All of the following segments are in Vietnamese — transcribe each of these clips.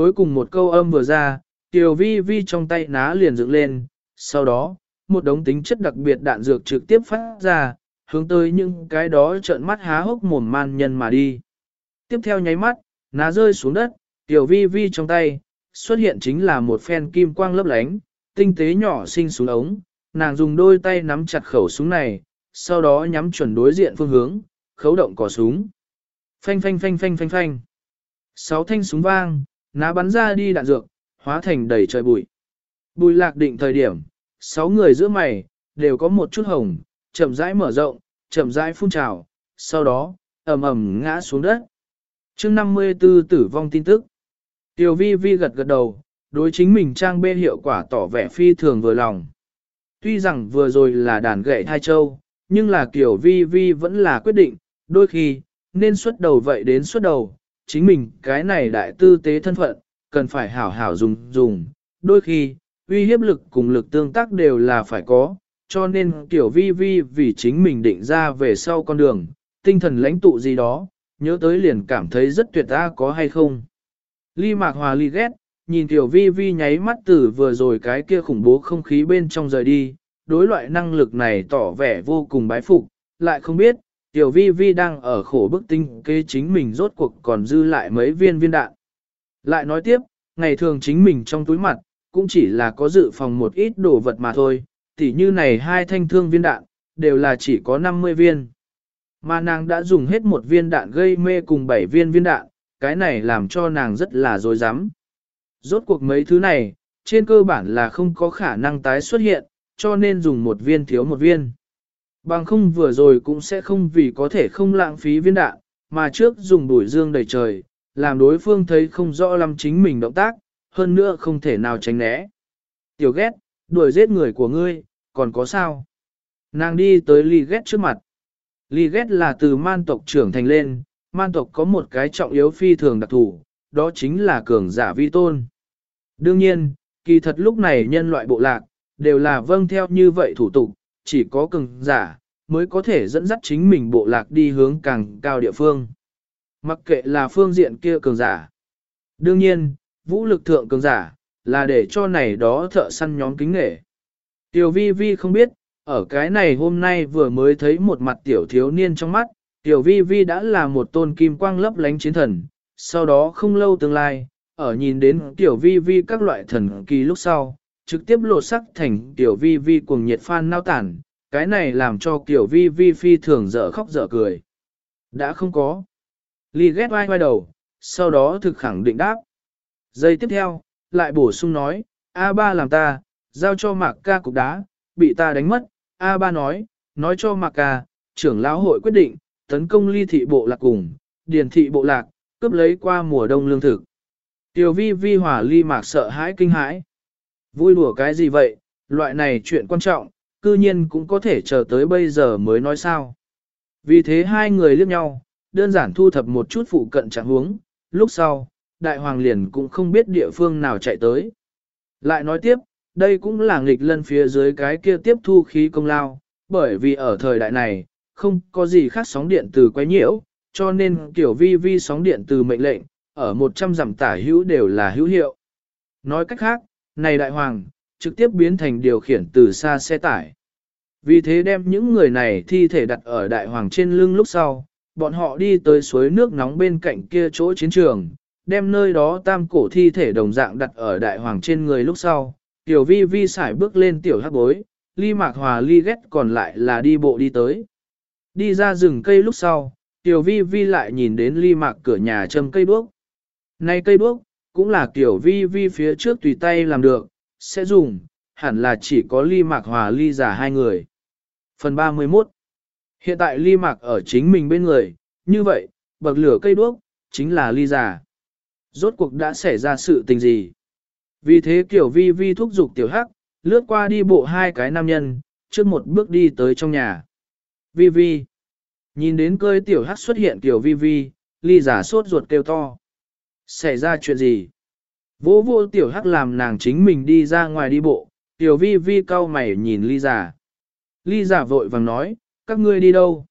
cuối cùng một câu âm vừa ra, Tiểu Vi Vi trong tay ná liền dựng lên, sau đó, một đống tính chất đặc biệt đạn dược trực tiếp phát ra, hướng tới những cái đó trợn mắt há hốc mồm man nhân mà đi. Tiếp theo nháy mắt, ná rơi xuống đất, Tiểu Vi Vi trong tay, xuất hiện chính là một phen kim quang lấp lánh, tinh tế nhỏ xinh xuống ống, nàng dùng đôi tay nắm chặt khẩu súng này, sau đó nhắm chuẩn đối diện phương hướng, khấu động cò súng. Phanh phanh phanh phanh phanh phanh. Sáu thanh súng vang, ná bắn ra đi đạn dược, hóa thành đầy trời bụi. Bùi lạc định thời điểm, sáu người giữa mày, đều có một chút hồng, chậm rãi mở rộng, chậm rãi phun trào, sau đó, ầm ầm ngã xuống đất. chương 54 tử vong tin tức. Tiểu vi vi gật gật đầu, đối chính mình trang bê hiệu quả tỏ vẻ phi thường vừa lòng. Tuy rằng vừa rồi là đàn gậy hai châu, nhưng là kiểu vi vi vẫn là quyết định, đôi khi, nên xuất đầu vậy đến xuất đầu, chính mình cái này đại tư tế thân phận, cần phải hảo hảo dùng dùng, đôi khi, uy hiếp lực cùng lực tương tác đều là phải có, cho nên tiểu vi vi vì chính mình định ra về sau con đường, tinh thần lãnh tụ gì đó, nhớ tới liền cảm thấy rất tuyệt ta có hay không. Ly mạc hòa ly ghét, nhìn tiểu vi vi nháy mắt từ vừa rồi cái kia khủng bố không khí bên trong rời đi, đối loại năng lực này tỏ vẻ vô cùng bái phục, lại không biết, tiểu vi vi đang ở khổ bức tinh kế chính mình rốt cuộc còn dư lại mấy viên viên đạn. Lại nói tiếp, ngày thường chính mình trong túi mặt, cũng chỉ là có dự phòng một ít đồ vật mà thôi, tỉ như này hai thanh thương viên đạn, đều là chỉ có 50 viên. Mà nàng đã dùng hết một viên đạn gây mê cùng 7 viên viên đạn, cái này làm cho nàng rất là dối rắm Rốt cuộc mấy thứ này, trên cơ bản là không có khả năng tái xuất hiện, cho nên dùng một viên thiếu một viên. Bằng không vừa rồi cũng sẽ không vì có thể không lãng phí viên đạn, mà trước dùng đuổi dương đầy trời, làm đối phương thấy không rõ lắm chính mình động tác, hơn nữa không thể nào tránh né. Tiểu ghét, đuổi giết người của ngươi, còn có sao? Nàng đi tới ly ghét trước mặt. Ly ghét là từ man tộc trưởng thành lên, man tộc có một cái trọng yếu phi thường đặc thù, đó chính là cường giả vi tôn. Đương nhiên, kỳ thật lúc này nhân loại bộ lạc, đều là vâng theo như vậy thủ tục, chỉ có cường giả, mới có thể dẫn dắt chính mình bộ lạc đi hướng càng cao địa phương. Mặc kệ là phương diện kia cường giả. Đương nhiên, vũ lực thượng cường giả, là để cho này đó thợ săn nhóm kính nghệ. Tiểu vi vi không biết, ở cái này hôm nay vừa mới thấy một mặt tiểu thiếu niên trong mắt, tiểu vi vi đã là một tôn kim quang lấp lánh chiến thần, sau đó không lâu tương lai, ở nhìn đến tiểu vi vi các loại thần kỳ lúc sau, trực tiếp lột sắc thành tiểu vi vi cuồng nhiệt phan nao tản, cái này làm cho tiểu vi vi phi thường dở khóc dở cười. Đã không có. Ly ghét vai vai đầu, sau đó thực khẳng định đáp. Giây tiếp theo, lại bổ sung nói, A3 làm ta, giao cho mạc ca cục đá, bị ta đánh mất. A3 nói, nói cho mạc ca, trưởng lão hội quyết định, tấn công ly thị bộ lạc cùng, điền thị bộ lạc, cướp lấy qua mùa đông lương thực. Tiểu vi vi hỏa ly mạc sợ hãi kinh hãi. Vui đùa cái gì vậy, loại này chuyện quan trọng, cư nhiên cũng có thể chờ tới bây giờ mới nói sao. Vì thế hai người liếc nhau, đơn giản thu thập một chút phụ cận trạng huống, lúc sau, đại hoàng liền cũng không biết địa phương nào chạy tới. Lại nói tiếp, đây cũng là nghịch lân phía dưới cái kia tiếp thu khí công lao, bởi vì ở thời đại này, không có gì khác sóng điện từ quấy nhiễu, cho nên kiểu vi vi sóng điện từ mệnh lệnh, ở 100 dặm tả hữu đều là hữu hiệu. Nói cách khác, này đại hoàng, trực tiếp biến thành điều khiển từ xa xe tải. Vì thế đem những người này thi thể đặt ở đại hoàng trên lưng lúc sau, bọn họ đi tới suối nước nóng bên cạnh kia chỗ chiến trường, đem nơi đó tam cổ thi thể đồng dạng đặt ở đại hoàng trên người lúc sau. Tiểu vi vi xài bước lên tiểu hắc bối, ly mạc hòa ly ghét còn lại là đi bộ đi tới. Đi ra rừng cây lúc sau, tiểu vi vi lại nhìn đến ly mạc cửa nhà châm cây đuốc. Này cây đuốc, cũng là tiểu vi vi phía trước tùy tay làm được, sẽ dùng, hẳn là chỉ có ly mạc hòa ly giả hai người. Phần 31 Hiện tại ly mạc ở chính mình bên người, như vậy, bậc lửa cây đuốc, chính là ly giả. Rốt cuộc đã xảy ra sự tình gì? Vì thế kiểu vi vi thúc giục tiểu hắc, lướt qua đi bộ hai cái nam nhân, trước một bước đi tới trong nhà. Vi vi. Nhìn đến cơi tiểu hắc xuất hiện tiểu vi vi, ly giả sốt ruột kêu to. Xảy ra chuyện gì? Vô vô tiểu hắc làm nàng chính mình đi ra ngoài đi bộ, tiểu vi vi cau mày nhìn ly giả. Ly giả vội vàng nói, các ngươi đi đâu?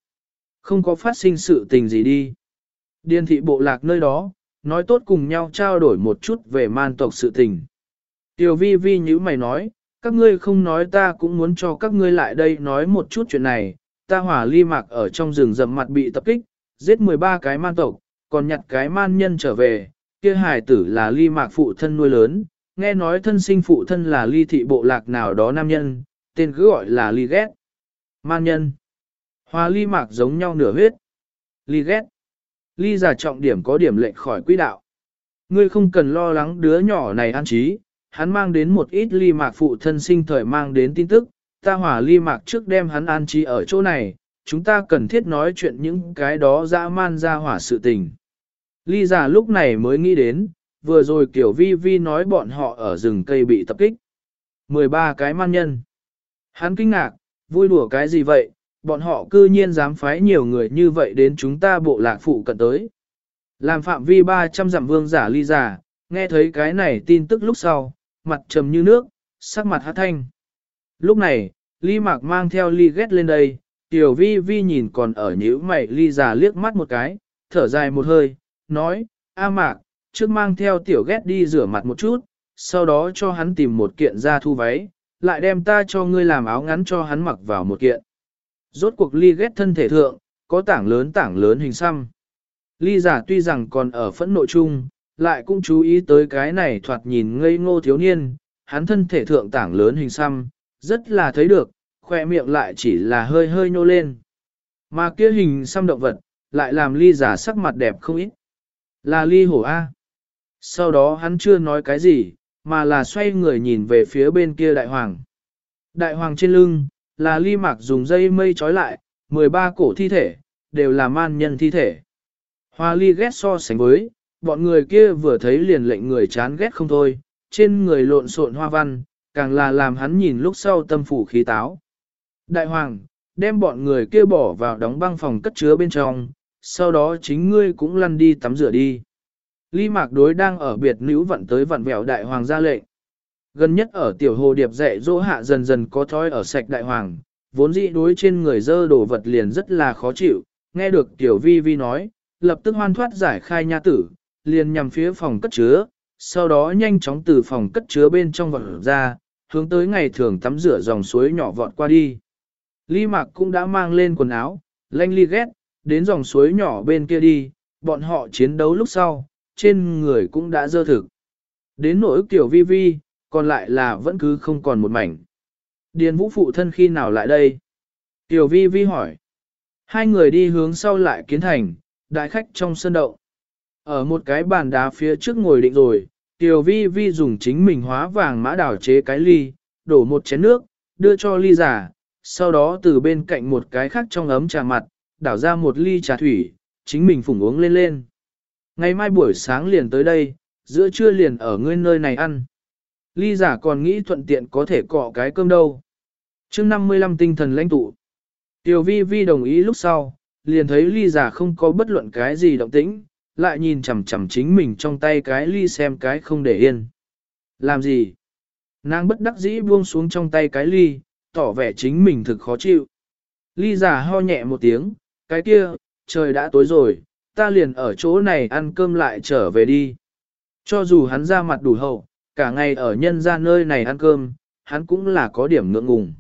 Không có phát sinh sự tình gì đi. Điền thị bộ lạc nơi đó, nói tốt cùng nhau trao đổi một chút về man tộc sự tình. Tiểu vi vi như mày nói, các ngươi không nói ta cũng muốn cho các ngươi lại đây nói một chút chuyện này, ta hỏa ly mạc ở trong rừng rậm mặt bị tập kích, giết 13 cái man tộc, còn nhặt cái man nhân trở về, kia hài tử là ly mạc phụ thân nuôi lớn, nghe nói thân sinh phụ thân là ly thị bộ lạc nào đó nam nhân, tên cứ gọi là ly ghét. Man nhân. Hòa ly mạc giống nhau nửa huyết. Ly ghét. Ly giả trọng điểm có điểm lệnh khỏi quỹ đạo. Ngươi không cần lo lắng đứa nhỏ này an trí, hắn mang đến một ít ly mạc phụ thân sinh thời mang đến tin tức, ta hỏa ly mạc trước đem hắn an trí ở chỗ này, chúng ta cần thiết nói chuyện những cái đó dã man ra hỏa sự tình. Ly giả lúc này mới nghĩ đến, vừa rồi kiểu vi vi nói bọn họ ở rừng cây bị tập kích. 13 cái man nhân. Hắn kinh ngạc, vui đùa cái gì vậy, bọn họ cư nhiên dám phái nhiều người như vậy đến chúng ta bộ lạc phụ cận tới. Làm phạm vi 300 dặm vương giả ly giả, nghe thấy cái này tin tức lúc sau, mặt trầm như nước, sắc mặt hát thanh. Lúc này, ly mạc mang theo ly ghét lên đây, tiểu vi vi nhìn còn ở nhíu mày ly giả liếc mắt một cái, thở dài một hơi, nói, A mạc, trước mang theo tiểu ghét đi rửa mặt một chút, sau đó cho hắn tìm một kiện ra thu váy, lại đem ta cho ngươi làm áo ngắn cho hắn mặc vào một kiện. Rốt cuộc ly ghét thân thể thượng, có tảng lớn tảng lớn hình xăm. Ly giả tuy rằng còn ở phẫn nộ chung, lại cũng chú ý tới cái này thoạt nhìn ngây ngô thiếu niên, hắn thân thể thượng tảng lớn hình xăm, rất là thấy được, khoe miệng lại chỉ là hơi hơi nhô lên. Mà kia hình xăm động vật, lại làm ly giả sắc mặt đẹp không ít. Là ly hổ A. Sau đó hắn chưa nói cái gì, mà là xoay người nhìn về phía bên kia đại hoàng. Đại hoàng trên lưng, là ly mạc dùng dây mây trói lại, 13 cổ thi thể, đều là man nhân thi thể. Hoa ly ghét so sánh với, bọn người kia vừa thấy liền lệnh người chán ghét không thôi, trên người lộn xộn hoa văn, càng là làm hắn nhìn lúc sau tâm phủ khí táo. Đại hoàng, đem bọn người kia bỏ vào đóng băng phòng cất chứa bên trong, sau đó chính ngươi cũng lăn đi tắm rửa đi. Ly mạc đối đang ở biệt nữ vận tới vận vẹo đại hoàng ra lệnh. Gần nhất ở tiểu hồ điệp dạy dỗ hạ dần dần có thói ở sạch đại hoàng, vốn dĩ đối trên người dơ đồ vật liền rất là khó chịu, nghe được tiểu vi vi nói, lập tức hoan thoát giải khai nha tử, liền nhằm phía phòng cất chứa, sau đó nhanh chóng từ phòng cất chứa bên trong vọt ra, hướng tới ngày thường tắm rửa dòng suối nhỏ vọt qua đi. Ly Mạc cũng đã mang lên quần áo, lanh ly ghét, đến dòng suối nhỏ bên kia đi, bọn họ chiến đấu lúc sau, trên người cũng đã dơ thực. Đến nỗi kiểu vi vi, còn lại là vẫn cứ không còn một mảnh. Điền vũ phụ thân khi nào lại đây? Tiểu vi vi hỏi. Hai người đi hướng sau lại kiến thành, đại khách trong sân đậu. Ở một cái bàn đá phía trước ngồi định rồi, Tiểu vi vi dùng chính mình hóa vàng mã đảo chế cái ly, đổ một chén nước, đưa cho ly giả, sau đó từ bên cạnh một cái khác trong ấm trà mặt, đảo ra một ly trà thủy, chính mình phủng uống lên lên. Ngày mai buổi sáng liền tới đây, giữa trưa liền ở ngươi nơi này ăn. Ly giả còn nghĩ thuận tiện có thể cọ cái cơm đâu. chương 55 tinh thần lãnh tụ. Tiểu vi vi đồng ý lúc sau, liền thấy ly giả không có bất luận cái gì động tĩnh, lại nhìn chằm chằm chính mình trong tay cái ly xem cái không để yên. Làm gì? Nàng bất đắc dĩ buông xuống trong tay cái ly, tỏ vẻ chính mình thực khó chịu. Ly giả ho nhẹ một tiếng, cái kia, trời đã tối rồi, ta liền ở chỗ này ăn cơm lại trở về đi. Cho dù hắn ra mặt đủ hậu, cả ngày ở nhân ra nơi này ăn cơm, hắn cũng là có điểm ngượng ngùng.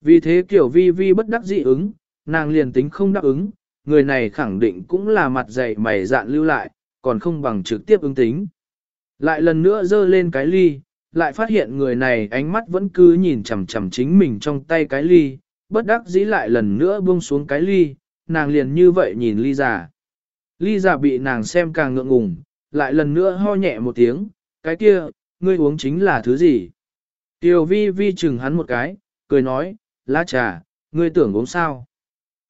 Vì thế kiểu vi vi bất đắc dị ứng, nàng liền tính không đáp ứng, người này khẳng định cũng là mặt dày mày dạn lưu lại, còn không bằng trực tiếp ứng tính. Lại lần nữa dơ lên cái ly, lại phát hiện người này ánh mắt vẫn cứ nhìn chằm chằm chính mình trong tay cái ly, bất đắc dĩ lại lần nữa buông xuống cái ly, nàng liền như vậy nhìn ly giả. Ly giả bị nàng xem càng ngượng ngùng, lại lần nữa ho nhẹ một tiếng, cái kia, ngươi uống chính là thứ gì? Tiểu vi vi chừng hắn một cái, cười nói, lá trà, ngươi tưởng uống sao?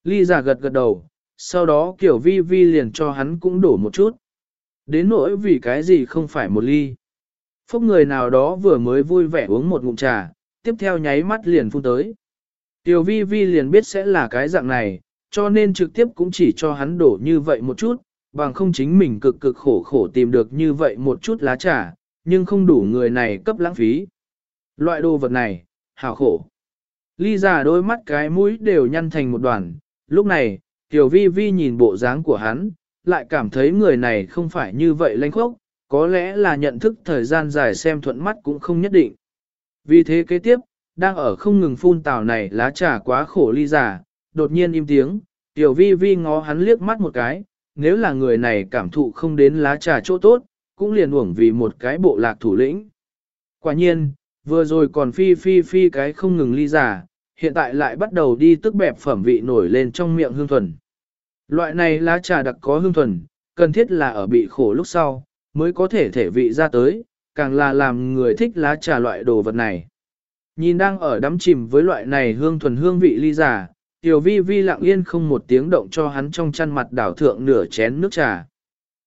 Ly giả gật gật đầu, sau đó kiểu vi vi liền cho hắn cũng đổ một chút. Đến nỗi vì cái gì không phải một ly. Phúc người nào đó vừa mới vui vẻ uống một ngụm trà, tiếp theo nháy mắt liền phun tới. Tiểu vi vi liền biết sẽ là cái dạng này, cho nên trực tiếp cũng chỉ cho hắn đổ như vậy một chút, bằng không chính mình cực cực khổ khổ tìm được như vậy một chút lá trà, nhưng không đủ người này cấp lãng phí. Loại đồ vật này, hảo khổ. Ly giả đôi mắt cái mũi đều nhăn thành một đoàn, lúc này, Tiểu Vi Vi nhìn bộ dáng của hắn, lại cảm thấy người này không phải như vậy lanh khốc, có lẽ là nhận thức thời gian dài xem thuận mắt cũng không nhất định. Vì thế kế tiếp, đang ở không ngừng phun tào này lá trà quá khổ ly giả, đột nhiên im tiếng, tiểu vi vi ngó hắn liếc mắt một cái, nếu là người này cảm thụ không đến lá trà chỗ tốt, cũng liền uổng vì một cái bộ lạc thủ lĩnh. Quả nhiên, vừa rồi còn phi phi phi cái không ngừng ly giả, hiện tại lại bắt đầu đi tức bẹp phẩm vị nổi lên trong miệng hương thuần. Loại này lá trà đặc có hương thuần, cần thiết là ở bị khổ lúc sau, mới có thể thể vị ra tới, càng là làm người thích lá trà loại đồ vật này. Nhìn đang ở đắm chìm với loại này hương thuần hương vị ly giả, tiểu vi vi lặng yên không một tiếng động cho hắn trong chăn mặt đảo thượng nửa chén nước trà.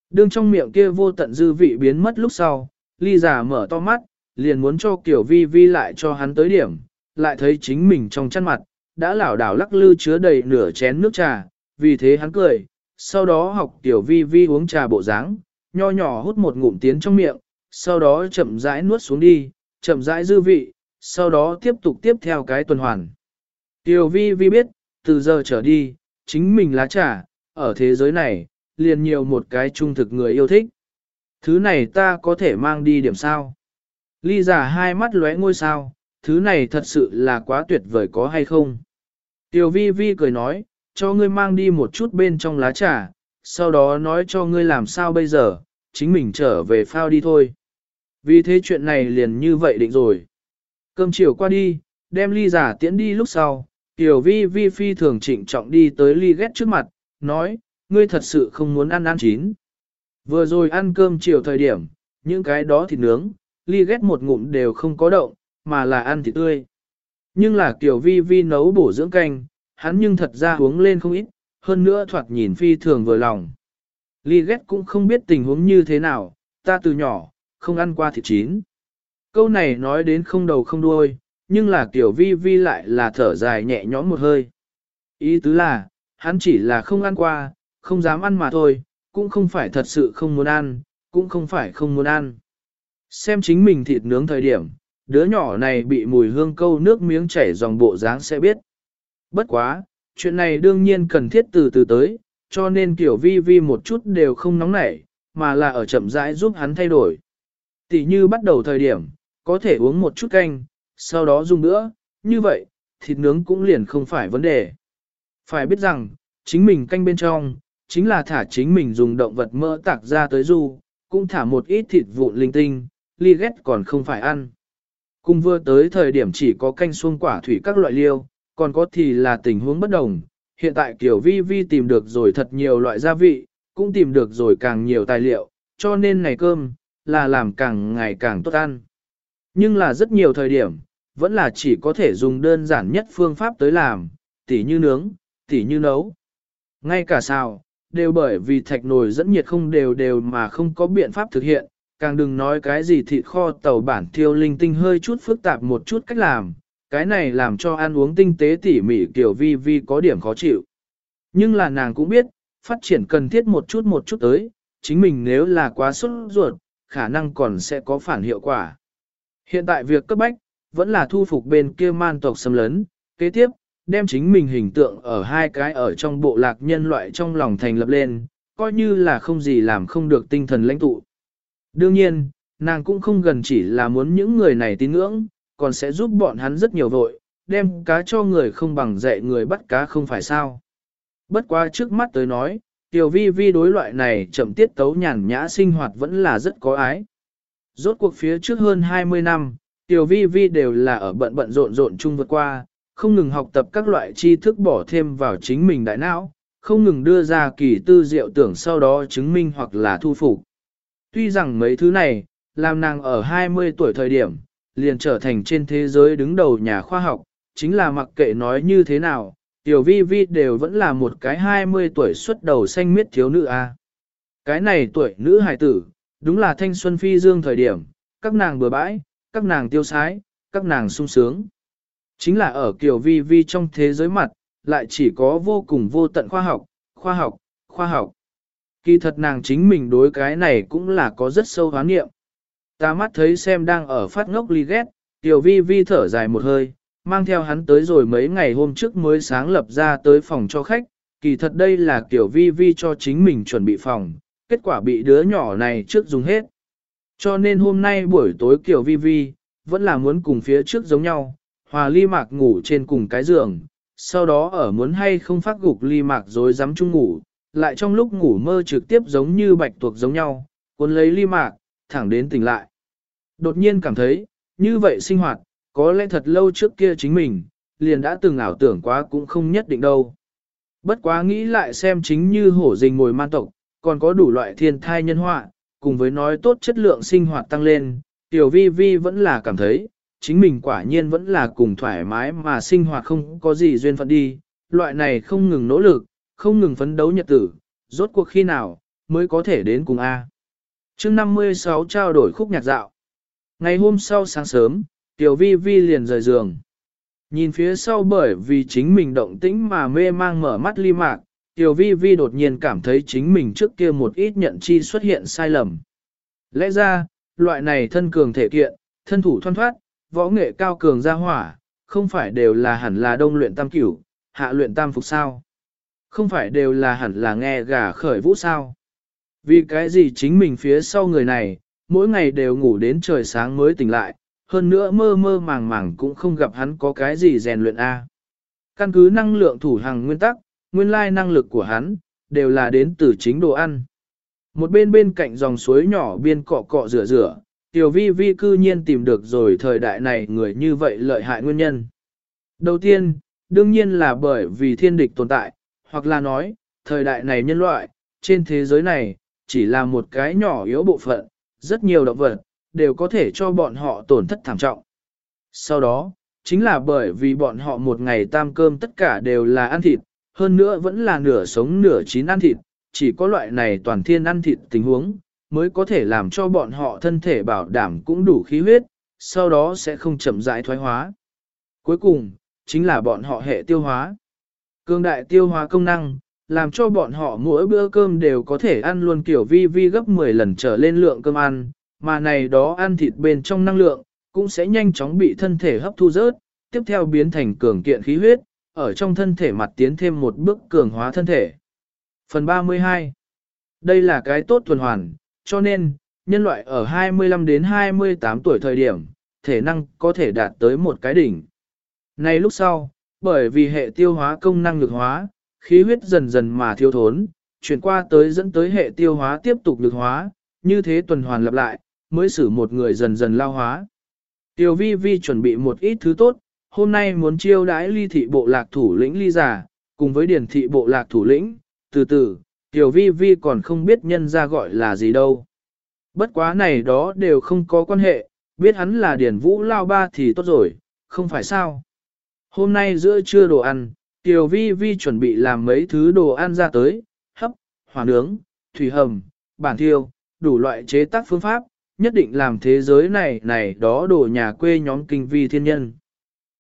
Đương trong miệng kia vô tận dư vị biến mất lúc sau, ly giả mở to mắt, liền muốn cho kiểu vi vi lại cho hắn tới điểm, lại thấy chính mình trong chăn mặt, đã lảo đảo lắc lư chứa đầy nửa chén nước trà, vì thế hắn cười, sau đó học tiểu vi vi uống trà bộ dáng, nho nhỏ hút một ngụm tiến trong miệng, sau đó chậm rãi nuốt xuống đi, chậm rãi dư vị, sau đó tiếp tục tiếp theo cái tuần hoàn. Tiểu vi vi biết, từ giờ trở đi, chính mình lá trà, ở thế giới này, liền nhiều một cái trung thực người yêu thích. Thứ này ta có thể mang đi điểm sao? Ly giả hai mắt lóe ngôi sao, thứ này thật sự là quá tuyệt vời có hay không? Tiểu vi vi cười nói, cho ngươi mang đi một chút bên trong lá trà, sau đó nói cho ngươi làm sao bây giờ, chính mình trở về phao đi thôi. Vì thế chuyện này liền như vậy định rồi. Cơm chiều qua đi, đem ly giả tiễn đi lúc sau, tiểu vi vi phi thường trịnh trọng đi tới ly ghét trước mặt, nói, ngươi thật sự không muốn ăn ăn chín. Vừa rồi ăn cơm chiều thời điểm, những cái đó thịt nướng, ly ghét một ngụm đều không có động, mà là ăn thịt tươi. Nhưng là kiểu vi vi nấu bổ dưỡng canh, hắn nhưng thật ra uống lên không ít, hơn nữa thoạt nhìn phi thường vừa lòng. Ly ghét cũng không biết tình huống như thế nào, ta từ nhỏ, không ăn qua thịt chín. Câu này nói đến không đầu không đuôi, nhưng là kiểu vi vi lại là thở dài nhẹ nhõm một hơi. Ý tứ là, hắn chỉ là không ăn qua, không dám ăn mà thôi, cũng không phải thật sự không muốn ăn, cũng không phải không muốn ăn. Xem chính mình thịt nướng thời điểm, đứa nhỏ này bị mùi hương câu nước miếng chảy dòng bộ dáng sẽ biết. Bất quá, chuyện này đương nhiên cần thiết từ từ tới, cho nên kiểu vi vi một chút đều không nóng nảy, mà là ở chậm rãi giúp hắn thay đổi. Tỷ như bắt đầu thời điểm, có thể uống một chút canh, sau đó dùng nữa, như vậy, thịt nướng cũng liền không phải vấn đề. Phải biết rằng, chính mình canh bên trong, chính là thả chính mình dùng động vật mỡ tạc ra tới du, cũng thả một ít thịt vụn linh tinh, ly ghét còn không phải ăn. Cùng vừa tới thời điểm chỉ có canh xuông quả thủy các loại liêu, còn có thì là tình huống bất đồng. Hiện tại Kiều Vi Vi tìm được rồi thật nhiều loại gia vị, cũng tìm được rồi càng nhiều tài liệu, cho nên này cơm, là làm càng ngày càng tốt ăn. Nhưng là rất nhiều thời điểm, vẫn là chỉ có thể dùng đơn giản nhất phương pháp tới làm, tỉ như nướng, tỉ như nấu. Ngay cả xào, đều bởi vì thạch nồi dẫn nhiệt không đều đều mà không có biện pháp thực hiện, càng đừng nói cái gì thịt kho tàu bản thiêu linh tinh hơi chút phức tạp một chút cách làm, cái này làm cho ăn uống tinh tế tỉ mỉ kiểu vi vi có điểm khó chịu. Nhưng là nàng cũng biết, phát triển cần thiết một chút một chút tới, chính mình nếu là quá sốt ruột, khả năng còn sẽ có phản hiệu quả. Hiện tại việc cấp bách, vẫn là thu phục bên kia man tộc xâm lấn, kế tiếp, đem chính mình hình tượng ở hai cái ở trong bộ lạc nhân loại trong lòng thành lập lên, coi như là không gì làm không được tinh thần lãnh tụ. Đương nhiên, nàng cũng không gần chỉ là muốn những người này tín ngưỡng, còn sẽ giúp bọn hắn rất nhiều vội, đem cá cho người không bằng dạy người bắt cá không phải sao. Bất quá trước mắt tới nói, tiểu vi vi đối loại này chậm tiết tấu nhàn nhã sinh hoạt vẫn là rất có ái. Rốt cuộc phía trước hơn 20 năm, tiểu vi vi đều là ở bận bận rộn rộn chung vượt qua, không ngừng học tập các loại tri thức bỏ thêm vào chính mình đại não, không ngừng đưa ra kỳ tư diệu tưởng sau đó chứng minh hoặc là thu phục. Tuy rằng mấy thứ này, làm nàng ở 20 tuổi thời điểm, liền trở thành trên thế giới đứng đầu nhà khoa học, chính là mặc kệ nói như thế nào, tiểu vi vi đều vẫn là một cái 20 tuổi xuất đầu xanh miết thiếu nữ a. Cái này tuổi nữ hài tử, đúng là thanh xuân phi dương thời điểm, các nàng bừa bãi, các nàng tiêu sái, các nàng sung sướng. Chính là ở kiểu vi vi trong thế giới mặt, lại chỉ có vô cùng vô tận khoa học, khoa học, khoa học. Kỳ thật nàng chính mình đối cái này cũng là có rất sâu hoán nghiệm. Ta mắt thấy xem đang ở phát ngốc ly ghét, tiểu vi vi thở dài một hơi, mang theo hắn tới rồi mấy ngày hôm trước mới sáng lập ra tới phòng cho khách, kỳ thật đây là kiểu vi vi cho chính mình chuẩn bị phòng, kết quả bị đứa nhỏ này trước dùng hết. Cho nên hôm nay buổi tối kiểu vi vi, vẫn là muốn cùng phía trước giống nhau, hòa ly mạc ngủ trên cùng cái giường, sau đó ở muốn hay không phát gục ly mạc rồi dám chung ngủ, lại trong lúc ngủ mơ trực tiếp giống như bạch tuộc giống nhau, cuốn lấy ly mạc, thẳng đến tỉnh lại. Đột nhiên cảm thấy, như vậy sinh hoạt, có lẽ thật lâu trước kia chính mình, liền đã từng ảo tưởng quá cũng không nhất định đâu. Bất quá nghĩ lại xem chính như hổ rình ngồi man tộc, còn có đủ loại thiên thai nhân họa, cùng với nói tốt chất lượng sinh hoạt tăng lên, tiểu vi vi vẫn là cảm thấy, chính mình quả nhiên vẫn là cùng thoải mái mà sinh hoạt không có gì duyên phận đi, loại này không ngừng nỗ lực, không ngừng phấn đấu nhật tử, rốt cuộc khi nào, mới có thể đến cùng A. chương 56 trao đổi khúc nhạc dạo. Ngày hôm sau sáng sớm, Tiểu Vi Vi liền rời giường. Nhìn phía sau bởi vì chính mình động tĩnh mà mê mang mở mắt ly mạc, Tiểu Vi Vi đột nhiên cảm thấy chính mình trước kia một ít nhận chi xuất hiện sai lầm. Lẽ ra, loại này thân cường thể kiện, thân thủ thoăn thoát, võ nghệ cao cường gia hỏa, không phải đều là hẳn là đông luyện tam cửu, hạ luyện tam phục sao. Không phải đều là hẳn là nghe gà khởi vũ sao. Vì cái gì chính mình phía sau người này, mỗi ngày đều ngủ đến trời sáng mới tỉnh lại, hơn nữa mơ mơ màng màng cũng không gặp hắn có cái gì rèn luyện A. Căn cứ năng lượng thủ hàng nguyên tắc, nguyên lai năng lực của hắn, đều là đến từ chính đồ ăn. Một bên bên cạnh dòng suối nhỏ biên cọ cọ rửa rửa, tiểu vi vi cư nhiên tìm được rồi thời đại này người như vậy lợi hại nguyên nhân. Đầu tiên, đương nhiên là bởi vì thiên địch tồn tại, hoặc là nói, thời đại này nhân loại, trên thế giới này, chỉ là một cái nhỏ yếu bộ phận, rất nhiều động vật, đều có thể cho bọn họ tổn thất thảm trọng. Sau đó, chính là bởi vì bọn họ một ngày tam cơm tất cả đều là ăn thịt, hơn nữa vẫn là nửa sống nửa chín ăn thịt, chỉ có loại này toàn thiên ăn thịt tình huống, mới có thể làm cho bọn họ thân thể bảo đảm cũng đủ khí huyết, sau đó sẽ không chậm rãi thoái hóa. Cuối cùng, chính là bọn họ hệ tiêu hóa. Cương đại tiêu hóa công năng, làm cho bọn họ mỗi bữa cơm đều có thể ăn luôn kiểu vi vi gấp 10 lần trở lên lượng cơm ăn, mà này đó ăn thịt bên trong năng lượng, cũng sẽ nhanh chóng bị thân thể hấp thu rớt, tiếp theo biến thành cường kiện khí huyết, ở trong thân thể mặt tiến thêm một bước cường hóa thân thể. Phần 32 Đây là cái tốt tuần hoàn, cho nên, nhân loại ở 25 đến 28 tuổi thời điểm, thể năng có thể đạt tới một cái đỉnh. nay lúc sau, bởi vì hệ tiêu hóa công năng lực hóa, khí huyết dần dần mà thiếu thốn, chuyển qua tới dẫn tới hệ tiêu hóa tiếp tục lực hóa, như thế tuần hoàn lặp lại, mới xử một người dần dần lao hóa. Tiêu vi vi chuẩn bị một ít thứ tốt, hôm nay muốn chiêu đãi ly thị bộ lạc thủ lĩnh ly giả, cùng với điển thị bộ lạc thủ lĩnh, từ từ, Tiểu vi vi còn không biết nhân ra gọi là gì đâu. Bất quá này đó đều không có quan hệ, biết hắn là điển vũ lao ba thì tốt rồi, không phải sao. Hôm nay giữa trưa đồ ăn, Tiểu vi vi chuẩn bị làm mấy thứ đồ ăn ra tới, hấp, hỏa nướng, thủy hầm, bản thiêu, đủ loại chế tác phương pháp, nhất định làm thế giới này này đó đồ nhà quê nhóm kinh vi thiên nhân.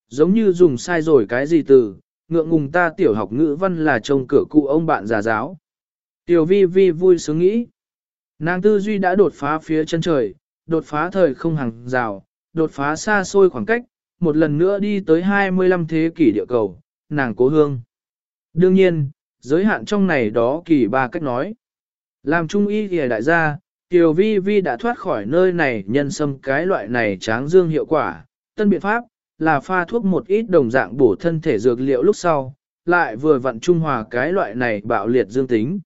Giống như dùng sai rồi cái gì từ, ngượng ngùng ta tiểu học ngữ văn là trông cửa cụ ông bạn già giáo. Tiểu vi vi vui sướng nghĩ. Nàng tư duy đã đột phá phía chân trời, đột phá thời không hàng rào, đột phá xa xôi khoảng cách, một lần nữa đi tới 25 thế kỷ địa cầu, nàng cố hương. Đương nhiên, giới hạn trong này đó kỳ ba cách nói. Làm trung y thì đại gia, Tiểu vi vi đã thoát khỏi nơi này nhân xâm cái loại này tráng dương hiệu quả. Tân biện pháp là pha thuốc một ít đồng dạng bổ thân thể dược liệu lúc sau, lại vừa vặn trung hòa cái loại này bạo liệt dương tính.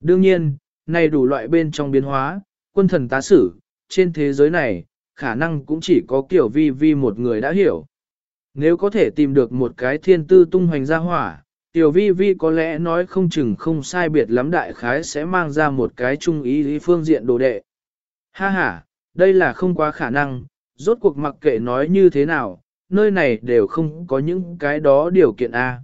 Đương nhiên, này đủ loại bên trong biến hóa, quân thần tá sử, trên thế giới này, khả năng cũng chỉ có kiểu vi vi một người đã hiểu. Nếu có thể tìm được một cái thiên tư tung hoành ra hỏa, tiểu vi vi có lẽ nói không chừng không sai biệt lắm đại khái sẽ mang ra một cái trung ý lý phương diện đồ đệ. Ha ha, đây là không quá khả năng, rốt cuộc mặc kệ nói như thế nào, nơi này đều không có những cái đó điều kiện A.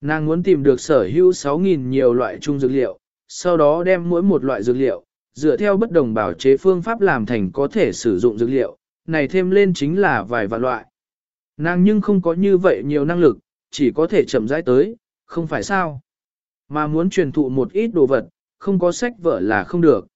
Nàng muốn tìm được sở hữu 6.000 nhiều loại trung dược liệu, sau đó đem mỗi một loại dược liệu, dựa theo bất đồng bảo chế phương pháp làm thành có thể sử dụng dược liệu, này thêm lên chính là vài vạn loại. Nàng nhưng không có như vậy nhiều năng lực, chỉ có thể chậm rãi tới, không phải sao. Mà muốn truyền thụ một ít đồ vật, không có sách vở là không được.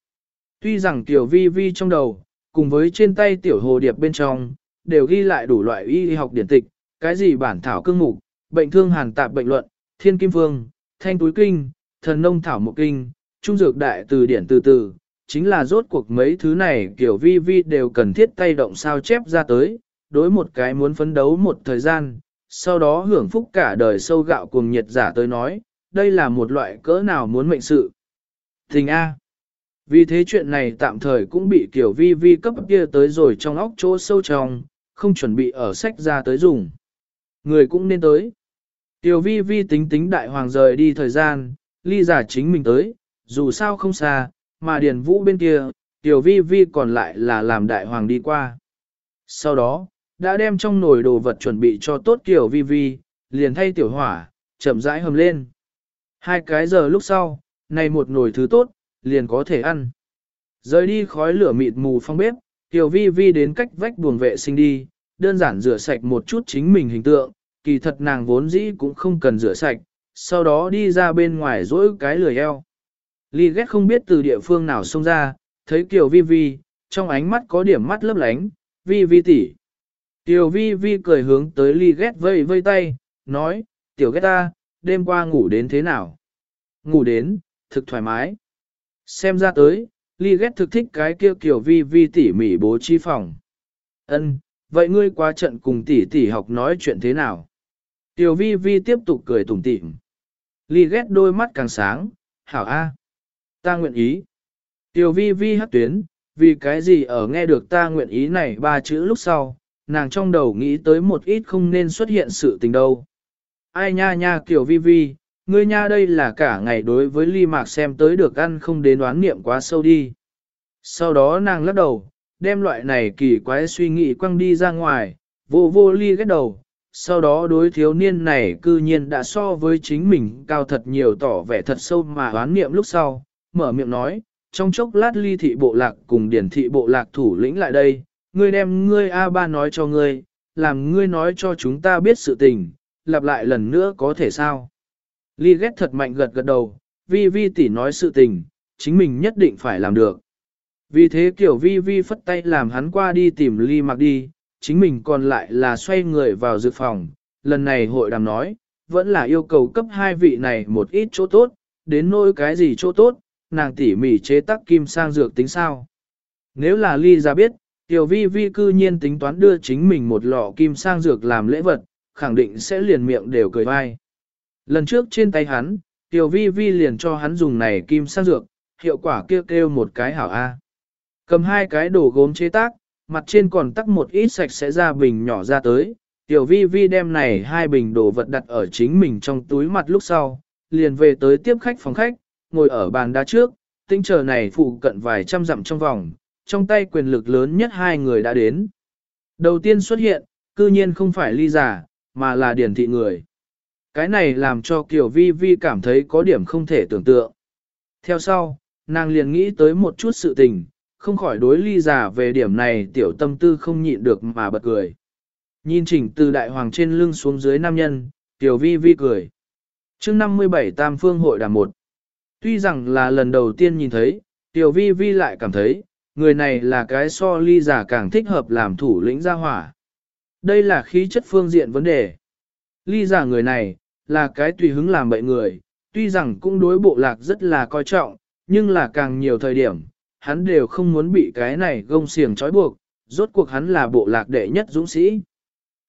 Tuy rằng tiểu vi vi trong đầu, cùng với trên tay tiểu hồ điệp bên trong, đều ghi lại đủ loại y học điển tịch, cái gì bản thảo cương mục, bệnh thương hàn tạp bệnh luận, thiên kim phương, thanh túi kinh, thần nông thảo mục kinh, trung dược đại từ điển từ từ, chính là rốt cuộc mấy thứ này kiểu vi vi đều cần thiết tay động sao chép ra tới, đối một cái muốn phấn đấu một thời gian, sau đó hưởng phúc cả đời sâu gạo cuồng nhiệt giả tới nói, đây là một loại cỡ nào muốn mệnh sự. Thình A. Vì thế chuyện này tạm thời cũng bị kiểu vi vi cấp kia tới rồi trong óc chỗ sâu trong, không chuẩn bị ở sách ra tới dùng. Người cũng nên tới. Tiểu vi vi tính tính đại hoàng rời đi thời gian, ly giả chính mình tới, dù sao không xa, mà điền vũ bên kia, tiểu vi vi còn lại là làm đại hoàng đi qua. Sau đó, đã đem trong nồi đồ vật chuẩn bị cho tốt tiểu vi vi, liền thay tiểu hỏa, chậm rãi hầm lên. Hai cái giờ lúc sau, này một nồi thứ tốt, liền có thể ăn. Rời đi khói lửa mịt mù phong bếp, tiểu vi vi đến cách vách buồng vệ sinh đi, đơn giản rửa sạch một chút chính mình hình tượng, kỳ thật nàng vốn dĩ cũng không cần rửa sạch, sau đó đi ra bên ngoài dỗi cái lười eo. Ly ghét không biết từ địa phương nào xông ra, thấy Kiều Vi Vi, trong ánh mắt có điểm mắt lấp lánh, Vi Vi tỷ. Kiều Vi Vi cười hướng tới Ly ghét vây vây tay, nói, tiểu ghét ta, đêm qua ngủ đến thế nào? Ngủ đến, thực thoải mái. Xem ra tới, Ly ghét thực thích cái kia kiểu Vi Vi tỉ mỉ bố trí phòng. Ân, vậy ngươi qua trận cùng tỷ tỷ học nói chuyện thế nào? Tiểu vi vi tiếp tục cười tủm tỉm. Ly ghét đôi mắt càng sáng, hảo a, ta nguyện ý. Tiểu vi vi hát tuyến, vì cái gì ở nghe được ta nguyện ý này ba chữ lúc sau, nàng trong đầu nghĩ tới một ít không nên xuất hiện sự tình đâu. Ai nha nha kiểu vi vi, ngươi nha đây là cả ngày đối với ly mạc xem tới được ăn không đến đoán niệm quá sâu đi. Sau đó nàng lắc đầu, đem loại này kỳ quái suy nghĩ quăng đi ra ngoài, vô vô ly ghét đầu, sau đó đối thiếu niên này cư nhiên đã so với chính mình cao thật nhiều tỏ vẻ thật sâu mà đoán niệm lúc sau, mở miệng nói, trong chốc lát ly thị bộ lạc cùng điển thị bộ lạc thủ lĩnh lại đây, ngươi đem ngươi A3 nói cho ngươi, làm ngươi nói cho chúng ta biết sự tình, lặp lại lần nữa có thể sao. Ly ghét thật mạnh gật gật đầu, vi vi tỷ nói sự tình, chính mình nhất định phải làm được. Vì thế kiểu vi vi phất tay làm hắn qua đi tìm ly mặc đi, chính mình còn lại là xoay người vào dược phòng. Lần này hội đàm nói, vẫn là yêu cầu cấp hai vị này một ít chỗ tốt, đến nỗi cái gì chỗ tốt, nàng tỉ mỉ chế tác kim sang dược tính sao. Nếu là ly ra biết, tiểu vi vi cư nhiên tính toán đưa chính mình một lọ kim sang dược làm lễ vật, khẳng định sẽ liền miệng đều cười vai. Lần trước trên tay hắn, tiểu vi vi liền cho hắn dùng này kim sang dược, hiệu quả kêu kêu một cái hảo A. Cầm hai cái đồ gốm chế tác, mặt trên còn tắc một ít sạch sẽ ra bình nhỏ ra tới. Tiểu vi vi đem này hai bình đồ vật đặt ở chính mình trong túi mặt lúc sau, liền về tới tiếp khách phòng khách, ngồi ở bàn đá trước, tinh chờ này phụ cận vài trăm dặm trong vòng, trong tay quyền lực lớn nhất hai người đã đến. Đầu tiên xuất hiện, cư nhiên không phải ly giả, mà là điển thị người. Cái này làm cho Kiều Vi Vi cảm thấy có điểm không thể tưởng tượng. Theo sau, nàng liền nghĩ tới một chút sự tình, không khỏi đối ly giả về điểm này tiểu tâm tư không nhịn được mà bật cười. Nhìn chỉnh từ đại hoàng trên lưng xuống dưới nam nhân, tiểu vi vi cười. chương 57 Tam Phương hội đàm một. Tuy rằng là lần đầu tiên nhìn thấy, tiểu vi vi lại cảm thấy, người này là cái so ly giả càng thích hợp làm thủ lĩnh gia hỏa. Đây là khí chất phương diện vấn đề. Ly giả người này, là cái tùy hứng làm bậy người, tuy rằng cũng đối bộ lạc rất là coi trọng, nhưng là càng nhiều thời điểm, hắn đều không muốn bị cái này gông xiềng trói buộc, rốt cuộc hắn là bộ lạc đệ nhất dũng sĩ.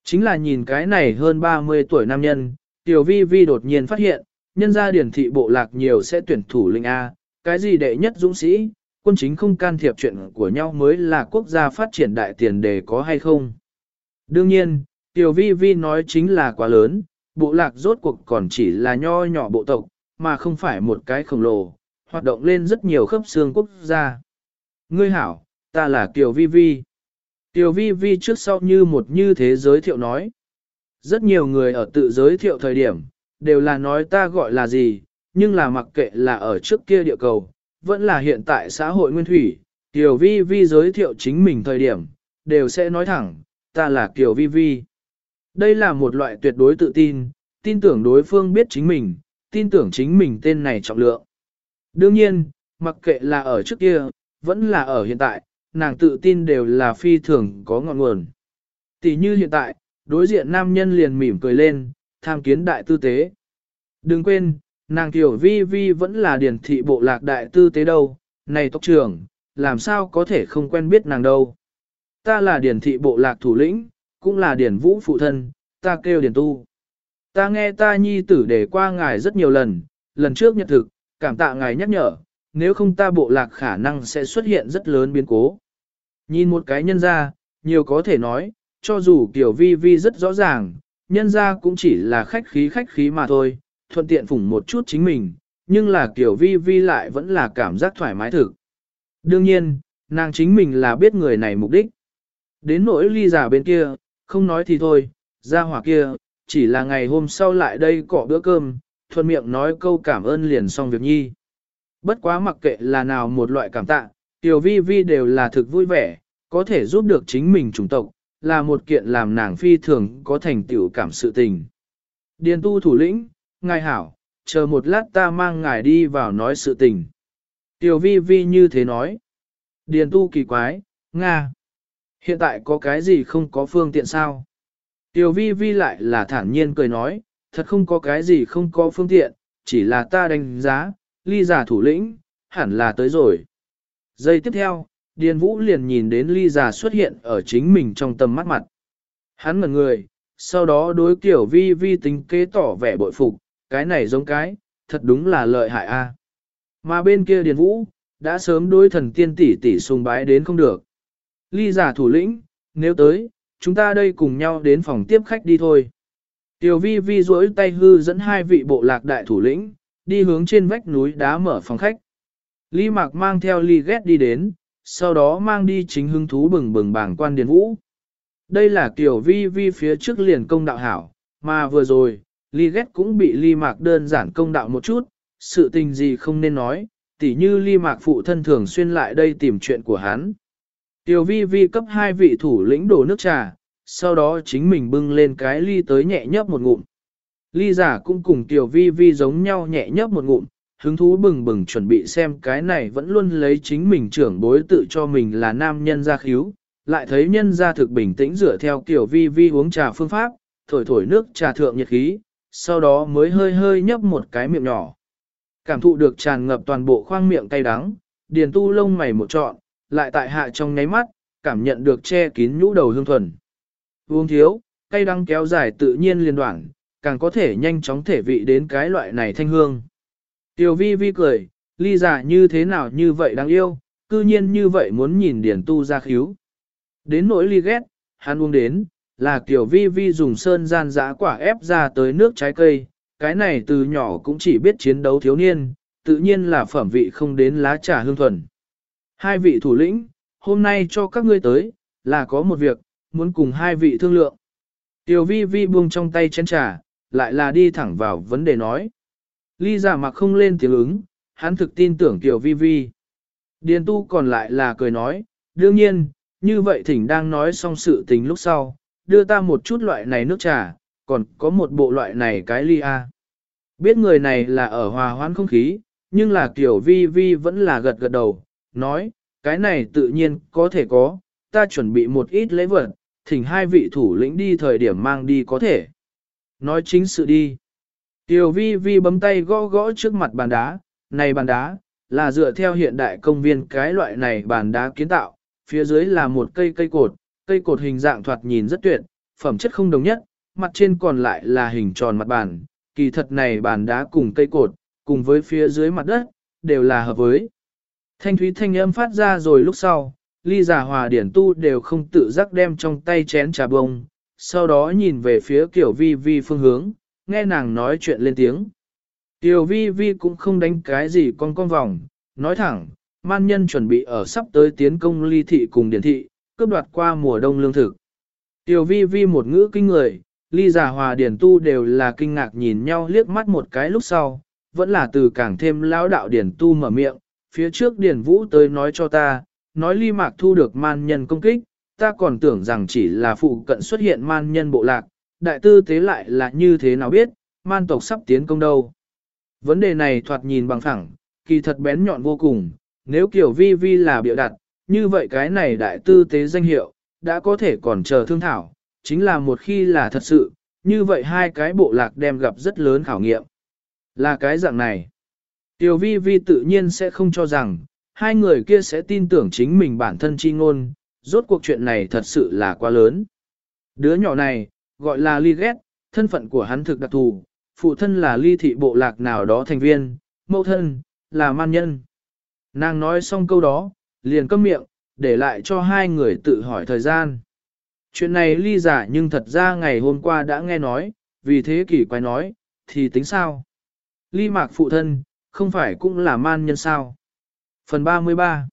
Chính là nhìn cái này hơn 30 tuổi nam nhân, Tiểu Vi Vi đột nhiên phát hiện, nhân gia điển thị bộ lạc nhiều sẽ tuyển thủ linh A, cái gì đệ nhất dũng sĩ, quân chính không can thiệp chuyện của nhau mới là quốc gia phát triển đại tiền đề có hay không. Đương nhiên, Tiểu Vi Vi nói chính là quá lớn, bộ lạc rốt cuộc còn chỉ là nho nhỏ bộ tộc, mà không phải một cái khổng lồ, hoạt động lên rất nhiều khớp xương quốc gia. Ngươi hảo, ta là Kiều Vi Vi. Kiều Vi Vi trước sau như một như thế giới thiệu nói. Rất nhiều người ở tự giới thiệu thời điểm, đều là nói ta gọi là gì, nhưng là mặc kệ là ở trước kia địa cầu, vẫn là hiện tại xã hội nguyên thủy, Kiều Vi Vi giới thiệu chính mình thời điểm, đều sẽ nói thẳng, ta là Kiều Vi Vi. Đây là một loại tuyệt đối tự tin, tin tưởng đối phương biết chính mình, tin tưởng chính mình tên này trọng lượng. Đương nhiên, mặc kệ là ở trước kia, vẫn là ở hiện tại, nàng tự tin đều là phi thường có ngọn nguồn. Tỷ như hiện tại, đối diện nam nhân liền mỉm cười lên, tham kiến đại tư tế. Đừng quên, Nàng tiểu vi vi vẫn là điển thị bộ lạc đại tư tế đâu, này tộc trưởng, làm sao có thể không quen biết nàng đâu. Ta là điển thị bộ lạc thủ lĩnh, cũng là điển vũ phụ thân, ta kêu điển tu. Ta nghe ta nhi tử để qua ngài rất nhiều lần, lần trước nhật thực, cảm tạ ngài nhắc nhở, nếu không ta bộ lạc khả năng sẽ xuất hiện rất lớn biến cố. Nhìn một cái nhân ra, nhiều có thể nói, cho dù kiểu vi vi rất rõ ràng, nhân ra cũng chỉ là khách khí khách khí mà thôi, thuận tiện phủng một chút chính mình, nhưng là kiểu vi vi lại vẫn là cảm giác thoải mái thực. Đương nhiên, nàng chính mình là biết người này mục đích. Đến nỗi ly giả bên kia, không nói thì thôi, ra hỏa kia, chỉ là ngày hôm sau lại đây cọ bữa cơm, thuận miệng nói câu cảm ơn liền xong việc nhi. Bất quá mặc kệ là nào một loại cảm tạ, tiểu vi vi đều là thực vui vẻ, có thể giúp được chính mình chủng tộc, là một kiện làm nàng phi thường có thành tựu cảm sự tình. Điền tu thủ lĩnh, ngài hảo, chờ một lát ta mang ngài đi vào nói sự tình. Tiểu vi vi như thế nói. Điền tu kỳ quái, Nga. Hiện tại có cái gì không có phương tiện sao? Tiểu vi vi lại là thản nhiên cười nói, thật không có cái gì không có phương tiện, chỉ là ta đánh giá, ly giả thủ lĩnh, hẳn là tới rồi. Giây tiếp theo, Điền Vũ liền nhìn đến ly giả xuất hiện ở chính mình trong tầm mắt mặt. Hắn ngẩn người, sau đó đối kiểu vi vi tính kế tỏ vẻ bội phục, cái này giống cái, thật đúng là lợi hại a. Mà bên kia Điền Vũ, đã sớm đối thần tiên tỷ tỷ sùng bái đến không được. Ly giả thủ lĩnh, nếu tới, chúng ta đây cùng nhau đến phòng tiếp khách đi thôi. Tiểu vi vi duỗi tay hư dẫn hai vị bộ lạc đại thủ lĩnh, đi hướng trên vách núi đá mở phòng khách. Ly Mạc mang theo Ly Ghét đi đến, sau đó mang đi chính hứng thú bừng bừng bảng quan điền vũ. Đây là kiểu vi vi phía trước liền công đạo hảo, mà vừa rồi, Ly Ghét cũng bị Ly Mạc đơn giản công đạo một chút, sự tình gì không nên nói, tỉ như Ly Mạc phụ thân thường xuyên lại đây tìm chuyện của hắn. Tiểu vi vi cấp hai vị thủ lĩnh đổ nước trà, sau đó chính mình bưng lên cái ly tới nhẹ nhấp một ngụm. Ly giả cũng cùng tiểu vi vi giống nhau nhẹ nhấp một ngụm, hứng thú bừng bừng chuẩn bị xem cái này vẫn luôn lấy chính mình trưởng bối tự cho mình là nam nhân gia khíu, lại thấy nhân gia thực bình tĩnh dựa theo kiểu vi vi uống trà phương pháp, thổi thổi nước trà thượng nhiệt khí, sau đó mới hơi hơi nhấp một cái miệng nhỏ. Cảm thụ được tràn ngập toàn bộ khoang miệng cay đắng, điền tu lông mày một trọn, lại tại hạ trong nháy mắt, cảm nhận được che kín nhũ đầu hương thuần. Uống thiếu, cây đăng kéo dài tự nhiên liên đoạn, càng có thể nhanh chóng thể vị đến cái loại này thanh hương. Tiểu vi vi cười, ly giả như thế nào như vậy đáng yêu, cư nhiên như vậy muốn nhìn điển tu ra khíu. Đến nỗi ly ghét, hắn uống đến, là tiểu vi vi dùng sơn gian giã quả ép ra tới nước trái cây, cái này từ nhỏ cũng chỉ biết chiến đấu thiếu niên, tự nhiên là phẩm vị không đến lá trà hương thuần. Hai vị thủ lĩnh, hôm nay cho các ngươi tới, là có một việc, muốn cùng hai vị thương lượng. Tiểu vi vi buông trong tay chén trà, lại là đi thẳng vào vấn đề nói. Ly giả mặc không lên tiếng ứng, hắn thực tin tưởng tiểu vi vi. Điền tu còn lại là cười nói, đương nhiên, như vậy thỉnh đang nói xong sự tình lúc sau, đưa ta một chút loại này nước trà, còn có một bộ loại này cái ly a. Biết người này là ở hòa hoãn không khí, nhưng là tiểu vi vi vẫn là gật gật đầu, nói, cái này tự nhiên có thể có, ta chuẩn bị một ít lễ vật, thỉnh hai vị thủ lĩnh đi thời điểm mang đi có thể. Nói chính sự đi. Tiểu vi vi bấm tay gõ gõ trước mặt bàn đá, này bàn đá, là dựa theo hiện đại công viên cái loại này bàn đá kiến tạo, phía dưới là một cây cây cột, cây cột hình dạng thoạt nhìn rất tuyệt, phẩm chất không đồng nhất, mặt trên còn lại là hình tròn mặt bàn, kỳ thật này bàn đá cùng cây cột, cùng với phía dưới mặt đất, đều là hợp với. Thanh thúy thanh âm phát ra rồi lúc sau, ly giả hòa điển tu đều không tự giác đem trong tay chén trà bông, sau đó nhìn về phía kiểu vi vi phương hướng, nghe nàng nói chuyện lên tiếng. Tiểu vi vi cũng không đánh cái gì con con vòng, nói thẳng, man nhân chuẩn bị ở sắp tới tiến công ly thị cùng điển thị, cướp đoạt qua mùa đông lương thực. Tiểu vi vi một ngữ kinh người, ly giả hòa điển tu đều là kinh ngạc nhìn nhau liếc mắt một cái lúc sau, vẫn là từ càng thêm lão đạo điển tu mở miệng, phía trước Điền vũ tới nói cho ta, nói ly mạc thu được man nhân công kích, ta còn tưởng rằng chỉ là phụ cận xuất hiện man nhân bộ lạc, đại tư tế lại là như thế nào biết, man tộc sắp tiến công đâu. Vấn đề này thoạt nhìn bằng phẳng, kỳ thật bén nhọn vô cùng, nếu kiểu vi vi là biểu đặt, như vậy cái này đại tư tế danh hiệu, đã có thể còn chờ thương thảo, chính là một khi là thật sự, như vậy hai cái bộ lạc đem gặp rất lớn khảo nghiệm. Là cái dạng này. Tiểu vi vi tự nhiên sẽ không cho rằng, hai người kia sẽ tin tưởng chính mình bản thân chi ngôn, rốt cuộc chuyện này thật sự là quá lớn. Đứa nhỏ này, gọi là ly ghét, thân phận của hắn thực đặc thù, phụ thân là ly thị bộ lạc nào đó thành viên, mẫu thân, là man nhân. Nàng nói xong câu đó, liền câm miệng, để lại cho hai người tự hỏi thời gian. Chuyện này ly giả nhưng thật ra ngày hôm qua đã nghe nói, vì thế kỷ quái nói, thì tính sao? Ly mạc phụ thân, không phải cũng là man nhân sao? Phần 33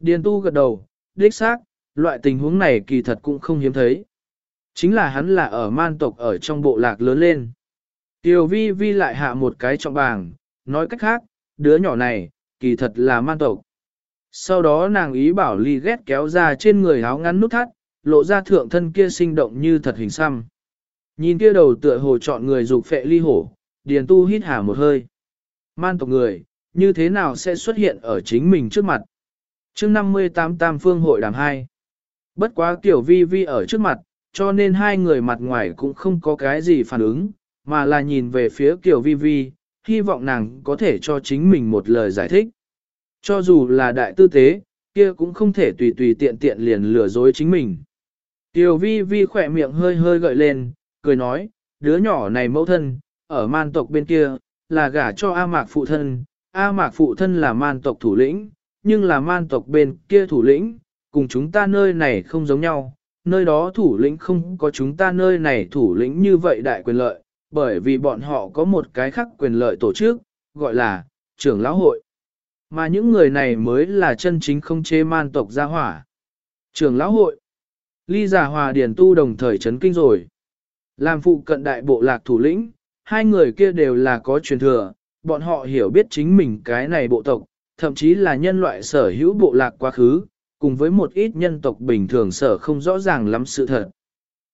Điền tu gật đầu, đích xác, loại tình huống này kỳ thật cũng không hiếm thấy. Chính là hắn là ở man tộc ở trong bộ lạc lớn lên. Tiểu vi vi lại hạ một cái trọng bảng, nói cách khác, đứa nhỏ này, kỳ thật là man tộc. Sau đó nàng ý bảo ly ghét kéo ra trên người áo ngắn nút thắt, lộ ra thượng thân kia sinh động như thật hình xăm. Nhìn kia đầu tựa hồ chọn người dục phệ ly hổ, điền tu hít hà một hơi. Man tộc người, như thế nào sẽ xuất hiện ở chính mình trước mặt? chương 58 Tam Phương Hội Đàm 2 Bất quá Tiểu vi vi ở trước mặt, cho nên hai người mặt ngoài cũng không có cái gì phản ứng, mà là nhìn về phía Tiểu vi vi, hy vọng nàng có thể cho chính mình một lời giải thích. Cho dù là đại tư tế, kia cũng không thể tùy tùy tiện tiện liền lừa dối chính mình. Tiểu vi vi khỏe miệng hơi hơi gợi lên, cười nói, đứa nhỏ này mẫu thân, ở man tộc bên kia, là gả cho A Mạc phụ thân, A Mạc phụ thân là man tộc thủ lĩnh, nhưng là man tộc bên kia thủ lĩnh, cùng chúng ta nơi này không giống nhau, nơi đó thủ lĩnh không có chúng ta nơi này thủ lĩnh như vậy đại quyền lợi, bởi vì bọn họ có một cái khác quyền lợi tổ chức, gọi là trưởng lão hội. Mà những người này mới là chân chính không chế man tộc gia hỏa. Trưởng lão hội. Ly giả hòa điển tu đồng thời chấn kinh rồi. Làm phụ cận đại bộ lạc thủ lĩnh, hai người kia đều là có truyền thừa, bọn họ hiểu biết chính mình cái này bộ tộc, thậm chí là nhân loại sở hữu bộ lạc quá khứ, cùng với một ít nhân tộc bình thường sở không rõ ràng lắm sự thật.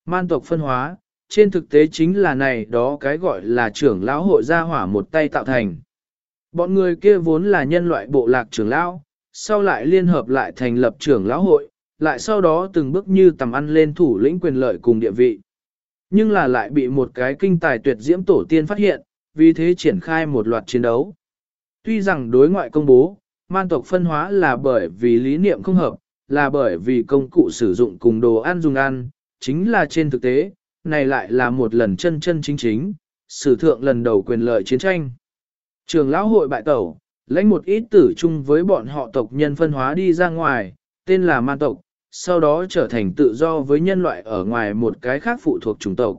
Man tộc phân hóa, trên thực tế chính là này đó cái gọi là trưởng lão hội gia hỏa một tay tạo thành. Bọn người kia vốn là nhân loại bộ lạc trưởng lão, sau lại liên hợp lại thành lập trưởng lão hội, lại sau đó từng bước như tầm ăn lên thủ lĩnh quyền lợi cùng địa vị. Nhưng là lại bị một cái kinh tài tuyệt diễm tổ tiên phát hiện, vì thế triển khai một loạt chiến đấu. Tuy rằng đối ngoại công bố, man tộc phân hóa là bởi vì lý niệm không hợp, là bởi vì công cụ sử dụng cùng đồ ăn dùng ăn, chính là trên thực tế, này lại là một lần chân chân chính chính, sử thượng lần đầu quyền lợi chiến tranh. Trường lão hội bại tẩu, lãnh một ít tử chung với bọn họ tộc nhân phân hóa đi ra ngoài, tên là man tộc, sau đó trở thành tự do với nhân loại ở ngoài một cái khác phụ thuộc chủng tộc.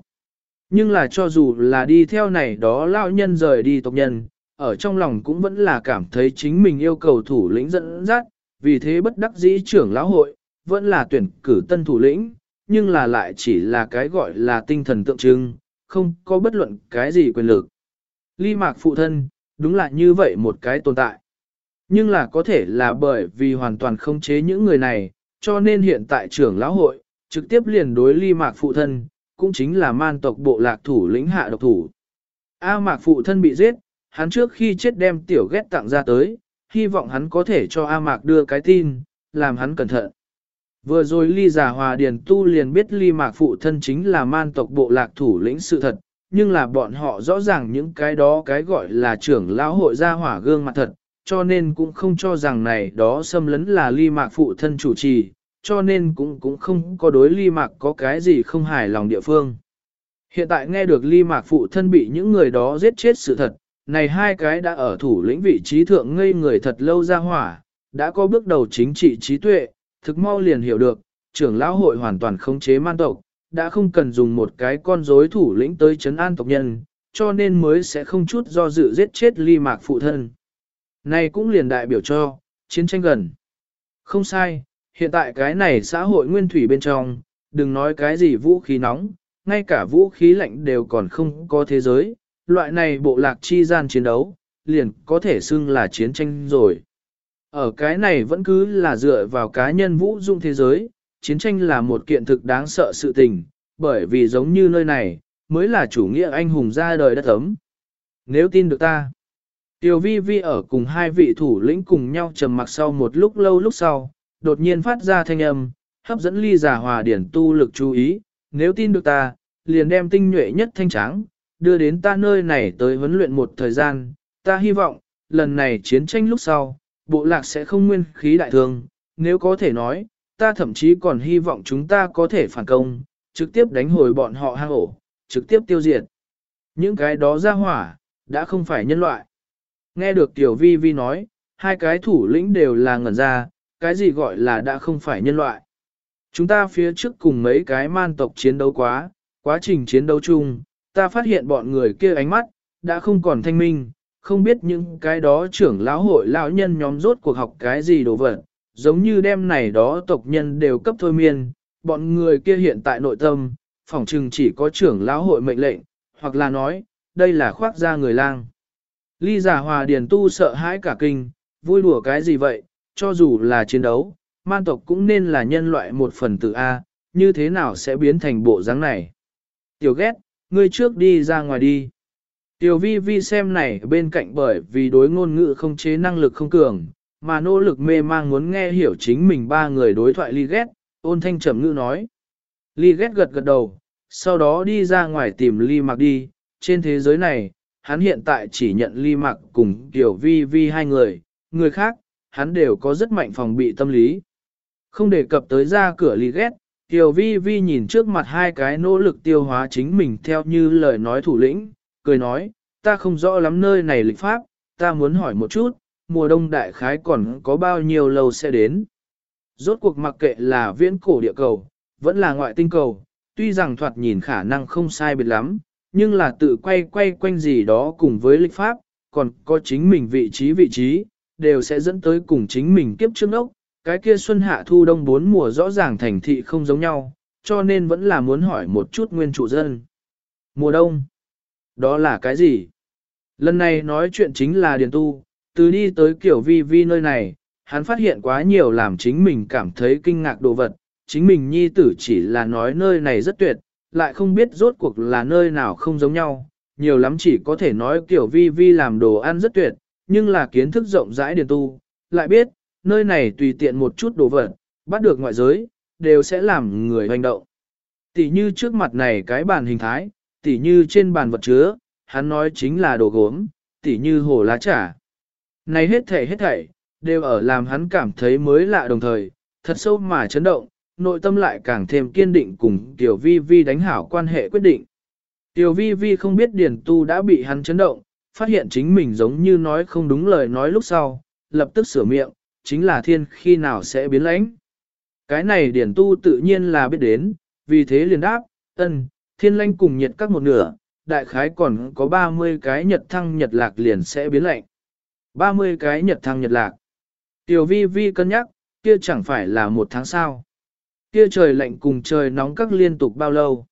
Nhưng là cho dù là đi theo này đó lao nhân rời đi tộc nhân, ở trong lòng cũng vẫn là cảm thấy chính mình yêu cầu thủ lĩnh dẫn dắt, vì thế bất đắc dĩ trưởng lão hội, vẫn là tuyển cử tân thủ lĩnh, nhưng là lại chỉ là cái gọi là tinh thần tượng trưng, không có bất luận cái gì quyền lực. Ly mạc phụ thân, đúng là như vậy một cái tồn tại. Nhưng là có thể là bởi vì hoàn toàn không chế những người này, cho nên hiện tại trưởng lão hội, trực tiếp liền đối ly mạc phụ thân, cũng chính là man tộc bộ lạc thủ lĩnh hạ độc thủ. A mạc phụ thân bị giết, hắn trước khi chết đem tiểu ghét tặng ra tới, hy vọng hắn có thể cho A mạc đưa cái tin, làm hắn cẩn thận. Vừa rồi ly giả hòa điền tu liền biết ly mạc phụ thân chính là man tộc bộ lạc thủ lĩnh sự thật, nhưng là bọn họ rõ ràng những cái đó cái gọi là trưởng lão hội gia hỏa gương mặt thật, cho nên cũng không cho rằng này đó xâm lấn là ly mạc phụ thân chủ trì, cho nên cũng cũng không có đối ly mạc có cái gì không hài lòng địa phương. Hiện tại nghe được ly mạc phụ thân bị những người đó giết chết sự thật, này hai cái đã ở thủ lĩnh vị trí thượng ngây người thật lâu ra hỏa, đã có bước đầu chính trị trí tuệ, thực mau liền hiểu được, trưởng lão hội hoàn toàn không chế man tộc, đã không cần dùng một cái con rối thủ lĩnh tới chấn an tộc nhân, cho nên mới sẽ không chút do dự giết chết ly mạc phụ thân. Này cũng liền đại biểu cho, chiến tranh gần. Không sai, hiện tại cái này xã hội nguyên thủy bên trong, đừng nói cái gì vũ khí nóng, ngay cả vũ khí lạnh đều còn không có thế giới, loại này bộ lạc chi gian chiến đấu, liền có thể xưng là chiến tranh rồi. Ở cái này vẫn cứ là dựa vào cá nhân vũ dung thế giới, chiến tranh là một kiện thực đáng sợ sự tình, bởi vì giống như nơi này, mới là chủ nghĩa anh hùng ra đời đất ấm. Nếu tin được ta, Tiểu vi vi ở cùng hai vị thủ lĩnh cùng nhau trầm mặc sau một lúc lâu lúc sau, đột nhiên phát ra thanh âm, hấp dẫn ly giả hòa điển tu lực chú ý, nếu tin được ta, liền đem tinh nhuệ nhất thanh trắng, đưa đến ta nơi này tới huấn luyện một thời gian, ta hy vọng, lần này chiến tranh lúc sau, bộ lạc sẽ không nguyên khí đại thương, nếu có thể nói, ta thậm chí còn hy vọng chúng ta có thể phản công, trực tiếp đánh hồi bọn họ hang ổ, trực tiếp tiêu diệt. Những cái đó ra hỏa, đã không phải nhân loại. Nghe được Tiểu Vi Vi nói, hai cái thủ lĩnh đều là ngẩn ra, cái gì gọi là đã không phải nhân loại. Chúng ta phía trước cùng mấy cái man tộc chiến đấu quá, quá trình chiến đấu chung, ta phát hiện bọn người kia ánh mắt, đã không còn thanh minh, không biết những cái đó trưởng lão hội lão nhân nhóm rốt cuộc học cái gì đồ vật, giống như đêm này đó tộc nhân đều cấp thôi miên, bọn người kia hiện tại nội tâm, phỏng chừng chỉ có trưởng lão hội mệnh lệnh, hoặc là nói, đây là khoác ra người lang. Ly giả hòa điền tu sợ hãi cả kinh, vui đùa cái gì vậy, cho dù là chiến đấu, man tộc cũng nên là nhân loại một phần tử A, như thế nào sẽ biến thành bộ dáng này. Tiểu ghét, ngươi trước đi ra ngoài đi. Tiểu vi vi xem này bên cạnh bởi vì đối ngôn ngữ không chế năng lực không cường, mà nỗ lực mê mang muốn nghe hiểu chính mình ba người đối thoại ly ghét, ôn thanh trầm ngữ nói. Ly ghét gật gật đầu, sau đó đi ra ngoài tìm ly mặc đi, trên thế giới này, hắn hiện tại chỉ nhận ly mặc cùng tiểu vi vi hai người, người khác, hắn đều có rất mạnh phòng bị tâm lý. Không đề cập tới ra cửa ly ghét, tiểu vi vi nhìn trước mặt hai cái nỗ lực tiêu hóa chính mình theo như lời nói thủ lĩnh, cười nói, ta không rõ lắm nơi này lịch pháp, ta muốn hỏi một chút, mùa đông đại khái còn có bao nhiêu lâu sẽ đến. Rốt cuộc mặc kệ là viễn cổ địa cầu, vẫn là ngoại tinh cầu, tuy rằng thoạt nhìn khả năng không sai biệt lắm, nhưng là tự quay quay quanh gì đó cùng với lịch pháp, còn có chính mình vị trí vị trí, đều sẽ dẫn tới cùng chính mình kiếp trước ốc. Cái kia xuân hạ thu đông bốn mùa rõ ràng thành thị không giống nhau, cho nên vẫn là muốn hỏi một chút nguyên chủ dân. Mùa đông, đó là cái gì? Lần này nói chuyện chính là Điền Tu, từ đi tới kiểu vi vi nơi này, hắn phát hiện quá nhiều làm chính mình cảm thấy kinh ngạc đồ vật, chính mình nhi tử chỉ là nói nơi này rất tuyệt, lại không biết rốt cuộc là nơi nào không giống nhau, nhiều lắm chỉ có thể nói kiểu vi vi làm đồ ăn rất tuyệt, nhưng là kiến thức rộng rãi điền tu, lại biết, nơi này tùy tiện một chút đồ vật, bắt được ngoại giới, đều sẽ làm người hoành động. Tỷ như trước mặt này cái bàn hình thái, tỷ như trên bàn vật chứa, hắn nói chính là đồ gốm, tỷ như hồ lá trà. Này hết thảy hết thảy, đều ở làm hắn cảm thấy mới lạ đồng thời, thật sâu mà chấn động, nội tâm lại càng thêm kiên định cùng Tiểu Vi Vi đánh hảo quan hệ quyết định. Tiểu Vi Vi không biết Điền Tu đã bị hắn chấn động, phát hiện chính mình giống như nói không đúng lời nói lúc sau, lập tức sửa miệng, chính là thiên khi nào sẽ biến lãnh. Cái này Điền Tu tự nhiên là biết đến, vì thế liền đáp, ân, thiên lanh cùng nhiệt các một nửa, đại khái còn có 30 cái nhật thăng nhật lạc liền sẽ biến lạnh. 30 cái nhật thăng nhật lạc. Tiểu vi vi cân nhắc, kia chẳng phải là một tháng sao. Kia trời lạnh cùng trời nóng các liên tục bao lâu.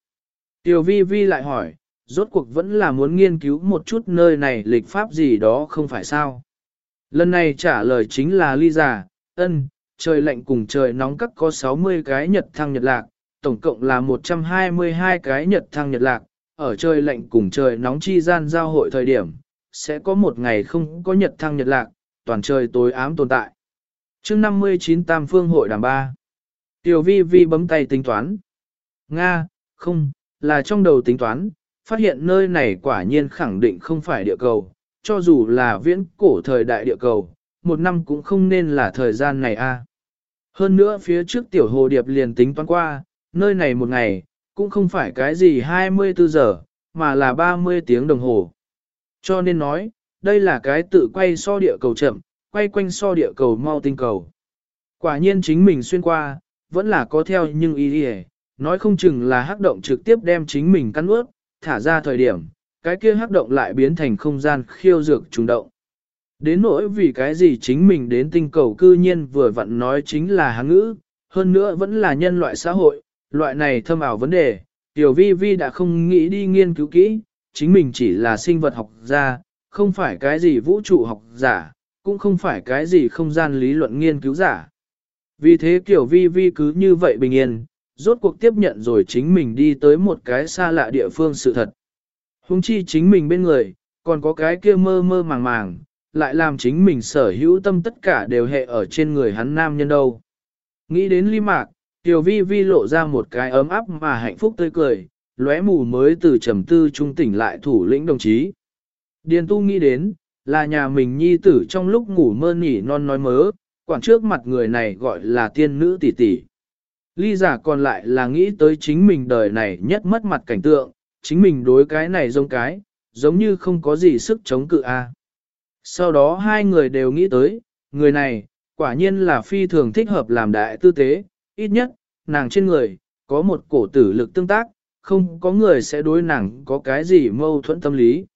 Tiểu vi vi lại hỏi, rốt cuộc vẫn là muốn nghiên cứu một chút nơi này lịch pháp gì đó không phải sao. Lần này trả lời chính là ly giả, ân, trời lạnh cùng trời nóng các có 60 cái nhật thăng nhật lạc, tổng cộng là 122 cái nhật thăng nhật lạc, ở trời lạnh cùng trời nóng chi gian giao hội thời điểm, sẽ có một ngày không có nhật thăng nhật lạc, toàn trời tối ám tồn tại. chương 59 Tam Phương hội đàm ba Tiểu vi vi bấm tay tính toán. Nga, không, là trong đầu tính toán, phát hiện nơi này quả nhiên khẳng định không phải địa cầu, cho dù là viễn cổ thời đại địa cầu, một năm cũng không nên là thời gian này a. Hơn nữa phía trước tiểu hồ điệp liền tính toán qua, nơi này một ngày, cũng không phải cái gì 24 giờ, mà là 30 tiếng đồng hồ. Cho nên nói, đây là cái tự quay so địa cầu chậm, quay quanh so địa cầu mau tinh cầu. Quả nhiên chính mình xuyên qua, vẫn là có theo nhưng ý đi nói không chừng là hắc động trực tiếp đem chính mình cắn ướt, thả ra thời điểm, cái kia hắc động lại biến thành không gian khiêu dược trùng động. Đến nỗi vì cái gì chính mình đến tinh cầu cư nhiên vừa vặn nói chính là hán ngữ, hơn nữa vẫn là nhân loại xã hội, loại này thâm ảo vấn đề, Tiểu Vi Vi đã không nghĩ đi nghiên cứu kỹ, chính mình chỉ là sinh vật học gia, không phải cái gì vũ trụ học giả, cũng không phải cái gì không gian lý luận nghiên cứu giả. Vì thế Tiểu Vi Vi cứ như vậy bình yên, rốt cuộc tiếp nhận rồi chính mình đi tới một cái xa lạ địa phương sự thật. Hùng chi chính mình bên người, còn có cái kia mơ mơ màng màng, lại làm chính mình sở hữu tâm tất cả đều hệ ở trên người hắn nam nhân đâu. Nghĩ đến ly mạc, Tiểu vi vi lộ ra một cái ấm áp mà hạnh phúc tươi cười, lóe mù mới từ trầm tư trung tỉnh lại thủ lĩnh đồng chí. Điền tu nghĩ đến, là nhà mình nhi tử trong lúc ngủ mơ nỉ non nói mớ, quản trước mặt người này gọi là tiên nữ tỷ tỷ. Ly giả còn lại là nghĩ tới chính mình đời này nhất mất mặt cảnh tượng, chính mình đối cái này giống cái, giống như không có gì sức chống cự a. Sau đó hai người đều nghĩ tới, người này, quả nhiên là phi thường thích hợp làm đại tư tế, ít nhất, nàng trên người, có một cổ tử lực tương tác, không có người sẽ đối nàng có cái gì mâu thuẫn tâm lý.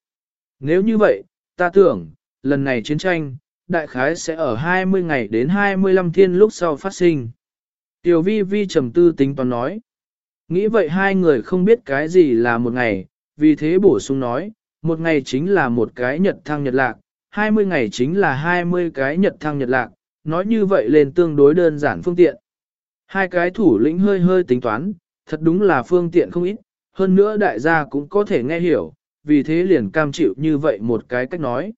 Nếu như vậy, ta tưởng, lần này chiến tranh, đại khái sẽ ở 20 ngày đến 25 thiên lúc sau phát sinh. Tiểu vi vi trầm tư tính toán nói. Nghĩ vậy hai người không biết cái gì là một ngày, vì thế bổ sung nói, một ngày chính là một cái nhật thăng nhật lạc, 20 ngày chính là 20 cái nhật thăng nhật lạc, nói như vậy lên tương đối đơn giản phương tiện. Hai cái thủ lĩnh hơi hơi tính toán, thật đúng là phương tiện không ít, hơn nữa đại gia cũng có thể nghe hiểu, vì thế liền cam chịu như vậy một cái cách nói.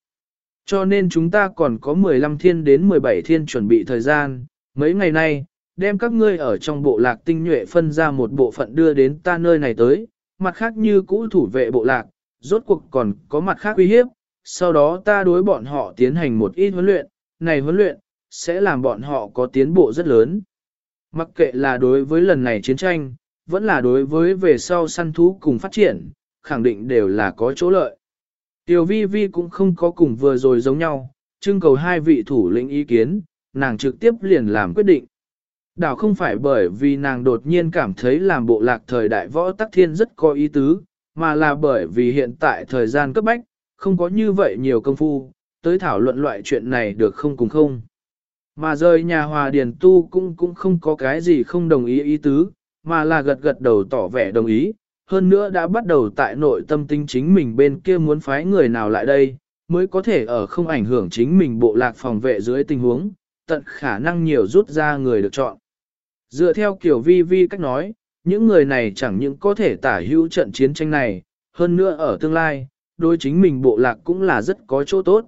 Cho nên chúng ta còn có 15 thiên đến 17 thiên chuẩn bị thời gian, mấy ngày nay, đem các ngươi ở trong bộ lạc tinh nhuệ phân ra một bộ phận đưa đến ta nơi này tới, mặt khác như cũ thủ vệ bộ lạc, rốt cuộc còn có mặt khác uy hiếp, sau đó ta đối bọn họ tiến hành một ít huấn luyện, này huấn luyện, sẽ làm bọn họ có tiến bộ rất lớn. Mặc kệ là đối với lần này chiến tranh, vẫn là đối với về sau săn thú cùng phát triển, khẳng định đều là có chỗ lợi. Tiểu vi vi cũng không có cùng vừa rồi giống nhau, trưng cầu hai vị thủ lĩnh ý kiến, nàng trực tiếp liền làm quyết định. Đảo không phải bởi vì nàng đột nhiên cảm thấy làm bộ lạc thời đại võ tắc thiên rất có ý tứ, mà là bởi vì hiện tại thời gian cấp bách, không có như vậy nhiều công phu, tới thảo luận loại chuyện này được không cùng không. Mà rời nhà hòa điền tu cũng cũng không có cái gì không đồng ý ý tứ, mà là gật gật đầu tỏ vẻ đồng ý, hơn nữa đã bắt đầu tại nội tâm tinh chính mình bên kia muốn phái người nào lại đây, mới có thể ở không ảnh hưởng chính mình bộ lạc phòng vệ dưới tình huống, tận khả năng nhiều rút ra người được chọn. Dựa theo kiểu vi vi cách nói, những người này chẳng những có thể tả hữu trận chiến tranh này, hơn nữa ở tương lai, đối chính mình bộ lạc cũng là rất có chỗ tốt.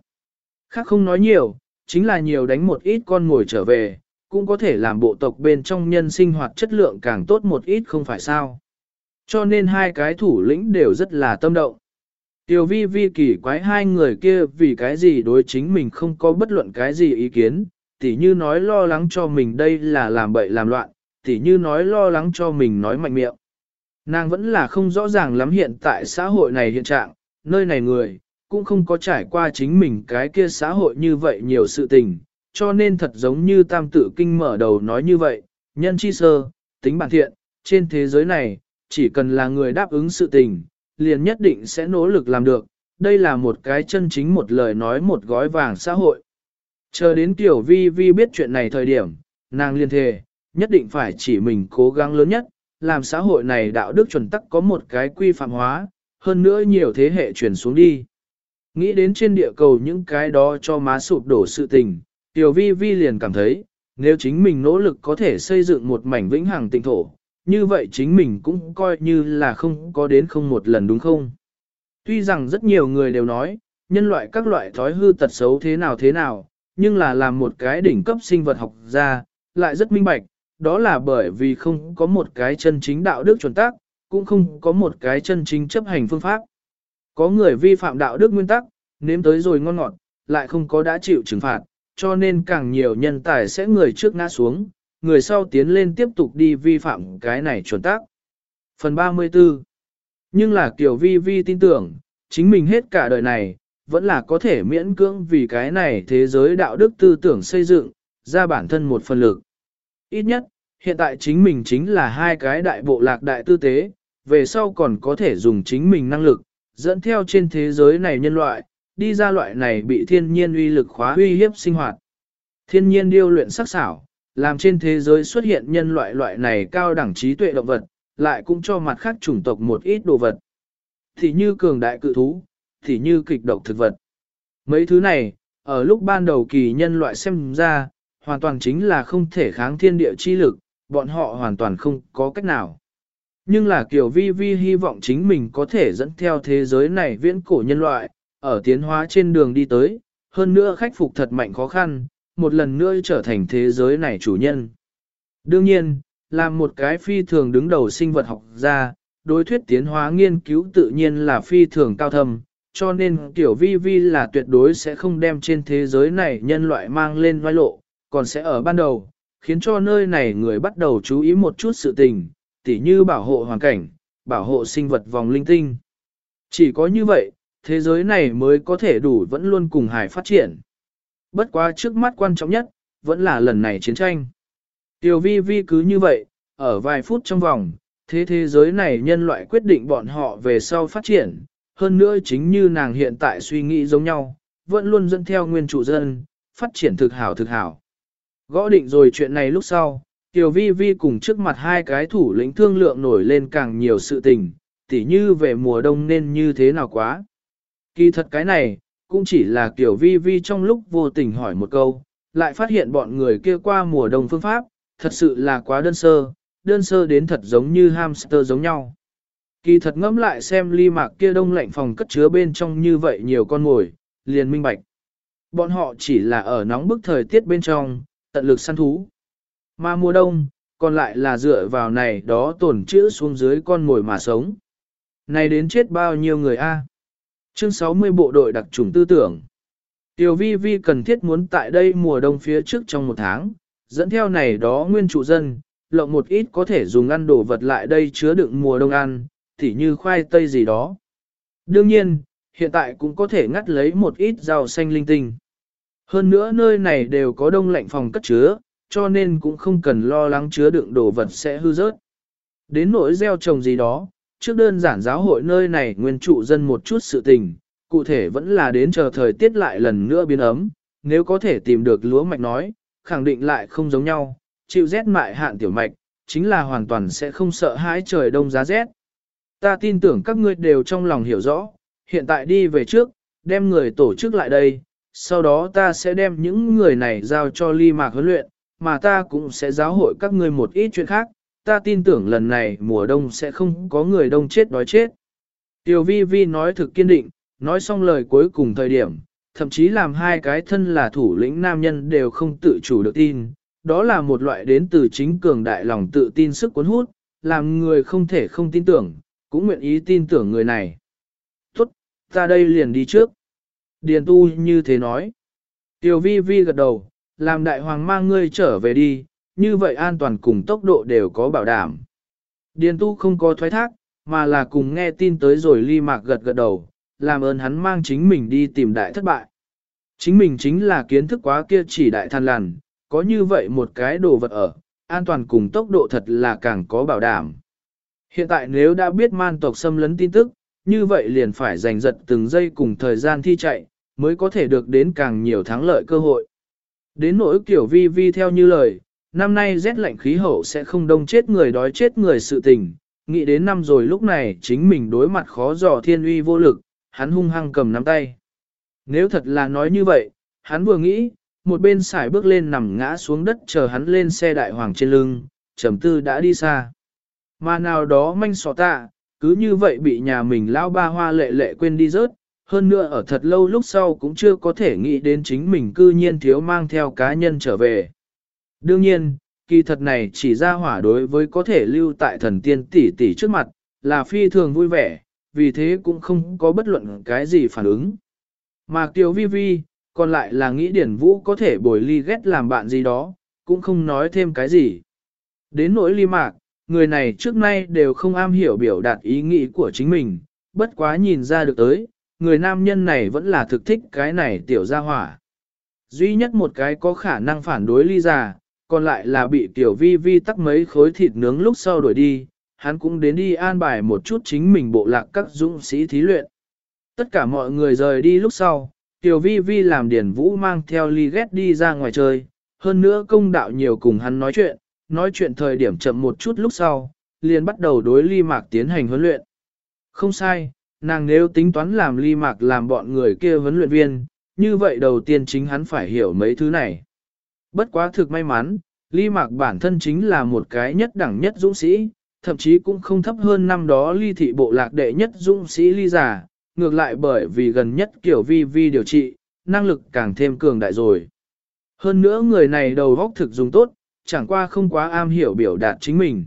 Khác không nói nhiều, chính là nhiều đánh một ít con ngồi trở về, cũng có thể làm bộ tộc bên trong nhân sinh hoạt chất lượng càng tốt một ít không phải sao. Cho nên hai cái thủ lĩnh đều rất là tâm động. Tiểu vi vi kỳ quái hai người kia vì cái gì đối chính mình không có bất luận cái gì ý kiến, tỉ như nói lo lắng cho mình đây là làm bậy làm loạn, tỉ như nói lo lắng cho mình nói mạnh miệng. Nàng vẫn là không rõ ràng lắm hiện tại xã hội này hiện trạng, nơi này người, cũng không có trải qua chính mình cái kia xã hội như vậy nhiều sự tình, cho nên thật giống như tam tự kinh mở đầu nói như vậy, nhân chi sơ, tính bản thiện, trên thế giới này, chỉ cần là người đáp ứng sự tình, liền nhất định sẽ nỗ lực làm được, đây là một cái chân chính một lời nói một gói vàng xã hội. Chờ đến tiểu vi vi biết chuyện này thời điểm, nàng liên thề, nhất định phải chỉ mình cố gắng lớn nhất, làm xã hội này đạo đức chuẩn tắc có một cái quy phạm hóa, hơn nữa nhiều thế hệ truyền xuống đi. Nghĩ đến trên địa cầu những cái đó cho má sụp đổ sự tình, tiểu vi vi liền cảm thấy, nếu chính mình nỗ lực có thể xây dựng một mảnh vĩnh hằng tịnh thổ, như vậy chính mình cũng coi như là không có đến không một lần đúng không? Tuy rằng rất nhiều người đều nói, nhân loại các loại thói hư tật xấu thế nào thế nào, nhưng là làm một cái đỉnh cấp sinh vật học ra, lại rất minh bạch, đó là bởi vì không có một cái chân chính đạo đức chuẩn tắc, cũng không có một cái chân chính chấp hành phương pháp. Có người vi phạm đạo đức nguyên tắc, nếm tới rồi ngon ngọt, lại không có đã chịu trừng phạt, cho nên càng nhiều nhân tài sẽ người trước ngã xuống, người sau tiến lên tiếp tục đi vi phạm cái này chuẩn tắc. Phần 34 Nhưng là kiểu vi vi tin tưởng, chính mình hết cả đời này, vẫn là có thể miễn cưỡng vì cái này thế giới đạo đức tư tưởng xây dựng, ra bản thân một phần lực. Ít nhất, hiện tại chính mình chính là hai cái đại bộ lạc đại tư tế, về sau còn có thể dùng chính mình năng lực, dẫn theo trên thế giới này nhân loại, đi ra loại này bị thiên nhiên uy lực khóa uy hiếp sinh hoạt. Thiên nhiên điêu luyện sắc xảo, làm trên thế giới xuất hiện nhân loại loại này cao đẳng trí tuệ động vật, lại cũng cho mặt khác chủng tộc một ít đồ vật. Thì như cường đại cự thú, thì như kịch độc thực vật. Mấy thứ này, ở lúc ban đầu kỳ nhân loại xem ra, hoàn toàn chính là không thể kháng thiên địa chi lực, bọn họ hoàn toàn không có cách nào. Nhưng là kiểu vi vi hy vọng chính mình có thể dẫn theo thế giới này viễn cổ nhân loại, ở tiến hóa trên đường đi tới, hơn nữa khắc phục thật mạnh khó khăn, một lần nữa trở thành thế giới này chủ nhân. Đương nhiên, làm một cái phi thường đứng đầu sinh vật học ra, đối thuyết tiến hóa nghiên cứu tự nhiên là phi thường cao thâm, cho nên tiểu vi vi là tuyệt đối sẽ không đem trên thế giới này nhân loại mang lên vai lộ, còn sẽ ở ban đầu, khiến cho nơi này người bắt đầu chú ý một chút sự tình, tỉ như bảo hộ hoàn cảnh, bảo hộ sinh vật vòng linh tinh. Chỉ có như vậy, thế giới này mới có thể đủ vẫn luôn cùng hải phát triển. Bất quá trước mắt quan trọng nhất, vẫn là lần này chiến tranh. Tiểu vi vi cứ như vậy, ở vài phút trong vòng, thế thế giới này nhân loại quyết định bọn họ về sau phát triển, hơn nữa chính như nàng hiện tại suy nghĩ giống nhau, vẫn luôn dẫn theo nguyên chủ dân, phát triển thực hảo thực hảo. Gõ định rồi chuyện này lúc sau, Tiểu Vi Vi cùng trước mặt hai cái thủ lĩnh thương lượng nổi lên càng nhiều sự tình, tỉ như về mùa đông nên như thế nào quá. Kỳ thật cái này, cũng chỉ là kiểu Vi Vi trong lúc vô tình hỏi một câu, lại phát hiện bọn người kia qua mùa đông phương pháp, thật sự là quá đơn sơ, đơn sơ đến thật giống như hamster giống nhau. Kỳ thật ngẫm lại xem ly mạc kia đông lạnh phòng cất chứa bên trong như vậy nhiều con mồi, liền minh bạch. Bọn họ chỉ là ở nóng bức thời tiết bên trong, tận lực săn thú. Mà mùa đông, còn lại là dựa vào này đó tổn chữ xuống dưới con mồi mà sống. Này đến chết bao nhiêu người a? Chương 60 bộ đội đặc trùng tư tưởng. Tiểu vi vi cần thiết muốn tại đây mùa đông phía trước trong một tháng, dẫn theo này đó nguyên trụ dân, lộng một ít có thể dùng ăn đồ vật lại đây chứa đựng mùa đông ăn, tỉ như khoai tây gì đó. Đương nhiên, hiện tại cũng có thể ngắt lấy một ít rau xanh linh tinh. Hơn nữa nơi này đều có đông lạnh phòng cất chứa, cho nên cũng không cần lo lắng chứa đựng đồ vật sẽ hư rớt. Đến nỗi gieo trồng gì đó, trước đơn giản giáo hội nơi này nguyên trụ dân một chút sự tình, cụ thể vẫn là đến chờ thời tiết lại lần nữa biến ấm, nếu có thể tìm được lúa mạch nói, khẳng định lại không giống nhau, chịu rét mại hạn tiểu mạch, chính là hoàn toàn sẽ không sợ hãi trời đông giá rét. Ta tin tưởng các ngươi đều trong lòng hiểu rõ, hiện tại đi về trước, đem người tổ chức lại đây, sau đó ta sẽ đem những người này giao cho ly mạc huấn luyện, mà ta cũng sẽ giáo hội các ngươi một ít chuyện khác, ta tin tưởng lần này mùa đông sẽ không có người đông chết đói chết. Tiểu vi vi nói thực kiên định, nói xong lời cuối cùng thời điểm, thậm chí làm hai cái thân là thủ lĩnh nam nhân đều không tự chủ được tin, đó là một loại đến từ chính cường đại lòng tự tin sức cuốn hút, làm người không thể không tin tưởng, cũng nguyện ý tin tưởng người này. Tốt, ta đây liền đi trước. Điền tu như thế nói. Tiểu vi vi gật đầu, làm đại hoàng mang ngươi trở về đi, như vậy an toàn cùng tốc độ đều có bảo đảm. Điền tu không có thoái thác, mà là cùng nghe tin tới rồi ly mạc gật gật đầu, làm ơn hắn mang chính mình đi tìm đại thất bại. Chính mình chính là kiến thức quá kia chỉ đại than lằn, có như vậy một cái đồ vật ở, an toàn cùng tốc độ thật là càng có bảo đảm. Hiện tại nếu đã biết man tộc xâm lấn tin tức, như vậy liền phải giành giật từng giây cùng thời gian thi chạy, mới có thể được đến càng nhiều thắng lợi cơ hội. Đến nỗi kiểu vi vi theo như lời, năm nay rét lạnh khí hậu sẽ không đông chết người đói chết người sự tình, nghĩ đến năm rồi lúc này chính mình đối mặt khó dò thiên uy vô lực, hắn hung hăng cầm nắm tay. Nếu thật là nói như vậy, hắn vừa nghĩ, một bên xài bước lên nằm ngã xuống đất chờ hắn lên xe đại hoàng trên lưng, trầm tư đã đi xa. Mà nào đó manh sọ tạ, cứ như vậy bị nhà mình lao ba hoa lệ lệ quên đi rớt, hơn nữa ở thật lâu lúc sau cũng chưa có thể nghĩ đến chính mình cư nhiên thiếu mang theo cá nhân trở về. Đương nhiên, kỳ thật này chỉ ra hỏa đối với có thể lưu tại thần tiên tỷ tỷ trước mặt, là phi thường vui vẻ, vì thế cũng không có bất luận cái gì phản ứng. Mà Kiều Vi Vi, còn lại là nghĩ Điển Vũ có thể bồi ly ghét làm bạn gì đó, cũng không nói thêm cái gì. Đến nỗi ly mạc, người này trước nay đều không am hiểu biểu đạt ý nghĩ của chính mình, bất quá nhìn ra được tới, người nam nhân này vẫn là thực thích cái này tiểu gia hỏa. Duy nhất một cái có khả năng phản đối ly già, còn lại là bị tiểu vi vi tắc mấy khối thịt nướng lúc sau đuổi đi, hắn cũng đến đi an bài một chút chính mình bộ lạc các dũng sĩ thí luyện. Tất cả mọi người rời đi lúc sau, tiểu vi vi làm điển vũ mang theo ly ghét đi ra ngoài chơi, hơn nữa công đạo nhiều cùng hắn nói chuyện, nói chuyện thời điểm chậm một chút lúc sau, liền bắt đầu đối ly mạc tiến hành huấn luyện. Không sai, nàng nếu tính toán làm ly mạc làm bọn người kia huấn luyện viên, như vậy đầu tiên chính hắn phải hiểu mấy thứ này. Bất quá thực may mắn, ly mạc bản thân chính là một cái nhất đẳng nhất dũng sĩ, thậm chí cũng không thấp hơn năm đó ly thị bộ lạc đệ nhất dũng sĩ ly giả, ngược lại bởi vì gần nhất kiểu vi vi điều trị, năng lực càng thêm cường đại rồi. Hơn nữa người này đầu góc thực dùng tốt, chẳng qua không quá am hiểu biểu đạt chính mình.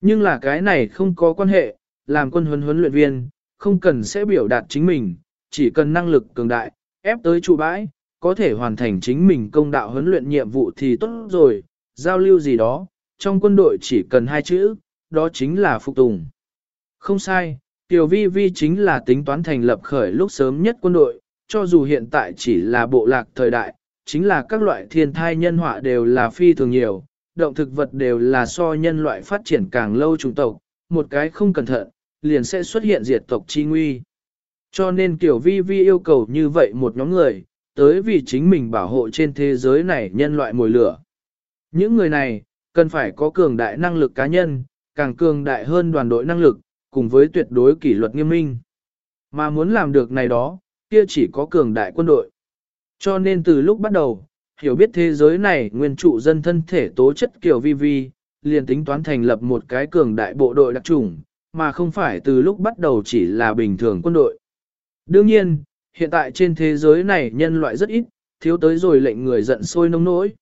Nhưng là cái này không có quan hệ, làm quân huấn huấn luyện viên, không cần sẽ biểu đạt chính mình, chỉ cần năng lực cường đại, ép tới trụ bãi, có thể hoàn thành chính mình công đạo huấn luyện nhiệm vụ thì tốt rồi, giao lưu gì đó, trong quân đội chỉ cần hai chữ, đó chính là phục tùng. Không sai, Tiểu Vi Vi chính là tính toán thành lập khởi lúc sớm nhất quân đội, cho dù hiện tại chỉ là bộ lạc thời đại, chính là các loại thiên thai nhân họa đều là phi thường nhiều, động thực vật đều là so nhân loại phát triển càng lâu chủng tộc, một cái không cẩn thận, liền sẽ xuất hiện diệt tộc chi nguy. Cho nên Tiểu Vi Vi yêu cầu như vậy một nhóm người, tới vì chính mình bảo hộ trên thế giới này nhân loại mồi lửa. Những người này, cần phải có cường đại năng lực cá nhân, càng cường đại hơn đoàn đội năng lực, cùng với tuyệt đối kỷ luật nghiêm minh. Mà muốn làm được này đó, kia chỉ có cường đại quân đội. Cho nên từ lúc bắt đầu, hiểu biết thế giới này nguyên trụ dân thân thể tố chất kiểu vi vi, liền tính toán thành lập một cái cường đại bộ đội đặc trùng, mà không phải từ lúc bắt đầu chỉ là bình thường quân đội. Đương nhiên, hiện tại trên thế giới này nhân loại rất ít, thiếu tới rồi lệnh người giận sôi nông nỗi.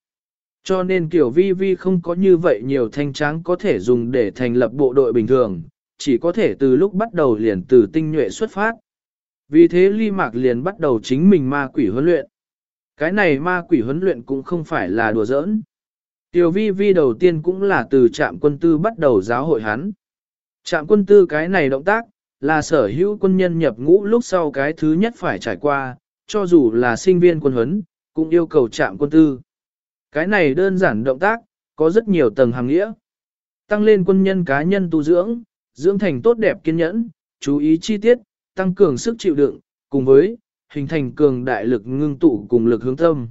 Cho nên kiểu vi vi không có như vậy nhiều thanh tráng có thể dùng để thành lập bộ đội bình thường, chỉ có thể từ lúc bắt đầu liền từ tinh nhuệ xuất phát. Vì thế ly mạc liền bắt đầu chính mình ma quỷ huấn luyện. Cái này ma quỷ huấn luyện cũng không phải là đùa giỡn. Tiểu vi vi đầu tiên cũng là từ trạm quân tư bắt đầu giáo hội hắn. Trạm quân tư cái này động tác, là sở hữu quân nhân nhập ngũ lúc sau cái thứ nhất phải trải qua, cho dù là sinh viên quân huấn, cũng yêu cầu chạm quân tư. Cái này đơn giản động tác, có rất nhiều tầng hàng nghĩa. Tăng lên quân nhân cá nhân tu dưỡng, dưỡng thành tốt đẹp kiên nhẫn, chú ý chi tiết, tăng cường sức chịu đựng, cùng với hình thành cường đại lực ngưng tụ cùng lực hướng tâm.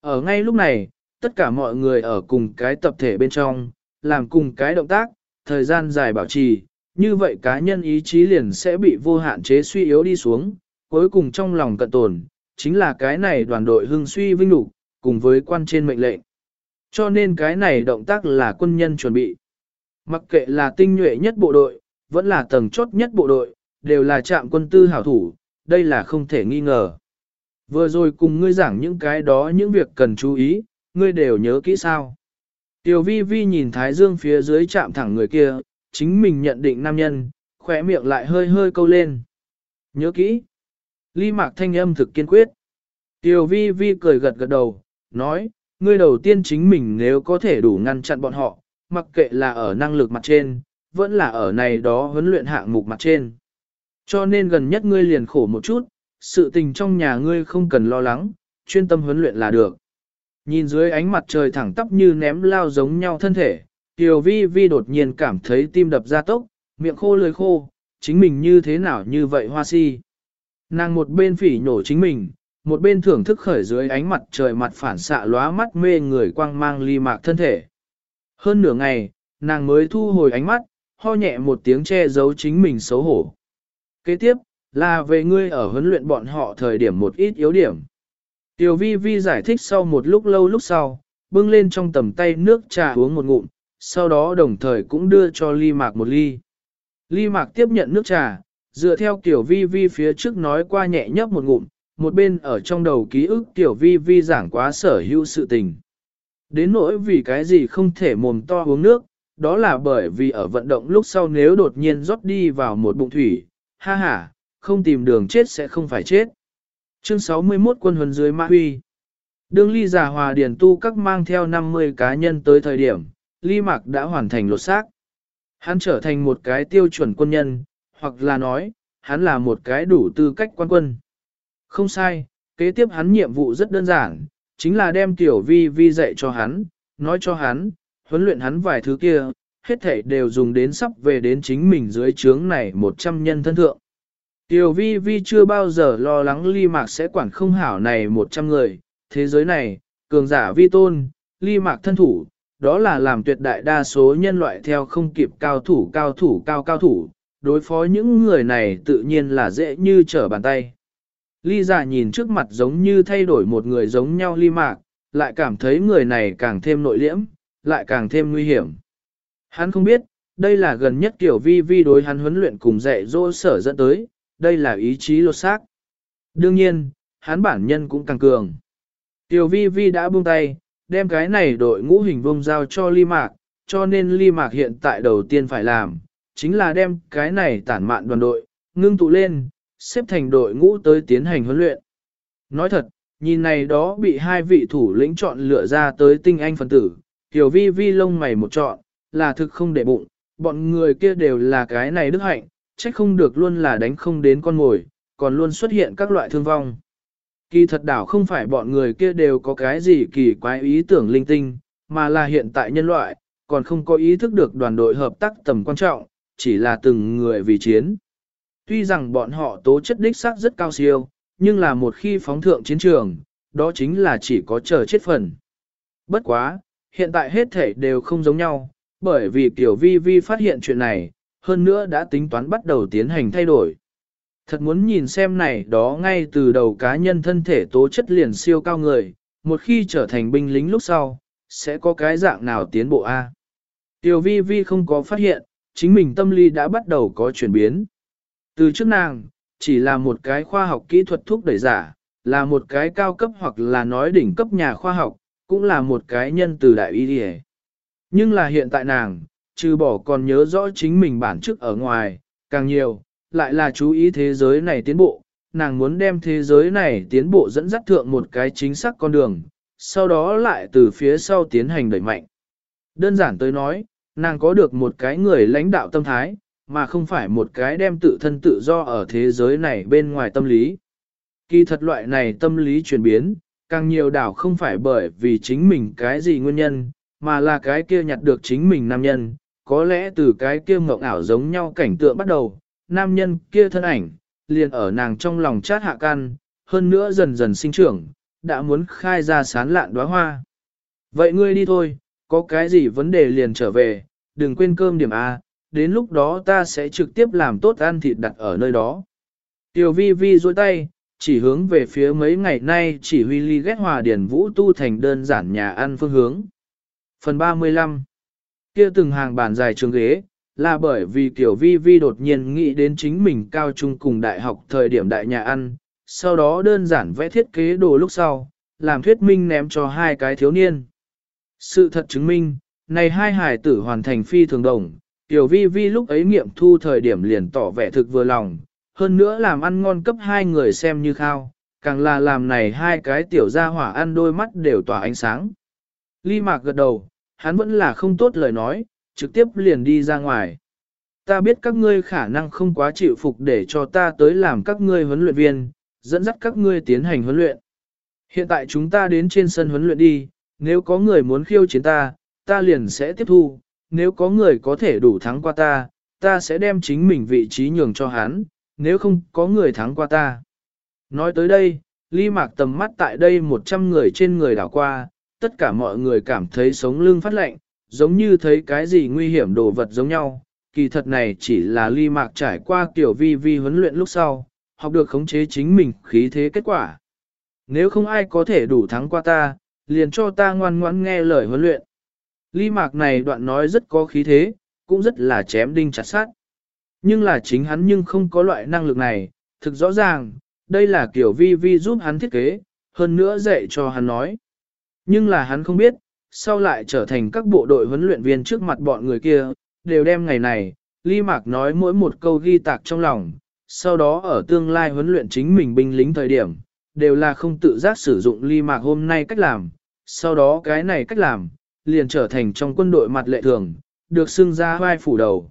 Ở ngay lúc này, tất cả mọi người ở cùng cái tập thể bên trong, làm cùng cái động tác, thời gian dài bảo trì, như vậy cá nhân ý chí liền sẽ bị vô hạn chế suy yếu đi xuống, cuối cùng trong lòng cận tồn, chính là cái này đoàn đội hưng suy vinh đủ, cùng với quan trên mệnh lệnh. Cho nên cái này động tác là quân nhân chuẩn bị. Mặc kệ là tinh nhuệ nhất bộ đội, vẫn là tầng chốt nhất bộ đội, đều là trạm quân tư hảo thủ, đây là không thể nghi ngờ. Vừa rồi cùng ngươi giảng những cái đó những việc cần chú ý, ngươi đều nhớ kỹ sao. Tiểu vi vi nhìn Thái Dương phía dưới chạm thẳng người kia, chính mình nhận định nam nhân, khỏe miệng lại hơi hơi câu lên. Nhớ kỹ. Ly mạc thanh âm thực kiên quyết. Tiểu vi vi cười gật gật đầu, nói, ngươi đầu tiên chính mình nếu có thể đủ ngăn chặn bọn họ, mặc kệ là ở năng lực mặt trên, vẫn là ở này đó huấn luyện hạng mục mặt trên. Cho nên gần nhất ngươi liền khổ một chút, sự tình trong nhà ngươi không cần lo lắng, chuyên tâm huấn luyện là được. Nhìn dưới ánh mặt trời thẳng tắp như ném lao giống nhau thân thể, Tiểu Vi Vi đột nhiên cảm thấy tim đập ra tốc, miệng khô lưỡi khô, chính mình như thế nào như vậy hoa si. Nàng một bên phỉ nhổ chính mình, một bên thưởng thức khởi dưới ánh mặt trời mặt phản xạ lóa mắt mê người quang mang ly mạc thân thể. Hơn nửa ngày, nàng mới thu hồi ánh mắt, ho nhẹ một tiếng che giấu chính mình xấu hổ. Kế tiếp, là về ngươi ở huấn luyện bọn họ thời điểm một ít yếu điểm. Tiểu vi vi giải thích sau một lúc lâu lúc sau, bưng lên trong tầm tay nước trà uống một ngụm, sau đó đồng thời cũng đưa cho ly mạc một ly. Ly mạc tiếp nhận nước trà, dựa theo tiểu vi vi phía trước nói qua nhẹ nhấp một ngụm, một bên ở trong đầu ký ức tiểu vi vi giảng quá sở hữu sự tình. Đến nỗi vì cái gì không thể mồm to uống nước, đó là bởi vì ở vận động lúc sau nếu đột nhiên rót đi vào một bụng thủy, ha ha, không tìm đường chết sẽ không phải chết. Chương 61 quân huấn dưới ma huy. Đương ly giả hòa điển tu các mang theo 50 cá nhân tới thời điểm, ly mạc đã hoàn thành lột xác. Hắn trở thành một cái tiêu chuẩn quân nhân, hoặc là nói, hắn là một cái đủ tư cách quan quân. Không sai, kế tiếp hắn nhiệm vụ rất đơn giản, chính là đem tiểu vi vi dạy cho hắn, nói cho hắn, huấn luyện hắn vài thứ kia, hết thảy đều dùng đến sắp về đến chính mình dưới trướng này 100 nhân thân thượng. Tiểu vi vi chưa bao giờ lo lắng ly mạc sẽ quản không hảo này 100 người, thế giới này, cường giả vi tôn, ly mạc thân thủ, đó là làm tuyệt đại đa số nhân loại theo không kịp cao thủ cao thủ cao cao thủ, đối phó những người này tự nhiên là dễ như trở bàn tay. Ly giả dạ nhìn trước mặt giống như thay đổi một người giống nhau ly mạc, lại cảm thấy người này càng thêm nội liễm, lại càng thêm nguy hiểm. Hắn không biết, đây là gần nhất kiểu vi vi đối hắn huấn luyện cùng dạy dỗ sở dẫn tới, đây là ý chí lột xác. Đương nhiên, hắn bản nhân cũng càng cường. Tiểu vi vi đã buông tay, đem cái này đội ngũ hình vông giao cho ly mạc, cho nên ly mạc hiện tại đầu tiên phải làm, chính là đem cái này tản mạn đoàn đội, ngưng tụ lên, xếp thành đội ngũ tới tiến hành huấn luyện. Nói thật, nhìn này đó bị hai vị thủ lĩnh chọn lựa ra tới tinh anh phân tử, tiểu vi vi lông mày một chọn, là thực không để bụng, bọn người kia đều là cái này đức hạnh, trách không được luôn là đánh không đến con ngồi, còn luôn xuất hiện các loại thương vong. Kỳ thật đảo không phải bọn người kia đều có cái gì kỳ quái ý tưởng linh tinh, mà là hiện tại nhân loại, còn không có ý thức được đoàn đội hợp tác tầm quan trọng, chỉ là từng người vì chiến. Tuy rằng bọn họ tố chất đích xác rất cao siêu, nhưng là một khi phóng thượng chiến trường, đó chính là chỉ có chờ chết phần. Bất quá, hiện tại hết thể đều không giống nhau, bởi vì Tiểu Vi Vi phát hiện chuyện này, hơn nữa đã tính toán bắt đầu tiến hành thay đổi. Thật muốn nhìn xem này đó ngay từ đầu cá nhân thân thể tố chất liền siêu cao người, một khi trở thành binh lính lúc sau, sẽ có cái dạng nào tiến bộ A. Tiểu vi vi không có phát hiện, chính mình tâm lý đã bắt đầu có chuyển biến. Từ trước nàng, chỉ là một cái khoa học kỹ thuật thúc đẩy giả, là một cái cao cấp hoặc là nói đỉnh cấp nhà khoa học, cũng là một cái nhân từ đại y đi Nhưng là hiện tại nàng, trừ bỏ còn nhớ rõ chính mình bản chức ở ngoài, càng nhiều, lại là chú ý thế giới này tiến bộ, nàng muốn đem thế giới này tiến bộ dẫn dắt thượng một cái chính xác con đường, sau đó lại từ phía sau tiến hành đẩy mạnh. Đơn giản tới nói, nàng có được một cái người lãnh đạo tâm thái, mà không phải một cái đem tự thân tự do ở thế giới này bên ngoài tâm lý. Kỳ thật loại này tâm lý chuyển biến, càng nhiều đảo không phải bởi vì chính mình cái gì nguyên nhân, mà là cái kia nhặt được chính mình nam nhân, có lẽ từ cái kia mộng ảo giống nhau cảnh tượng bắt đầu, nam nhân kia thân ảnh, liền ở nàng trong lòng chát hạ can, hơn nữa dần dần sinh trưởng, đã muốn khai ra sán lạn đóa hoa. Vậy ngươi đi thôi, có cái gì vấn đề liền trở về, đừng quên cơm điểm A, đến lúc đó ta sẽ trực tiếp làm tốt ăn thịt đặt ở nơi đó. Tiểu vi vi dôi tay, chỉ hướng về phía mấy ngày nay chỉ huy ly ghét hòa điển vũ tu thành đơn giản nhà ăn phương hướng. Phần 35 Kia từng hàng bàn dài trường ghế, là bởi vì Tiểu Vi Vi đột nhiên nghĩ đến chính mình cao trung cùng đại học thời điểm đại nhà ăn, sau đó đơn giản vẽ thiết kế đồ lúc sau, làm thuyết minh ném cho hai cái thiếu niên. Sự thật chứng minh, này hai hải tử hoàn thành phi thường đồng, Tiểu Vi Vi lúc ấy nghiệm thu thời điểm liền tỏ vẻ thực vừa lòng, hơn nữa làm ăn ngon cấp hai người xem như khao, càng là làm này hai cái tiểu gia hỏa ăn đôi mắt đều tỏa ánh sáng. Ly Mạc gật đầu, hắn vẫn là không tốt lời nói, trực tiếp liền đi ra ngoài. Ta biết các ngươi khả năng không quá chịu phục để cho ta tới làm các ngươi huấn luyện viên, dẫn dắt các ngươi tiến hành huấn luyện. Hiện tại chúng ta đến trên sân huấn luyện đi, nếu có người muốn khiêu chiến ta, ta liền sẽ tiếp thu, nếu có người có thể đủ thắng qua ta, ta sẽ đem chính mình vị trí nhường cho hắn, nếu không có người thắng qua ta. Nói tới đây, ly mạc tầm mắt tại đây 100 người trên người đảo qua, tất cả mọi người cảm thấy sống lưng phát lạnh, giống như thấy cái gì nguy hiểm đồ vật giống nhau. Kỳ thật này chỉ là ly mạc trải qua kiểu vi vi huấn luyện lúc sau, học được khống chế chính mình khí thế kết quả. Nếu không ai có thể đủ thắng qua ta, liền cho ta ngoan ngoãn nghe lời huấn luyện. Ly mạc này đoạn nói rất có khí thế, cũng rất là chém đinh chặt sát. Nhưng là chính hắn nhưng không có loại năng lực này, thực rõ ràng, đây là kiểu vi vi giúp hắn thiết kế, hơn nữa dạy cho hắn nói. Nhưng là hắn không biết, sau lại trở thành các bộ đội huấn luyện viên trước mặt bọn người kia, đều đem ngày này, Ly Mạc nói mỗi một câu ghi tạc trong lòng, sau đó ở tương lai huấn luyện chính mình binh lính thời điểm, đều là không tự giác sử dụng Ly Mạc hôm nay cách làm, sau đó cái này cách làm, liền trở thành trong quân đội mặt lệ thường, được xưng ra vai phủ đầu.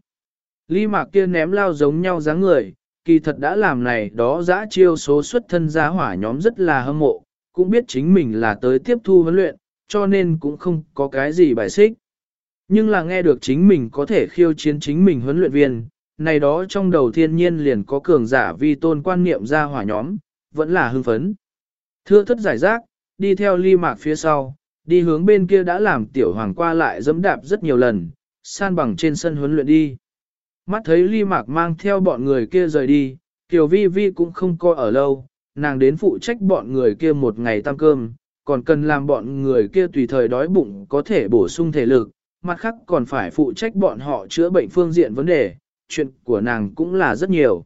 Ly Mạc kia ném lao giống nhau dáng người, kỳ thật đã làm này đó dã chiêu số xuất thân giá hỏa nhóm rất là hâm mộ, cũng biết chính mình là tới tiếp thu huấn luyện, cho nên cũng không có cái gì bài xích. Nhưng là nghe được chính mình có thể khiêu chiến chính mình huấn luyện viên, này đó trong đầu thiên nhiên liền có cường giả vi tôn quan niệm ra hỏa nhóm, vẫn là hưng phấn. Thưa thất giải rác, đi theo ly mạc phía sau, đi hướng bên kia đã làm tiểu hoàng qua lại dẫm đạp rất nhiều lần, san bằng trên sân huấn luyện đi. Mắt thấy ly mạc mang theo bọn người kia rời đi, Kiều Vi Vi cũng không coi ở lâu, nàng đến phụ trách bọn người kia một ngày tăng cơm, còn cần làm bọn người kia tùy thời đói bụng có thể bổ sung thể lực, mặt khác còn phải phụ trách bọn họ chữa bệnh phương diện vấn đề, chuyện của nàng cũng là rất nhiều.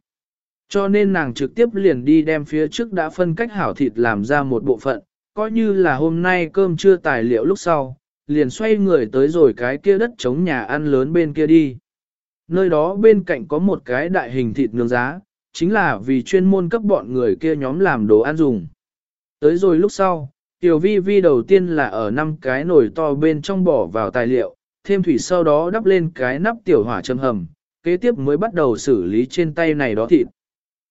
Cho nên nàng trực tiếp liền đi đem phía trước đã phân cách hảo thịt làm ra một bộ phận, coi như là hôm nay cơm chưa tài liệu lúc sau, liền xoay người tới rồi cái kia đất chống nhà ăn lớn bên kia đi. nơi đó bên cạnh có một cái đại hình thịt nướng giá, chính là vì chuyên môn cấp bọn người kia nhóm làm đồ ăn dùng. Tới rồi lúc sau, Tiểu vi vi đầu tiên là ở năm cái nồi to bên trong bỏ vào tài liệu, thêm thủy sau đó đắp lên cái nắp tiểu hỏa châm hầm, kế tiếp mới bắt đầu xử lý trên tay này đó thịt.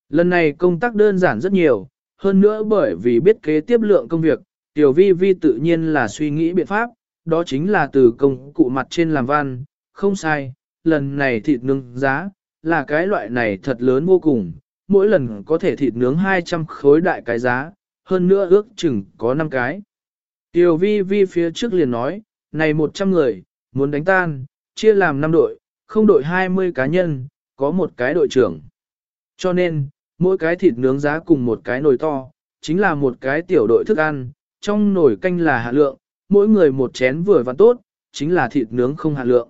Lần này công tác đơn giản rất nhiều, hơn nữa bởi vì biết kế tiếp lượng công việc, Tiểu vi vi tự nhiên là suy nghĩ biện pháp, đó chính là từ công cụ mặt trên làm văn, không sai, lần này thịt nướng giá, là cái loại này thật lớn vô cùng, mỗi lần có thể thịt nướng 200 khối đại cái giá, hơn nữa ước chừng có 5 cái. Tiểu vi vi phía trước liền nói, này 100 người, muốn đánh tan, chia làm 5 đội, không đội 20 cá nhân, có một cái đội trưởng. Cho nên, mỗi cái thịt nướng giá cùng một cái nồi to, chính là một cái tiểu đội thức ăn, trong nồi canh là hạ lượng, mỗi người một chén vừa và tốt, chính là thịt nướng không hạ lượng.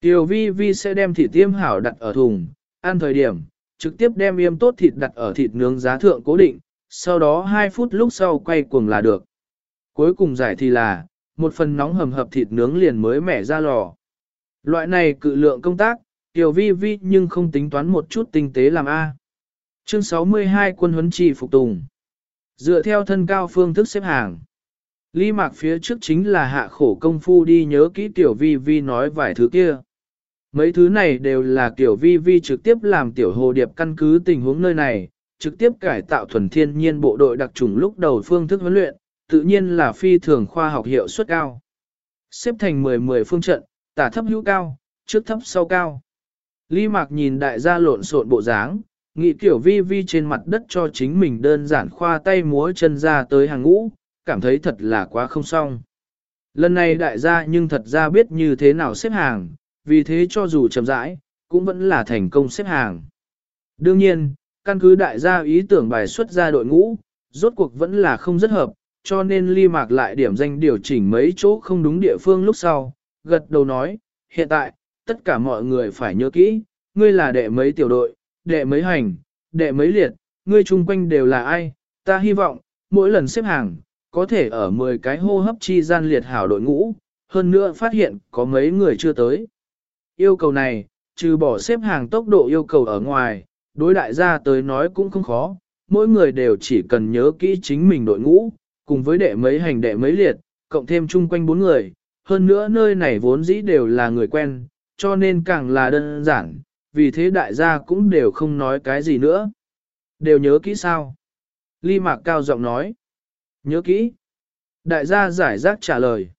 Tiểu vi vi sẽ đem thịt tiêm hảo đặt ở thùng, ăn thời điểm, trực tiếp đem yêm tốt thịt đặt ở thịt nướng giá thượng cố định, sau đó 2 phút lúc sau quay cuồng là được. Cuối cùng giải thì là, một phần nóng hầm hập thịt nướng liền mới mẻ ra lò. Loại này cự lượng công tác, tiểu vi vi nhưng không tính toán một chút tinh tế làm A. Chương 62 quân huấn trì phục tùng. Dựa theo thân cao phương thức xếp hàng. Ly mạc phía trước chính là hạ khổ công phu đi nhớ kỹ tiểu vi vi nói vài thứ kia. Mấy thứ này đều là tiểu vi vi trực tiếp làm tiểu hồ điệp căn cứ tình huống nơi này, trực tiếp cải tạo thuần thiên nhiên bộ đội đặc trùng lúc đầu phương thức huấn luyện, tự nhiên là phi thường khoa học hiệu suất cao. Xếp thành 10-10 phương trận, tả thấp hữu cao, trước thấp sau cao. Lý Mạc nhìn đại gia lộn xộn bộ dáng, nghị tiểu vi vi trên mặt đất cho chính mình đơn giản khoa tay múa chân ra tới hàng ngũ, cảm thấy thật là quá không xong. Lần này đại gia nhưng thật ra biết như thế nào xếp hàng, vì thế cho dù chậm rãi, cũng vẫn là thành công xếp hàng. Đương nhiên, căn cứ đại gia ý tưởng bài xuất ra đội ngũ, rốt cuộc vẫn là không rất hợp, cho nên ly mạc lại điểm danh điều chỉnh mấy chỗ không đúng địa phương lúc sau, gật đầu nói, hiện tại, tất cả mọi người phải nhớ kỹ, ngươi là đệ mấy tiểu đội, đệ mấy hành, đệ mấy liệt, ngươi chung quanh đều là ai, ta hy vọng, mỗi lần xếp hàng, có thể ở 10 cái hô hấp chi gian liệt hảo đội ngũ, hơn nữa phát hiện có mấy người chưa tới. Yêu cầu này, trừ bỏ xếp hàng tốc độ yêu cầu ở ngoài, đối đại gia tới nói cũng không khó, mỗi người đều chỉ cần nhớ kỹ chính mình đội ngũ, cùng với đệ mấy hành đệ mấy liệt, cộng thêm chung quanh bốn người, hơn nữa nơi này vốn dĩ đều là người quen, cho nên càng là đơn giản, vì thế đại gia cũng đều không nói cái gì nữa. Đều nhớ kỹ sao? Ly Mạc cao giọng nói. Nhớ kỹ. Đại gia giải rác trả lời.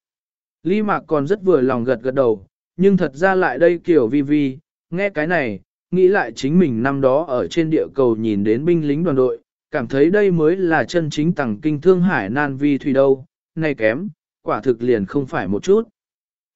Ly Mạc còn rất vừa lòng gật gật đầu, nhưng thật ra lại đây kiểu vi vi, nghe cái này, nghĩ lại chính mình năm đó ở trên địa cầu nhìn đến binh lính đoàn đội, cảm thấy đây mới là chân chính tầng kinh thương hải nan vi thủy đâu, này kém, quả thực liền không phải một chút.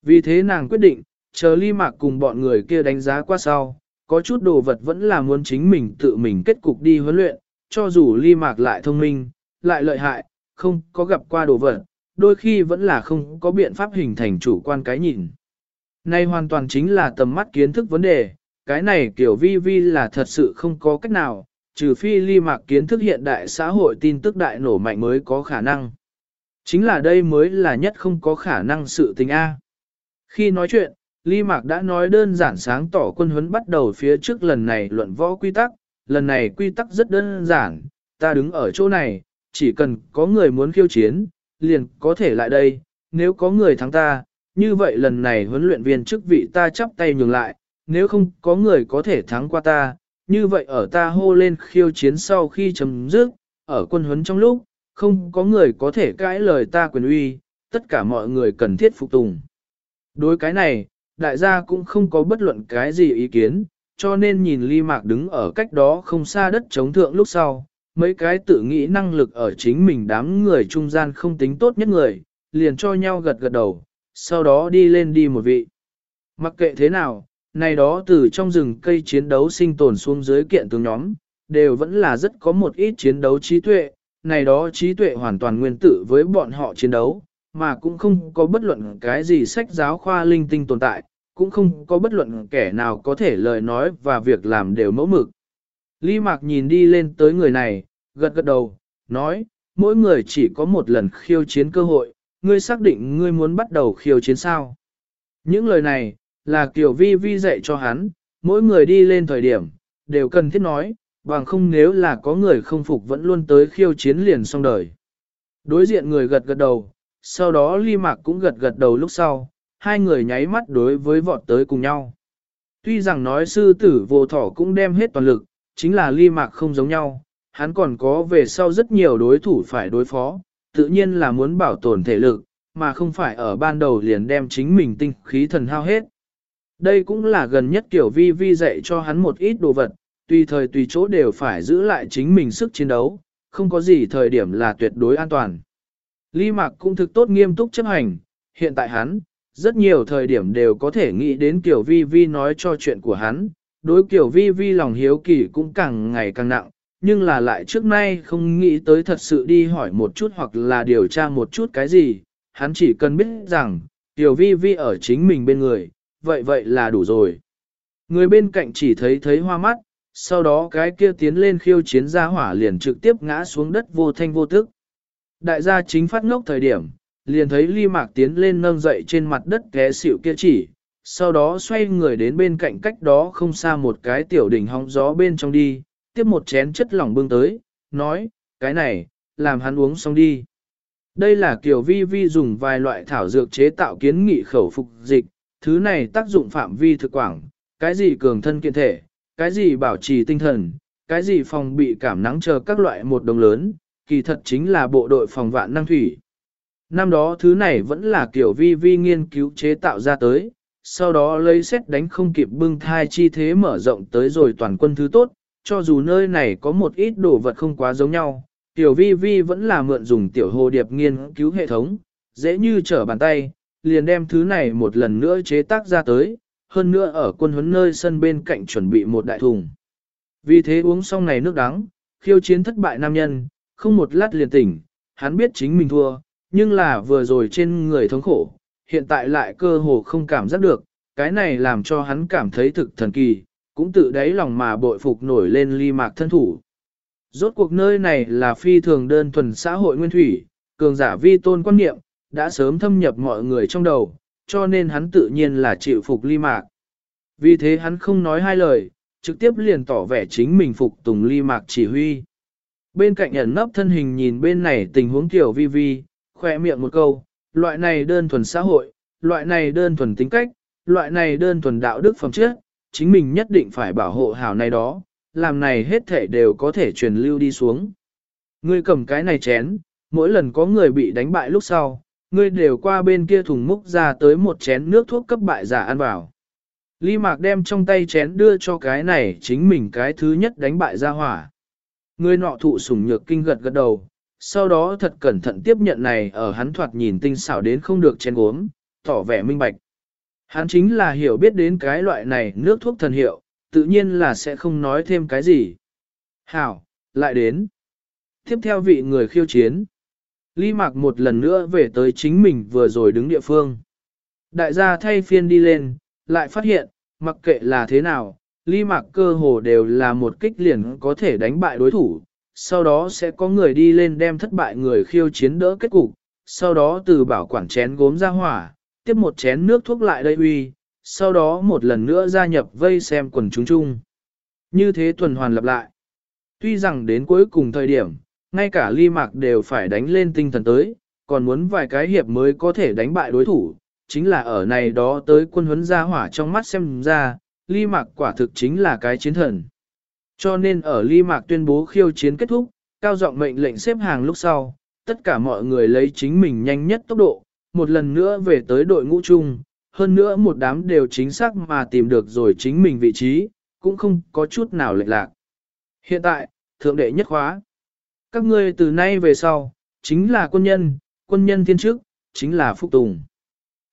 Vì thế nàng quyết định, chờ ly mạc cùng bọn người kia đánh giá qua sau, có chút đồ vật vẫn là muốn chính mình tự mình kết cục đi huấn luyện, cho dù ly mạc lại thông minh, lại lợi hại, không có gặp qua đồ vật, đôi khi vẫn là không có biện pháp hình thành chủ quan cái nhìn. Này hoàn toàn chính là tầm mắt kiến thức vấn đề, cái này kiểu vi vi là thật sự không có cách nào, trừ phi ly mạc kiến thức hiện đại xã hội tin tức đại nổ mạnh mới có khả năng. Chính là đây mới là nhất không có khả năng sự tình A. Khi nói chuyện, Ly Mạc đã nói đơn giản sáng tỏ quân huấn bắt đầu phía trước lần này luận võ quy tắc, lần này quy tắc rất đơn giản, ta đứng ở chỗ này, chỉ cần có người muốn khiêu chiến, liền có thể lại đây, nếu có người thắng ta, như vậy lần này huấn luyện viên chức vị ta chắp tay nhường lại, nếu không có người có thể thắng qua ta, như vậy ở ta hô lên khiêu chiến sau khi chấm dứt, ở quân huấn trong lúc, không có người có thể cãi lời ta quyền uy, tất cả mọi người cần thiết phục tùng. Đối cái này, đại gia cũng không có bất luận cái gì ý kiến, cho nên nhìn ly mạc đứng ở cách đó không xa đất chống thượng lúc sau, mấy cái tự nghĩ năng lực ở chính mình đám người trung gian không tính tốt nhất người, liền cho nhau gật gật đầu, sau đó đi lên đi một vị. Mặc kệ thế nào, này đó từ trong rừng cây chiến đấu sinh tồn xuống dưới kiện tướng nhóm, đều vẫn là rất có một ít chiến đấu trí tuệ, này đó trí tuệ hoàn toàn nguyên tử với bọn họ chiến đấu, mà cũng không có bất luận cái gì sách giáo khoa linh tinh tồn tại, cũng không có bất luận kẻ nào có thể lời nói và việc làm đều mẫu mực. Lý Mạc nhìn đi lên tới người này, gật gật đầu, nói, mỗi người chỉ có một lần khiêu chiến cơ hội, ngươi xác định ngươi muốn bắt đầu khiêu chiến sao. Những lời này, là Kiều Vi Vi dạy cho hắn, mỗi người đi lên thời điểm, đều cần thiết nói, bằng không nếu là có người không phục vẫn luôn tới khiêu chiến liền xong đời. Đối diện người gật gật đầu, sau đó ly mạc cũng gật gật đầu lúc sau, hai người nháy mắt đối với vọt tới cùng nhau. Tuy rằng nói sư tử vô thỏ cũng đem hết toàn lực, chính là ly mạc không giống nhau, hắn còn có về sau rất nhiều đối thủ phải đối phó, tự nhiên là muốn bảo tồn thể lực, mà không phải ở ban đầu liền đem chính mình tinh khí thần hao hết. Đây cũng là gần nhất kiểu vi vi dạy cho hắn một ít đồ vật, tùy thời tùy chỗ đều phải giữ lại chính mình sức chiến đấu, không có gì thời điểm là tuyệt đối an toàn. Lý Mạc cũng thực tốt nghiêm túc chấp hành, hiện tại hắn, rất nhiều thời điểm đều có thể nghĩ đến Kiều Vi Vi nói cho chuyện của hắn, đối Kiều Vi Vi lòng hiếu kỳ cũng càng ngày càng nặng, nhưng là lại trước nay không nghĩ tới thật sự đi hỏi một chút hoặc là điều tra một chút cái gì, hắn chỉ cần biết rằng, Kiều Vi Vi ở chính mình bên người, vậy vậy là đủ rồi. Người bên cạnh chỉ thấy thấy hoa mắt, sau đó cái kia tiến lên khiêu chiến gia hỏa liền trực tiếp ngã xuống đất vô thanh vô tức. Đại gia chính phát ngốc thời điểm, liền thấy ly mạc tiến lên nâng dậy trên mặt đất té xịu kia chỉ, sau đó xoay người đến bên cạnh cách đó không xa một cái tiểu đỉnh hóng gió bên trong đi, tiếp một chén chất lỏng bưng tới, nói, cái này, làm hắn uống xong đi. Đây là kiểu vi vi dùng vài loại thảo dược chế tạo kiến nghị khẩu phục dịch, thứ này tác dụng phạm vi thực quảng, cái gì cường thân kiện thể, cái gì bảo trì tinh thần, cái gì phòng bị cảm nắng chờ các loại một đồng lớn, kỳ thật chính là bộ đội phòng vạn năng thủy. Năm đó thứ này vẫn là kiểu vi vi nghiên cứu chế tạo ra tới, sau đó lấy xét đánh không kịp bưng thai chi thế mở rộng tới rồi toàn quân thứ tốt, cho dù nơi này có một ít đồ vật không quá giống nhau, tiểu vi vi vẫn là mượn dùng tiểu hồ điệp nghiên cứu hệ thống, dễ như trở bàn tay, liền đem thứ này một lần nữa chế tác ra tới, hơn nữa ở quân huấn nơi sân bên cạnh chuẩn bị một đại thùng. Vì thế uống xong này nước đắng, khiêu chiến thất bại nam nhân, không một lát liền tỉnh, hắn biết chính mình thua, nhưng là vừa rồi trên người thống khổ, hiện tại lại cơ hồ không cảm giác được, cái này làm cho hắn cảm thấy thực thần kỳ, cũng tự đáy lòng mà bội phục nổi lên ly mạc thân thủ. Rốt cuộc nơi này là phi thường đơn thuần xã hội nguyên thủy, cường giả vi tôn quan niệm, đã sớm thâm nhập mọi người trong đầu, cho nên hắn tự nhiên là chịu phục ly mạc. Vì thế hắn không nói hai lời, trực tiếp liền tỏ vẻ chính mình phục tùng ly mạc chỉ huy. Bên cạnh ẩn nấp thân hình nhìn bên này tình huống tiểu vi vi, khỏe miệng một câu, loại này đơn thuần xã hội, loại này đơn thuần tính cách, loại này đơn thuần đạo đức phẩm chất, chính mình nhất định phải bảo hộ hảo này đó, làm này hết thể đều có thể truyền lưu đi xuống. Ngươi cầm cái này chén, mỗi lần có người bị đánh bại lúc sau, ngươi đều qua bên kia thùng múc ra tới một chén nước thuốc cấp bại giả ăn vào. Ly Mạc đem trong tay chén đưa cho cái này chính mình cái thứ nhất đánh bại ra hỏa. Người nọ thụ sủng nhược kinh gật gật đầu, sau đó thật cẩn thận tiếp nhận này ở hắn thoạt nhìn tinh xảo đến không được chén gốm, tỏ vẻ minh bạch. Hắn chính là hiểu biết đến cái loại này nước thuốc thần hiệu, tự nhiên là sẽ không nói thêm cái gì. Hảo, lại đến. Tiếp theo vị người khiêu chiến. Lý Mạc một lần nữa về tới chính mình vừa rồi đứng địa phương. Đại gia thay phiên đi lên, lại phát hiện, mặc kệ là thế nào, Lý Mạc cơ hồ đều là một kích liền có thể đánh bại đối thủ, sau đó sẽ có người đi lên đem thất bại người khiêu chiến đỡ kết cục, sau đó từ bảo quản chén gốm ra hỏa, tiếp một chén nước thuốc lại đây uy, sau đó một lần nữa gia nhập vây xem quần chúng chung. Như thế tuần hoàn lặp lại. Tuy rằng đến cuối cùng thời điểm, ngay cả ly mạc đều phải đánh lên tinh thần tới, còn muốn vài cái hiệp mới có thể đánh bại đối thủ, chính là ở này đó tới quân huấn gia hỏa trong mắt xem ra, ly mạc quả thực chính là cái chiến thần. Cho nên ở ly mạc tuyên bố khiêu chiến kết thúc, cao giọng mệnh lệnh xếp hàng lúc sau, tất cả mọi người lấy chính mình nhanh nhất tốc độ, một lần nữa về tới đội ngũ chung, hơn nữa một đám đều chính xác mà tìm được rồi chính mình vị trí, cũng không có chút nào lệch lạc. Hiện tại, thượng đệ nhất khóa. Các ngươi từ nay về sau, chính là quân nhân, quân nhân thiên chức, chính là phúc tùng.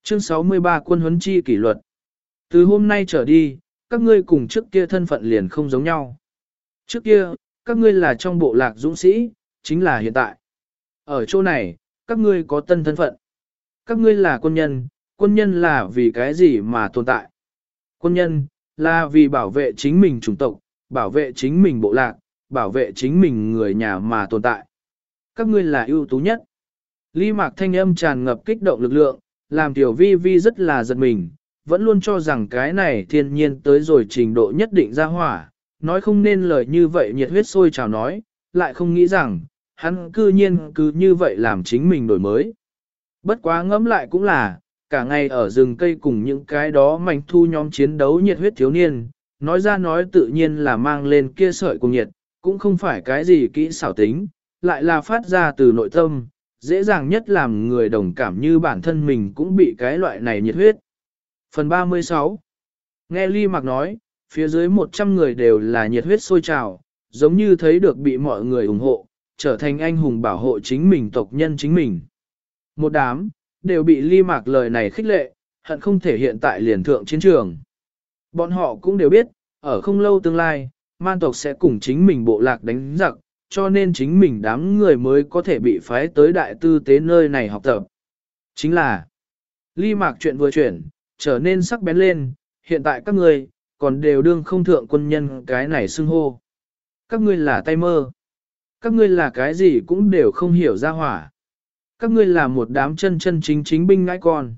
Chương 63 quân huấn chi kỷ luật. Từ hôm nay trở đi, các ngươi cùng trước kia thân phận liền không giống nhau. Trước kia, các ngươi là trong bộ lạc dũng sĩ, chính là hiện tại. Ở chỗ này, các ngươi có tân thân phận. Các ngươi là quân nhân, quân nhân là vì cái gì mà tồn tại. Quân nhân, là vì bảo vệ chính mình chủng tộc, bảo vệ chính mình bộ lạc, bảo vệ chính mình người nhà mà tồn tại. Các ngươi là ưu tú nhất. Ly mạc thanh âm tràn ngập kích động lực lượng, làm tiểu vi vi rất là giật mình, vẫn luôn cho rằng cái này thiên nhiên tới rồi trình độ nhất định ra hỏa, nói không nên lời như vậy nhiệt huyết sôi trào nói, lại không nghĩ rằng, hắn cư nhiên cứ như vậy làm chính mình đổi mới. Bất quá ngẫm lại cũng là, cả ngày ở rừng cây cùng những cái đó mảnh thu nhóm chiến đấu nhiệt huyết thiếu niên, nói ra nói tự nhiên là mang lên kia sợi cùng nhiệt, cũng không phải cái gì kỹ xảo tính, lại là phát ra từ nội tâm, dễ dàng nhất làm người đồng cảm như bản thân mình cũng bị cái loại này nhiệt huyết. Phần 36 Nghe Ly Mạc nói, phía dưới 100 người đều là nhiệt huyết sôi trào, giống như thấy được bị mọi người ủng hộ, trở thành anh hùng bảo hộ chính mình tộc nhân chính mình. Một đám, đều bị Ly Mạc lời này khích lệ, hận không thể hiện tại liền thượng chiến trường. Bọn họ cũng đều biết, ở không lâu tương lai, man tộc sẽ cùng chính mình bộ lạc đánh giặc, cho nên chính mình đám người mới có thể bị phái tới đại tư tế nơi này học tập. Chính là, ly mạc chuyện vừa chuyển, trở nên sắc bén lên, hiện tại các ngươi, còn đều đương không thượng quân nhân cái này xưng hô. Các ngươi là tay mơ. Các ngươi là cái gì cũng đều không hiểu ra hỏa. Các ngươi là một đám chân chân chính chính binh ngãi con.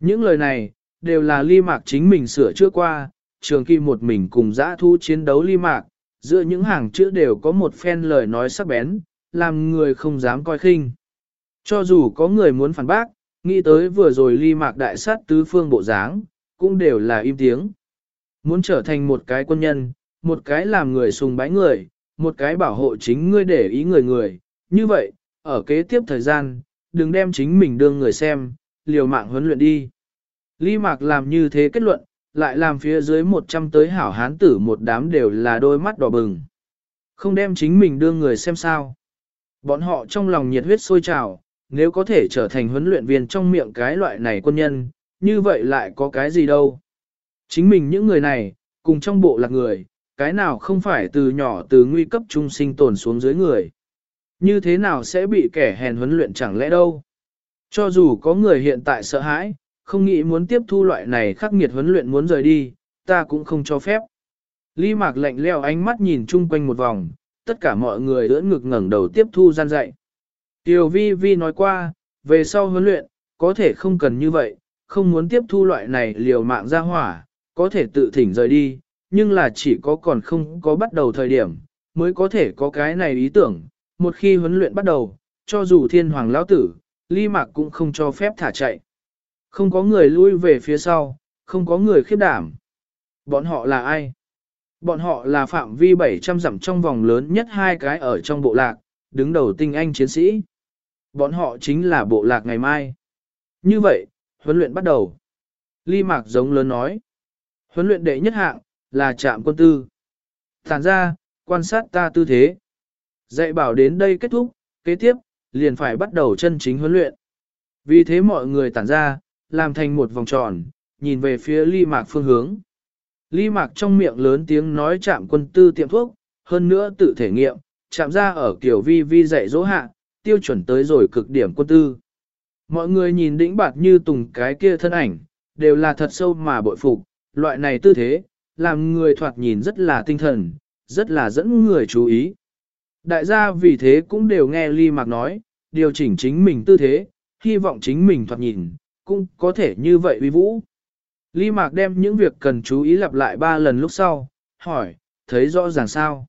Những lời này, đều là ly mạc chính mình sửa chữa qua, trường kỳ một mình cùng dã thu chiến đấu ly mạc, giữa những hàng chữ đều có một phen lời nói sắc bén, làm người không dám coi khinh. Cho dù có người muốn phản bác, nghĩ tới vừa rồi ly mạc đại sát tứ phương bộ dáng, cũng đều là im tiếng. Muốn trở thành một cái quân nhân, một cái làm người sùng bái người, một cái bảo hộ chính ngươi để ý người người, như vậy, ở kế tiếp thời gian, đừng đem chính mình đương người xem, liều mạng huấn luyện đi. Ly Mạc làm như thế kết luận, lại làm phía dưới 100 tới hảo hán tử một đám đều là đôi mắt đỏ bừng. Không đem chính mình đưa người xem sao. Bọn họ trong lòng nhiệt huyết sôi trào, nếu có thể trở thành huấn luyện viên trong miệng cái loại này quân nhân, như vậy lại có cái gì đâu. Chính mình những người này, cùng trong bộ lạc người, cái nào không phải từ nhỏ từ nguy cấp trung sinh tồn xuống dưới người. Như thế nào sẽ bị kẻ hèn huấn luyện chẳng lẽ đâu. Cho dù có người hiện tại sợ hãi, không nghĩ muốn tiếp thu loại này khắc nghiệt huấn luyện muốn rời đi, ta cũng không cho phép. Lý Mạc lạnh leo ánh mắt nhìn chung quanh một vòng, tất cả mọi người ưỡn ngực ngẩng đầu tiếp thu gian dạy. Tiểu vi vi nói qua, về sau huấn luyện, có thể không cần như vậy, không muốn tiếp thu loại này liều mạng ra hỏa, có thể tự thỉnh rời đi, nhưng là chỉ có còn không có bắt đầu thời điểm, mới có thể có cái này ý tưởng. Một khi huấn luyện bắt đầu, cho dù thiên hoàng lão tử, Lý mạc cũng không cho phép thả chạy. Không có người lui về phía sau, không có người khiếp đảm. Bọn họ là ai? Bọn họ là phạm vi 700 dặm trong vòng lớn nhất hai cái ở trong bộ lạc, đứng đầu tinh anh chiến sĩ. Bọn họ chính là bộ lạc ngày mai. Như vậy, huấn luyện bắt đầu. Ly Mạc giống lớn nói. Huấn luyện đệ nhất hạng, là trạm quân tư. Thản ra, quan sát ta tư thế. Dạy bảo đến đây kết thúc, kế tiếp, liền phải bắt đầu chân chính huấn luyện. Vì thế mọi người tản ra, làm thành một vòng tròn, nhìn về phía ly mạc phương hướng. Ly mạc trong miệng lớn tiếng nói chạm quân tư tiệm thuốc, hơn nữa tự thể nghiệm, chạm ra ở kiểu vi vi dạy dỗ hạ, tiêu chuẩn tới rồi cực điểm quân tư. Mọi người nhìn đĩnh bạt như tùng cái kia thân ảnh, đều là thật sâu mà bội phục, loại này tư thế, làm người thoạt nhìn rất là tinh thần, rất là dẫn người chú ý. Đại gia vì thế cũng đều nghe Ly Mạc nói, điều chỉnh chính mình tư thế, hy vọng chính mình thoạt nhìn, cũng có thể như vậy uy vũ. Ly Mạc đem những việc cần chú ý lặp lại ba lần lúc sau, hỏi, thấy rõ ràng sao?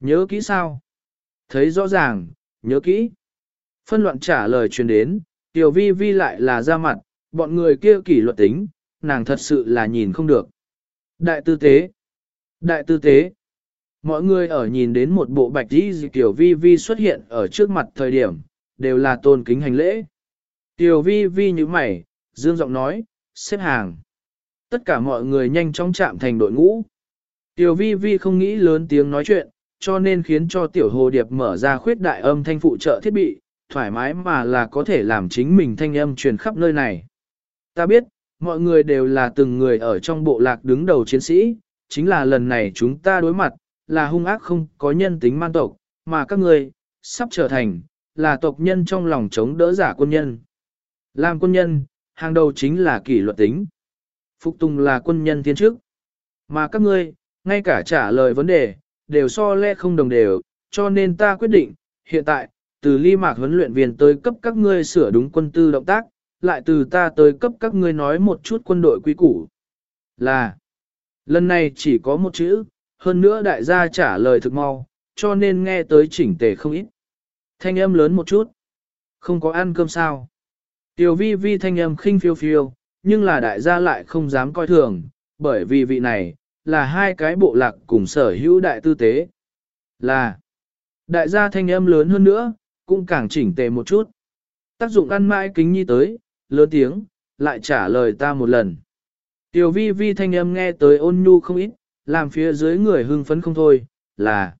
Nhớ kỹ sao? Thấy rõ ràng, nhớ kỹ. Phân loạn trả lời truyền đến, Tiểu Vi Vi lại là ra mặt, bọn người kia kỷ luật tính, nàng thật sự là nhìn không được. Đại tư tế! Đại tư tế! Mọi người ở nhìn đến một bộ bạch đi Tiểu Vi Vi xuất hiện ở trước mặt thời điểm, đều là tôn kính hành lễ. Tiểu vi vi như mày, dương giọng nói, xếp hàng. Tất cả mọi người nhanh chóng chạm thành đội ngũ. Tiểu vi vi không nghĩ lớn tiếng nói chuyện, cho nên khiến cho tiểu hồ điệp mở ra khuyết đại âm thanh phụ trợ thiết bị, thoải mái mà là có thể làm chính mình thanh âm truyền khắp nơi này. Ta biết, mọi người đều là từng người ở trong bộ lạc đứng đầu chiến sĩ, chính là lần này chúng ta đối mặt, là hung ác không có nhân tính man tộc, mà các người, sắp trở thành, là tộc nhân trong lòng chống đỡ giả quân nhân. Làm quân nhân, hàng đầu chính là kỷ luật tính. Phục tùng là quân nhân tiến trước. Mà các ngươi, ngay cả trả lời vấn đề, đều so lẽ không đồng đều, cho nên ta quyết định, hiện tại, từ ly mạc huấn luyện viên tới cấp các ngươi sửa đúng quân tư động tác, lại từ ta tới cấp các ngươi nói một chút quân đội quy củ. Là, lần này chỉ có một chữ, hơn nữa đại gia trả lời thực mau, cho nên nghe tới chỉnh tề không ít. Thanh âm lớn một chút. Không có ăn cơm sao. Tiểu vi vi thanh âm khinh phiêu phiêu, nhưng là đại gia lại không dám coi thường, bởi vì vị này, là hai cái bộ lạc cùng sở hữu đại tư tế. Là, đại gia thanh âm lớn hơn nữa, cũng càng chỉnh tề một chút. Tác dụng ăn mãi kính nhi tới, lớn tiếng, lại trả lời ta một lần. Tiểu vi vi thanh âm nghe tới ôn nhu không ít, làm phía dưới người hưng phấn không thôi, là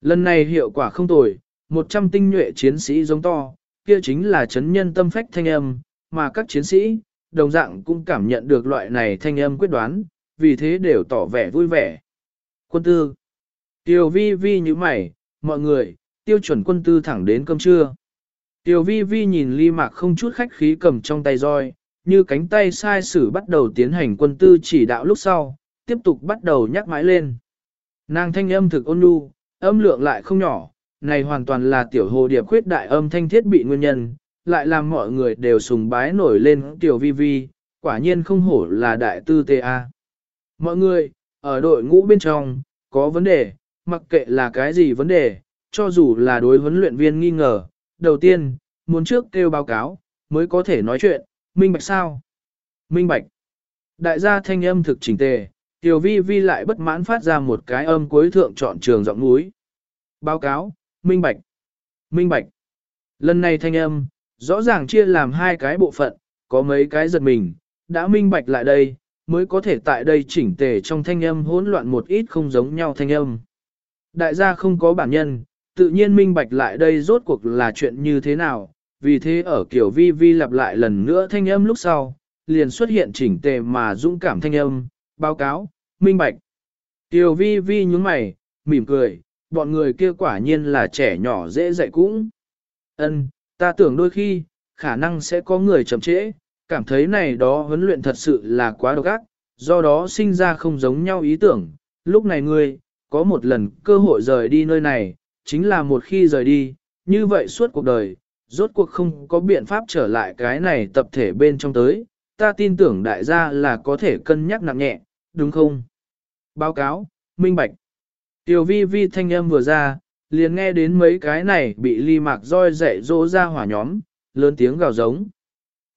lần này hiệu quả không tồi, một trăm tinh nhuệ chiến sĩ giống to, kia chính là chấn nhân tâm phách thanh âm, mà các chiến sĩ, đồng dạng cũng cảm nhận được loại này thanh âm quyết đoán, vì thế đều tỏ vẻ vui vẻ. Quân tư Tiểu vi vi như mày, mọi người, tiêu chuẩn quân tư thẳng đến cơm trưa. Tiểu vi vi nhìn ly mạc không chút khách khí cầm trong tay roi, như cánh tay sai sử bắt đầu tiến hành quân tư chỉ đạo lúc sau, tiếp tục bắt đầu nhắc mãi lên. Nàng thanh âm thực ôn nhu, âm lượng lại không nhỏ, này hoàn toàn là tiểu hồ điệp khuyết đại âm thanh thiết bị nguyên nhân, lại làm mọi người đều sùng bái nổi lên tiểu vi vi, quả nhiên không hổ là đại tư TA. Mọi người, ở đội ngũ bên trong, có vấn đề, mặc kệ là cái gì vấn đề, cho dù là đối huấn luyện viên nghi ngờ, đầu tiên, muốn trước kêu báo cáo, mới có thể nói chuyện, minh bạch sao? Minh bạch. Đại gia thanh âm thực chỉnh tề, Tiểu vi vi lại bất mãn phát ra một cái âm cuối thượng chọn trường giọng núi. Báo cáo, minh bạch, minh bạch. Lần này thanh âm, rõ ràng chia làm hai cái bộ phận, có mấy cái giật mình, đã minh bạch lại đây, mới có thể tại đây chỉnh tề trong thanh âm hỗn loạn một ít không giống nhau thanh âm. Đại gia không có bản nhân, tự nhiên minh bạch lại đây rốt cuộc là chuyện như thế nào, vì thế ở kiểu vi vi lặp lại lần nữa thanh âm lúc sau, liền xuất hiện chỉnh tề mà dũng cảm thanh âm, báo cáo, minh bạch. Tiểu vi vi nhúng mày, mỉm cười, bọn người kia quả nhiên là trẻ nhỏ dễ dạy cũng. Ân, ta tưởng đôi khi, khả năng sẽ có người chậm trễ, cảm thấy này đó huấn luyện thật sự là quá độc ác, do đó sinh ra không giống nhau ý tưởng. Lúc này ngươi, có một lần cơ hội rời đi nơi này, chính là một khi rời đi, như vậy suốt cuộc đời, rốt cuộc không có biện pháp trở lại cái này tập thể bên trong tới, ta tin tưởng đại gia là có thể cân nhắc nặng nhẹ, đúng không? Báo cáo, minh bạch. Tiểu vi vi thanh âm vừa ra, liền nghe đến mấy cái này bị ly mạc roi dạy dỗ ra hỏa nhóm, lớn tiếng gào giống.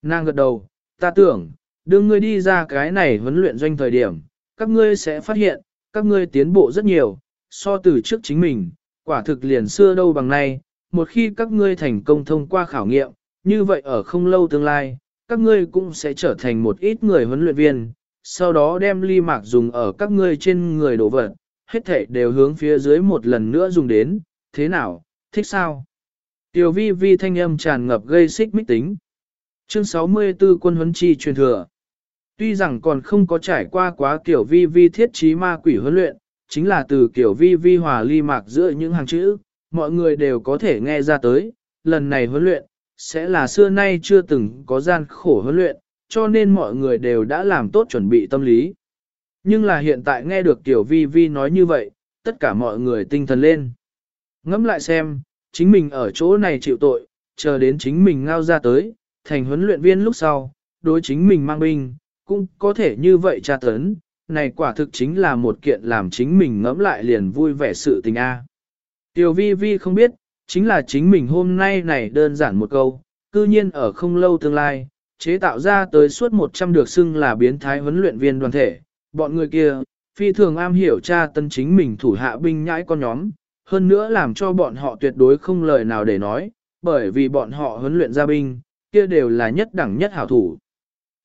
Nàng gật đầu, ta tưởng, đưa ngươi đi ra cái này huấn luyện doanh thời điểm, các ngươi sẽ phát hiện, các ngươi tiến bộ rất nhiều, so từ trước chính mình, quả thực liền xưa đâu bằng nay, một khi các ngươi thành công thông qua khảo nghiệm, như vậy ở không lâu tương lai, các ngươi cũng sẽ trở thành một ít người huấn luyện viên, sau đó đem ly mạc dùng ở các ngươi trên người đổ vật, hết thảy đều hướng phía dưới một lần nữa dùng đến, thế nào, thích sao? Tiểu vi vi thanh âm tràn ngập gây xích mích tính. Chương 64 quân huấn chi truyền thừa. Tuy rằng còn không có trải qua quá kiểu vi vi thiết trí ma quỷ huấn luyện, chính là từ kiểu vi vi hòa ly mạc giữa những hàng chữ, mọi người đều có thể nghe ra tới, lần này huấn luyện, sẽ là xưa nay chưa từng có gian khổ huấn luyện, cho nên mọi người đều đã làm tốt chuẩn bị tâm lý. Nhưng là hiện tại nghe được Tiểu Vi Vi nói như vậy, tất cả mọi người tinh thần lên. Ngẫm lại xem, chính mình ở chỗ này chịu tội, chờ đến chính mình ngao ra tới, thành huấn luyện viên lúc sau, đối chính mình mang binh, cũng có thể như vậy tra tấn, này quả thực chính là một kiện làm chính mình ngẫm lại liền vui vẻ sự tình a. Tiểu vi vi không biết, chính là chính mình hôm nay này đơn giản một câu, cư nhiên ở không lâu tương lai, chế tạo ra tới suốt 100 được xưng là biến thái huấn luyện viên đoàn thể. Bọn người kia, phi thường am hiểu tra tân chính mình thủ hạ binh nhãi con nhóm, hơn nữa làm cho bọn họ tuyệt đối không lời nào để nói, bởi vì bọn họ huấn luyện ra binh, kia đều là nhất đẳng nhất hảo thủ.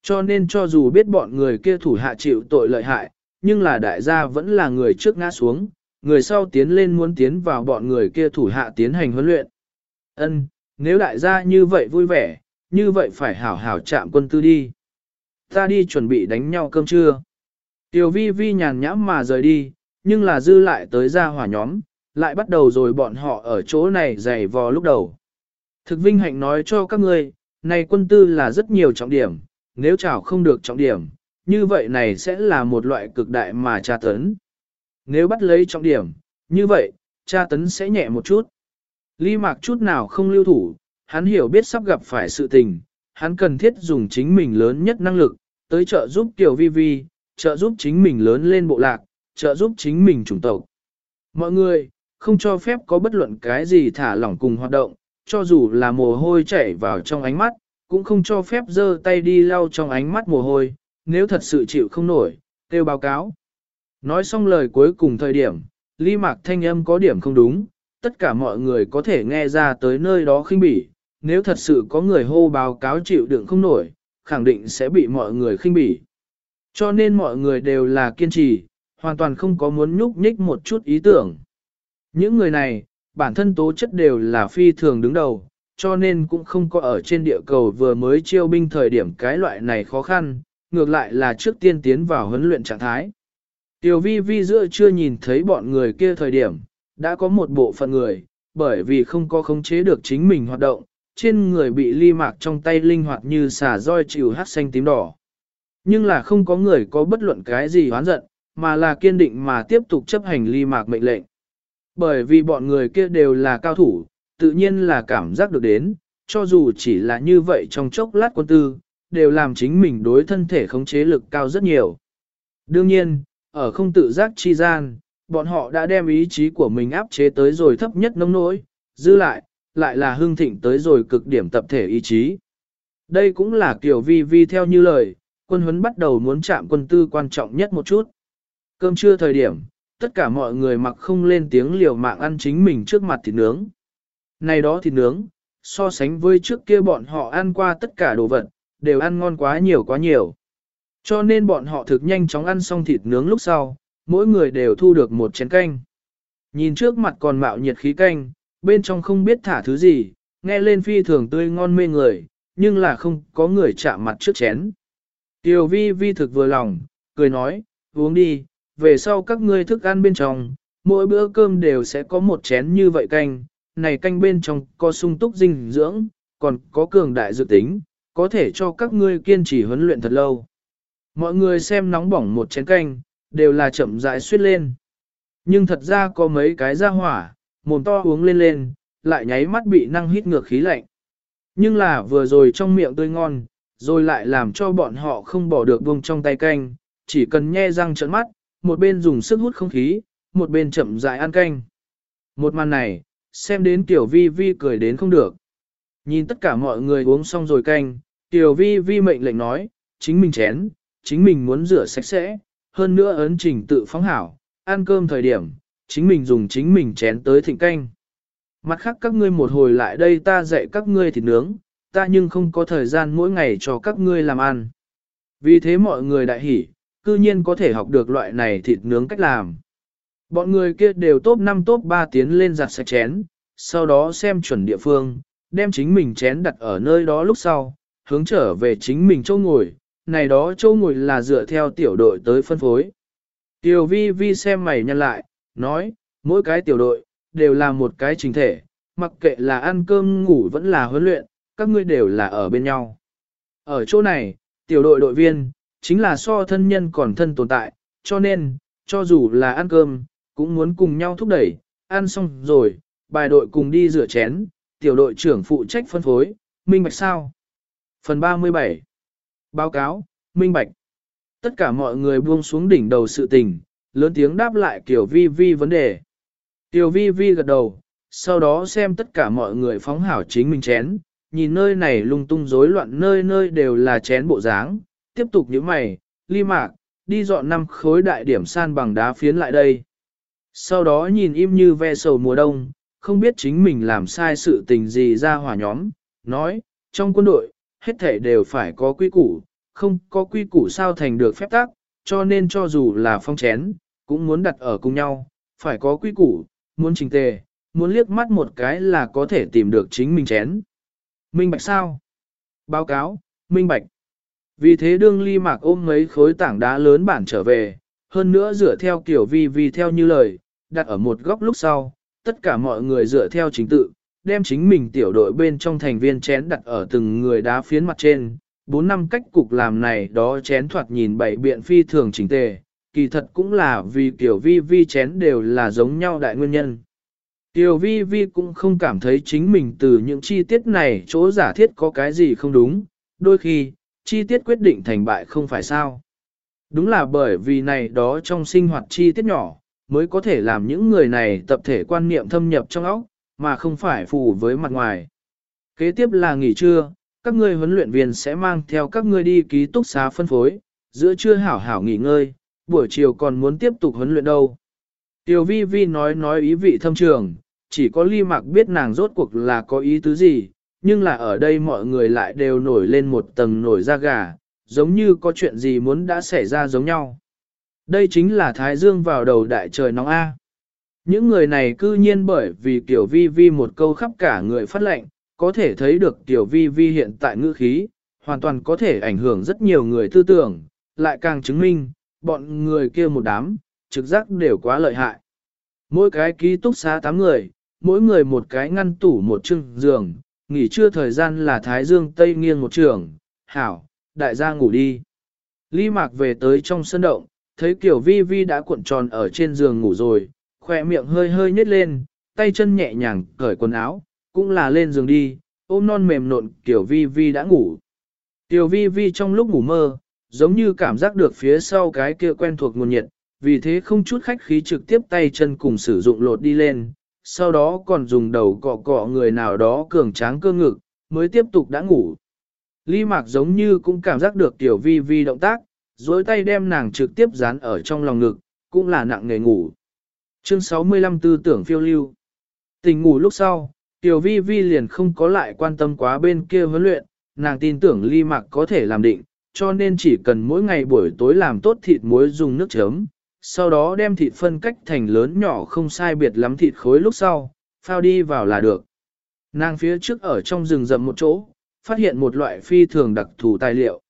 Cho nên cho dù biết bọn người kia thủ hạ chịu tội lợi hại, nhưng là đại gia vẫn là người trước ngã xuống, người sau tiến lên muốn tiến vào bọn người kia thủ hạ tiến hành huấn luyện. Ân, nếu đại gia như vậy vui vẻ, như vậy phải hảo hảo chạm quân tư đi. Ta đi chuẩn bị đánh nhau cơm trưa. Tiểu vi vi nhàn nhãm mà rời đi, nhưng là dư lại tới ra hỏa nhóm, lại bắt đầu rồi bọn họ ở chỗ này dày vò lúc đầu. Thực vinh hạnh nói cho các ngươi, này quân tư là rất nhiều trọng điểm, nếu chảo không được trọng điểm, như vậy này sẽ là một loại cực đại mà tra tấn. Nếu bắt lấy trọng điểm, như vậy, tra tấn sẽ nhẹ một chút. Ly mạc chút nào không lưu thủ, hắn hiểu biết sắp gặp phải sự tình, hắn cần thiết dùng chính mình lớn nhất năng lực, tới trợ giúp Tiểu Vi Vi, trợ giúp chính mình lớn lên bộ lạc, trợ giúp chính mình chủng tộc. Mọi người, không cho phép có bất luận cái gì thả lỏng cùng hoạt động, cho dù là mồ hôi chảy vào trong ánh mắt, cũng không cho phép giơ tay đi lau trong ánh mắt mồ hôi, nếu thật sự chịu không nổi, kêu báo cáo. Nói xong lời cuối cùng thời điểm, ly mạc thanh âm có điểm không đúng, tất cả mọi người có thể nghe ra tới nơi đó khinh bỉ, nếu thật sự có người hô báo cáo chịu đựng không nổi, khẳng định sẽ bị mọi người khinh bỉ. Cho nên mọi người đều là kiên trì, hoàn toàn không có muốn nhúc nhích một chút ý tưởng. Những người này, bản thân tố chất đều là phi thường đứng đầu, cho nên cũng không có ở trên địa cầu vừa mới chiêu binh thời điểm cái loại này khó khăn, ngược lại là trước tiên tiến vào huấn luyện trạng thái. Tiểu vi vi giữa chưa nhìn thấy bọn người kia thời điểm, đã có một bộ phận người, bởi vì không có khống chế được chính mình hoạt động, trên người bị ly mạc trong tay linh hoạt như xà roi chịu hát xanh tím đỏ. Nhưng là không có người có bất luận cái gì hoán giận, mà là kiên định mà tiếp tục chấp hành ly mạc mệnh lệnh. Bởi vì bọn người kia đều là cao thủ, tự nhiên là cảm giác được đến, cho dù chỉ là như vậy trong chốc lát quân tư, đều làm chính mình đối thân thể khống chế lực cao rất nhiều. Đương nhiên, ở không tự giác chi gian, bọn họ đã đem ý chí của mình áp chế tới rồi thấp nhất nông nỗi, dư lại, lại là hưng thịnh tới rồi cực điểm tập thể ý chí. Đây cũng là kiểu vi vi theo như lời, quân huấn bắt đầu muốn chạm quân tư quan trọng nhất một chút. Cơm trưa thời điểm, tất cả mọi người mặc không lên tiếng liều mạng ăn chính mình trước mặt thịt nướng. Này đó thịt nướng, so sánh với trước kia bọn họ ăn qua tất cả đồ vật, đều ăn ngon quá nhiều quá nhiều. Cho nên bọn họ thực nhanh chóng ăn xong thịt nướng lúc sau, mỗi người đều thu được một chén canh. Nhìn trước mặt còn mạo nhiệt khí canh, bên trong không biết thả thứ gì, nghe lên phi thường tươi ngon mê người, nhưng là không có người chạm mặt trước chén. Tiểu vi vi thực vừa lòng, cười nói, uống đi, về sau các ngươi thức ăn bên trong, mỗi bữa cơm đều sẽ có một chén như vậy canh, này canh bên trong có sung túc dinh dưỡng, còn có cường đại dự tính, có thể cho các ngươi kiên trì huấn luyện thật lâu. Mọi người xem nóng bỏng một chén canh, đều là chậm rãi suyết lên. Nhưng thật ra có mấy cái ra hỏa, mồm to uống lên lên, lại nháy mắt bị năng hít ngược khí lạnh. Nhưng là vừa rồi trong miệng tươi ngon, rồi lại làm cho bọn họ không bỏ được buông trong tay canh, chỉ cần nhe răng trợn mắt, một bên dùng sức hút không khí, một bên chậm rãi ăn canh. Một màn này, xem đến Tiểu Vi Vi cười đến không được. Nhìn tất cả mọi người uống xong rồi canh, Tiểu Vi Vi mệnh lệnh nói, chính mình chén, chính mình muốn rửa sạch sẽ, hơn nữa ấn trình tự phóng hảo, ăn cơm thời điểm, chính mình dùng chính mình chén tới thịnh canh. Mặt khác các ngươi một hồi lại đây ta dạy các ngươi thịt nướng, ta nhưng không có thời gian mỗi ngày cho các ngươi làm ăn. Vì thế mọi người đại hỉ, cư nhiên có thể học được loại này thịt nướng cách làm. Bọn người kia đều top 5 top 3 tiến lên giặt sạch chén, sau đó xem chuẩn địa phương, đem chính mình chén đặt ở nơi đó lúc sau, hướng trở về chính mình châu ngồi, này đó châu ngồi là dựa theo tiểu đội tới phân phối. Tiểu vi vi xem mày nhân lại, nói, mỗi cái tiểu đội, đều là một cái chính thể, mặc kệ là ăn cơm ngủ vẫn là huấn luyện, các ngươi đều là ở bên nhau. Ở chỗ này, tiểu đội đội viên, chính là so thân nhân còn thân tồn tại, cho nên, cho dù là ăn cơm, cũng muốn cùng nhau thúc đẩy, ăn xong rồi, bài đội cùng đi rửa chén, tiểu đội trưởng phụ trách phân phối, minh bạch sao. Phần 37 Báo cáo, minh bạch. Tất cả mọi người buông xuống đỉnh đầu sự tình, lớn tiếng đáp lại Tiểu Vi Vi vấn đề. Tiểu Vi Vi gật đầu, sau đó xem tất cả mọi người phóng hảo chính mình chén, nhìn nơi này lung tung rối loạn nơi nơi đều là chén bộ dáng, tiếp tục nhíu mày, ly mạc, đi dọn năm khối đại điểm san bằng đá phiến lại đây. Sau đó nhìn im như ve sầu mùa đông, không biết chính mình làm sai sự tình gì ra hỏa nhóm, nói, trong quân đội, hết thể đều phải có quy củ, không có quy củ sao thành được phép tắc, cho nên cho dù là phong chén, cũng muốn đặt ở cùng nhau, phải có quy củ, muốn trình tề, muốn liếc mắt một cái là có thể tìm được chính mình chén. Minh bạch sao? Báo cáo, minh bạch. Vì thế đương ly mạc ôm mấy khối tảng đá lớn bản trở về, hơn nữa dựa theo kiểu vi vi theo như lời, đặt ở một góc lúc sau, tất cả mọi người dựa theo chính tự, đem chính mình tiểu đội bên trong thành viên chén đặt ở từng người đá phiến mặt trên. Bốn năm cách cục làm này đó chén thoạt nhìn bảy biện phi thường chỉnh tề, kỳ thật cũng là vì kiểu vi vi chén đều là giống nhau đại nguyên nhân. Tiểu vi vi cũng không cảm thấy chính mình từ những chi tiết này chỗ giả thiết có cái gì không đúng, đôi khi, chi tiết quyết định thành bại không phải sao. Đúng là bởi vì này đó trong sinh hoạt chi tiết nhỏ, mới có thể làm những người này tập thể quan niệm thâm nhập trong óc, mà không phải phù với mặt ngoài. Kế tiếp là nghỉ trưa, các ngươi huấn luyện viên sẽ mang theo các ngươi đi ký túc xá phân phối, giữa trưa hảo hảo nghỉ ngơi, buổi chiều còn muốn tiếp tục huấn luyện đâu. Tiểu vi vi nói nói ý vị thâm trường, chỉ có ly mạc biết nàng rốt cuộc là có ý tứ gì, nhưng là ở đây mọi người lại đều nổi lên một tầng nổi da gà, giống như có chuyện gì muốn đã xảy ra giống nhau. Đây chính là Thái Dương vào đầu đại trời nóng A. Những người này cư nhiên bởi vì Tiểu Vi Vi một câu khắp cả người phát lệnh, có thể thấy được Tiểu Vi Vi hiện tại ngữ khí, hoàn toàn có thể ảnh hưởng rất nhiều người tư tưởng, lại càng chứng minh, bọn người kia một đám, trực giác đều quá lợi hại. Mỗi cái ký túc xá 8 người, mỗi người một cái ngăn tủ một chưng giường, nghỉ trưa thời gian là Thái Dương Tây nghiêng một trường, hảo, đại gia ngủ đi. lý Mạc về tới trong sân động, thấy Kiều Vi Vi đã cuộn tròn ở trên giường ngủ rồi, khỏe miệng hơi hơi nhếch lên, tay chân nhẹ nhàng cởi quần áo, cũng là lên giường đi, ôm non mềm nộn Kiều Vi Vi đã ngủ. Kiều Vi Vi trong lúc ngủ mơ, giống như cảm giác được phía sau cái kia quen thuộc nguồn nhiệt, vì thế không chút khách khí trực tiếp tay chân cùng sử dụng lột đi lên, sau đó còn dùng đầu cọ cọ người nào đó cường tráng cơ ngực, mới tiếp tục đã ngủ. Lý Mạc giống như cũng cảm giác được tiểu vi vi động tác, dối tay đem nàng trực tiếp dán ở trong lòng ngực, cũng là nặng nghề ngủ. Chương 65 tư tưởng phiêu lưu. Tình ngủ lúc sau, tiểu vi vi liền không có lại quan tâm quá bên kia huấn luyện, nàng tin tưởng Lý Mạc có thể làm định, cho nên chỉ cần mỗi ngày buổi tối làm tốt thịt muối dùng nước chấm, sau đó đem thịt phân cách thành lớn nhỏ không sai biệt lắm thịt khối lúc sau, phao đi vào là được. Nàng phía trước ở trong rừng rậm một chỗ, phát hiện một loại phi thường đặc thù tài liệu.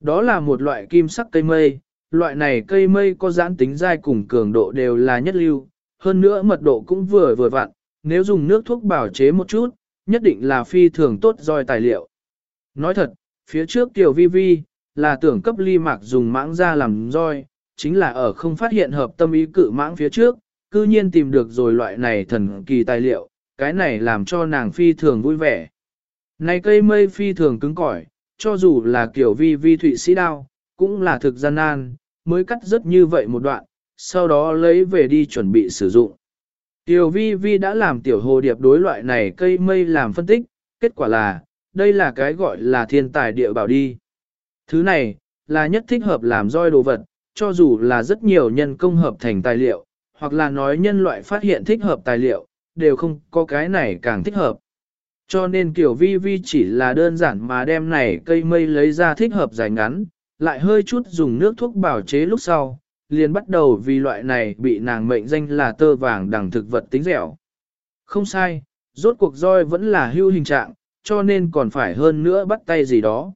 Đó là một loại kim sắc cây mây, loại này cây mây có giãn tính dai cùng cường độ đều là nhất lưu, hơn nữa mật độ cũng vừa vừa vặn, nếu dùng nước thuốc bảo chế một chút, nhất định là phi thường tốt roi tài liệu. Nói thật, phía trước tiểu vi vi, là tưởng cấp ly mạc dùng mãng ra làm roi, chính là ở không phát hiện hợp tâm ý cự mãng phía trước, cư nhiên tìm được rồi loại này thần kỳ tài liệu, cái này làm cho nàng phi thường vui vẻ. Này cây mây phi thường cứng cỏi, cho dù là kiểu vi vi thụy sĩ đao, cũng là thực gian nan, mới cắt rất như vậy một đoạn, sau đó lấy về đi chuẩn bị sử dụng. Tiểu vi vi đã làm tiểu hồ điệp đối loại này cây mây làm phân tích, kết quả là, đây là cái gọi là thiên tài địa bảo đi. Thứ này, là nhất thích hợp làm roi đồ vật, cho dù là rất nhiều nhân công hợp thành tài liệu, hoặc là nói nhân loại phát hiện thích hợp tài liệu, đều không có cái này càng thích hợp. Cho nên kiểu vi vi chỉ là đơn giản mà đem này cây mây lấy ra thích hợp dài ngắn, lại hơi chút dùng nước thuốc bảo chế lúc sau, liền bắt đầu vì loại này bị nàng mệnh danh là tơ vàng đằng thực vật tính dẻo. Không sai, rốt cuộc roi vẫn là hưu hình trạng, cho nên còn phải hơn nữa bắt tay gì đó.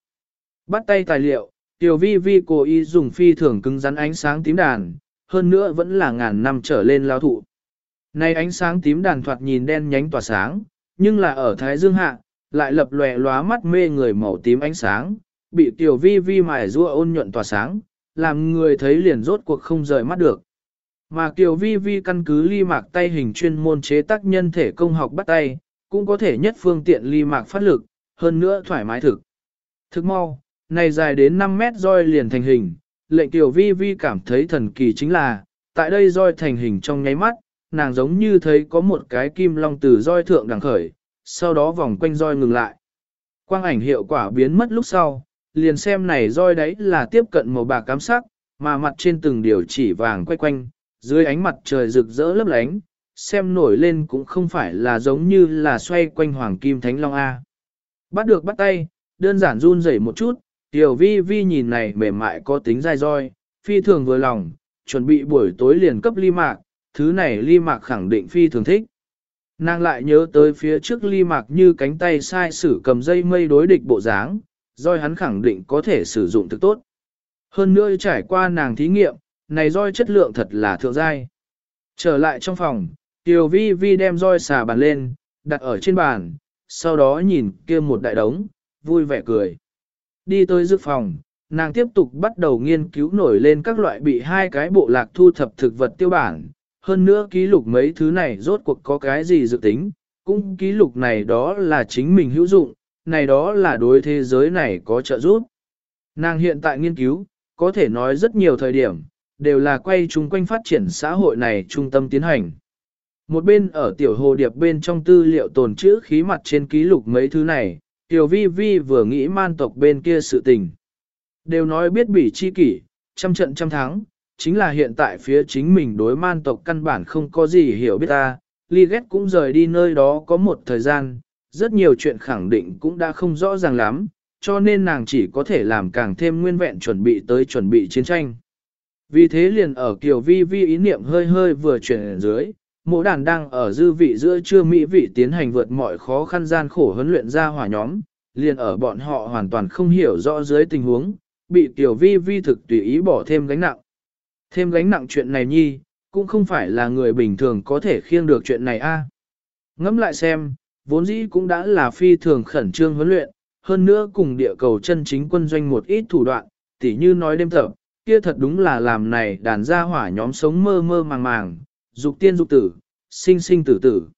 Bắt tay tài liệu, tiểu vi vi cố ý dùng phi thường cứng rắn ánh sáng tím đàn, hơn nữa vẫn là ngàn năm trở lên lao thụ. Này ánh sáng tím đàn thoạt nhìn đen nhánh tỏa sáng, nhưng là ở Thái Dương hạ, lại lập lòe lóa mắt mê người màu tím ánh sáng, bị tiểu vi vi mài rua ôn nhuận tỏa sáng, làm người thấy liền rốt cuộc không rời mắt được. Mà Kiều Vi Vi căn cứ ly mạc tay hình chuyên môn chế tác nhân thể công học bắt tay, cũng có thể nhất phương tiện ly mạc phát lực, hơn nữa thoải mái thực. Thực mau, này dài đến 5 mét roi liền thành hình, lệnh Kiều Vi Vi cảm thấy thần kỳ chính là, tại đây roi thành hình trong nháy mắt, nàng giống như thấy có một cái kim long từ roi thượng đằng khởi, sau đó vòng quanh roi ngừng lại. Quang ảnh hiệu quả biến mất lúc sau, liền xem này roi đấy là tiếp cận màu bạc cám sắc, mà mặt trên từng điều chỉ vàng quay quanh, dưới ánh mặt trời rực rỡ lấp lánh, xem nổi lên cũng không phải là giống như là xoay quanh hoàng kim thánh long A. Bắt được bắt tay, đơn giản run rẩy một chút, tiểu vi vi nhìn này mềm mại có tính dai roi, phi thường vừa lòng, chuẩn bị buổi tối liền cấp ly mạc, thứ này ly mạc khẳng định phi thường thích. Nàng lại nhớ tới phía trước ly mạc như cánh tay sai sử cầm dây mây đối địch bộ dáng, roi hắn khẳng định có thể sử dụng thực tốt. Hơn nữa trải qua nàng thí nghiệm, này roi chất lượng thật là thượng giai. Trở lại trong phòng, Tiểu Vi Vi đem roi xà bàn lên, đặt ở trên bàn, sau đó nhìn kia một đại đống, vui vẻ cười. Đi tới dược phòng, nàng tiếp tục bắt đầu nghiên cứu nổi lên các loại bị hai cái bộ lạc thu thập thực vật tiêu bản, hơn nữa ký lục mấy thứ này rốt cuộc có cái gì dự tính, cũng ký lục này đó là chính mình hữu dụng, này đó là đối thế giới này có trợ giúp. Nàng hiện tại nghiên cứu, có thể nói rất nhiều thời điểm, đều là quay chung quanh phát triển xã hội này trung tâm tiến hành. Một bên ở tiểu hồ điệp bên trong tư liệu tồn chữ khí mặt trên ký lục mấy thứ này, tiểu vi vi vừa nghĩ man tộc bên kia sự tình. Đều nói biết bỉ chi kỷ, trăm trận trăm thắng, chính là hiện tại phía chính mình đối man tộc căn bản không có gì hiểu biết ta, Ly ghét cũng rời đi nơi đó có một thời gian, rất nhiều chuyện khẳng định cũng đã không rõ ràng lắm, cho nên nàng chỉ có thể làm càng thêm nguyên vẹn chuẩn bị tới chuẩn bị chiến tranh. Vì thế liền ở kiểu vi vi ý niệm hơi hơi vừa chuyển dưới, mộ đàn đang ở dư vị giữa chưa mỹ vị tiến hành vượt mọi khó khăn gian khổ huấn luyện ra hỏa nhóm, liền ở bọn họ hoàn toàn không hiểu rõ dưới tình huống, bị tiểu vi vi thực tùy ý bỏ thêm gánh nặng. Thêm gánh nặng chuyện này nhi, cũng không phải là người bình thường có thể khiêng được chuyện này a. Ngẫm lại xem, vốn dĩ cũng đã là phi thường khẩn trương huấn luyện, hơn nữa cùng địa cầu chân chính quân doanh một ít thủ đoạn, tỉ như nói đêm thở, kia thật đúng là làm này đàn gia hỏa nhóm sống mơ mơ màng màng, dục tiên dục tử, sinh sinh tử tử.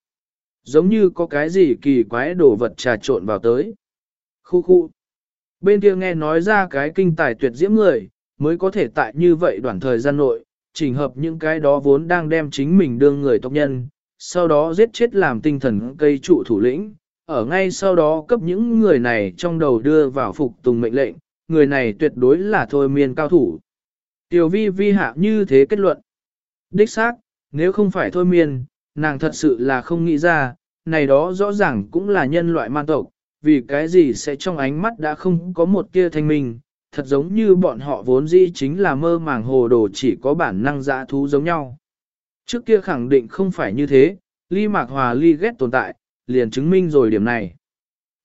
Giống như có cái gì kỳ quái đồ vật trà trộn vào tới. Khu khu. Bên kia nghe nói ra cái kinh tài tuyệt diễm người, mới có thể tại như vậy đoạn thời gian nội, chỉnh hợp những cái đó vốn đang đem chính mình đương người tộc nhân, sau đó giết chết làm tinh thần cây trụ thủ lĩnh, ở ngay sau đó cấp những người này trong đầu đưa vào phục tùng mệnh lệnh, người này tuyệt đối là thôi miên cao thủ. Tiểu vi vi hạ như thế kết luận. Đích xác, nếu không phải thôi miên, nàng thật sự là không nghĩ ra, này đó rõ ràng cũng là nhân loại man tộc, vì cái gì sẽ trong ánh mắt đã không có một tia thanh minh, thật giống như bọn họ vốn dĩ chính là mơ màng hồ đồ chỉ có bản năng dã thú giống nhau. Trước kia khẳng định không phải như thế, ly mạc hòa ly ghét tồn tại, liền chứng minh rồi điểm này.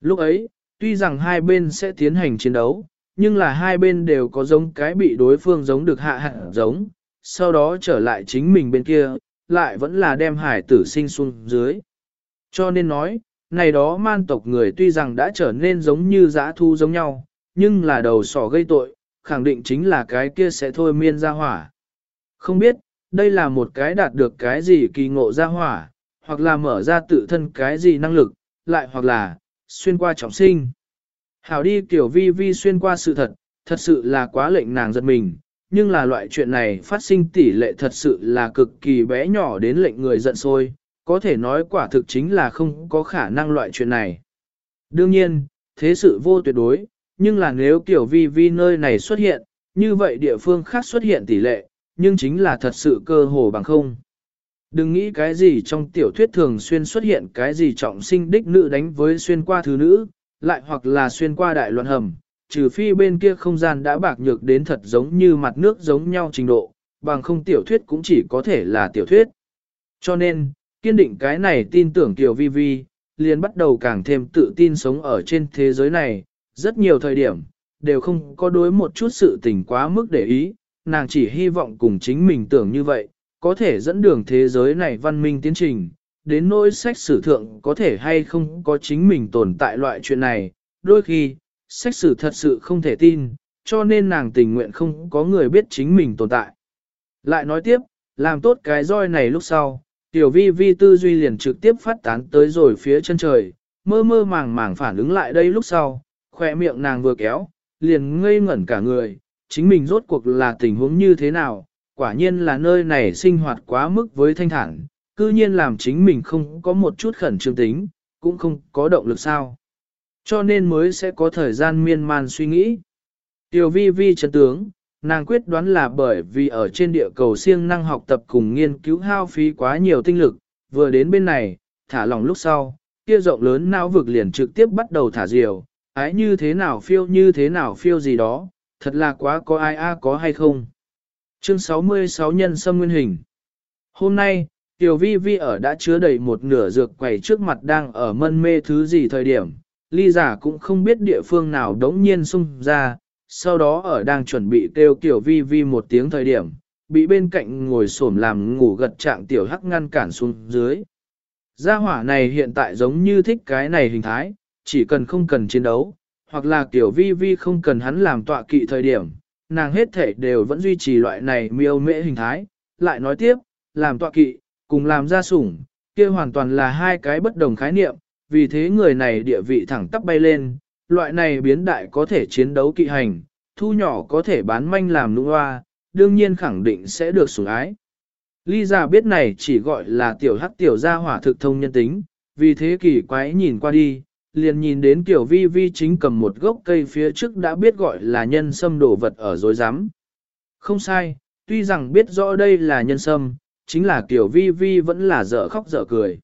Lúc ấy, tuy rằng hai bên sẽ tiến hành chiến đấu, nhưng là hai bên đều có giống cái bị đối phương giống được hạ hạ giống, sau đó trở lại chính mình bên kia, lại vẫn là đem hải tử sinh xuống dưới. Cho nên nói, này đó man tộc người tuy rằng đã trở nên giống như dã thu giống nhau, nhưng là đầu sỏ gây tội, khẳng định chính là cái kia sẽ thôi miên ra hỏa. Không biết, đây là một cái đạt được cái gì kỳ ngộ ra hỏa, hoặc là mở ra tự thân cái gì năng lực, lại hoặc là, xuyên qua trọng sinh. Hảo đi kiểu vi vi xuyên qua sự thật, thật sự là quá lệnh nàng giật mình, nhưng là loại chuyện này phát sinh tỷ lệ thật sự là cực kỳ bé nhỏ đến lệnh người giận sôi có thể nói quả thực chính là không có khả năng loại chuyện này. Đương nhiên, thế sự vô tuyệt đối, nhưng là nếu kiểu vi vi nơi này xuất hiện, như vậy địa phương khác xuất hiện tỷ lệ, nhưng chính là thật sự cơ hồ bằng không. Đừng nghĩ cái gì trong tiểu thuyết thường xuyên xuất hiện cái gì trọng sinh đích nữ đánh với xuyên qua thứ nữ, lại hoặc là xuyên qua đại loạn hầm, trừ phi bên kia không gian đã bạc nhược đến thật giống như mặt nước giống nhau trình độ, bằng không tiểu thuyết cũng chỉ có thể là tiểu thuyết. Cho nên, kiên định cái này tin tưởng tiểu vi vi, liền bắt đầu càng thêm tự tin sống ở trên thế giới này, rất nhiều thời điểm, đều không có đối một chút sự tình quá mức để ý, nàng chỉ hy vọng cùng chính mình tưởng như vậy, có thể dẫn đường thế giới này văn minh tiến trình, đến nỗi sách sử thượng có thể hay không có chính mình tồn tại loại chuyện này, đôi khi, sách sử thật sự không thể tin, cho nên nàng tình nguyện không có người biết chính mình tồn tại. Lại nói tiếp, làm tốt cái roi này lúc sau, tiểu vi vi tư duy liền trực tiếp phát tán tới rồi phía chân trời, mơ mơ màng màng phản ứng lại đây lúc sau, khỏe miệng nàng vừa kéo, liền ngây ngẩn cả người, chính mình rốt cuộc là tình huống như thế nào, quả nhiên là nơi này sinh hoạt quá mức với thanh thản, cư nhiên làm chính mình không có một chút khẩn trương tính, cũng không có động lực sao. Cho nên mới sẽ có thời gian miên man suy nghĩ. Tiểu vi vi chấn tướng, nàng quyết đoán là bởi vì ở trên địa cầu siêng năng học tập cùng nghiên cứu hao phí quá nhiều tinh lực, vừa đến bên này, thả lòng lúc sau, kia rộng lớn não vực liền trực tiếp bắt đầu thả diều, ái như thế nào phiêu như thế nào phiêu gì đó, thật là quá có ai a có hay không. Chương 66 nhân sâm nguyên hình. Hôm nay, Tiểu Vi Vi ở đã chứa đầy một nửa dược quầy trước mặt đang ở mân mê thứ gì thời điểm, ly giả cũng không biết địa phương nào đống nhiên xung ra, sau đó ở đang chuẩn bị kêu kiểu Vi Vi một tiếng thời điểm, bị bên cạnh ngồi xổm làm ngủ gật trạng Tiểu Hắc ngăn cản xuống dưới. Gia hỏa này hiện tại giống như thích cái này hình thái, chỉ cần không cần chiến đấu, hoặc là kiểu Vi Vi không cần hắn làm tọa kỵ thời điểm, nàng hết thể đều vẫn duy trì loại này miêu mễ hình thái. Lại nói tiếp, làm tọa kỵ, cùng làm gia sủng, kia hoàn toàn là hai cái bất đồng khái niệm, vì thế người này địa vị thẳng tắp bay lên, loại này biến đại có thể chiến đấu kỵ hành, thu nhỏ có thể bán manh làm nụ hoa, đương nhiên khẳng định sẽ được sủng ái. Ly giả biết này chỉ gọi là tiểu hắc tiểu gia hỏa thực thông nhân tính, vì thế kỳ quái nhìn qua đi, liền nhìn đến tiểu vi vi chính cầm một gốc cây phía trước đã biết gọi là nhân sâm đổ vật ở dối rắm Không sai, tuy rằng biết rõ đây là nhân sâm, chính là tiểu vi vi vẫn là dở khóc dở cười.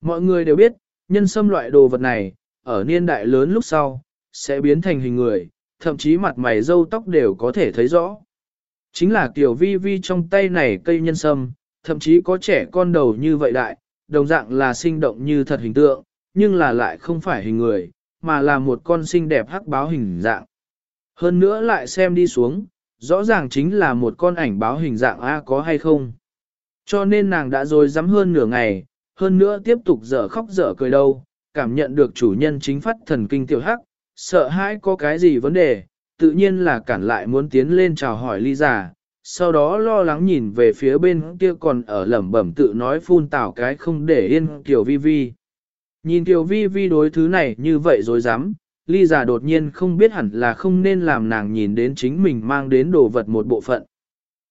Mọi người đều biết, nhân sâm loại đồ vật này, ở niên đại lớn lúc sau, sẽ biến thành hình người, thậm chí mặt mày râu tóc đều có thể thấy rõ. Chính là tiểu vi vi trong tay này cây nhân sâm, thậm chí có trẻ con đầu như vậy đại, đồng dạng là sinh động như thật hình tượng, nhưng là lại không phải hình người, mà là một con xinh đẹp hắc báo hình dạng. Hơn nữa lại xem đi xuống, rõ ràng chính là một con ảnh báo hình dạng A có hay không. Cho nên nàng đã rồi dám hơn nửa ngày, hơn nữa tiếp tục dở khóc dở cười đâu, cảm nhận được chủ nhân chính phát thần kinh tiểu hắc, sợ hãi có cái gì vấn đề, tự nhiên là cản lại muốn tiến lên chào hỏi ly giả, sau đó lo lắng nhìn về phía bên kia còn ở lẩm bẩm tự nói phun tảo cái không để yên Kiều Vi Vi. Nhìn Kiều Vi Vi đối thứ này như vậy rồi dám, ly giả đột nhiên không biết hẳn là không nên làm nàng nhìn đến chính mình mang đến đồ vật một bộ phận.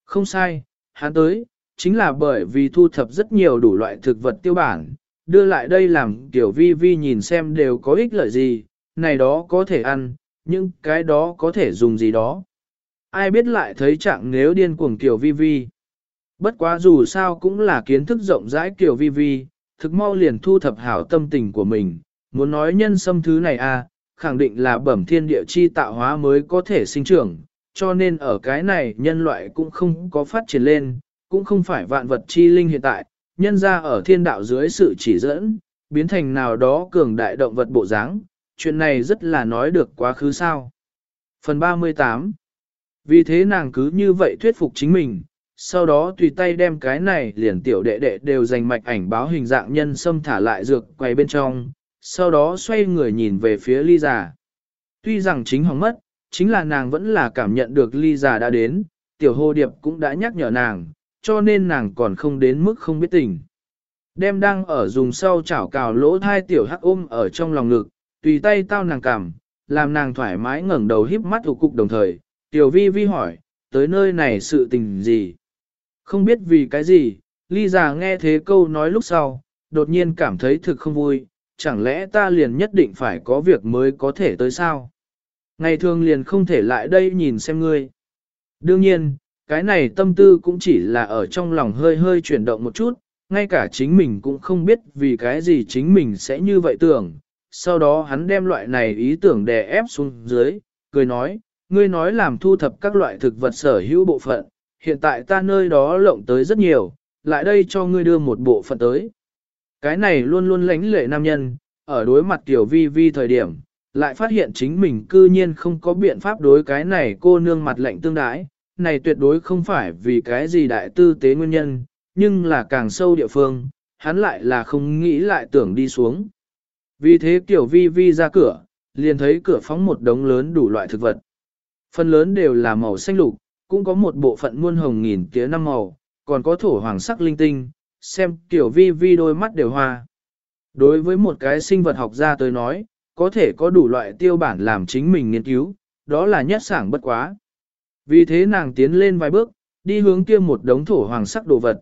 Không sai, hắn tới, chính là bởi vì thu thập rất nhiều đủ loại thực vật tiêu bản, đưa lại đây làm tiểu Vi Vi nhìn xem đều có ích lợi gì, này đó có thể ăn, nhưng cái đó có thể dùng gì đó. Ai biết lại thấy trạng nếu điên cuồng tiểu Vi Vi. Bất quá dù sao cũng là kiến thức rộng rãi tiểu Vi Vi, thực mau liền thu thập hảo tâm tình của mình, muốn nói nhân sâm thứ này à, khẳng định là bẩm thiên địa chi tạo hóa mới có thể sinh trưởng, cho nên ở cái này nhân loại cũng không có phát triển lên, cũng không phải vạn vật chi linh hiện tại, nhân ra ở thiên đạo dưới sự chỉ dẫn, biến thành nào đó cường đại động vật bộ dáng, chuyện này rất là nói được quá khứ sao. Phần 38 Vì thế nàng cứ như vậy thuyết phục chính mình, sau đó tùy tay đem cái này liền tiểu đệ đệ đều dành mạch ảnh báo hình dạng nhân xâm thả lại dược quay bên trong, sau đó xoay người nhìn về phía ly già. Tuy rằng chính hỏng mất, chính là nàng vẫn là cảm nhận được ly già đã đến, tiểu hồ điệp cũng đã nhắc nhở nàng, cho nên nàng còn không đến mức không biết tình. Đem đang ở dùng sau chảo cào lỗ thai tiểu hắc ôm ở trong lòng ngực, tùy tay tao nàng cảm, làm nàng thoải mái ngẩng đầu híp mắt thủ cục đồng thời. Tiểu vi vi hỏi, tới nơi này sự tình gì? Không biết vì cái gì, ly già nghe thế câu nói lúc sau, đột nhiên cảm thấy thực không vui, chẳng lẽ ta liền nhất định phải có việc mới có thể tới sao? Ngày thường liền không thể lại đây nhìn xem ngươi. Đương nhiên, cái này tâm tư cũng chỉ là ở trong lòng hơi hơi chuyển động một chút, ngay cả chính mình cũng không biết vì cái gì chính mình sẽ như vậy tưởng. Sau đó hắn đem loại này ý tưởng đè ép xuống dưới, cười nói, ngươi nói làm thu thập các loại thực vật sở hữu bộ phận, hiện tại ta nơi đó lộng tới rất nhiều, lại đây cho ngươi đưa một bộ phận tới. Cái này luôn luôn lánh lệ nam nhân, ở đối mặt tiểu vi vi thời điểm, lại phát hiện chính mình cư nhiên không có biện pháp đối cái này cô nương mặt lạnh tương đái, này tuyệt đối không phải vì cái gì đại tư tế nguyên nhân, nhưng là càng sâu địa phương, hắn lại là không nghĩ lại tưởng đi xuống. Vì thế tiểu vi vi ra cửa, liền thấy cửa phóng một đống lớn đủ loại thực vật. Phần lớn đều là màu xanh lục, cũng có một bộ phận muôn hồng nghìn tía năm màu, còn có thổ hoàng sắc linh tinh, xem tiểu vi vi đôi mắt đều hoa. Đối với một cái sinh vật học gia tới nói, có thể có đủ loại tiêu bản làm chính mình nghiên cứu, đó là nhất sảng bất quá. Vì thế nàng tiến lên vài bước, đi hướng kia một đống thổ hoàng sắc đồ vật.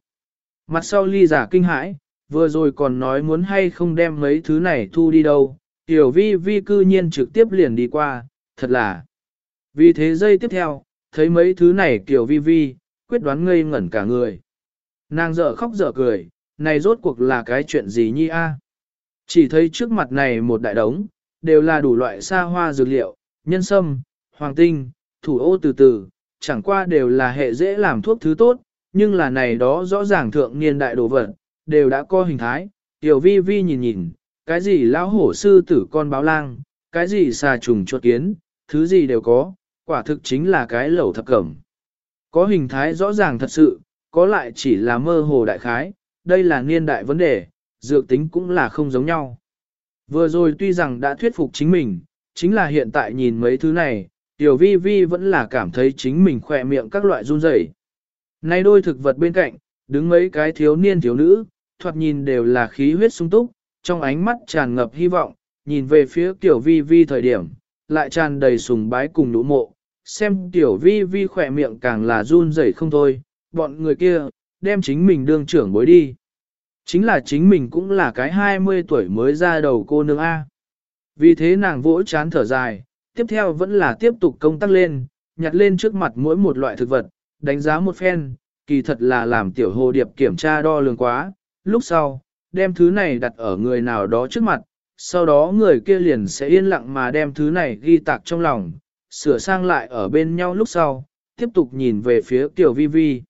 Mặt sau ly giả kinh hãi, vừa rồi còn nói muốn hay không đem mấy thứ này thu đi đâu, tiểu vi vi cư nhiên trực tiếp liền đi qua, thật là. Vì thế giây tiếp theo, thấy mấy thứ này tiểu vi vi, quyết đoán ngây ngẩn cả người. Nàng dở khóc dở cười, này rốt cuộc là cái chuyện gì nhi a? Chỉ thấy trước mặt này một đại đống, đều là đủ loại xa hoa dược liệu, nhân sâm, hoàng tinh, thủ ô từ từ, chẳng qua đều là hệ dễ làm thuốc thứ tốt, nhưng là này đó rõ ràng thượng niên đại đồ vật, đều đã có hình thái, tiểu vi vi nhìn nhìn, cái gì lão hổ sư tử con báo lang, cái gì xà trùng chuột kiến, thứ gì đều có, quả thực chính là cái lẩu thập cẩm. Có hình thái rõ ràng thật sự, có lại chỉ là mơ hồ đại khái, đây là niên đại vấn đề, dược tính cũng là không giống nhau. Vừa rồi tuy rằng đã thuyết phục chính mình, chính là hiện tại nhìn mấy thứ này, Tiểu vi vi vẫn là cảm thấy chính mình khỏe miệng các loại run rẩy. Nay đôi thực vật bên cạnh, đứng mấy cái thiếu niên thiếu nữ, thoạt nhìn đều là khí huyết sung túc, trong ánh mắt tràn ngập hy vọng, nhìn về phía tiểu vi vi thời điểm, lại tràn đầy sùng bái cùng nụ mộ, xem tiểu vi vi khỏe miệng càng là run rẩy không thôi, bọn người kia, đem chính mình đương trưởng bối đi. Chính là chính mình cũng là cái 20 tuổi mới ra đầu cô nương A. Vì thế nàng vỗ chán thở dài, tiếp theo vẫn là tiếp tục công tác lên, nhặt lên trước mặt mỗi một loại thực vật, đánh giá một phen, kỳ thật là làm tiểu hồ điệp kiểm tra đo lường quá, lúc sau, đem thứ này đặt ở người nào đó trước mặt, sau đó người kia liền sẽ yên lặng mà đem thứ này ghi tạc trong lòng, sửa sang lại ở bên nhau lúc sau, tiếp tục nhìn về phía tiểu vi vi.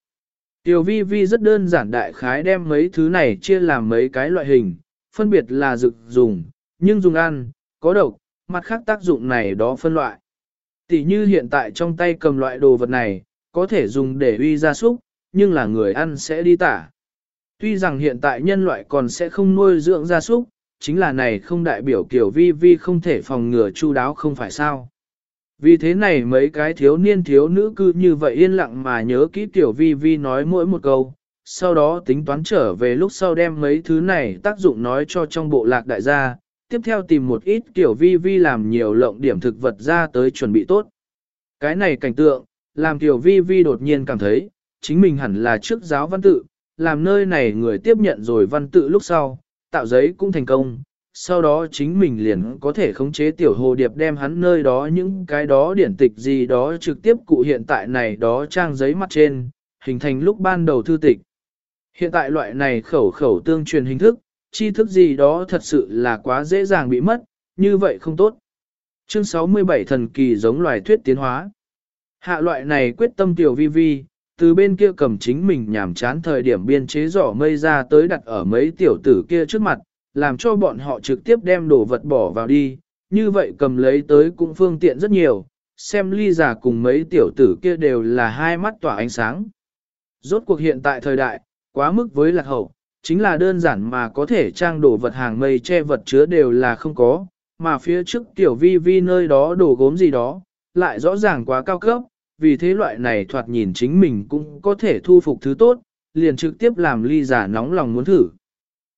Tiểu vi vi rất đơn giản đại khái đem mấy thứ này chia làm mấy cái loại hình, phân biệt là dực dùng, nhưng dùng ăn, có độc, mặt khác tác dụng này đó phân loại. Tỷ như hiện tại trong tay cầm loại đồ vật này, có thể dùng để uy gia súc, nhưng là người ăn sẽ đi tả. Tuy rằng hiện tại nhân loại còn sẽ không nuôi dưỡng gia súc, chính là này không đại biểu kiểu vi vi không thể phòng ngừa chu đáo không phải sao. Vì thế này mấy cái thiếu niên thiếu nữ cư như vậy yên lặng mà nhớ kỹ tiểu vi vi nói mỗi một câu, sau đó tính toán trở về lúc sau đem mấy thứ này tác dụng nói cho trong bộ lạc đại gia, tiếp theo tìm một ít tiểu vi vi làm nhiều lộng điểm thực vật ra tới chuẩn bị tốt. Cái này cảnh tượng, làm tiểu vi vi đột nhiên cảm thấy, chính mình hẳn là trước giáo văn tự, làm nơi này người tiếp nhận rồi văn tự lúc sau, tạo giấy cũng thành công, sau đó chính mình liền có thể khống chế tiểu hồ điệp đem hắn nơi đó những cái đó điển tịch gì đó trực tiếp cụ hiện tại này đó trang giấy mặt trên, hình thành lúc ban đầu thư tịch. Hiện tại loại này khẩu khẩu tương truyền hình thức, tri thức gì đó thật sự là quá dễ dàng bị mất, như vậy không tốt. Chương 67 thần kỳ giống loài thuyết tiến hóa. Hạ loại này quyết tâm tiểu vi vi, từ bên kia cầm chính mình nhảm chán thời điểm biên chế giỏ mây ra tới đặt ở mấy tiểu tử kia trước mặt, làm cho bọn họ trực tiếp đem đồ vật bỏ vào đi, như vậy cầm lấy tới cũng phương tiện rất nhiều, xem ly giả cùng mấy tiểu tử kia đều là hai mắt tỏa ánh sáng. Rốt cuộc hiện tại thời đại, quá mức với lạc hậu, chính là đơn giản mà có thể trang đổ vật hàng mây che vật chứa đều là không có, mà phía trước tiểu vi vi nơi đó đổ gốm gì đó, lại rõ ràng quá cao cấp, vì thế loại này thoạt nhìn chính mình cũng có thể thu phục thứ tốt, liền trực tiếp làm ly giả nóng lòng muốn thử.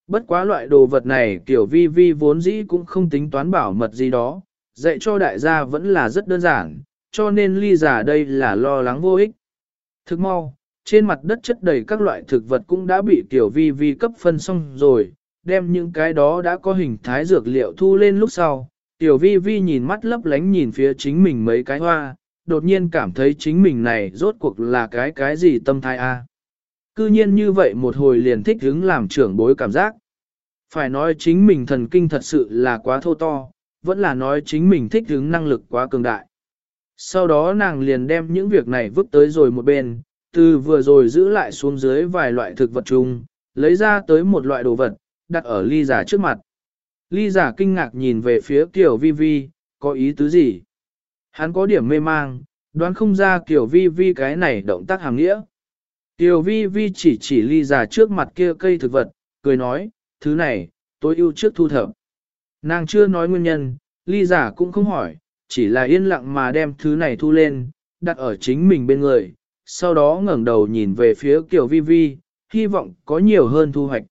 Bất quá loại đồ vật này kiểu vi vi vốn dĩ cũng không tính toán bảo mật gì đó, dạy cho đại gia vẫn là rất đơn giản, cho nên ly giả đây là lo lắng vô ích. Thức mau, trên mặt đất chất đầy các loại thực vật cũng đã bị tiểu vi vi cấp phân xong rồi, đem những cái đó đã có hình thái dược liệu thu lên lúc sau. Tiểu vi vi nhìn mắt lấp lánh nhìn phía chính mình mấy cái hoa, đột nhiên cảm thấy chính mình này rốt cuộc là cái cái gì tâm thái a. Cư nhiên như vậy một hồi liền thích hứng làm trưởng bối cảm giác. Phải nói chính mình thần kinh thật sự là quá thô to, vẫn là nói chính mình thích hứng năng lực quá cường đại. Sau đó nàng liền đem những việc này vứt tới rồi một bên, từ vừa rồi giữ lại xuống dưới vài loại thực vật chung, lấy ra tới một loại đồ vật, đặt ở ly giả trước mặt. Ly giả kinh ngạc nhìn về phía Kiều Vi Vi, có ý tứ gì? Hắn có điểm mê mang, đoán không ra Kiều Vi Vi cái này động tác hàng nghĩa. Kiều Vi Vi chỉ chỉ ly giả trước mặt kia cây thực vật, cười nói, thứ này, tôi yêu trước thu thập. Nàng chưa nói nguyên nhân, ly giả cũng không hỏi, chỉ là yên lặng mà đem thứ này thu lên, đặt ở chính mình bên người, sau đó ngẩng đầu nhìn về phía Kiều Vi Vi, hy vọng có nhiều hơn thu hoạch.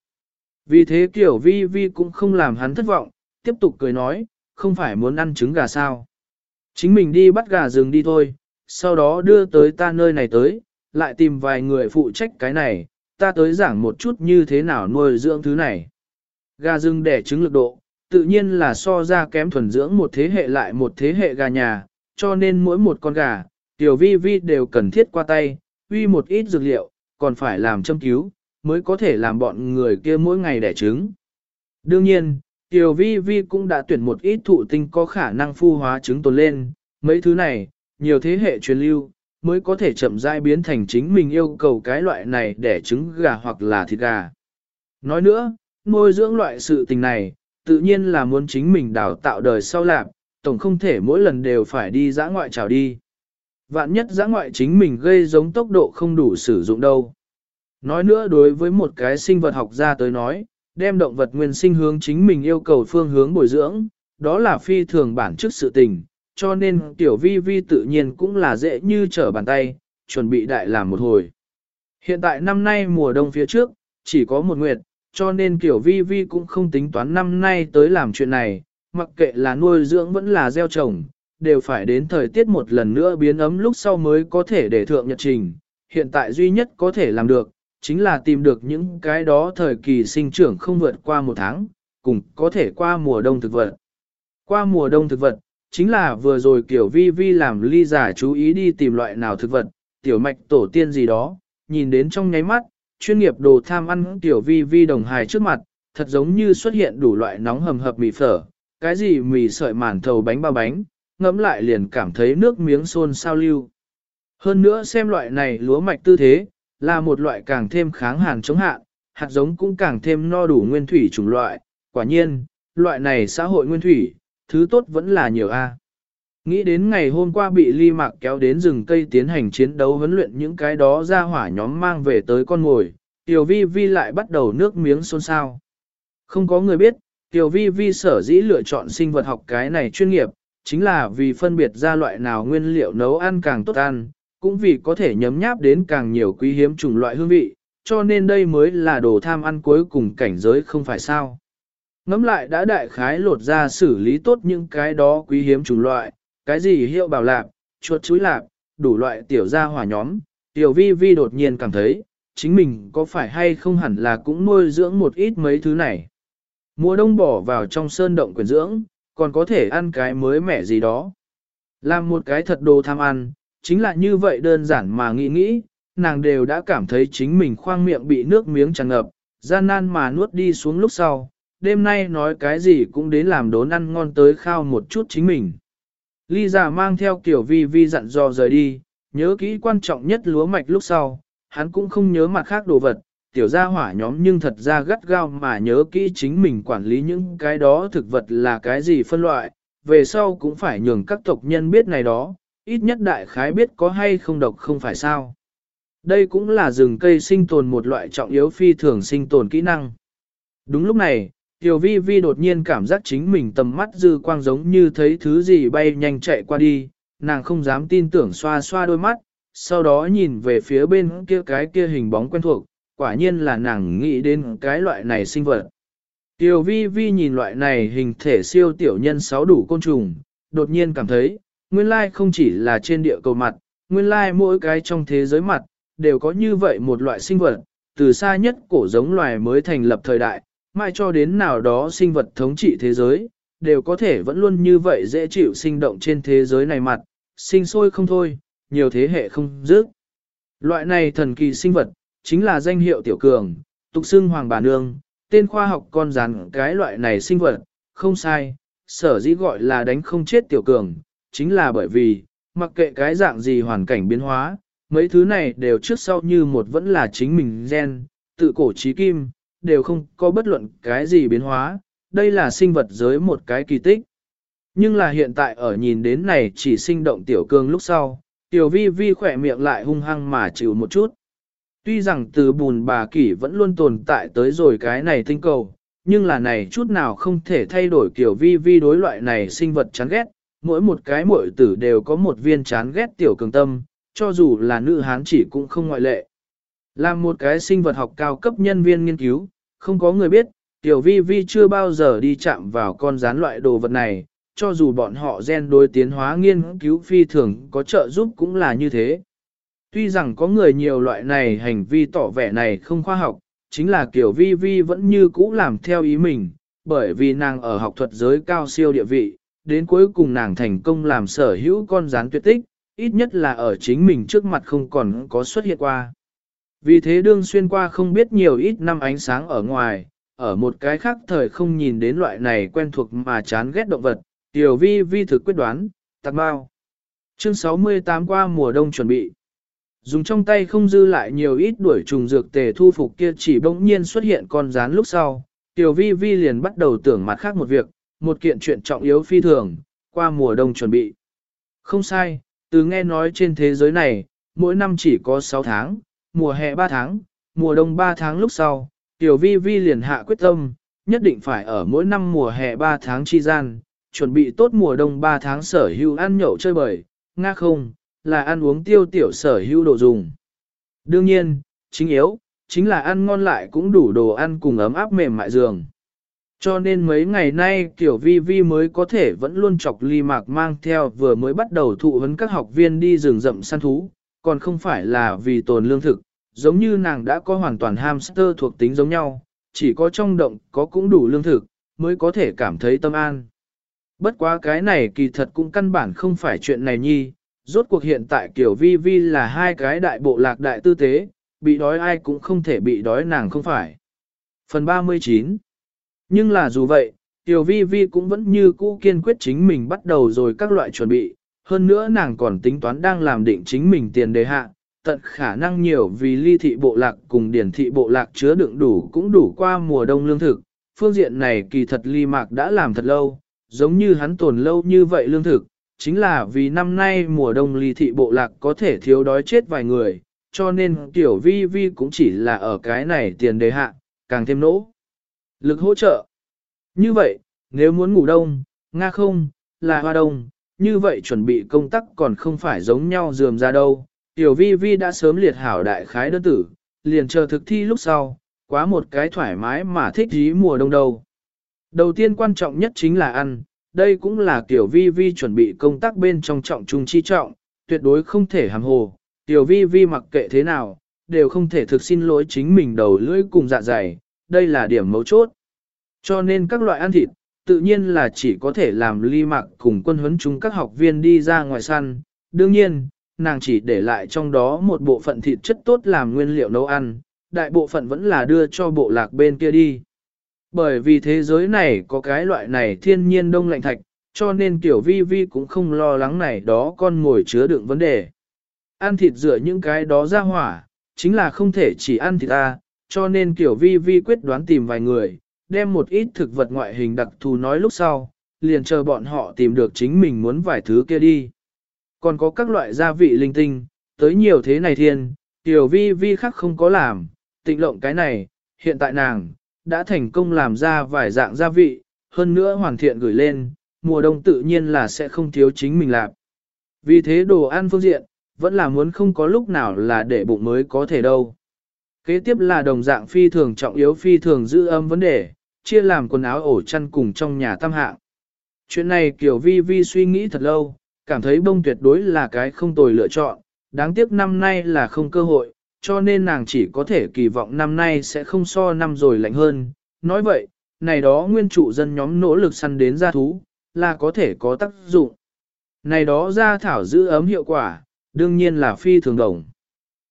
Vì thế Kiều Vi Vi cũng không làm hắn thất vọng, tiếp tục cười nói, không phải muốn ăn trứng gà sao. Chính mình đi bắt gà rừng đi thôi, sau đó đưa tới ta nơi này tới, lại tìm vài người phụ trách cái này, ta tới giảng một chút như thế nào nuôi dưỡng thứ này. Gà rừng đẻ trứng lực độ, tự nhiên là so ra kém thuần dưỡng một thế hệ lại một thế hệ gà nhà, cho nên mỗi một con gà, tiểu vi vi đều cần thiết qua tay, uy một ít dược liệu, còn phải làm châm cứu, mới có thể làm bọn người kia mỗi ngày đẻ trứng. Đương nhiên, tiểu vi vi cũng đã tuyển một ít thụ tinh có khả năng phu hóa trứng tồn lên, mấy thứ này, nhiều thế hệ truyền lưu, mới có thể chậm rãi biến thành chính mình yêu cầu cái loại này để trứng gà hoặc là thịt gà. Nói nữa, nuôi dưỡng loại sự tình này, tự nhiên là muốn chính mình đào tạo đời sau lạc, tổng không thể mỗi lần đều phải đi giã ngoại trào đi. Vạn nhất giã ngoại chính mình gây giống tốc độ không đủ sử dụng đâu. Nói nữa đối với một cái sinh vật học ra tới nói, đem động vật nguyên sinh hướng chính mình yêu cầu phương hướng bồi dưỡng, đó là phi thường bản trước sự tình, cho nên tiểu vi vi tự nhiên cũng là dễ như trở bàn tay, chuẩn bị đại làm một hồi. Hiện tại năm nay mùa đông phía trước, chỉ có một nguyệt, cho nên kiểu vi vi cũng không tính toán năm nay tới làm chuyện này, mặc kệ là nuôi dưỡng vẫn là gieo trồng, đều phải đến thời tiết một lần nữa biến ấm lúc sau mới có thể để thượng nhật trình. Hiện tại duy nhất có thể làm được, chính là tìm được những cái đó thời kỳ sinh trưởng không vượt qua một tháng, cùng có thể qua mùa đông thực vật. Qua mùa đông thực vật, chính là vừa rồi kiểu vi vi làm ly giả chú ý đi tìm loại nào thực vật, tiểu mạch tổ tiên gì đó, nhìn đến trong nháy mắt, chuyên nghiệp đồ tham ăn tiểu vi vi đồng hài trước mặt, thật giống như xuất hiện đủ loại nóng hầm hập mì phở, cái gì mì sợi màn thầu bánh bao bánh, ngẫm lại liền cảm thấy nước miếng xôn sao lưu. Hơn nữa xem loại này lúa mạch tư thế, là một loại càng thêm kháng hàn chống hạn, hạt giống cũng càng thêm no đủ nguyên thủy chủng loại, quả nhiên, loại này xã hội nguyên thủy, thứ tốt vẫn là nhiều a. Nghĩ đến ngày hôm qua bị ly mạc kéo đến rừng cây tiến hành chiến đấu huấn luyện những cái đó ra hỏa nhóm mang về tới con ngồi, Tiểu Vi Vi lại bắt đầu nước miếng xôn xao. Không có người biết, Tiểu Vi Vi sở dĩ lựa chọn sinh vật học cái này chuyên nghiệp, chính là vì phân biệt ra loại nào nguyên liệu nấu ăn càng tốt ăn, cũng vì có thể nhấm nháp đến càng nhiều quý hiếm chủng loại hương vị, cho nên đây mới là đồ tham ăn cuối cùng cảnh giới không phải sao. Ngắm lại đã đại khái lột ra xử lý tốt những cái đó quý hiếm chủng loại, cái gì hiệu bảo lạp, chuột chuối lạp, đủ loại tiểu gia hỏa nhóm, tiểu vi vi đột nhiên cảm thấy, chính mình có phải hay không hẳn là cũng nuôi dưỡng một ít mấy thứ này. Mùa đông bỏ vào trong sơn động quyền dưỡng, còn có thể ăn cái mới mẻ gì đó. Làm một cái thật đồ tham ăn, chính là như vậy đơn giản mà nghĩ nghĩ, nàng đều đã cảm thấy chính mình khoang miệng bị nước miếng tràn ngập, gian nan mà nuốt đi xuống lúc sau, đêm nay nói cái gì cũng đến làm đốn ăn ngon tới khao một chút chính mình. Ly giả mang theo kiểu vi vi dặn dò rời đi, nhớ kỹ quan trọng nhất lúa mạch lúc sau, hắn cũng không nhớ mặt khác đồ vật, tiểu gia hỏa nhóm nhưng thật ra gắt gao mà nhớ kỹ chính mình quản lý những cái đó thực vật là cái gì phân loại, về sau cũng phải nhường các tộc nhân biết này đó, ít nhất đại khái biết có hay không độc không phải sao. Đây cũng là rừng cây sinh tồn một loại trọng yếu phi thường sinh tồn kỹ năng. Đúng lúc này, Tiểu vi vi đột nhiên cảm giác chính mình tầm mắt dư quang giống như thấy thứ gì bay nhanh chạy qua đi, nàng không dám tin tưởng xoa xoa đôi mắt, sau đó nhìn về phía bên kia cái kia hình bóng quen thuộc, quả nhiên là nàng nghĩ đến cái loại này sinh vật. Tiểu vi vi nhìn loại này hình thể siêu tiểu nhân sáu đủ côn trùng, đột nhiên cảm thấy, nguyên lai không chỉ là trên địa cầu mặt, nguyên lai mỗi cái trong thế giới mặt, đều có như vậy một loại sinh vật, từ xa nhất cổ giống loài mới thành lập thời đại, mai cho đến nào đó sinh vật thống trị thế giới, đều có thể vẫn luôn như vậy dễ chịu sinh động trên thế giới này mặt, sinh sôi không thôi, nhiều thế hệ không dứt. Loại này thần kỳ sinh vật, chính là danh hiệu tiểu cường, tục xưng hoàng bà nương, tên khoa học con rắn cái loại này sinh vật, không sai, sở dĩ gọi là đánh không chết tiểu cường, chính là bởi vì, mặc kệ cái dạng gì hoàn cảnh biến hóa, mấy thứ này đều trước sau như một vẫn là chính mình gen, tự cổ trí kim, đều không có bất luận cái gì biến hóa, đây là sinh vật giới một cái kỳ tích. Nhưng là hiện tại ở nhìn đến này chỉ sinh động tiểu cương lúc sau, tiểu vi vi khỏe miệng lại hung hăng mà chịu một chút. Tuy rằng từ bùn bà kỷ vẫn luôn tồn tại tới rồi cái này tinh cầu, nhưng là này chút nào không thể thay đổi kiểu vi vi đối loại này sinh vật chán ghét, mỗi một cái muội tử đều có một viên chán ghét tiểu cường tâm, cho dù là nữ hán chỉ cũng không ngoại lệ. Làm một cái sinh vật học cao cấp nhân viên nghiên cứu, không có người biết, tiểu vi vi chưa bao giờ đi chạm vào con rán loại đồ vật này, cho dù bọn họ gen đối tiến hóa nghiên cứu phi thường có trợ giúp cũng là như thế. Tuy rằng có người nhiều loại này hành vi tỏ vẻ này không khoa học, chính là kiểu vi vi vẫn như cũ làm theo ý mình, bởi vì nàng ở học thuật giới cao siêu địa vị, đến cuối cùng nàng thành công làm sở hữu con rán tuyệt tích, ít nhất là ở chính mình trước mặt không còn có xuất hiện qua. Vì thế đương xuyên qua không biết nhiều ít năm ánh sáng ở ngoài, ở một cái khác thời không nhìn đến loại này quen thuộc mà chán ghét động vật, tiểu vi vi thực quyết đoán, tạc bao. Chương 68 qua mùa đông chuẩn bị. Dùng trong tay không dư lại nhiều ít đuổi trùng dược tề thu phục kia chỉ bỗng nhiên xuất hiện con rán lúc sau, tiểu vi vi liền bắt đầu tưởng mặt khác một việc, một kiện chuyện trọng yếu phi thường, qua mùa đông chuẩn bị. Không sai, từ nghe nói trên thế giới này, mỗi năm chỉ có 6 tháng, mùa hè 3 tháng, mùa đông 3 tháng lúc sau, Tiểu Vi Vi liền hạ quyết tâm, nhất định phải ở mỗi năm mùa hè 3 tháng chi gian, chuẩn bị tốt mùa đông 3 tháng sở hữu ăn nhậu chơi bời, nga không, là ăn uống tiêu tiểu sở hữu đồ dùng. Đương nhiên, chính yếu, chính là ăn ngon lại cũng đủ đồ ăn cùng ấm áp mềm mại giường. Cho nên mấy ngày nay tiểu vi vi mới có thể vẫn luôn chọc ly mạc mang theo vừa mới bắt đầu thụ vấn các học viên đi rừng rậm săn thú, còn không phải là vì tồn lương thực, giống như nàng đã có hoàn toàn hamster thuộc tính giống nhau, chỉ có trong động có cũng đủ lương thực, mới có thể cảm thấy tâm an. Bất quá cái này kỳ thật cũng căn bản không phải chuyện này nhi, rốt cuộc hiện tại kiểu vi vi là hai cái đại bộ lạc đại tư tế, bị đói ai cũng không thể bị đói nàng không phải. Phần 39 Nhưng là dù vậy, Tiểu Vi Vi cũng vẫn như cũ kiên quyết chính mình bắt đầu rồi các loại chuẩn bị, hơn nữa nàng còn tính toán đang làm định chính mình tiền đề hạ, tận khả năng nhiều vì ly thị bộ lạc cùng điển thị bộ lạc chứa đựng đủ cũng đủ qua mùa đông lương thực. Phương diện này kỳ thật ly mạc đã làm thật lâu, giống như hắn tồn lâu như vậy lương thực, chính là vì năm nay mùa đông ly thị bộ lạc có thể thiếu đói chết vài người, cho nên tiểu vi vi cũng chỉ là ở cái này tiền đề hạ, càng thêm nỗ. Lực hỗ trợ. Như vậy, nếu muốn ngủ đông, nga không, là hoa đông, như vậy chuẩn bị công tác còn không phải giống nhau dườm ra đâu. Tiểu vi vi đã sớm liệt hảo đại khái đơn tử, liền chờ thực thi lúc sau, quá một cái thoải mái mà thích dí mùa đông đâu. Đầu tiên quan trọng nhất chính là ăn, đây cũng là tiểu vi vi chuẩn bị công tác bên trong trọng trung chi trọng, tuyệt đối không thể hàm hồ, tiểu vi vi mặc kệ thế nào, đều không thể thực xin lỗi chính mình đầu lưỡi cùng dạ dày, đây là điểm mấu chốt. Cho nên các loại ăn thịt, tự nhiên là chỉ có thể làm ly mặc cùng quân huấn chúng các học viên đi ra ngoài săn. Đương nhiên, nàng chỉ để lại trong đó một bộ phận thịt chất tốt làm nguyên liệu nấu ăn, đại bộ phận vẫn là đưa cho bộ lạc bên kia đi. Bởi vì thế giới này có cái loại này thiên nhiên đông lạnh thạch, cho nên tiểu vi vi cũng không lo lắng này đó con ngồi chứa đựng vấn đề. Ăn thịt dựa những cái đó ra hỏa, chính là không thể chỉ ăn thịt ta, cho nên tiểu vi vi quyết đoán tìm vài người, đem một ít thực vật ngoại hình đặc thù nói lúc sau, liền chờ bọn họ tìm được chính mình muốn vài thứ kia đi. Còn có các loại gia vị linh tinh, tới nhiều thế này thiên, tiểu vi vi khác không có làm, tịnh lộng cái này, hiện tại nàng, đã thành công làm ra vài dạng gia vị, hơn nữa hoàn thiện gửi lên, mùa đông tự nhiên là sẽ không thiếu chính mình làm. Vì thế đồ ăn phương diện, vẫn là muốn không có lúc nào là để bụng mới có thể đâu. Kế tiếp là đồng dạng phi thường trọng yếu phi thường giữ âm vấn đề, chia làm quần áo ổ chăn cùng trong nhà tam hạng. Chuyện này kiểu vi vi suy nghĩ thật lâu, cảm thấy bông tuyệt đối là cái không tồi lựa chọn, đáng tiếc năm nay là không cơ hội, cho nên nàng chỉ có thể kỳ vọng năm nay sẽ không so năm rồi lạnh hơn. Nói vậy, này đó nguyên trụ dân nhóm nỗ lực săn đến gia thú, là có thể có tác dụng. Này đó gia thảo giữ ấm hiệu quả, đương nhiên là phi thường đồng.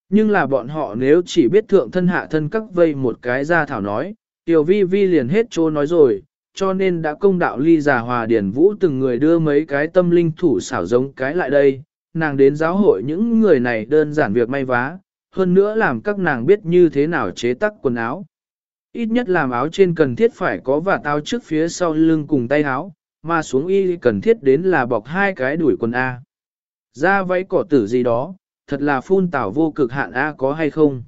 Nhưng là bọn họ nếu chỉ biết thượng thân hạ thân các vây một cái gia thảo nói, tiểu vi vi liền hết trô nói rồi, cho nên đã công đạo ly giả hòa điển vũ từng người đưa mấy cái tâm linh thủ xảo giống cái lại đây, nàng đến giáo hội những người này đơn giản việc may vá, hơn nữa làm các nàng biết như thế nào chế tác quần áo. Ít nhất làm áo trên cần thiết phải có và tao trước phía sau lưng cùng tay áo, mà xuống y cần thiết đến là bọc hai cái đuổi quần A. Ra váy cỏ tử gì đó, thật là phun tảo vô cực hạn A có hay không.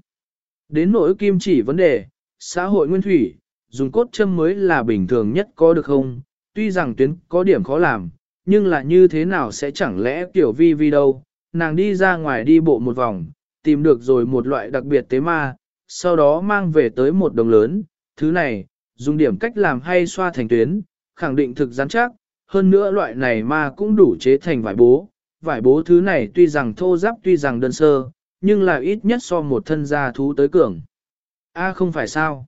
Đến nỗi kim chỉ vấn đề, xã hội nguyên thủy, dùng cốt châm mới là bình thường nhất có được không, tuy rằng tuyến có điểm khó làm, nhưng là như thế nào sẽ chẳng lẽ kiểu vi vi đâu, nàng đi ra ngoài đi bộ một vòng, tìm được rồi một loại đặc biệt tế ma, sau đó mang về tới một đồng lớn, thứ này, dùng điểm cách làm hay xoa thành tuyến, khẳng định thực rắn chắc, hơn nữa loại này ma cũng đủ chế thành vải bố, vải bố thứ này tuy rằng thô giáp tuy rằng đơn sơ, nhưng là ít nhất so một thân gia thú tới cường. A không phải sao.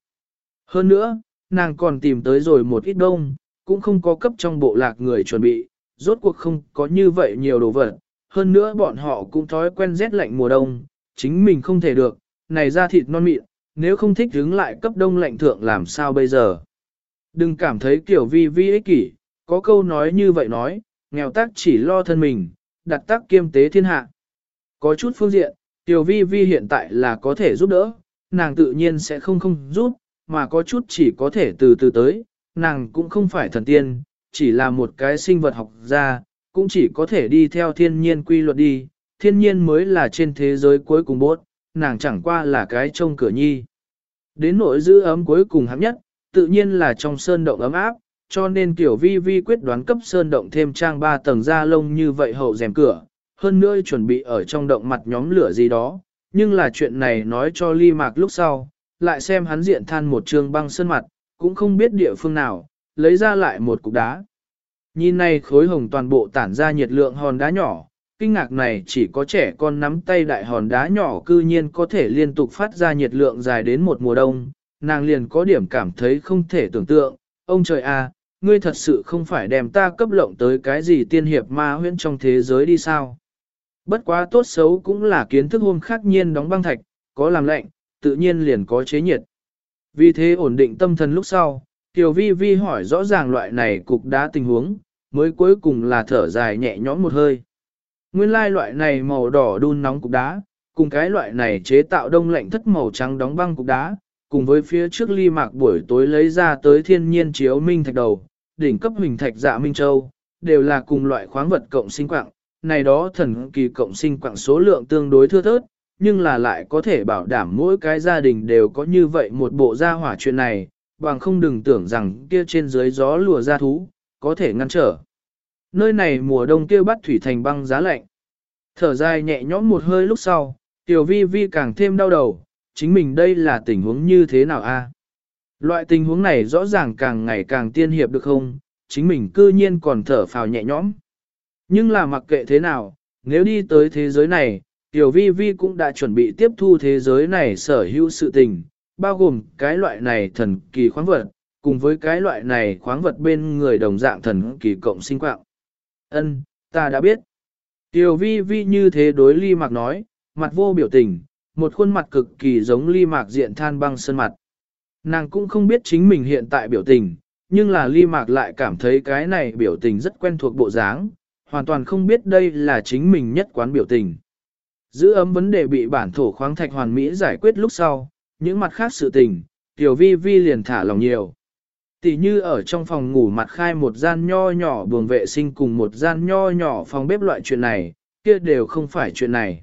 Hơn nữa, nàng còn tìm tới rồi một ít đông, cũng không có cấp trong bộ lạc người chuẩn bị, rốt cuộc không có như vậy nhiều đồ vật. Hơn nữa bọn họ cũng thói quen rét lạnh mùa đông, chính mình không thể được, này ra thịt non mịn, nếu không thích đứng lại cấp đông lạnh thượng làm sao bây giờ. Đừng cảm thấy kiểu vi vi ích kỷ, có câu nói như vậy nói, nghèo tác chỉ lo thân mình, đặt tác kiêm tế thiên hạ. Có chút phương diện, tiểu vi vi hiện tại là có thể giúp đỡ, nàng tự nhiên sẽ không không giúp, mà có chút chỉ có thể từ từ tới, nàng cũng không phải thần tiên, chỉ là một cái sinh vật học gia, cũng chỉ có thể đi theo thiên nhiên quy luật đi, thiên nhiên mới là trên thế giới cuối cùng bốt, nàng chẳng qua là cái trông cửa nhi. Đến nỗi giữ ấm cuối cùng hấp nhất, tự nhiên là trong sơn động ấm áp, cho nên tiểu vi vi quyết đoán cấp sơn động thêm trang 3 tầng da lông như vậy hậu rèm cửa, hơn nữa chuẩn bị ở trong động mặt nhóm lửa gì đó, nhưng là chuyện này nói cho ly mạc lúc sau, lại xem hắn diện than một trường băng sơn mặt, cũng không biết địa phương nào, lấy ra lại một cục đá. Nhìn này khối hồng toàn bộ tản ra nhiệt lượng hòn đá nhỏ, kinh ngạc này chỉ có trẻ con nắm tay đại hòn đá nhỏ cư nhiên có thể liên tục phát ra nhiệt lượng dài đến một mùa đông, nàng liền có điểm cảm thấy không thể tưởng tượng, ông trời à, ngươi thật sự không phải đem ta cấp lộng tới cái gì tiên hiệp ma huyễn trong thế giới đi sao. Bất quá tốt xấu cũng là kiến thức hôm khắc nhiên đóng băng thạch, có làm lạnh, tự nhiên liền có chế nhiệt. Vì thế ổn định tâm thần lúc sau, Tiểu Vi Vi hỏi rõ ràng loại này cục đá tình huống, mới cuối cùng là thở dài nhẹ nhõm một hơi. Nguyên lai loại này màu đỏ đun nóng cục đá, cùng cái loại này chế tạo đông lạnh thất màu trắng đóng băng cục đá, cùng với phía trước ly mạc buổi tối lấy ra tới thiên nhiên chiếu minh thạch đầu, đỉnh cấp hình thạch dạ minh châu, đều là cùng loại khoáng vật cộng sinh quạng, này đó thần kỳ cộng sinh quạng số lượng tương đối thưa thớt, nhưng là lại có thể bảo đảm mỗi cái gia đình đều có như vậy một bộ gia hỏa chuyện này, bằng không đừng tưởng rằng kia trên dưới gió lùa ra thú, có thể ngăn trở. Nơi này mùa đông kia bắt thủy thành băng giá lạnh. Thở dài nhẹ nhõm một hơi lúc sau, tiểu vi vi càng thêm đau đầu, chính mình đây là tình huống như thế nào a? Loại tình huống này rõ ràng càng ngày càng tiên hiệp được không, chính mình cư nhiên còn thở phào nhẹ nhõm. Nhưng là mặc kệ thế nào, nếu đi tới thế giới này, Tiểu Vi Vi cũng đã chuẩn bị tiếp thu thế giới này sở hữu sự tình, bao gồm cái loại này thần kỳ khoáng vật, cùng với cái loại này khoáng vật bên người đồng dạng thần kỳ cộng sinh quạng. Ân, ta đã biết. Tiểu Vi Vi như thế đối ly mạc nói, mặt vô biểu tình, một khuôn mặt cực kỳ giống ly mạc diện than băng sơn mặt. Nàng cũng không biết chính mình hiện tại biểu tình, nhưng là ly mạc lại cảm thấy cái này biểu tình rất quen thuộc bộ dáng, hoàn toàn không biết đây là chính mình nhất quán biểu tình. Giữ ấm vấn đề bị bản thổ khoáng thạch hoàn mỹ giải quyết lúc sau, những mặt khác sự tình, tiểu vi vi liền thả lòng nhiều tỉ như ở trong phòng ngủ mặt khai một gian nho nhỏ buồng vệ sinh cùng một gian nho nhỏ phòng bếp loại chuyện này, kia đều không phải chuyện này.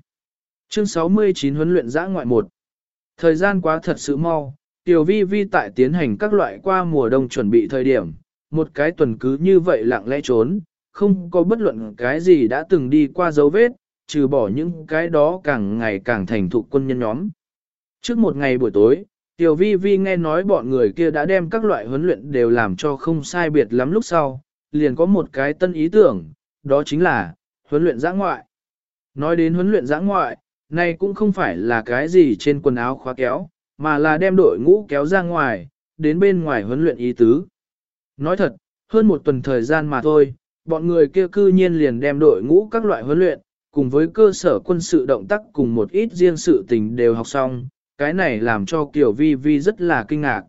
Chương 69 huấn luyện giã ngoại 1 Thời gian quá thật sự mau, tiểu vi vi tại tiến hành các loại qua mùa đông chuẩn bị thời điểm, một cái tuần cứ như vậy lặng lẽ trốn, không có bất luận cái gì đã từng đi qua dấu vết, trừ bỏ những cái đó càng ngày càng thành thục quân nhân nhóm. Trước một ngày buổi tối, Tiểu Vi Vi nghe nói bọn người kia đã đem các loại huấn luyện đều làm cho không sai biệt lắm lúc sau, liền có một cái tân ý tưởng, đó chính là huấn luyện giã ngoại. Nói đến huấn luyện giã ngoại, này cũng không phải là cái gì trên quần áo khóa kéo, mà là đem đội ngũ kéo ra ngoài, đến bên ngoài huấn luyện ý tứ. Nói thật, hơn một tuần thời gian mà thôi, bọn người kia cư nhiên liền đem đội ngũ các loại huấn luyện, cùng với cơ sở quân sự động tác cùng một ít riêng sự tình đều học xong, cái này làm cho Kiều Vi Vi rất là kinh ngạc.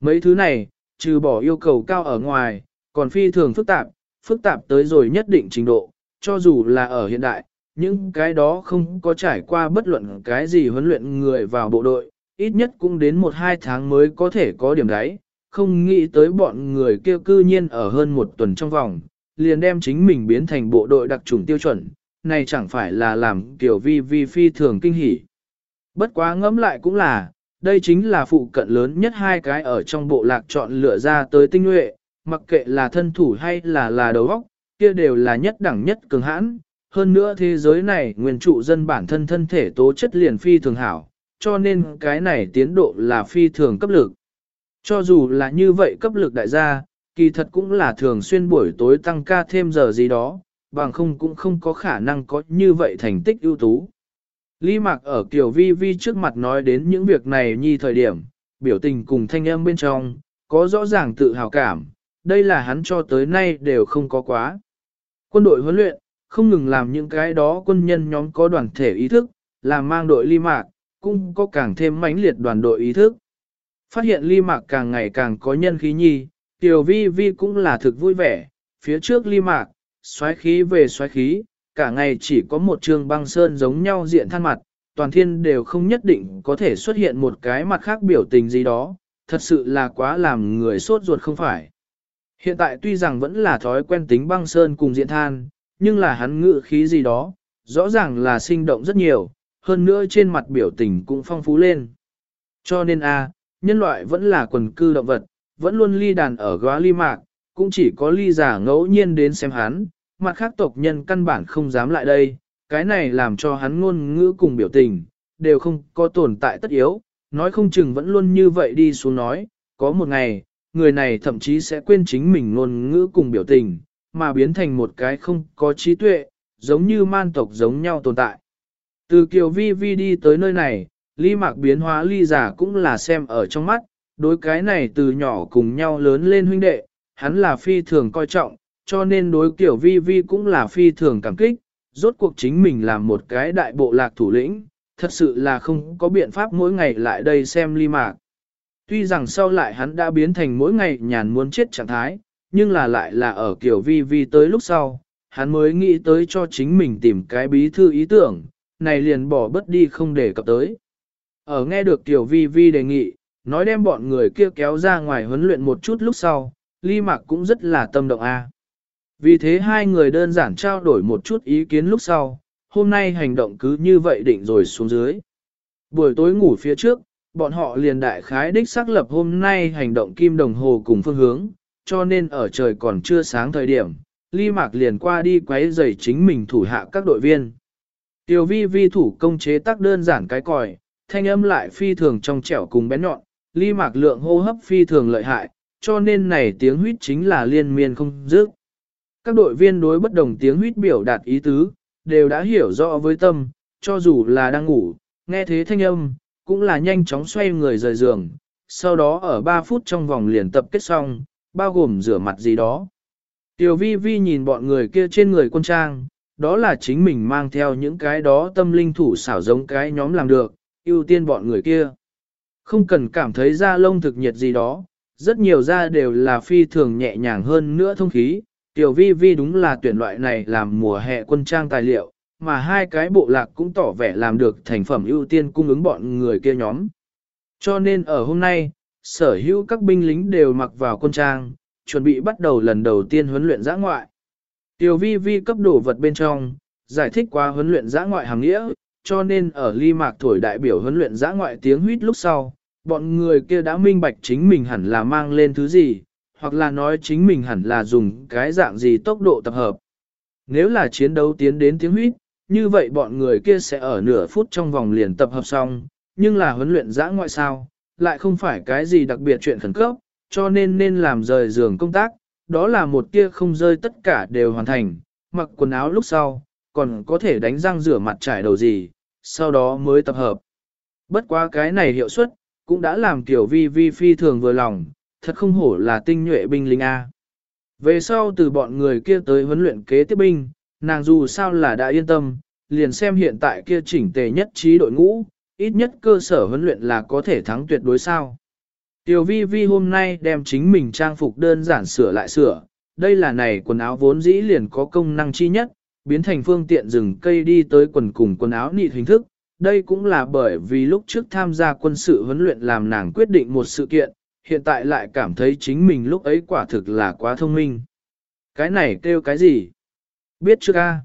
Mấy thứ này, trừ bỏ yêu cầu cao ở ngoài, còn phi thường phức tạp, phức tạp tới rồi nhất định trình độ, cho dù là ở hiện đại, những cái đó không có trải qua bất luận cái gì huấn luyện người vào bộ đội, ít nhất cũng đến 1-2 tháng mới có thể có điểm đấy, không nghĩ tới bọn người kêu cư nhiên ở hơn một tuần trong vòng, liền đem chính mình biến thành bộ đội đặc trùng tiêu chuẩn, này chẳng phải là làm kiểu vi vi phi thường kinh hỉ. Bất quá ngẫm lại cũng là, đây chính là phụ cận lớn nhất hai cái ở trong bộ lạc chọn lựa ra tới tinh nhuệ, mặc kệ là thân thủ hay là là đầu óc, kia đều là nhất đẳng nhất cường hãn. Hơn nữa thế giới này nguyên trụ dân bản thân thân thể tố chất liền phi thường hảo, cho nên cái này tiến độ là phi thường cấp lực. Cho dù là như vậy cấp lực đại gia, kỳ thật cũng là thường xuyên buổi tối tăng ca thêm giờ gì đó, bằng không cũng không có khả năng có như vậy thành tích ưu tú. Lý Mạc ở Kiều Vi Vi trước mặt nói đến những việc này nhi thời điểm, biểu tình cùng thanh âm bên trong, có rõ ràng tự hào cảm, đây là hắn cho tới nay đều không có quá. Quân đội huấn luyện, không ngừng làm những cái đó quân nhân nhóm có đoàn thể ý thức, làm mang đội Lý Mạc, cũng có càng thêm mãnh liệt đoàn đội ý thức. Phát hiện Lý Mạc càng ngày càng có nhân khí nhi, Kiều Vi Vi cũng là thực vui vẻ, phía trước Lý Mạc, xoáy khí về xoáy khí, cả ngày chỉ có một trường băng sơn giống nhau diện than mặt, toàn thiên đều không nhất định có thể xuất hiện một cái mặt khác biểu tình gì đó, thật sự là quá làm người sốt ruột không phải. Hiện tại tuy rằng vẫn là thói quen tính băng sơn cùng diện than, nhưng là hắn ngự khí gì đó, rõ ràng là sinh động rất nhiều, hơn nữa trên mặt biểu tình cũng phong phú lên. Cho nên a nhân loại vẫn là quần cư động vật, vẫn luôn ly đàn ở góa ly mạc, cũng chỉ có ly giả ngẫu nhiên đến xem hắn, mặt khác tộc nhân căn bản không dám lại đây, cái này làm cho hắn ngôn ngữ cùng biểu tình, đều không có tồn tại tất yếu, nói không chừng vẫn luôn như vậy đi xuống nói, có một ngày, người này thậm chí sẽ quên chính mình ngôn ngữ cùng biểu tình, mà biến thành một cái không có trí tuệ, giống như man tộc giống nhau tồn tại. Từ kiều vi vi đi tới nơi này, ly mạc biến hóa ly giả cũng là xem ở trong mắt, đối cái này từ nhỏ cùng nhau lớn lên huynh đệ, hắn là phi thường coi trọng, cho nên đối kiểu vi vi cũng là phi thường cảm kích, rốt cuộc chính mình làm một cái đại bộ lạc thủ lĩnh, thật sự là không có biện pháp mỗi ngày lại đây xem ly mạc. Tuy rằng sau lại hắn đã biến thành mỗi ngày nhàn muốn chết trạng thái, nhưng là lại là ở kiểu vi vi tới lúc sau, hắn mới nghĩ tới cho chính mình tìm cái bí thư ý tưởng, này liền bỏ bất đi không để cập tới. Ở nghe được tiểu vi vi đề nghị, nói đem bọn người kia kéo ra ngoài huấn luyện một chút lúc sau, ly mạc cũng rất là tâm động a. Vì thế hai người đơn giản trao đổi một chút ý kiến lúc sau, hôm nay hành động cứ như vậy định rồi xuống dưới. Buổi tối ngủ phía trước, bọn họ liền đại khái đích xác lập hôm nay hành động kim đồng hồ cùng phương hướng, cho nên ở trời còn chưa sáng thời điểm, Ly Mạc liền qua đi quấy giày chính mình thủ hạ các đội viên. Tiểu vi vi thủ công chế tác đơn giản cái còi, thanh âm lại phi thường trong trẻo cùng bén nhọn, Ly Mạc lượng hô hấp phi thường lợi hại, cho nên này tiếng huyết chính là liên miên không dứt. Các đội viên đối bất đồng tiếng huýt biểu đạt ý tứ, đều đã hiểu rõ với tâm, cho dù là đang ngủ, nghe thế thanh âm, cũng là nhanh chóng xoay người rời giường, sau đó ở 3 phút trong vòng liền tập kết xong, bao gồm rửa mặt gì đó. Tiểu vi vi nhìn bọn người kia trên người quân trang, đó là chính mình mang theo những cái đó tâm linh thủ xảo giống cái nhóm làm được, ưu tiên bọn người kia. Không cần cảm thấy da lông thực nhiệt gì đó, rất nhiều da đều là phi thường nhẹ nhàng hơn nữa thông khí. Tiểu vi vi đúng là tuyển loại này làm mùa hè quân trang tài liệu, mà hai cái bộ lạc cũng tỏ vẻ làm được thành phẩm ưu tiên cung ứng bọn người kia nhóm. Cho nên ở hôm nay, sở hữu các binh lính đều mặc vào quân trang, chuẩn bị bắt đầu lần đầu tiên huấn luyện giã ngoại. Tiểu vi vi cấp đồ vật bên trong, giải thích qua huấn luyện giã ngoại hàng nghĩa, cho nên ở ly mạc thổi đại biểu huấn luyện giã ngoại tiếng huýt lúc sau, bọn người kia đã minh bạch chính mình hẳn là mang lên thứ gì, hoặc là nói chính mình hẳn là dùng cái dạng gì tốc độ tập hợp. Nếu là chiến đấu tiến đến tiếng huyết, như vậy bọn người kia sẽ ở nửa phút trong vòng liền tập hợp xong, nhưng là huấn luyện giã ngoại sao, lại không phải cái gì đặc biệt chuyện khẩn cấp, cho nên nên làm rời giường công tác, đó là một kia không rơi tất cả đều hoàn thành, mặc quần áo lúc sau, còn có thể đánh răng rửa mặt trải đầu gì, sau đó mới tập hợp. Bất quá cái này hiệu suất, cũng đã làm tiểu vi vi phi thường vừa lòng, thật không hổ là tinh nhuệ binh lính A. Về sau từ bọn người kia tới huấn luyện kế tiếp binh, nàng dù sao là đã yên tâm, liền xem hiện tại kia chỉnh tề nhất trí đội ngũ, ít nhất cơ sở huấn luyện là có thể thắng tuyệt đối sao. Tiểu vi vi hôm nay đem chính mình trang phục đơn giản sửa lại sửa, đây là này quần áo vốn dĩ liền có công năng chi nhất, biến thành phương tiện rừng cây đi tới quần cùng quần áo nịt hình thức. Đây cũng là bởi vì lúc trước tham gia quân sự huấn luyện làm nàng quyết định một sự kiện, hiện tại lại cảm thấy chính mình lúc ấy quả thực là quá thông minh. Cái này kêu cái gì? Biết chưa ca?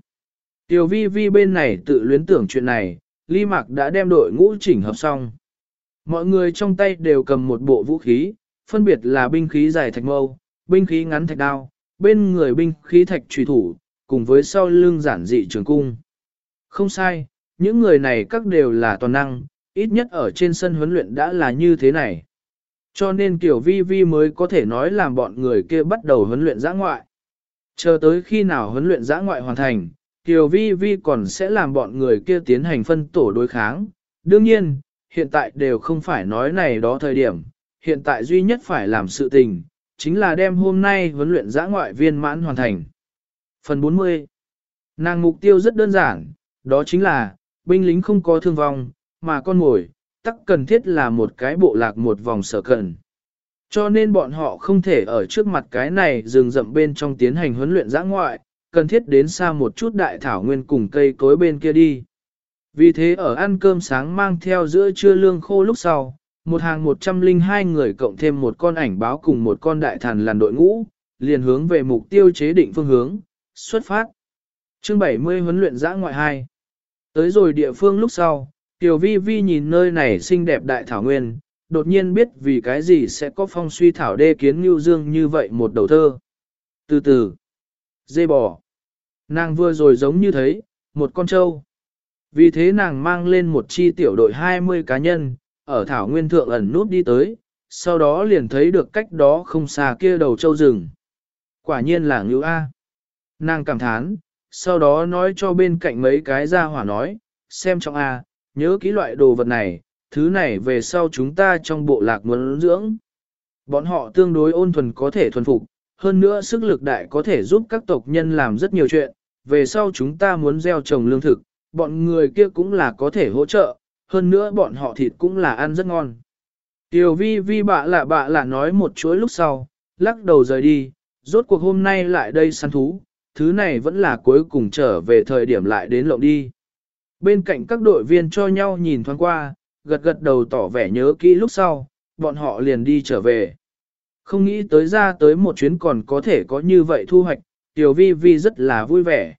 Tiểu vi vi bên này tự luyến tưởng chuyện này, Ly Mạc đã đem đội ngũ chỉnh hợp xong. Mọi người trong tay đều cầm một bộ vũ khí, phân biệt là binh khí dài thạch mâu, binh khí ngắn thạch đao, bên người binh khí thạch trùy thủ, cùng với sau lưng giản dị trường cung. Không sai, những người này các đều là toàn năng, ít nhất ở trên sân huấn luyện đã là như thế này. Cho nên kiểu vi vi mới có thể nói làm bọn người kia bắt đầu huấn luyện giã ngoại. Chờ tới khi nào huấn luyện giã ngoại hoàn thành, Kiều Vi Vi còn sẽ làm bọn người kia tiến hành phân tổ đối kháng. Đương nhiên, hiện tại đều không phải nói này đó thời điểm, hiện tại duy nhất phải làm sự tình, chính là đem hôm nay huấn luyện giã ngoại viên mãn hoàn thành. Phần 40 Nàng mục tiêu rất đơn giản, đó chính là, binh lính không có thương vong, mà con mồi, tắc cần thiết là một cái bộ lạc một vòng sở cần. Cho nên bọn họ không thể ở trước mặt cái này rừng rậm bên trong tiến hành huấn luyện giã ngoại, cần thiết đến xa một chút đại thảo nguyên cùng cây cối bên kia đi. Vì thế ở ăn cơm sáng mang theo giữa trưa lương khô lúc sau, một hàng 102 người cộng thêm một con ảnh báo cùng một con đại thần làn đội ngũ, liền hướng về mục tiêu chế định phương hướng, xuất phát. Chương 70 huấn luyện giã ngoại 2 Tới rồi địa phương lúc sau, Tiểu Vi Vi nhìn nơi này xinh đẹp đại thảo nguyên, đột nhiên biết vì cái gì sẽ có phong suy thảo đê kiến như dương như vậy một đầu thơ. Từ từ, dê bò, nàng vừa rồi giống như thấy, một con trâu. Vì thế nàng mang lên một chi tiểu đội 20 cá nhân, ở thảo nguyên thượng ẩn nút đi tới, sau đó liền thấy được cách đó không xa kia đầu trâu rừng. Quả nhiên là ngữ A. Nàng cảm thán, sau đó nói cho bên cạnh mấy cái ra hỏa nói, xem trong A, nhớ kỹ loại đồ vật này, thứ này về sau chúng ta trong bộ lạc muốn dưỡng. Bọn họ tương đối ôn thuần có thể thuần phục, hơn nữa sức lực đại có thể giúp các tộc nhân làm rất nhiều chuyện, về sau chúng ta muốn gieo trồng lương thực, bọn người kia cũng là có thể hỗ trợ, hơn nữa bọn họ thịt cũng là ăn rất ngon. Tiểu vi vi bạ lạ bạ lạ nói một chuỗi lúc sau, lắc đầu rời đi, rốt cuộc hôm nay lại đây săn thú, thứ này vẫn là cuối cùng trở về thời điểm lại đến lộng đi. Bên cạnh các đội viên cho nhau nhìn thoáng qua, gật gật đầu tỏ vẻ nhớ kỹ lúc sau, bọn họ liền đi trở về. Không nghĩ tới ra tới một chuyến còn có thể có như vậy thu hoạch, Tiểu Vi Vi rất là vui vẻ.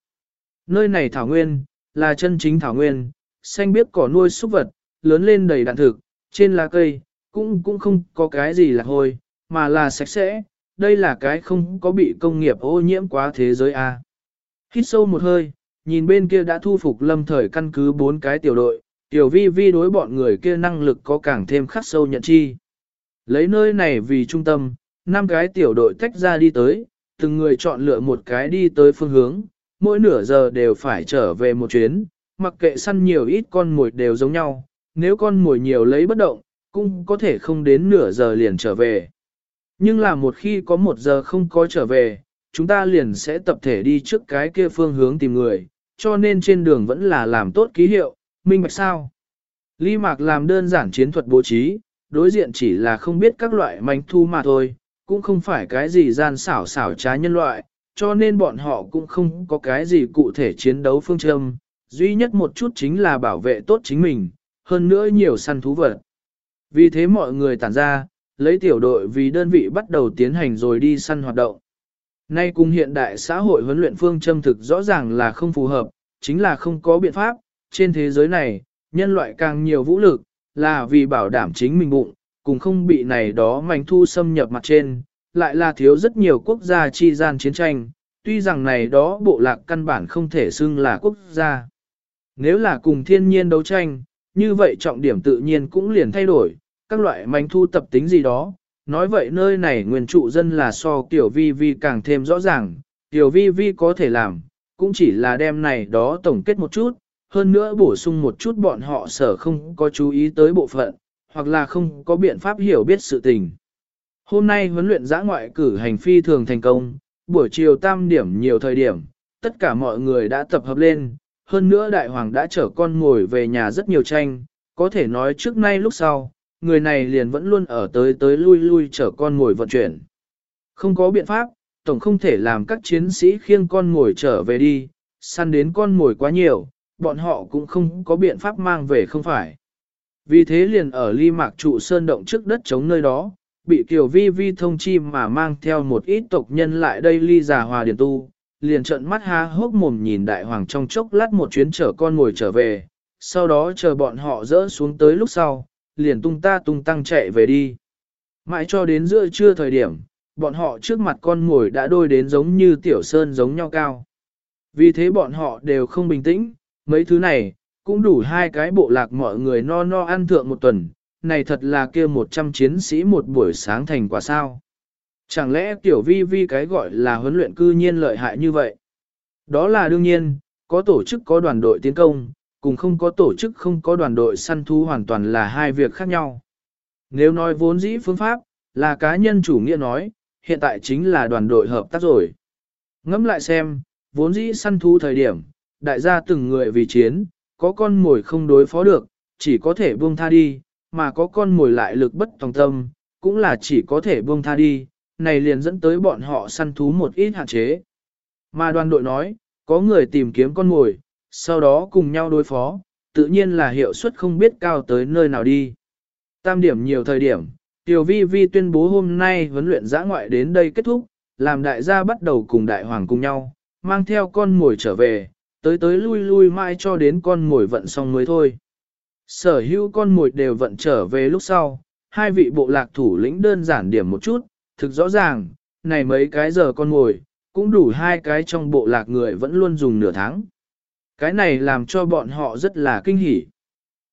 Nơi này thảo nguyên, là chân chính thảo nguyên, xanh biếc cỏ nuôi súc vật, lớn lên đầy đạn thực, trên lá cây, cũng cũng không có cái gì là hôi, mà là sạch sẽ, đây là cái không có bị công nghiệp ô nhiễm quá thế giới a. À. Hít sâu một hơi, nhìn bên kia đã thu phục lâm thời căn cứ bốn cái tiểu đội, tiểu vi vi đối bọn người kia năng lực có càng thêm khắc sâu nhận chi. Lấy nơi này vì trung tâm, năm cái tiểu đội tách ra đi tới, từng người chọn lựa một cái đi tới phương hướng, mỗi nửa giờ đều phải trở về một chuyến, mặc kệ săn nhiều ít con mồi đều giống nhau, nếu con mồi nhiều lấy bất động, cũng có thể không đến nửa giờ liền trở về. Nhưng là một khi có một giờ không có trở về, chúng ta liền sẽ tập thể đi trước cái kia phương hướng tìm người, cho nên trên đường vẫn là làm tốt ký hiệu, minh bạch sao. Lý Mạc làm đơn giản chiến thuật bố trí, đối diện chỉ là không biết các loại manh thu mà thôi, cũng không phải cái gì gian xảo xảo trá nhân loại, cho nên bọn họ cũng không có cái gì cụ thể chiến đấu phương châm, duy nhất một chút chính là bảo vệ tốt chính mình, hơn nữa nhiều săn thú vật. Vì thế mọi người tản ra, lấy tiểu đội vì đơn vị bắt đầu tiến hành rồi đi săn hoạt động. Nay cùng hiện đại xã hội huấn luyện phương châm thực rõ ràng là không phù hợp, chính là không có biện pháp, trên thế giới này, nhân loại càng nhiều vũ lực, là vì bảo đảm chính mình bụng, cùng không bị này đó mảnh thu xâm nhập mặt trên, lại là thiếu rất nhiều quốc gia chi gian chiến tranh, tuy rằng này đó bộ lạc căn bản không thể xưng là quốc gia. Nếu là cùng thiên nhiên đấu tranh, như vậy trọng điểm tự nhiên cũng liền thay đổi, các loại mảnh thu tập tính gì đó. Nói vậy nơi này nguyên trụ dân là so tiểu vi vi càng thêm rõ ràng, tiểu vi vi có thể làm, cũng chỉ là đem này đó tổng kết một chút, hơn nữa bổ sung một chút bọn họ sở không có chú ý tới bộ phận, hoặc là không có biện pháp hiểu biết sự tình. Hôm nay huấn luyện giã ngoại cử hành phi thường thành công, buổi chiều tam điểm nhiều thời điểm, tất cả mọi người đã tập hợp lên, hơn nữa đại hoàng đã chở con ngồi về nhà rất nhiều tranh, có thể nói trước nay lúc sau, người này liền vẫn luôn ở tới tới lui lui chở con ngồi vận chuyển. Không có biện pháp, tổng không thể làm các chiến sĩ khiêng con ngồi trở về đi, săn đến con ngồi quá nhiều, bọn họ cũng không có biện pháp mang về không phải. Vì thế liền ở ly mạc trụ sơn động trước đất chống nơi đó, bị Kiều Vi Vi thông chi mà mang theo một ít tộc nhân lại đây ly giả hòa điển tu, liền trợn mắt há hốc mồm nhìn đại hoàng trong chốc lát một chuyến chở con ngồi trở về, sau đó chờ bọn họ dỡ xuống tới lúc sau, liền tung ta tung tăng chạy về đi. Mãi cho đến giữa trưa thời điểm, bọn họ trước mặt con ngồi đã đôi đến giống như tiểu sơn giống nhau cao. Vì thế bọn họ đều không bình tĩnh, mấy thứ này, cũng đủ hai cái bộ lạc mọi người no no ăn thượng một tuần, này thật là kia một trăm chiến sĩ một buổi sáng thành quả sao. Chẳng lẽ tiểu vi vi cái gọi là huấn luyện cư nhiên lợi hại như vậy? Đó là đương nhiên, có tổ chức có đoàn đội tiến công, cùng không có tổ chức không có đoàn đội săn thú hoàn toàn là hai việc khác nhau. Nếu nói vốn dĩ phương pháp, là cá nhân chủ nghĩa nói, hiện tại chính là đoàn đội hợp tác rồi. Ngẫm lại xem, vốn dĩ săn thú thời điểm, đại gia từng người vì chiến, có con mồi không đối phó được, chỉ có thể buông tha đi, mà có con mồi lại lực bất tòng tâm, cũng là chỉ có thể buông tha đi, này liền dẫn tới bọn họ săn thú một ít hạn chế. Mà đoàn đội nói, có người tìm kiếm con mồi, sau đó cùng nhau đối phó, tự nhiên là hiệu suất không biết cao tới nơi nào đi. Tam điểm nhiều thời điểm, Tiểu Vi Vi tuyên bố hôm nay huấn luyện giã ngoại đến đây kết thúc, làm đại gia bắt đầu cùng đại hoàng cùng nhau, mang theo con mồi trở về, tới tới lui lui mãi cho đến con mồi vận xong mới thôi. Sở hữu con mồi đều vận trở về lúc sau, hai vị bộ lạc thủ lĩnh đơn giản điểm một chút, thực rõ ràng, này mấy cái giờ con mồi, cũng đủ hai cái trong bộ lạc người vẫn luôn dùng nửa tháng. Cái này làm cho bọn họ rất là kinh hỉ.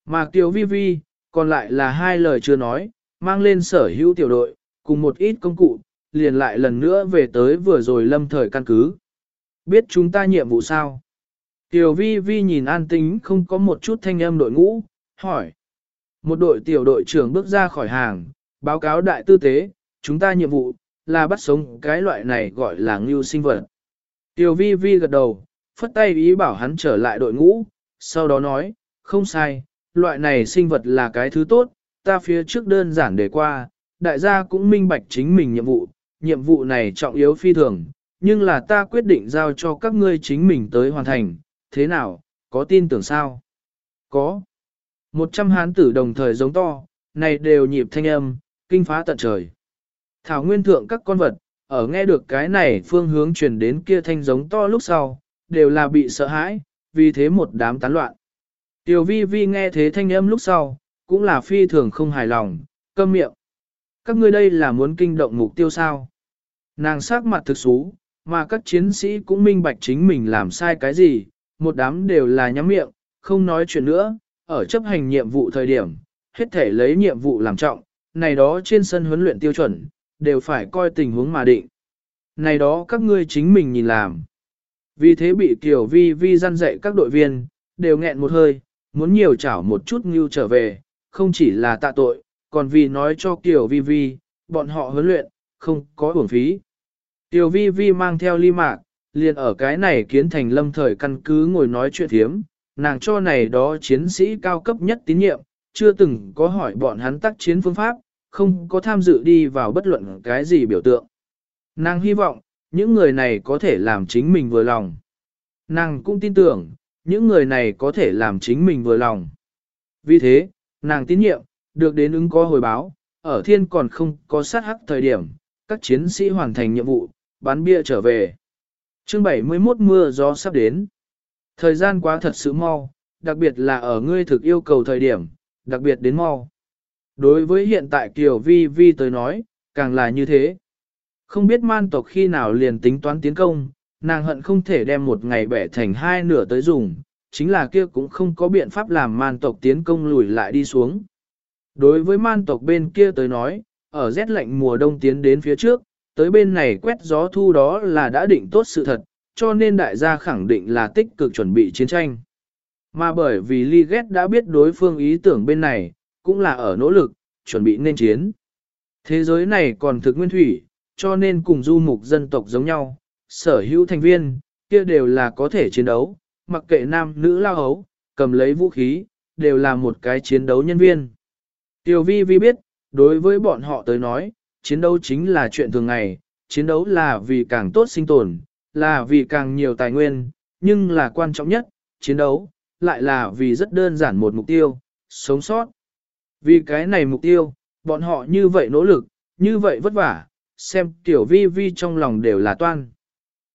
Mà Kiều Vi Vi, còn lại là hai lời chưa nói, mang lên sở hữu tiểu đội, cùng một ít công cụ, liền lại lần nữa về tới vừa rồi lâm thời căn cứ. Biết chúng ta nhiệm vụ sao? Tiểu vi vi nhìn an tính không có một chút thanh âm đội ngũ, hỏi. Một đội tiểu đội trưởng bước ra khỏi hàng, báo cáo đại tư tế, chúng ta nhiệm vụ, là bắt sống cái loại này gọi là ngưu sinh vật. Tiểu vi vi gật đầu, phất tay ý bảo hắn trở lại đội ngũ, sau đó nói, không sai, loại này sinh vật là cái thứ tốt, ta phía trước đơn giản để qua, đại gia cũng minh bạch chính mình nhiệm vụ, nhiệm vụ này trọng yếu phi thường, nhưng là ta quyết định giao cho các ngươi chính mình tới hoàn thành, thế nào, có tin tưởng sao? Có. Một trăm hán tử đồng thời giống to, này đều nhịp thanh âm, kinh phá tận trời. Thảo nguyên thượng các con vật, ở nghe được cái này phương hướng truyền đến kia thanh giống to lúc sau, đều là bị sợ hãi, vì thế một đám tán loạn. Tiểu vi vi nghe thế thanh âm lúc sau, cũng là phi thường không hài lòng, câm miệng. Các ngươi đây là muốn kinh động mục tiêu sao? Nàng sắc mặt thực xú, mà các chiến sĩ cũng minh bạch chính mình làm sai cái gì, một đám đều là nhắm miệng, không nói chuyện nữa, ở chấp hành nhiệm vụ thời điểm, hết thể lấy nhiệm vụ làm trọng, này đó trên sân huấn luyện tiêu chuẩn, đều phải coi tình huống mà định. Này đó các ngươi chính mình nhìn làm. Vì thế bị Kiều Vi Vi gian dạy các đội viên, đều nghẹn một hơi, muốn nhiều chảo một chút như trở về, không chỉ là tạ tội, còn vì nói cho Kiều Vi Vi, bọn họ huấn luyện, không có uổng phí. Kiều Vi Vi mang theo ly mạc, liền ở cái này kiến thành lâm thời căn cứ ngồi nói chuyện thiếm, nàng cho này đó chiến sĩ cao cấp nhất tín nhiệm, chưa từng có hỏi bọn hắn tác chiến phương pháp, không có tham dự đi vào bất luận cái gì biểu tượng. Nàng hy vọng, những người này có thể làm chính mình vừa lòng. Nàng cũng tin tưởng, những người này có thể làm chính mình vừa lòng. Vì thế, nàng tín nhiệm, được đến ứng có hồi báo, ở thiên còn không có sát hắc thời điểm, các chiến sĩ hoàn thành nhiệm vụ, bán bia trở về. Chương 71 mưa gió sắp đến. Thời gian quá thật sự mau, đặc biệt là ở ngươi thực yêu cầu thời điểm, đặc biệt đến mau. Đối với hiện tại Kiều Vi Vi tới nói, càng là như thế. Không biết man tộc khi nào liền tính toán tiến công, nàng hận không thể đem một ngày bẻ thành hai nửa tới dùng, chính là kia cũng không có biện pháp làm man tộc tiến công lùi lại đi xuống. Đối với man tộc bên kia tới nói, ở rét lạnh mùa đông tiến đến phía trước, tới bên này quét gió thu đó là đã định tốt sự thật, cho nên đại gia khẳng định là tích cực chuẩn bị chiến tranh. Mà bởi vì Ly Ghét đã biết đối phương ý tưởng bên này, cũng là ở nỗ lực, chuẩn bị nên chiến. Thế giới này còn thực nguyên thủy, cho nên cùng du mục dân tộc giống nhau, sở hữu thành viên, kia đều là có thể chiến đấu, mặc kệ nam nữ lao hấu, cầm lấy vũ khí, đều là một cái chiến đấu nhân viên. Tiểu vi vi biết, đối với bọn họ tới nói, chiến đấu chính là chuyện thường ngày, chiến đấu là vì càng tốt sinh tồn, là vì càng nhiều tài nguyên, nhưng là quan trọng nhất, chiến đấu, lại là vì rất đơn giản một mục tiêu, sống sót. Vì cái này mục tiêu, bọn họ như vậy nỗ lực, như vậy vất vả, xem tiểu vi vi trong lòng đều là toan.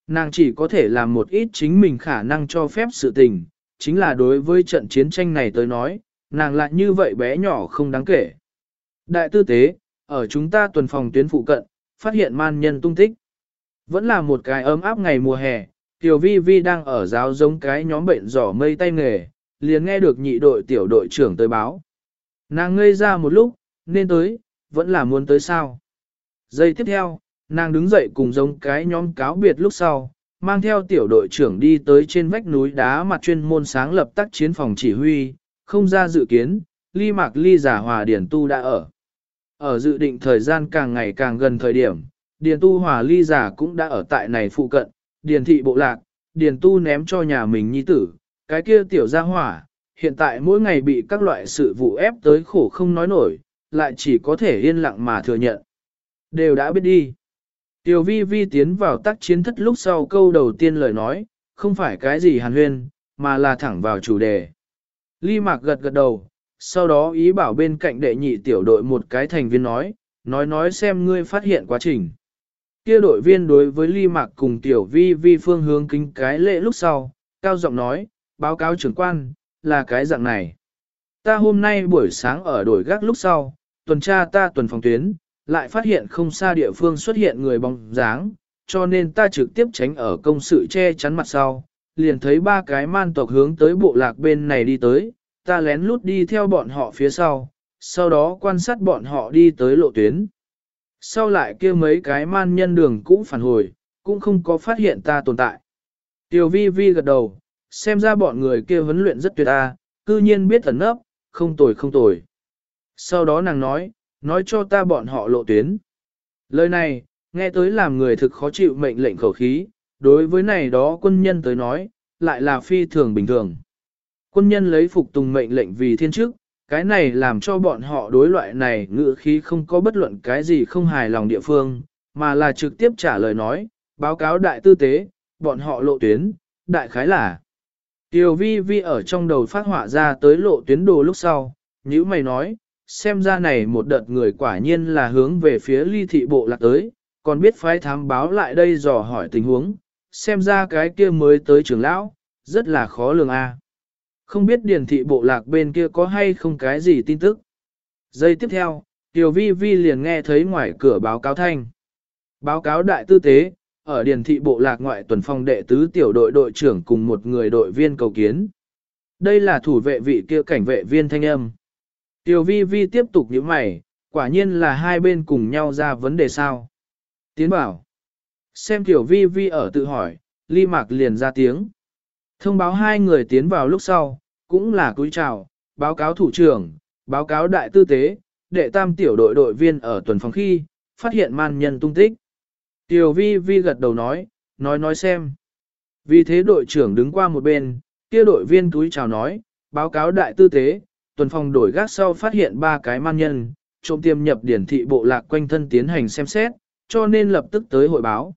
Nàng chỉ có thể làm một ít chính mình khả năng cho phép sự tình, chính là đối với trận chiến tranh này tới nói, nàng lại như vậy bé nhỏ không đáng kể. Đại tư tế, ở chúng ta tuần phòng tuyến phụ cận, phát hiện man nhân tung tích. Vẫn là một cái ấm áp ngày mùa hè, Tiểu Vi Vi đang ở giáo giống cái nhóm bệnh giỏ mây tay nghề, liền nghe được nhị đội tiểu đội trưởng tới báo. Nàng ngây ra một lúc, nên tới, vẫn là muốn tới sao. Giây tiếp theo, nàng đứng dậy cùng giống cái nhóm cáo biệt lúc sau, mang theo tiểu đội trưởng đi tới trên vách núi đá mặt chuyên môn sáng lập tác chiến phòng chỉ huy, không ra dự kiến, ly mạc ly giả hòa điển tu đã ở. Ở dự định thời gian càng ngày càng gần thời điểm, điển tu hòa ly giả cũng đã ở tại này phụ cận, điển thị bộ lạc, điển tu ném cho nhà mình nhi tử, cái kia tiểu gia hỏa, hiện tại mỗi ngày bị các loại sự vụ ép tới khổ không nói nổi, lại chỉ có thể yên lặng mà thừa nhận. Đều đã biết đi. Tiểu vi vi tiến vào tác chiến thất lúc sau câu đầu tiên lời nói, không phải cái gì hàn huyên, mà là thẳng vào chủ đề. Ly mạc gật gật đầu, sau đó ý bảo bên cạnh đệ nhị tiểu đội một cái thành viên nói, nói nói xem ngươi phát hiện quá trình. Kia đội viên đối với ly mạc cùng tiểu vi vi phương hướng kính cái lệ lúc sau, cao giọng nói, báo cáo trưởng quan, là cái dạng này. Ta hôm nay buổi sáng ở đổi gác lúc sau, tuần tra ta tuần phòng tuyến, lại phát hiện không xa địa phương xuất hiện người bóng dáng, cho nên ta trực tiếp tránh ở công sự che chắn mặt sau, liền thấy ba cái man tộc hướng tới bộ lạc bên này đi tới, ta lén lút đi theo bọn họ phía sau, sau đó quan sát bọn họ đi tới lộ tuyến. Sau lại kia mấy cái man nhân đường cũng phản hồi, cũng không có phát hiện ta tồn tại. Tiểu vi vi gật đầu, xem ra bọn người kia huấn luyện rất tuyệt ta, cư nhiên biết ẩn nấp, không tồi không tồi. Sau đó nàng nói, nói cho ta bọn họ lộ tuyến. Lời này, nghe tới làm người thực khó chịu mệnh lệnh khẩu khí, đối với này đó quân nhân tới nói, lại là phi thường bình thường. Quân nhân lấy phục tùng mệnh lệnh vì thiên chức, cái này làm cho bọn họ đối loại này ngữ khí không có bất luận cái gì không hài lòng địa phương, mà là trực tiếp trả lời nói, báo cáo đại tư tế, bọn họ lộ tuyến, đại khái là. Tiểu vi vi ở trong đầu phát họa ra tới lộ tuyến đồ lúc sau, như mày nói, xem ra này một đợt người quả nhiên là hướng về phía ly thị bộ lạc tới, còn biết phái thám báo lại đây dò hỏi tình huống, xem ra cái kia mới tới trưởng lão, rất là khó lường a. Không biết điển thị bộ lạc bên kia có hay không cái gì tin tức. Giây tiếp theo, Tiểu Vi Vi liền nghe thấy ngoài cửa báo cáo thanh. Báo cáo đại tư tế, ở điển thị bộ lạc ngoại tuần phong đệ tứ tiểu đội đội trưởng cùng một người đội viên cầu kiến. Đây là thủ vệ vị kia cảnh vệ viên thanh âm. Tiểu Vi Vi tiếp tục nhíu mày, quả nhiên là hai bên cùng nhau ra vấn đề sao. Tiến bảo. Xem Tiểu Vi Vi ở tự hỏi, Ly Mạc liền ra tiếng. Thông báo hai người tiến vào lúc sau, cũng là cúi chào, báo cáo thủ trưởng, báo cáo đại tư tế, đệ tam tiểu đội đội viên ở tuần phòng khi, phát hiện man nhân tung tích. Tiểu vi vi gật đầu nói, nói nói xem. Vì thế đội trưởng đứng qua một bên, kia đội viên cúi chào nói, báo cáo đại tư tế, tuần phòng đổi gác sau phát hiện ba cái man nhân, trộm tiêm nhập điển thị bộ lạc quanh thân tiến hành xem xét, cho nên lập tức tới hội báo.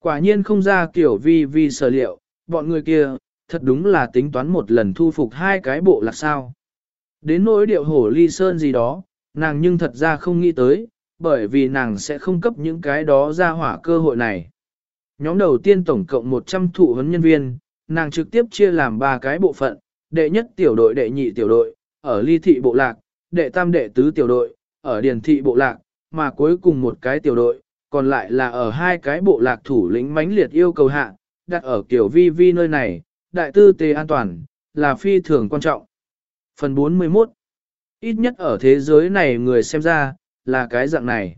Quả nhiên không ra kiểu vi vi sở liệu, bọn người kia, thật đúng là tính toán một lần thu phục hai cái bộ lạc sao. Đến nỗi điệu hổ ly sơn gì đó, nàng nhưng thật ra không nghĩ tới, bởi vì nàng sẽ không cấp những cái đó ra hỏa cơ hội này. Nhóm đầu tiên tổng cộng 100 thụ huấn nhân viên, nàng trực tiếp chia làm ba cái bộ phận, đệ nhất tiểu đội đệ nhị tiểu đội, ở ly thị bộ lạc, đệ tam đệ tứ tiểu đội, ở điền thị bộ lạc, mà cuối cùng một cái tiểu đội, còn lại là ở hai cái bộ lạc thủ lĩnh mãnh liệt yêu cầu hạ, đặt ở kiểu vi vi nơi này, đại tư tế an toàn, là phi thường quan trọng. Phần 41 Ít nhất ở thế giới này người xem ra, là cái dạng này.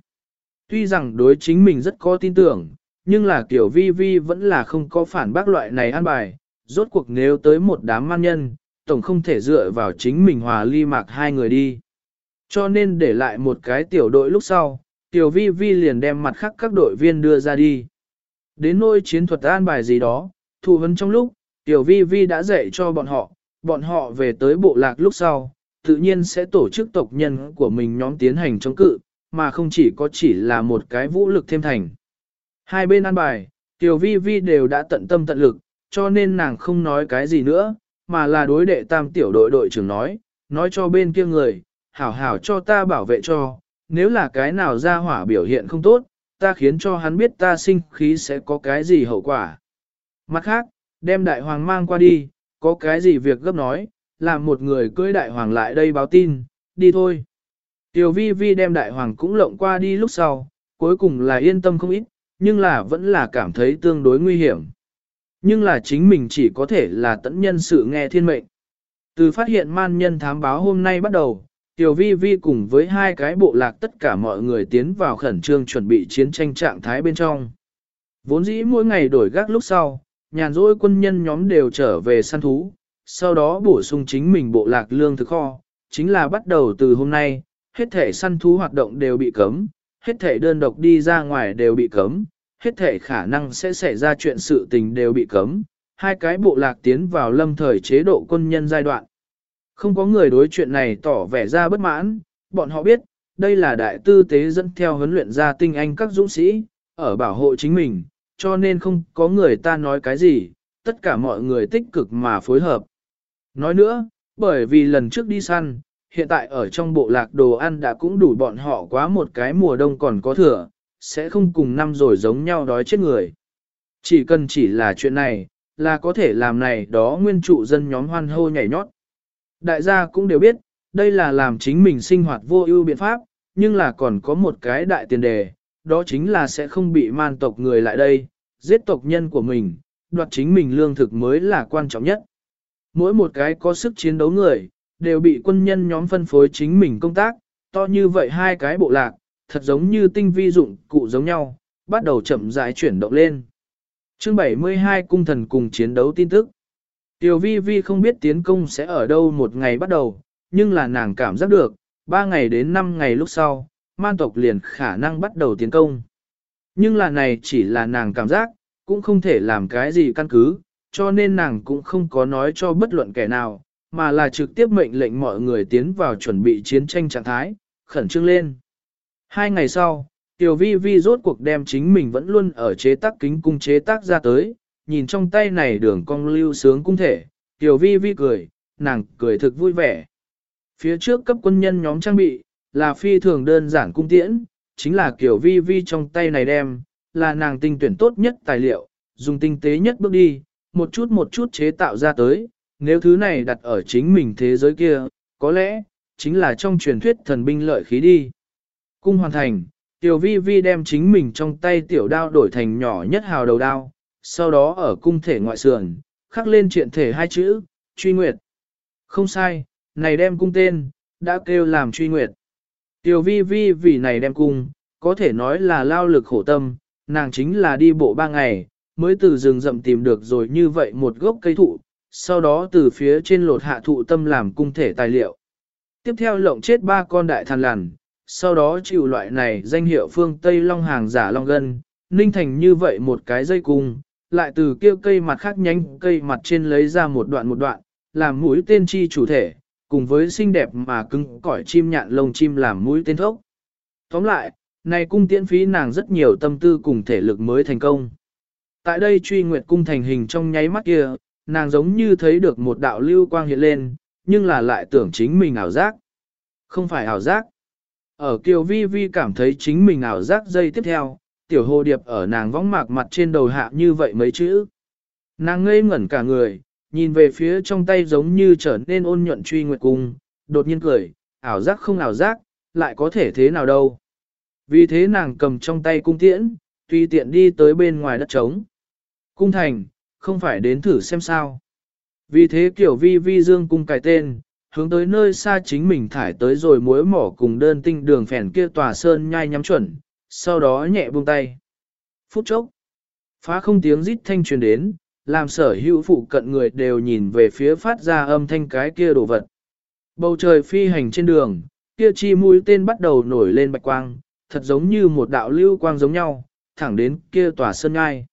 Tuy rằng đối chính mình rất có tin tưởng, nhưng là kiểu vi vi vẫn là không có phản bác loại này an bài, rốt cuộc nếu tới một đám man nhân, tổng không thể dựa vào chính mình hòa ly mạc hai người đi. Cho nên để lại một cái tiểu đội lúc sau, tiểu vi vi liền đem mặt khác các đội viên đưa ra đi. Đến nôi chiến thuật an bài gì đó, thụ vấn trong lúc, Tiểu vi vi đã dạy cho bọn họ, bọn họ về tới bộ lạc lúc sau, tự nhiên sẽ tổ chức tộc nhân của mình nhóm tiến hành chống cự, mà không chỉ có chỉ là một cái vũ lực thêm thành. Hai bên ăn bài, Tiểu vi vi đều đã tận tâm tận lực, cho nên nàng không nói cái gì nữa, mà là đối đệ tam tiểu đội đội trưởng nói, nói cho bên kia người, hảo hảo cho ta bảo vệ cho, nếu là cái nào ra hỏa biểu hiện không tốt, ta khiến cho hắn biết ta sinh khí sẽ có cái gì hậu quả. Mặt khác, Đem đại hoàng mang qua đi, có cái gì việc gấp nói, làm một người cưới đại hoàng lại đây báo tin, đi thôi. Tiểu vi vi đem đại hoàng cũng lộng qua đi lúc sau, cuối cùng là yên tâm không ít, nhưng là vẫn là cảm thấy tương đối nguy hiểm. Nhưng là chính mình chỉ có thể là tận nhân sự nghe thiên mệnh. Từ phát hiện man nhân thám báo hôm nay bắt đầu, Tiểu vi vi cùng với hai cái bộ lạc tất cả mọi người tiến vào khẩn trương chuẩn bị chiến tranh trạng thái bên trong. Vốn dĩ mỗi ngày đổi gác lúc sau, nhàn rỗi quân nhân nhóm đều trở về săn thú, sau đó bổ sung chính mình bộ lạc lương thực kho, chính là bắt đầu từ hôm nay, hết thể săn thú hoạt động đều bị cấm, hết thể đơn độc đi ra ngoài đều bị cấm, hết thể khả năng sẽ xảy ra chuyện sự tình đều bị cấm, hai cái bộ lạc tiến vào lâm thời chế độ quân nhân giai đoạn. Không có người đối chuyện này tỏ vẻ ra bất mãn, bọn họ biết, đây là đại tư tế dẫn theo huấn luyện ra tinh anh các dũng sĩ, ở bảo hộ chính mình, cho nên không có người ta nói cái gì, tất cả mọi người tích cực mà phối hợp. Nói nữa, bởi vì lần trước đi săn, hiện tại ở trong bộ lạc đồ ăn đã cũng đủ bọn họ quá một cái mùa đông còn có thừa, sẽ không cùng năm rồi giống nhau đói chết người. Chỉ cần chỉ là chuyện này, là có thể làm này đó nguyên trụ dân nhóm hoan hô nhảy nhót. Đại gia cũng đều biết, đây là làm chính mình sinh hoạt vô ưu biện pháp, nhưng là còn có một cái đại tiền đề, đó chính là sẽ không bị man tộc người lại đây, giết tộc nhân của mình, đoạt chính mình lương thực mới là quan trọng nhất. Mỗi một cái có sức chiến đấu người, đều bị quân nhân nhóm phân phối chính mình công tác, to như vậy hai cái bộ lạc, thật giống như tinh vi dụng cụ giống nhau, bắt đầu chậm rãi chuyển động lên. Chương 72 Cung thần cùng chiến đấu tin tức. Tiểu vi vi không biết tiến công sẽ ở đâu một ngày bắt đầu, nhưng là nàng cảm giác được, ba ngày đến năm ngày lúc sau, man tộc liền khả năng bắt đầu tiến công. Nhưng là này chỉ là nàng cảm giác, cũng không thể làm cái gì căn cứ, cho nên nàng cũng không có nói cho bất luận kẻ nào, mà là trực tiếp mệnh lệnh mọi người tiến vào chuẩn bị chiến tranh trạng thái, khẩn trương lên. Hai ngày sau, Tiểu Vi Vi rốt cuộc đem chính mình vẫn luôn ở chế tác kính cung chế tác ra tới, nhìn trong tay này đường cong lưu sướng cung thể, Tiểu Vi Vi cười, nàng cười thực vui vẻ. Phía trước cấp quân nhân nhóm trang bị, là phi thường đơn giản cung tiễn, chính là Tiểu Vi Vi trong tay này đem, là nàng tinh tuyển tốt nhất tài liệu, dùng tinh tế nhất bước đi, một chút một chút chế tạo ra tới, nếu thứ này đặt ở chính mình thế giới kia, có lẽ, chính là trong truyền thuyết thần binh lợi khí đi. Cung hoàn thành, tiểu vi vi đem chính mình trong tay tiểu đao đổi thành nhỏ nhất hào đầu đao, sau đó ở cung thể ngoại sườn, khắc lên triện thể hai chữ, truy nguyệt. Không sai, này đem cung tên, đã kêu làm truy nguyệt. Tiểu vi vi vì này đem cung, có thể nói là lao lực khổ tâm, nàng chính là đi bộ ba ngày, mới từ rừng rậm tìm được rồi như vậy một gốc cây thụ, sau đó từ phía trên lột hạ thụ tâm làm cung thể tài liệu. Tiếp theo lộng chết ba con đại thằn lằn, sau đó chịu loại này danh hiệu phương Tây Long hàng giả Long Gân, ninh thành như vậy một cái dây cung, lại từ kia cây mặt khác nhánh cây mặt trên lấy ra một đoạn một đoạn, làm mũi tên chi chủ thể, cùng với xinh đẹp mà cứng cỏi chim nhạn lông chim làm mũi tên thốc. Tóm lại, này cung tiễn phí nàng rất nhiều tâm tư cùng thể lực mới thành công. Tại đây truy nguyệt cung thành hình trong nháy mắt kia, nàng giống như thấy được một đạo lưu quang hiện lên, nhưng là lại tưởng chính mình ảo giác. Không phải ảo giác. Ở Kiều Vi Vi cảm thấy chính mình ảo giác dây tiếp theo, tiểu hồ điệp ở nàng vóng mạc mặt trên đầu hạ như vậy mấy chữ. Nàng ngây ngẩn cả người, nhìn về phía trong tay giống như trở nên ôn nhuận truy nguyệt cung, đột nhiên cười, ảo giác không ảo giác, lại có thể thế nào đâu. Vì thế nàng cầm trong tay cung tiễn, tùy tiện đi tới bên ngoài đất trống. Cung thành, không phải đến thử xem sao. Vì thế kiểu vi vi dương cung cài tên, hướng tới nơi xa chính mình thải tới rồi muối mỏ cùng đơn tinh đường phèn kia tòa sơn nhai nhắm chuẩn, sau đó nhẹ buông tay. Phút chốc, phá không tiếng rít thanh truyền đến, làm sở hữu phụ cận người đều nhìn về phía phát ra âm thanh cái kia đồ vật. Bầu trời phi hành trên đường, kia chi mũi tên bắt đầu nổi lên bạch quang, thật giống như một đạo lưu quang giống nhau, thẳng đến kia tòa sơn ngai.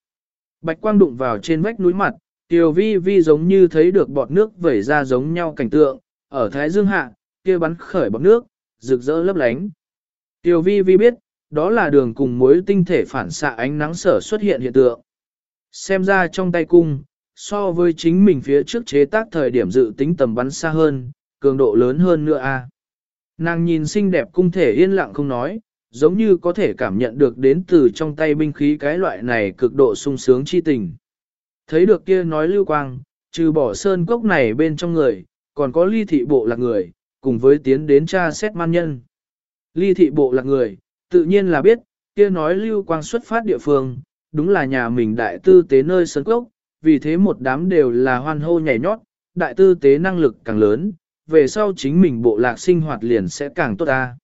Bạch quang đụng vào trên vách núi mặt, Tiểu vi vi giống như thấy được bọt nước vẩy ra giống nhau cảnh tượng, ở Thái Dương hạ, kia bắn khởi bọt nước, rực rỡ lấp lánh. Tiểu vi vi biết, đó là đường cùng mối tinh thể phản xạ ánh nắng sở xuất hiện hiện tượng. Xem ra trong tay cung, so với chính mình phía trước chế tác thời điểm dự tính tầm bắn xa hơn, cường độ lớn hơn nữa a. Nàng nhìn xinh đẹp cung thể yên lặng không nói, giống như có thể cảm nhận được đến từ trong tay binh khí cái loại này cực độ sung sướng chi tình. Thấy được kia nói lưu quang, trừ bỏ sơn cốc này bên trong người, còn có ly thị bộ lạc người, cùng với tiến đến cha xét man nhân. Ly thị bộ lạc người, tự nhiên là biết, kia nói lưu quang xuất phát địa phương, đúng là nhà mình đại tư tế nơi sơn cốc, vì thế một đám đều là hoan hô nhảy nhót, đại tư tế năng lực càng lớn, về sau chính mình bộ lạc sinh hoạt liền sẽ càng tốt ta.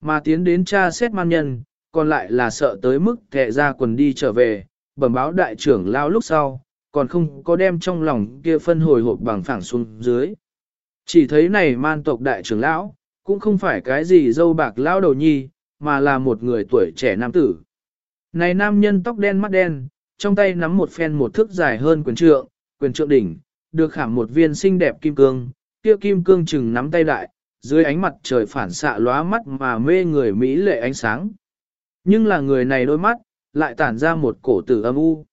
Mà tiến đến cha xét man nhân, còn lại là sợ tới mức kẹ ra quần đi trở về, bẩm báo đại trưởng lao lúc sau, còn không có đem trong lòng kia phân hồi hộp bằng phẳng xuống dưới. Chỉ thấy này man tộc đại trưởng lão, cũng không phải cái gì dâu bạc lão đầu nhi, mà là một người tuổi trẻ nam tử. Này nam nhân tóc đen mắt đen, trong tay nắm một phen một thước dài hơn quyền trượng, quyền trượng đỉnh, được khảm một viên xinh đẹp kim cương, kia kim cương chừng nắm tay đại, dưới ánh mặt trời phản xạ lóa mắt mà mê người Mỹ lệ ánh sáng. Nhưng là người này đôi mắt, lại tản ra một cổ tử âm u.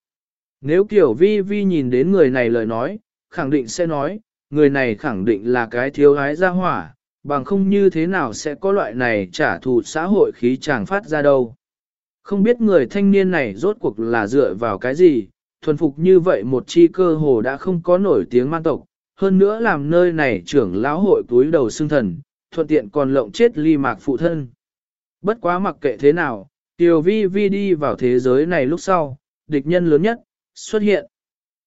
Nếu kiểu vi vi nhìn đến người này lời nói, khẳng định sẽ nói, người này khẳng định là cái thiếu gái ra hỏa, bằng không như thế nào sẽ có loại này trả thù xã hội khí chàng phát ra đâu. Không biết người thanh niên này rốt cuộc là dựa vào cái gì, thuần phục như vậy một chi cơ hồ đã không có nổi tiếng man tộc, hơn nữa làm nơi này trưởng lão hội túi đầu xương thần, thuận tiện còn lộng chết ly mạc phụ thân. Bất quá mặc kệ thế nào, Tiểu Vi Vi đi vào thế giới này lúc sau, địch nhân lớn nhất, xuất hiện.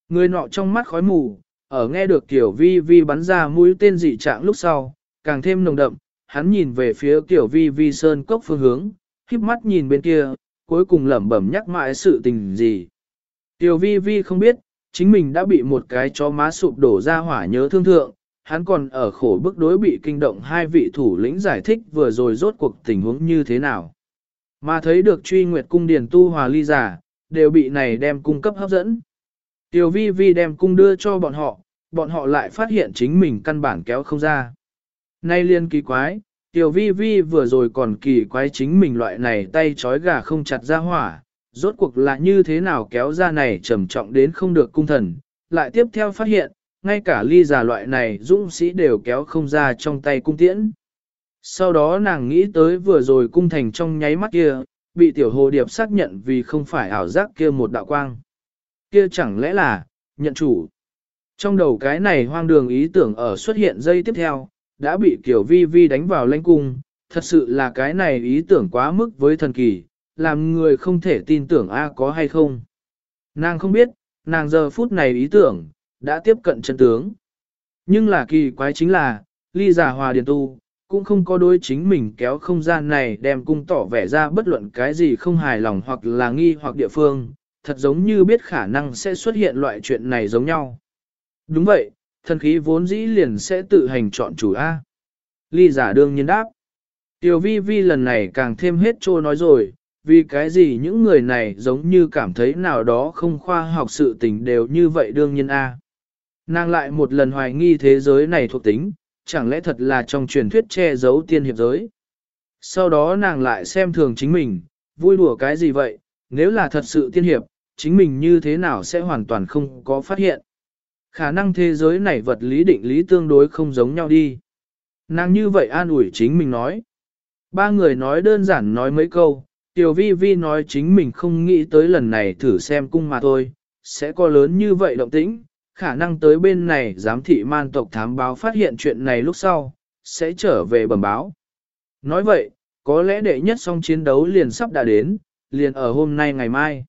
Người nọ trong mắt khói mù, ở nghe được Tiểu Vi Vi bắn ra mũi tên dị trạng lúc sau, càng thêm nồng đậm, hắn nhìn về phía Tiểu Vi Vi sơn cốc phương hướng, khiếp mắt nhìn bên kia, cuối cùng lẩm bẩm nhắc mãi sự tình gì. Tiểu Vi Vi không biết, chính mình đã bị một cái chó má sụp đổ ra hỏa nhớ thương thượng, hắn còn ở khổ bức đối bị kinh động hai vị thủ lĩnh giải thích vừa rồi rốt cuộc tình huống như thế nào. Mà thấy được truy nguyệt cung điền tu hòa ly giả, đều bị này đem cung cấp hấp dẫn. Tiểu vi vi đem cung đưa cho bọn họ, bọn họ lại phát hiện chính mình căn bản kéo không ra. Nay liên kỳ quái, tiểu vi vi vừa rồi còn kỳ quái chính mình loại này tay chói gà không chặt ra hỏa, rốt cuộc là như thế nào kéo ra này trầm trọng đến không được cung thần, lại tiếp theo phát hiện, ngay cả ly giả loại này dũng sĩ đều kéo không ra trong tay cung tiễn. Sau đó nàng nghĩ tới vừa rồi cung thành trong nháy mắt kia, bị tiểu hồ điệp xác nhận vì không phải ảo giác kia một đạo quang. Kia chẳng lẽ là, nhận chủ. Trong đầu cái này hoang đường ý tưởng ở xuất hiện dây tiếp theo, đã bị kiểu vi vi đánh vào lãnh cung, thật sự là cái này ý tưởng quá mức với thần kỳ, làm người không thể tin tưởng A có hay không. Nàng không biết, nàng giờ phút này ý tưởng, đã tiếp cận chân tướng. Nhưng là kỳ quái chính là, ly giả hòa điền tu, cũng không có đối chính mình kéo không gian này đem cung tỏ vẻ ra bất luận cái gì không hài lòng hoặc là nghi hoặc địa phương, thật giống như biết khả năng sẽ xuất hiện loại chuyện này giống nhau. Đúng vậy, thần khí vốn dĩ liền sẽ tự hành chọn chủ A. Ly giả đương nhiên đáp. Tiểu vi vi lần này càng thêm hết trô nói rồi, vì cái gì những người này giống như cảm thấy nào đó không khoa học sự tình đều như vậy đương nhiên A. Nàng lại một lần hoài nghi thế giới này thuộc tính, chẳng lẽ thật là trong truyền thuyết che giấu tiên hiệp giới. Sau đó nàng lại xem thường chính mình, vui đùa cái gì vậy, nếu là thật sự tiên hiệp, chính mình như thế nào sẽ hoàn toàn không có phát hiện. Khả năng thế giới này vật lý định lý tương đối không giống nhau đi. Nàng như vậy an ủi chính mình nói. Ba người nói đơn giản nói mấy câu, Tiểu Vi Vi nói chính mình không nghĩ tới lần này thử xem cung mà thôi, sẽ có lớn như vậy động tĩnh, khả năng tới bên này giám thị man tộc thám báo phát hiện chuyện này lúc sau, sẽ trở về bẩm báo. Nói vậy, có lẽ đệ nhất song chiến đấu liền sắp đã đến, liền ở hôm nay ngày mai.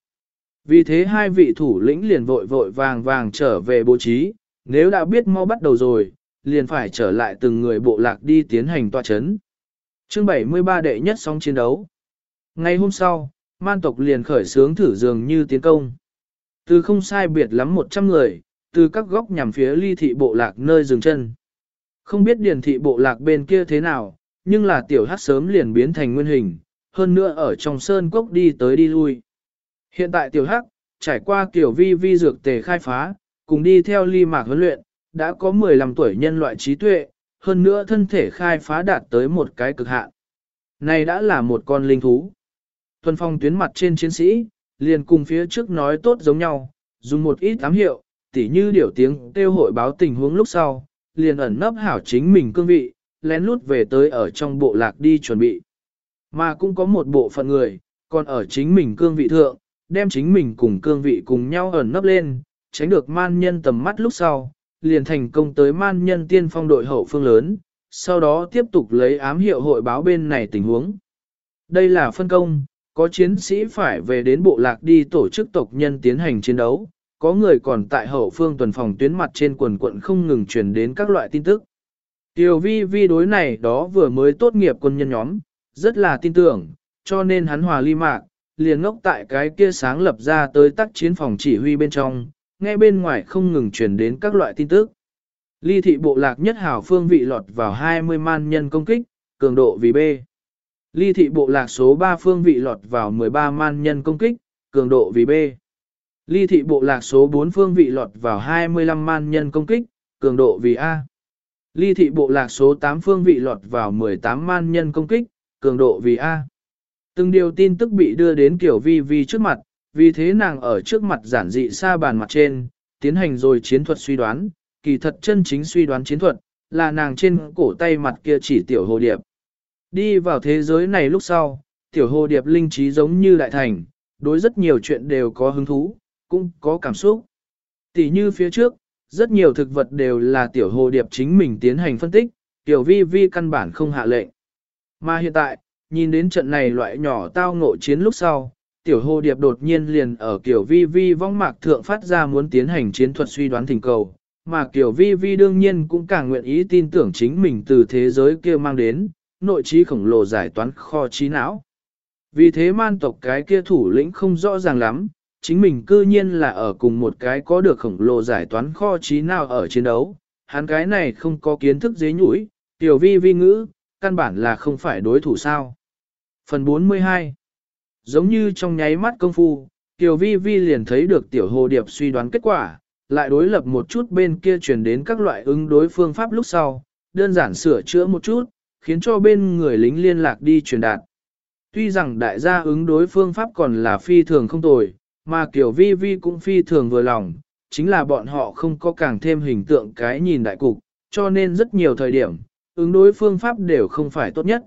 Vì thế hai vị thủ lĩnh liền vội vội vàng vàng trở về bố trí, nếu đã biết mau bắt đầu rồi, liền phải trở lại từng người bộ lạc đi tiến hành tọa chấn. Chương 73 đệ nhất sóng chiến đấu. Ngày hôm sau, man tộc liền khởi sướng thử dường như tiến công. Từ không sai biệt lắm 100 người, từ các góc nhằm phía ly thị bộ lạc nơi dừng chân. Không biết điền thị bộ lạc bên kia thế nào, nhưng là tiểu hát sớm liền biến thành nguyên hình, hơn nữa ở trong sơn cốc đi tới đi lui. Hiện tại tiểu hắc, trải qua kiểu vi vi dược tề khai phá, cùng đi theo ly mạc huấn luyện, đã có 15 tuổi nhân loại trí tuệ, hơn nữa thân thể khai phá đạt tới một cái cực hạn. Này đã là một con linh thú. Tuần phong tuyến mặt trên chiến sĩ, liền cùng phía trước nói tốt giống nhau, dùng một ít ám hiệu, tỉ như điều tiếng kêu hội báo tình huống lúc sau, liền ẩn nấp hảo chính mình cương vị, lén lút về tới ở trong bộ lạc đi chuẩn bị. Mà cũng có một bộ phận người, còn ở chính mình cương vị thượng, đem chính mình cùng cương vị cùng nhau ẩn nấp lên, tránh được man nhân tầm mắt lúc sau, liền thành công tới man nhân tiên phong đội hậu phương lớn, sau đó tiếp tục lấy ám hiệu hội báo bên này tình huống. Đây là phân công, có chiến sĩ phải về đến bộ lạc đi tổ chức tộc nhân tiến hành chiến đấu, có người còn tại hậu phương tuần phòng tuyến mặt trên quần quận không ngừng truyền đến các loại tin tức. Tiểu vi vi đối này đó vừa mới tốt nghiệp quân nhân nhóm, rất là tin tưởng, cho nên hắn hòa ly mạc, liền ngốc tại cái kia sáng lập ra tới tác chiến phòng chỉ huy bên trong, nghe bên ngoài không ngừng truyền đến các loại tin tức. Ly thị bộ lạc nhất hảo phương vị lọt vào 20 man nhân công kích, cường độ vì B. Ly thị bộ lạc số 3 phương vị lọt vào 13 man nhân công kích, cường độ vì B. Ly thị bộ lạc số 4 phương vị lọt vào 25 man nhân công kích, cường độ vì A. Ly thị bộ lạc số 8 phương vị lọt vào 18 man nhân công kích, cường độ vì A. Từng điều tin tức bị đưa đến kiểu vi vi trước mặt, vì thế nàng ở trước mặt giản dị xa bàn mặt trên, tiến hành rồi chiến thuật suy đoán, kỳ thật chân chính suy đoán chiến thuật, là nàng trên cổ tay mặt kia chỉ tiểu hồ điệp. Đi vào thế giới này lúc sau, tiểu hồ điệp linh trí giống như đại thành, đối rất nhiều chuyện đều có hứng thú, cũng có cảm xúc. Tỷ như phía trước, rất nhiều thực vật đều là tiểu hồ điệp chính mình tiến hành phân tích, tiểu vi vi căn bản không hạ lệnh. Mà hiện tại, nhìn đến trận này loại nhỏ tao ngộ chiến lúc sau, tiểu hồ điệp đột nhiên liền ở kiểu vi vi vong mạc thượng phát ra muốn tiến hành chiến thuật suy đoán thỉnh cầu, mà kiểu vi vi đương nhiên cũng càng nguyện ý tin tưởng chính mình từ thế giới kia mang đến, nội trí khổng lồ giải toán kho trí não. Vì thế man tộc cái kia thủ lĩnh không rõ ràng lắm, chính mình cư nhiên là ở cùng một cái có được khổng lồ giải toán kho trí nào ở chiến đấu, hắn cái này không có kiến thức dế nhũi, tiểu vi vi ngữ, căn bản là không phải đối thủ sao. Phần 42 Giống như trong nháy mắt công phu, tiểu vi vi liền thấy được tiểu hồ điệp suy đoán kết quả, lại đối lập một chút bên kia truyền đến các loại ứng đối phương pháp lúc sau, đơn giản sửa chữa một chút, khiến cho bên người lính liên lạc đi truyền đạt. Tuy rằng đại gia ứng đối phương pháp còn là phi thường không tồi, mà Kiều vi vi cũng phi thường vừa lòng, chính là bọn họ không có càng thêm hình tượng cái nhìn đại cục, cho nên rất nhiều thời điểm, ứng đối phương pháp đều không phải tốt nhất.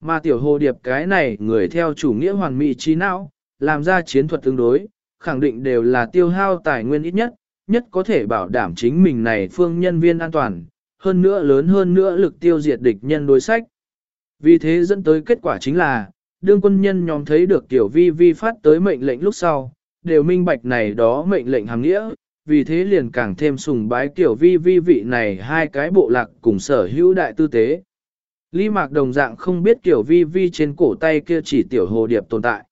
Mà tiểu hồ điệp cái này người theo chủ nghĩa hoàn mỹ trí não, làm ra chiến thuật tương đối, khẳng định đều là tiêu hao tài nguyên ít nhất, nhất có thể bảo đảm chính mình này phương nhân viên an toàn, hơn nữa lớn hơn nữa lực tiêu diệt địch nhân đối sách. Vì thế dẫn tới kết quả chính là, đương quân nhân nhóm thấy được tiểu vi vi phát tới mệnh lệnh lúc sau, đều minh bạch này đó mệnh lệnh hàng nghĩa, vì thế liền càng thêm sùng bái tiểu vi vi vị này hai cái bộ lạc cùng sở hữu đại tư tế. Lý mạc đồng dạng không biết tiểu vi vi trên cổ tay kia chỉ tiểu hồ điệp tồn tại.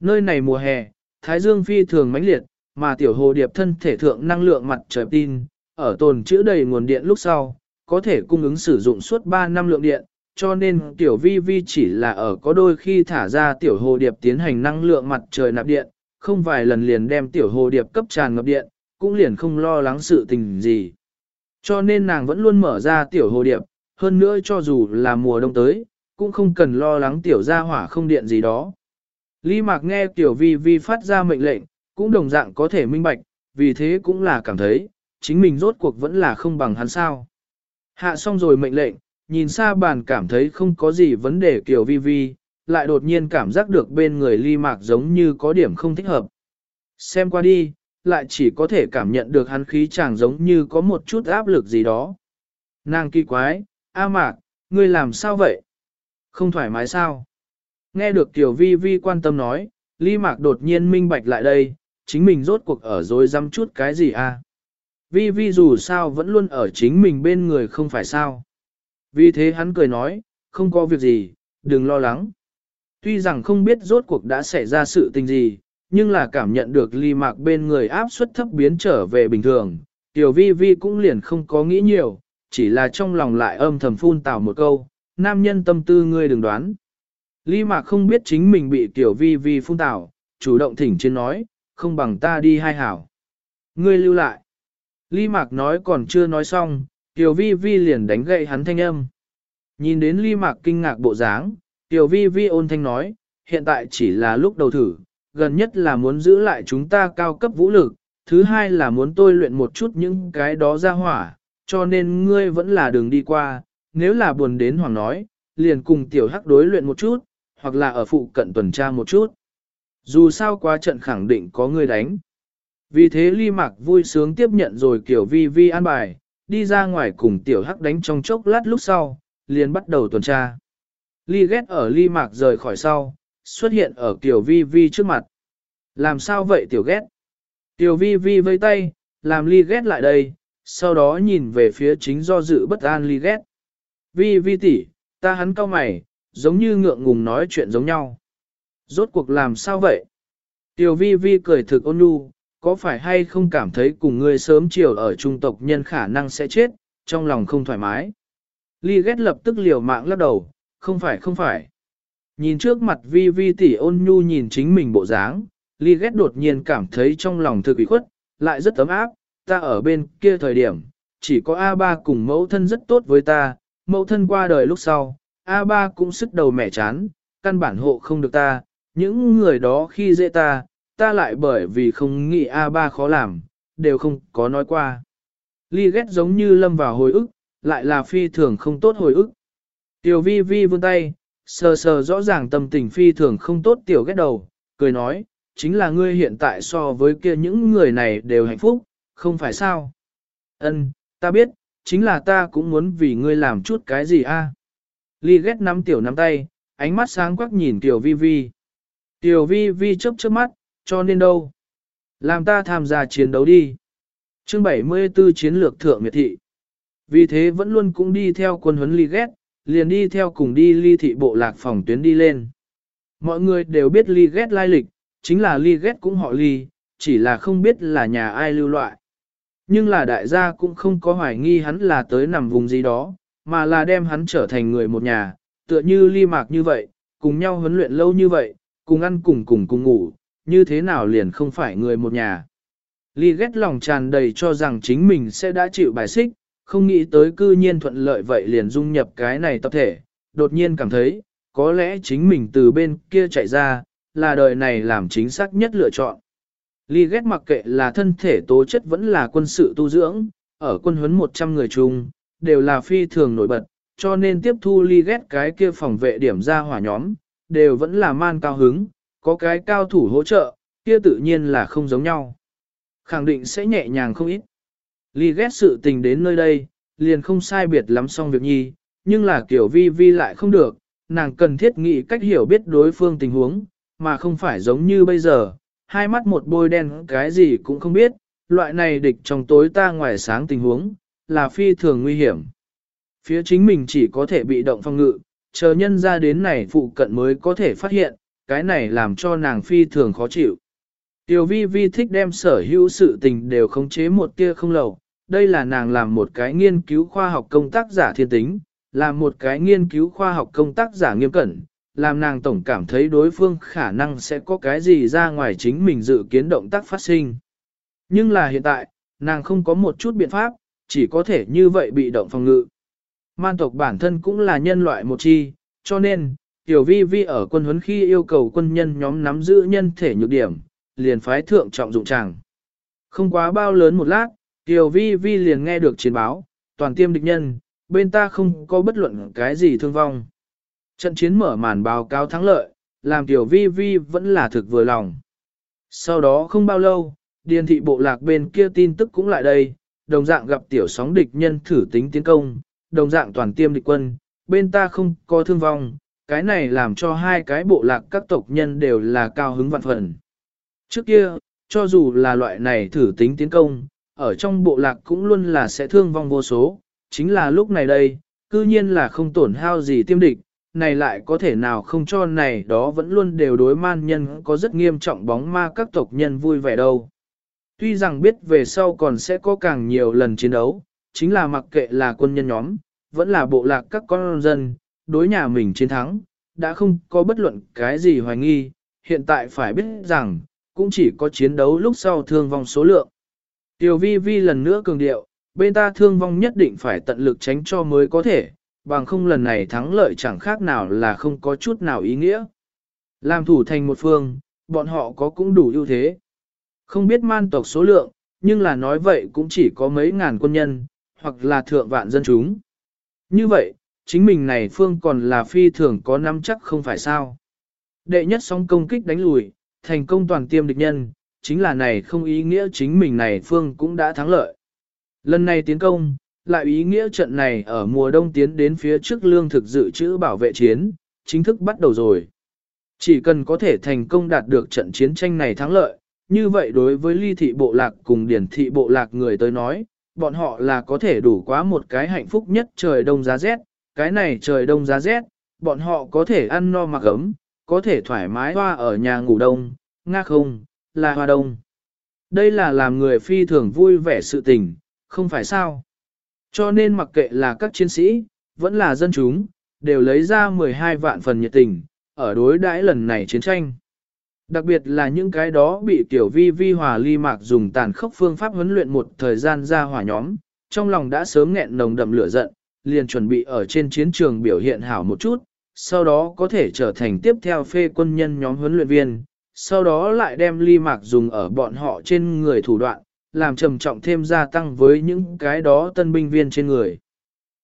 Nơi này mùa hè, thái dương phi thường mãnh liệt, mà tiểu hồ điệp thân thể thượng năng lượng mặt trời tin, ở tồn chữ đầy nguồn điện lúc sau, có thể cung ứng sử dụng suốt 3 năm lượng điện, cho nên tiểu vi vi chỉ là ở có đôi khi thả ra tiểu hồ điệp tiến hành năng lượng mặt trời nạp điện, không vài lần liền đem tiểu hồ điệp cấp tràn ngập điện, cũng liền không lo lắng sự tình gì. Cho nên nàng vẫn luôn mở ra tiểu hồ điệp, hơn nữa cho dù là mùa đông tới, cũng không cần lo lắng tiểu gia hỏa không điện gì đó. Lý Mạc nghe tiểu vi vi phát ra mệnh lệnh, cũng đồng dạng có thể minh bạch, vì thế cũng là cảm thấy, chính mình rốt cuộc vẫn là không bằng hắn sao. Hạ xong rồi mệnh lệnh, nhìn xa bàn cảm thấy không có gì vấn đề kiểu vi vi, lại đột nhiên cảm giác được bên người ly mạc giống như có điểm không thích hợp. Xem qua đi, lại chỉ có thể cảm nhận được hắn khí chàng giống như có một chút áp lực gì đó. Nàng kỳ quái, A mạc, ngươi làm sao vậy? Không thoải mái sao? Nghe được Tiểu Vi Vi quan tâm nói, Lý Mạc đột nhiên minh bạch lại đây, chính mình rốt cuộc ở rồi dăm chút cái gì a? Vi Vi dù sao vẫn luôn ở chính mình bên người không phải sao. Vì thế hắn cười nói, không có việc gì, đừng lo lắng. Tuy rằng không biết rốt cuộc đã xảy ra sự tình gì, nhưng là cảm nhận được Lý mạc bên người áp suất thấp biến trở về bình thường. Tiểu vi vi cũng liền không có nghĩ nhiều, chỉ là trong lòng lại âm thầm phun tào một câu, nam nhân tâm tư ngươi đừng đoán. Ly mạc không biết chính mình bị tiểu vi vi phun tào, chủ động thỉnh trên nói, không bằng ta đi hai hảo. Ngươi lưu lại. Ly mạc nói còn chưa nói xong, tiểu vi vi liền đánh gậy hắn thanh âm. Nhìn đến ly mạc kinh ngạc bộ dáng, tiểu vi vi ôn thanh nói, hiện tại chỉ là lúc đầu thử, gần nhất là muốn giữ lại chúng ta cao cấp vũ lực, thứ hai là muốn tôi luyện một chút những cái đó ra hỏa, cho nên ngươi vẫn là đường đi qua, nếu là buồn đến hoàng nói, liền cùng tiểu hắc đối luyện một chút, hoặc là ở phụ cận tuần tra một chút. Dù sao quá trận khẳng định có người đánh. Vì thế ly mạc vui sướng tiếp nhận rồi kiểu vi vi an bài, đi ra ngoài cùng tiểu hắc đánh trong chốc lát lúc sau, liền bắt đầu tuần tra. Ly ghét ở ly mạc rời khỏi sau, xuất hiện ở tiểu vi vi trước mặt. Làm sao vậy tiểu ghét? Tiểu vi vi vây tay, làm ly ghét lại đây, sau đó nhìn về phía chính do dự bất an ly ghét. Vi vi tỷ, ta hắn cao mày, giống như ngượng ngùng nói chuyện giống nhau. Rốt cuộc làm sao vậy? Tiểu vi vi cười thực ôn nhu, có phải hay không cảm thấy cùng ngươi sớm chiều ở trung tộc nhân khả năng sẽ chết, trong lòng không thoải mái. Ly ghét lập tức liều mạng lắc đầu, không phải không phải. Nhìn trước mặt vi vi tỷ ôn nhu nhìn chính mình bộ dáng, ly ghét đột nhiên cảm thấy trong lòng thực ủy khuất, lại rất ấm áp, ta ở bên kia thời điểm, chỉ có A3 cùng mẫu thân rất tốt với ta, mẫu thân qua đời lúc sau, A3 cũng sức đầu mẹ chán, căn bản hộ không được ta, những người đó khi dễ ta, ta lại bởi vì không nghĩ A3 khó làm, đều không có nói qua. Ly ghét giống như lâm vào hồi ức, lại là phi thường không tốt hồi ức. Tiểu vi vi vươn tay, sờ sờ rõ ràng tâm tình phi thường không tốt tiểu ghét đầu, cười nói, chính là ngươi hiện tại so với kia những người này đều hạnh phúc, không phải sao? Ân, ta biết, chính là ta cũng muốn vì ngươi làm chút cái gì a. Ly ghét nắm tiểu nắm tay, ánh mắt sáng quắc nhìn tiểu vi vi. Tiểu vi vi chớp chớp mắt, cho nên đâu? Làm ta tham gia chiến đấu đi. Chương 74 Chiến lược thượng miệt thị Vì thế vẫn luôn cũng đi theo quân huấn ly ghét, liền đi theo cùng đi ly thị bộ lạc phòng tuyến đi lên. Mọi người đều biết ly ghét lai lịch, chính là ly ghét cũng họ ly, chỉ là không biết là nhà ai lưu loại. Nhưng là đại gia cũng không có hoài nghi hắn là tới nằm vùng gì đó, mà là đem hắn trở thành người một nhà, tựa như ly mạc như vậy, cùng nhau huấn luyện lâu như vậy, cùng ăn cùng cùng cùng ngủ, như thế nào liền không phải người một nhà. Ly ghét lòng tràn đầy cho rằng chính mình sẽ đã chịu bài xích, không nghĩ tới cư nhiên thuận lợi vậy liền dung nhập cái này tập thể, đột nhiên cảm thấy, có lẽ chính mình từ bên kia chạy ra, là đời này làm chính xác nhất lựa chọn. Ly ghét mặc kệ là thân thể tố chất vẫn là quân sự tu dưỡng, ở quân huấn 100 người chung, đều là phi thường nổi bật, cho nên tiếp thu ly ghét cái kia phòng vệ điểm ra hỏa nhóm, đều vẫn là man cao hứng, có cái cao thủ hỗ trợ, kia tự nhiên là không giống nhau. Khẳng định sẽ nhẹ nhàng không ít. Ly ghét sự tình đến nơi đây, liền không sai biệt lắm xong việc nhi, nhưng là kiểu vi vi lại không được, nàng cần thiết nghĩ cách hiểu biết đối phương tình huống, mà không phải giống như bây giờ, hai mắt một bôi đen cái gì cũng không biết, loại này địch trong tối ta ngoài sáng tình huống, là phi thường nguy hiểm. Phía chính mình chỉ có thể bị động phong ngự, chờ nhân ra đến này phụ cận mới có thể phát hiện, cái này làm cho nàng phi thường khó chịu. Tiểu vi vi thích đem sở hữu sự tình đều khống chế một tia không lầu, đây là nàng làm một cái nghiên cứu khoa học công tác giả thiên tính, làm một cái nghiên cứu khoa học công tác giả nghiêm cẩn, làm nàng tổng cảm thấy đối phương khả năng sẽ có cái gì ra ngoài chính mình dự kiến động tác phát sinh. Nhưng là hiện tại, nàng không có một chút biện pháp, chỉ có thể như vậy bị động phòng ngự. Man tộc bản thân cũng là nhân loại một chi, cho nên, Tiểu Vi Vi ở quân huấn khi yêu cầu quân nhân nhóm nắm giữ nhân thể nhược điểm, liền phái thượng trọng dụng chàng. Không quá bao lớn một lát, Tiểu Vi Vi liền nghe được chiến báo, toàn tiêm địch nhân, bên ta không có bất luận cái gì thương vong. Trận chiến mở màn báo cáo thắng lợi, làm Tiểu Vi Vi vẫn là thực vừa lòng. Sau đó không bao lâu, điền thị bộ lạc bên kia tin tức cũng lại đây, đồng dạng gặp tiểu sóng địch nhân thử tính tiến công, đồng dạng toàn tiêm địch quân, bên ta không có thương vong, cái này làm cho hai cái bộ lạc các tộc nhân đều là cao hứng vạn phần. Trước kia, cho dù là loại này thử tính tiến công, ở trong bộ lạc cũng luôn là sẽ thương vong vô số, chính là lúc này đây, cư nhiên là không tổn hao gì tiêm địch, này lại có thể nào không cho này đó vẫn luôn đều đối man nhân có rất nghiêm trọng bóng ma các tộc nhân vui vẻ đâu. Tuy rằng biết về sau còn sẽ có càng nhiều lần chiến đấu, chính là mặc kệ là quân nhân nhóm, vẫn là bộ lạc các con dân, đối nhà mình chiến thắng, đã không có bất luận cái gì hoài nghi, hiện tại phải biết rằng, cũng chỉ có chiến đấu lúc sau thương vong số lượng. Tiểu vi vi lần nữa cường điệu, bên ta thương vong nhất định phải tận lực tránh cho mới có thể, bằng không lần này thắng lợi chẳng khác nào là không có chút nào ý nghĩa. Làm thủ thành một phương, bọn họ có cũng đủ ưu thế. Không biết man tộc số lượng, nhưng là nói vậy cũng chỉ có mấy ngàn quân nhân, hoặc là thượng vạn dân chúng. Như vậy, chính mình này phương còn là phi thường có nắm chắc không phải sao. Đệ nhất sóng công kích đánh lùi, thành công toàn tiêm địch nhân, chính là này không ý nghĩa chính mình này phương cũng đã thắng lợi. Lần này tiến công, lại ý nghĩa trận này ở mùa đông tiến đến phía trước lương thực dự trữ bảo vệ chiến, chính thức bắt đầu rồi. Chỉ cần có thể thành công đạt được trận chiến tranh này thắng lợi, như vậy đối với ly thị bộ lạc cùng điển thị bộ lạc người tới nói, bọn họ là có thể đủ quá một cái hạnh phúc nhất trời đông giá rét, cái này trời đông giá rét, bọn họ có thể ăn no mặc ấm, có thể thoải mái hoa ở nhà ngủ đông, nga không, là hoa đông. Đây là làm người phi thường vui vẻ sự tình, không phải sao. Cho nên mặc kệ là các chiến sĩ, vẫn là dân chúng, đều lấy ra 12 vạn phần nhiệt tình, ở đối đãi lần này chiến tranh. Đặc biệt là những cái đó bị tiểu vi vi hòa ly mạc dùng tàn khốc phương pháp huấn luyện một thời gian ra hỏa nhóm, trong lòng đã sớm nghẹn nồng đậm lửa giận, liền chuẩn bị ở trên chiến trường biểu hiện hảo một chút, sau đó có thể trở thành tiếp theo phê quân nhân nhóm huấn luyện viên, sau đó lại đem ly mạc dùng ở bọn họ trên người thủ đoạn, làm trầm trọng thêm gia tăng với những cái đó tân binh viên trên người.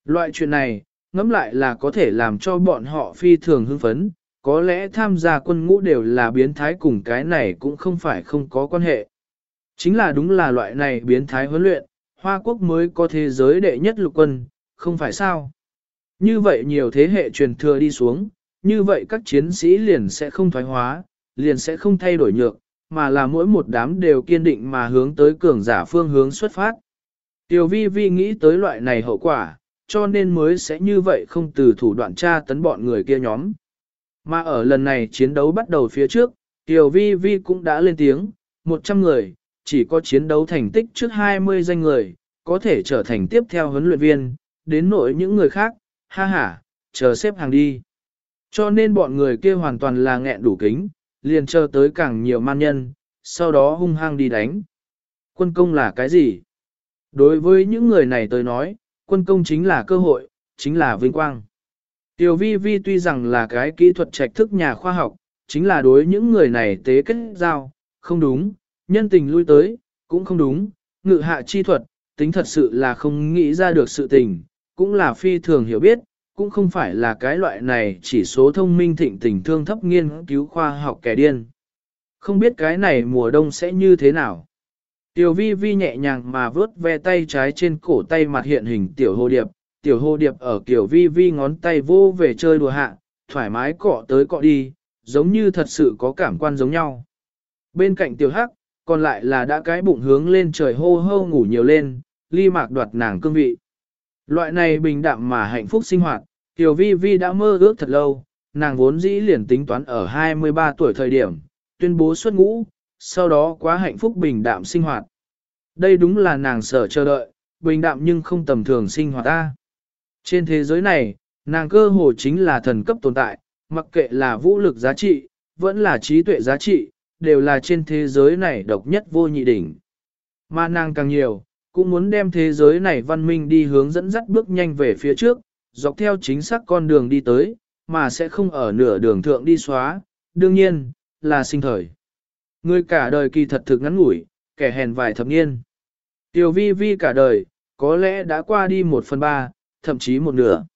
Loại chuyện này, ngẫm lại là có thể làm cho bọn họ phi thường hưng phấn, có lẽ tham gia quân ngũ đều là biến thái cùng cái này cũng không phải không có quan hệ. Chính là đúng là loại này biến thái huấn luyện, Hoa Quốc mới có thế giới đệ nhất lục quân, không phải sao. Như vậy nhiều thế hệ truyền thừa đi xuống, như vậy các chiến sĩ liền sẽ không thoái hóa, liền sẽ không thay đổi nhược, mà là mỗi một đám đều kiên định mà hướng tới cường giả phương hướng xuất phát. Tiểu vi vi nghĩ tới loại này hậu quả, cho nên mới sẽ như vậy không từ thủ đoạn tra tấn bọn người kia nhóm. Mà ở lần này chiến đấu bắt đầu phía trước, Tiểu vi vi cũng đã lên tiếng, 100 người, chỉ có chiến đấu thành tích trước 20 danh người, có thể trở thành tiếp theo huấn luyện viên, đến nội những người khác, ha ha, chờ xếp hàng đi. Cho nên bọn người kia hoàn toàn là nghẹn đủ kính, liền chờ tới càng nhiều man nhân, sau đó hung hăng đi đánh. Quân công là cái gì? Đối với những người này tôi nói, quân công chính là cơ hội, chính là vinh quang. Tiểu vi vi tuy rằng là cái kỹ thuật trạch thức nhà khoa học, chính là đối những người này tế kết giao, không đúng, nhân tình lui tới, cũng không đúng, ngự hạ chi thuật, tính thật sự là không nghĩ ra được sự tình, cũng là phi thường hiểu biết, cũng không phải là cái loại này chỉ số thông minh thịnh tình thương thấp nghiên cứu khoa học kẻ điên. Không biết cái này mùa đông sẽ như thế nào. Tiểu vi vi nhẹ nhàng mà vớt ve tay trái trên cổ tay mặt hiện hình tiểu hồ điệp, tiểu hồ điệp ở kiểu vi vi ngón tay vô về chơi đùa hạ, thoải mái cọ tới cọ đi, giống như thật sự có cảm quan giống nhau. Bên cạnh tiểu hắc, còn lại là đã cái bụng hướng lên trời hô hô ngủ nhiều lên, ly mạc đoạt nàng cương vị. Loại này bình đạm mà hạnh phúc sinh hoạt, Tiểu Vi Vi đã mơ ước thật lâu, nàng vốn dĩ liền tính toán ở 23 tuổi thời điểm, tuyên bố xuất ngũ, sau đó quá hạnh phúc bình đạm sinh hoạt. Đây đúng là nàng sở chờ đợi, bình đạm nhưng không tầm thường sinh hoạt ta. Trên thế giới này, nàng cơ hồ chính là thần cấp tồn tại, mặc kệ là vũ lực giá trị, vẫn là trí tuệ giá trị, đều là trên thế giới này độc nhất vô nhị đỉnh. Mà nàng càng nhiều, cũng muốn đem thế giới này văn minh đi hướng dẫn dắt bước nhanh về phía trước, dọc theo chính xác con đường đi tới, mà sẽ không ở nửa đường thượng đi xóa, đương nhiên, là sinh thời. Người cả đời kỳ thật thực ngắn ngủi, kẻ hèn vài thập niên. Tiểu vi vi cả đời, có lẽ đã qua đi một phần ba, thậm chí một nửa.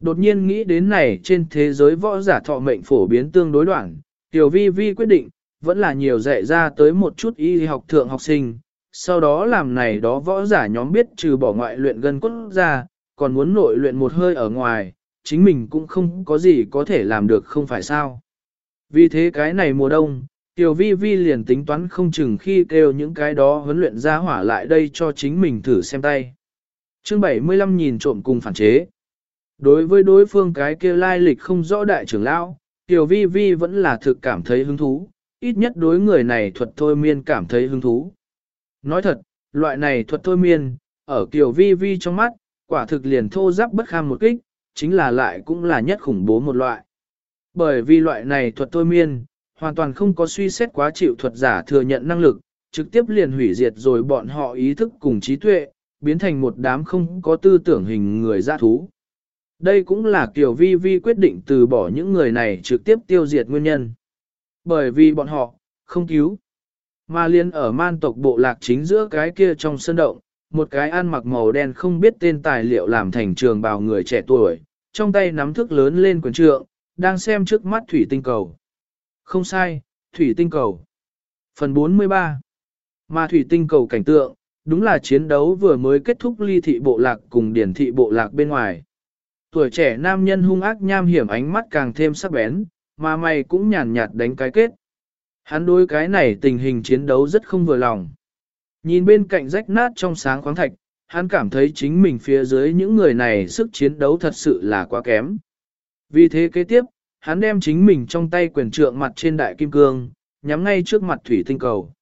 Đột nhiên nghĩ đến này trên thế giới võ giả thọ mệnh phổ biến tương đối đoạn, Tiểu vi vi quyết định, vẫn là nhiều dạy ra tới một chút y học thượng học sinh, sau đó làm này đó võ giả nhóm biết trừ bỏ ngoại luyện gân cốt ra, còn muốn nội luyện một hơi ở ngoài, chính mình cũng không có gì có thể làm được không phải sao. Vì thế cái này mùa đông, Tiểu Vi Vi liền tính toán không chừng khi kêu những cái đó huấn luyện ra hỏa lại đây cho chính mình thử xem tay. Chương 75 nhìn trộm cùng phản chế. Đối với đối phương cái kia lai lịch không rõ đại trưởng lão, Tiểu Vi Vi vẫn là thực cảm thấy hứng thú, ít nhất đối người này thuật thôi miên cảm thấy hứng thú. Nói thật, loại này thuật thôi miên, ở Tiểu Vi Vi trong mắt, quả thực liền thô giáp bất kham một kích, chính là lại cũng là nhất khủng bố một loại. Bởi vì loại này thuật thôi miên, hoàn toàn không có suy xét quá chịu thuật giả thừa nhận năng lực, trực tiếp liền hủy diệt rồi bọn họ ý thức cùng trí tuệ, biến thành một đám không có tư tưởng hình người dã thú. Đây cũng là kiểu vi vi quyết định từ bỏ những người này trực tiếp tiêu diệt nguyên nhân. Bởi vì bọn họ, không cứu. Mà liên ở man tộc bộ lạc chính giữa cái kia trong sân động, một cái ăn mặc màu đen không biết tên tài liệu làm thành trường bào người trẻ tuổi, trong tay nắm thức lớn lên quần trượng, đang xem trước mắt thủy tinh cầu. Không sai, thủy tinh cầu. Phần 43 Mà thủy tinh cầu cảnh tượng, đúng là chiến đấu vừa mới kết thúc ly thị bộ lạc cùng điển thị bộ lạc bên ngoài. Tuổi trẻ nam nhân hung ác nham hiểm ánh mắt càng thêm sắc bén, mà mày cũng nhàn nhạt đánh cái kết. Hắn đối cái này tình hình chiến đấu rất không vừa lòng. Nhìn bên cạnh rách nát trong sáng khoáng thạch, hắn cảm thấy chính mình phía dưới những người này sức chiến đấu thật sự là quá kém. Vì thế kế tiếp, hắn đem chính mình trong tay quyền trượng mặt trên đại kim cương, nhắm ngay trước mặt thủy tinh cầu.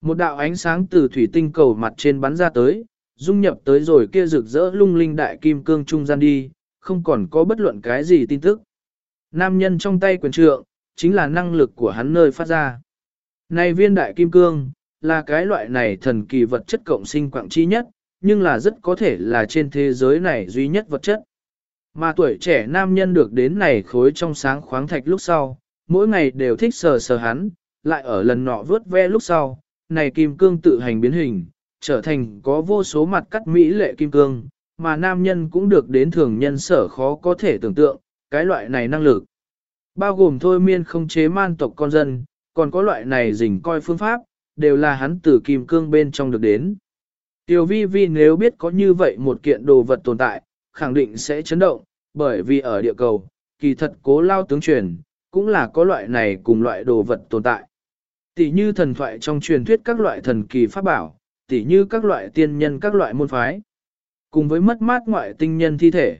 Một đạo ánh sáng từ thủy tinh cầu mặt trên bắn ra tới, dung nhập tới rồi kia rực rỡ lung linh đại kim cương trung gian đi, không còn có bất luận cái gì tin tức. Nam nhân trong tay quyền trượng, chính là năng lực của hắn nơi phát ra. Này viên đại kim cương, là cái loại này thần kỳ vật chất cộng sinh quảng chi nhất, nhưng là rất có thể là trên thế giới này duy nhất vật chất. Mà tuổi trẻ nam nhân được đến này khối trong sáng khoáng thạch lúc sau, mỗi ngày đều thích sờ sờ hắn, lại ở lần nọ vớt ve lúc sau, này kim cương tự hành biến hình, trở thành có vô số mặt cắt mỹ lệ kim cương, mà nam nhân cũng được đến thường nhân sở khó có thể tưởng tượng, cái loại này năng lực. Bao gồm thôi miên không chế man tộc con dân, còn có loại này dình coi phương pháp, đều là hắn từ kim cương bên trong được đến. Tiểu vi vi nếu biết có như vậy một kiện đồ vật tồn tại, khẳng định sẽ chấn động, bởi vì ở địa cầu, kỳ thật cố lao tướng truyền, cũng là có loại này cùng loại đồ vật tồn tại. Tỷ như thần thoại trong truyền thuyết các loại thần kỳ pháp bảo, tỷ như các loại tiên nhân các loại môn phái, cùng với mất mát ngoại tinh nhân thi thể.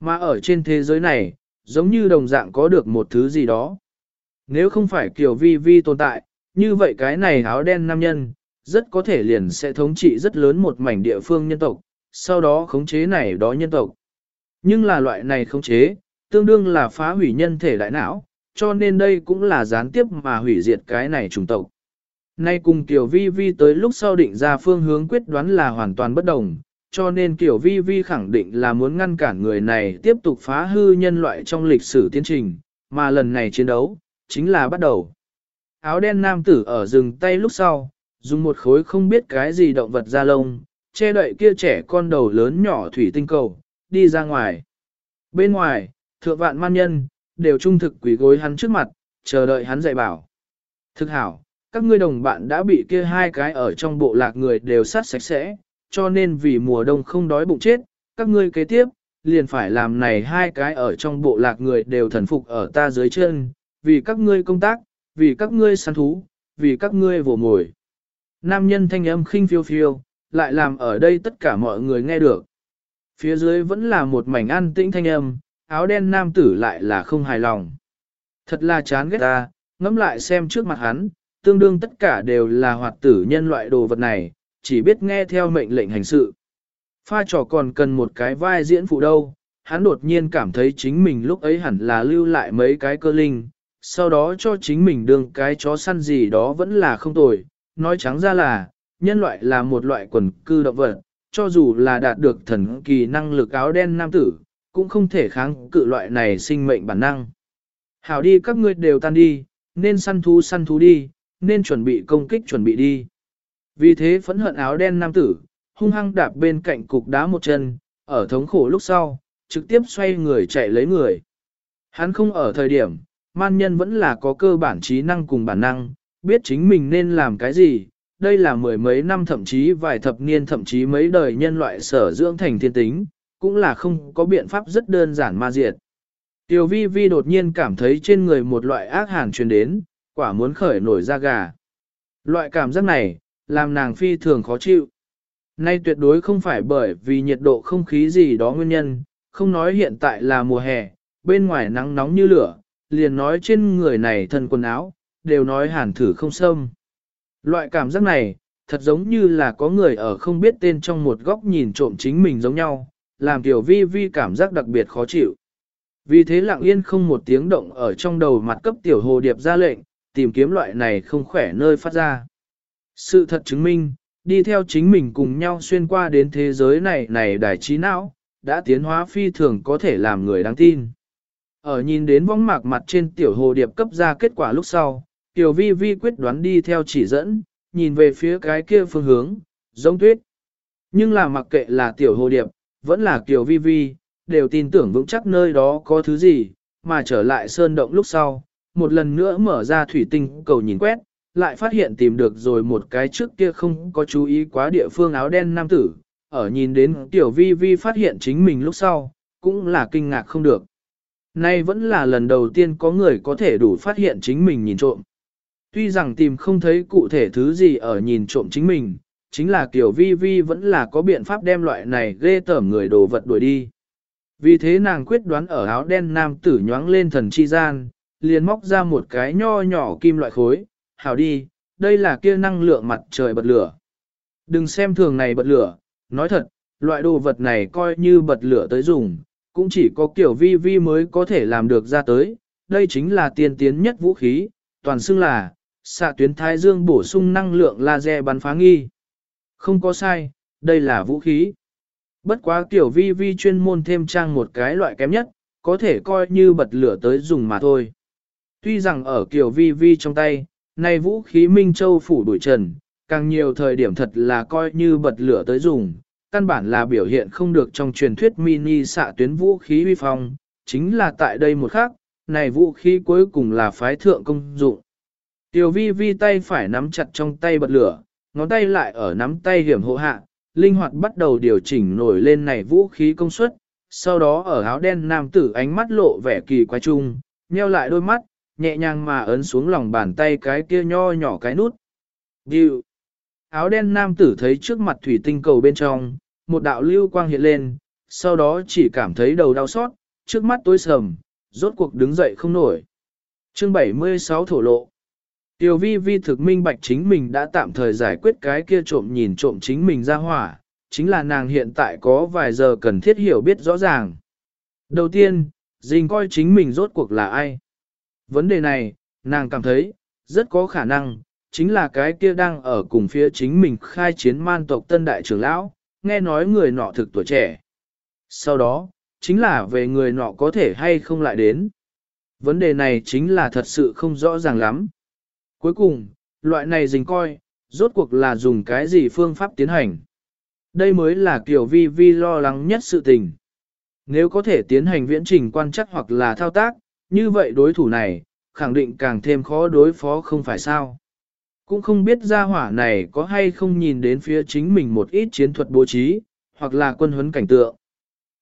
Mà ở trên thế giới này, giống như đồng dạng có được một thứ gì đó. Nếu không phải kiểu vi vi tồn tại, như vậy cái này áo đen nam nhân, rất có thể liền sẽ thống trị rất lớn một mảnh địa phương nhân tộc, sau đó khống chế này đó nhân tộc. Nhưng là loại này khống chế, tương đương là phá hủy nhân thể đại não, cho nên đây cũng là gián tiếp mà hủy diệt cái này chủng tộc. Nay cùng Tiểu Vi Vi tới lúc sau định ra phương hướng quyết đoán là hoàn toàn bất đồng, cho nên Tiểu Vi Vi khẳng định là muốn ngăn cản người này tiếp tục phá hư nhân loại trong lịch sử tiến trình, mà lần này chiến đấu, chính là bắt đầu. Áo đen nam tử ở rừng tay lúc sau, dùng một khối không biết cái gì động vật da lông, che đậy kia trẻ con đầu lớn nhỏ thủy tinh cầu, đi ra ngoài. Bên ngoài, thượng vạn man nhân, đều trung thực quỷ gối hắn trước mặt, chờ đợi hắn dạy bảo. Thực hảo, các ngươi đồng bạn đã bị kia hai cái ở trong bộ lạc người đều sát sạch sẽ, cho nên vì mùa đông không đói bụng chết, các ngươi kế tiếp, liền phải làm này hai cái ở trong bộ lạc người đều thần phục ở ta dưới chân, vì các ngươi công tác, vì các ngươi săn thú, vì các ngươi vồ mồi. Nam nhân thanh âm khinh phiêu phiêu, lại làm ở đây tất cả mọi người nghe được. Phía dưới vẫn là một mảnh an tĩnh thanh âm, áo đen nam tử lại là không hài lòng. Thật là chán ghét ta, ngẫm lại xem trước mặt hắn, tương đương tất cả đều là hoạt tử nhân loại đồ vật này, chỉ biết nghe theo mệnh lệnh hành sự. Pha trò còn cần một cái vai diễn phụ đâu, hắn đột nhiên cảm thấy chính mình lúc ấy hẳn là lưu lại mấy cái cơ linh, sau đó cho chính mình đương cái chó săn gì đó vẫn là không tồi. Nói trắng ra là, nhân loại là một loại quần cư động vật, cho dù là đạt được thần kỳ năng lực áo đen nam tử, cũng không thể kháng cự loại này sinh mệnh bản năng. Hảo đi các ngươi đều tan đi, nên săn thú săn thú đi, nên chuẩn bị công kích chuẩn bị đi. Vì thế phẫn hận áo đen nam tử, hung hăng đạp bên cạnh cục đá một chân, ở thống khổ lúc sau, trực tiếp xoay người chạy lấy người. Hắn không ở thời điểm, man nhân vẫn là có cơ bản trí năng cùng bản năng, biết chính mình nên làm cái gì. Đây là mười mấy năm thậm chí vài thập niên thậm chí mấy đời nhân loại sở dưỡng thành thiên tính, cũng là không có biện pháp rất đơn giản ma diệt. Tiểu vi vi đột nhiên cảm thấy trên người một loại ác hàn truyền đến, quả muốn khởi nổi da gà. Loại cảm giác này, làm nàng phi thường khó chịu. Nay tuyệt đối không phải bởi vì nhiệt độ không khí gì đó nguyên nhân, không nói hiện tại là mùa hè, bên ngoài nắng nóng như lửa, liền nói trên người này thân quần áo, đều nói hàn thử không sâm. Loại cảm giác này, thật giống như là có người ở không biết tên trong một góc nhìn trộm chính mình giống nhau, làm tiểu vi vi cảm giác đặc biệt khó chịu. Vì thế lặng yên không một tiếng động ở trong đầu mặt cấp tiểu hồ điệp ra lệnh, tìm kiếm loại này không khỏe nơi phát ra. Sự thật chứng minh, đi theo chính mình cùng nhau xuyên qua đến thế giới này này đài trí não, đã tiến hóa phi thường có thể làm người đáng tin. Ở nhìn đến vong mạc mặt trên tiểu hồ điệp cấp ra kết quả lúc sau, tiểu vi vi quyết đoán đi theo chỉ dẫn, nhìn về phía cái kia phương hướng, giống tuyết. Nhưng là mặc kệ là tiểu hồ điệp, vẫn là tiểu vi vi, đều tin tưởng vững chắc nơi đó có thứ gì, mà trở lại sơn động lúc sau, một lần nữa mở ra thủy tinh cầu nhìn quét, lại phát hiện tìm được rồi một cái trước kia không có chú ý quá địa phương áo đen nam tử, ở nhìn đến tiểu vi vi phát hiện chính mình lúc sau, cũng là kinh ngạc không được. Nay vẫn là lần đầu tiên có người có thể đủ phát hiện chính mình nhìn trộm. Tuy rằng tìm không thấy cụ thể thứ gì ở nhìn trộm chính mình, chính là kiểu vi vi vẫn là có biện pháp đem loại này ghê tởm người đồ vật đuổi đi. Vì thế nàng quyết đoán ở áo đen nam tử nhoáng lên thần chi gian, liền móc ra một cái nho nhỏ kim loại khối, hảo đi, đây là kia năng lượng mặt trời bật lửa. Đừng xem thường này bật lửa, nói thật, loại đồ vật này coi như bật lửa tới dùng, cũng chỉ có kiểu vi vi mới có thể làm được ra tới, đây chính là tiên tiến nhất vũ khí, toàn xưng là, xạ tuyến thái dương bổ sung năng lượng laser bắn phá nghi. Không có sai, đây là vũ khí. Bất quá kiểu vi vi chuyên môn thêm trang một cái loại kém nhất, có thể coi như bật lửa tới dùng mà thôi. Tuy rằng ở kiểu vi vi trong tay, này vũ khí Minh Châu phủ đuổi trần, càng nhiều thời điểm thật là coi như bật lửa tới dùng, căn bản là biểu hiện không được trong truyền thuyết mini xạ tuyến vũ khí uy phong, chính là tại đây một khác, này vũ khí cuối cùng là phái thượng công dụng. Tiểu vi vi tay phải nắm chặt trong tay bật lửa, ngón tay lại ở nắm tay hiểm hộ hạ, linh hoạt bắt đầu điều chỉnh nổi lên này vũ khí công suất, sau đó ở áo đen nam tử ánh mắt lộ vẻ kỳ quái chung, nheo lại đôi mắt, nhẹ nhàng mà ấn xuống lòng bàn tay cái kia nho nhỏ cái nút. Điều. Áo đen nam tử thấy trước mặt thủy tinh cầu bên trong, một đạo lưu quang hiện lên, sau đó chỉ cảm thấy đầu đau xót, trước mắt tối sầm, rốt cuộc đứng dậy không nổi. Chương 76 thổ lộ Tiểu vi vi thực minh bạch chính mình đã tạm thời giải quyết cái kia trộm nhìn trộm chính mình ra hỏa, chính là nàng hiện tại có vài giờ cần thiết hiểu biết rõ ràng. Đầu tiên, dình coi chính mình rốt cuộc là ai. Vấn đề này, nàng cảm thấy, rất có khả năng, chính là cái kia đang ở cùng phía chính mình khai chiến man tộc tân đại trưởng lão, nghe nói người nọ thực tuổi trẻ. Sau đó, chính là về người nọ có thể hay không lại đến. Vấn đề này chính là thật sự không rõ ràng lắm. Cuối cùng, loại này dình coi, rốt cuộc là dùng cái gì phương pháp tiến hành. Đây mới là kiểu vi vi lo lắng nhất sự tình. Nếu có thể tiến hành viễn trình quan chắc hoặc là thao tác, như vậy đối thủ này, khẳng định càng thêm khó đối phó không phải sao. Cũng không biết gia hỏa này có hay không nhìn đến phía chính mình một ít chiến thuật bố trí, hoặc là quân huấn cảnh tượng.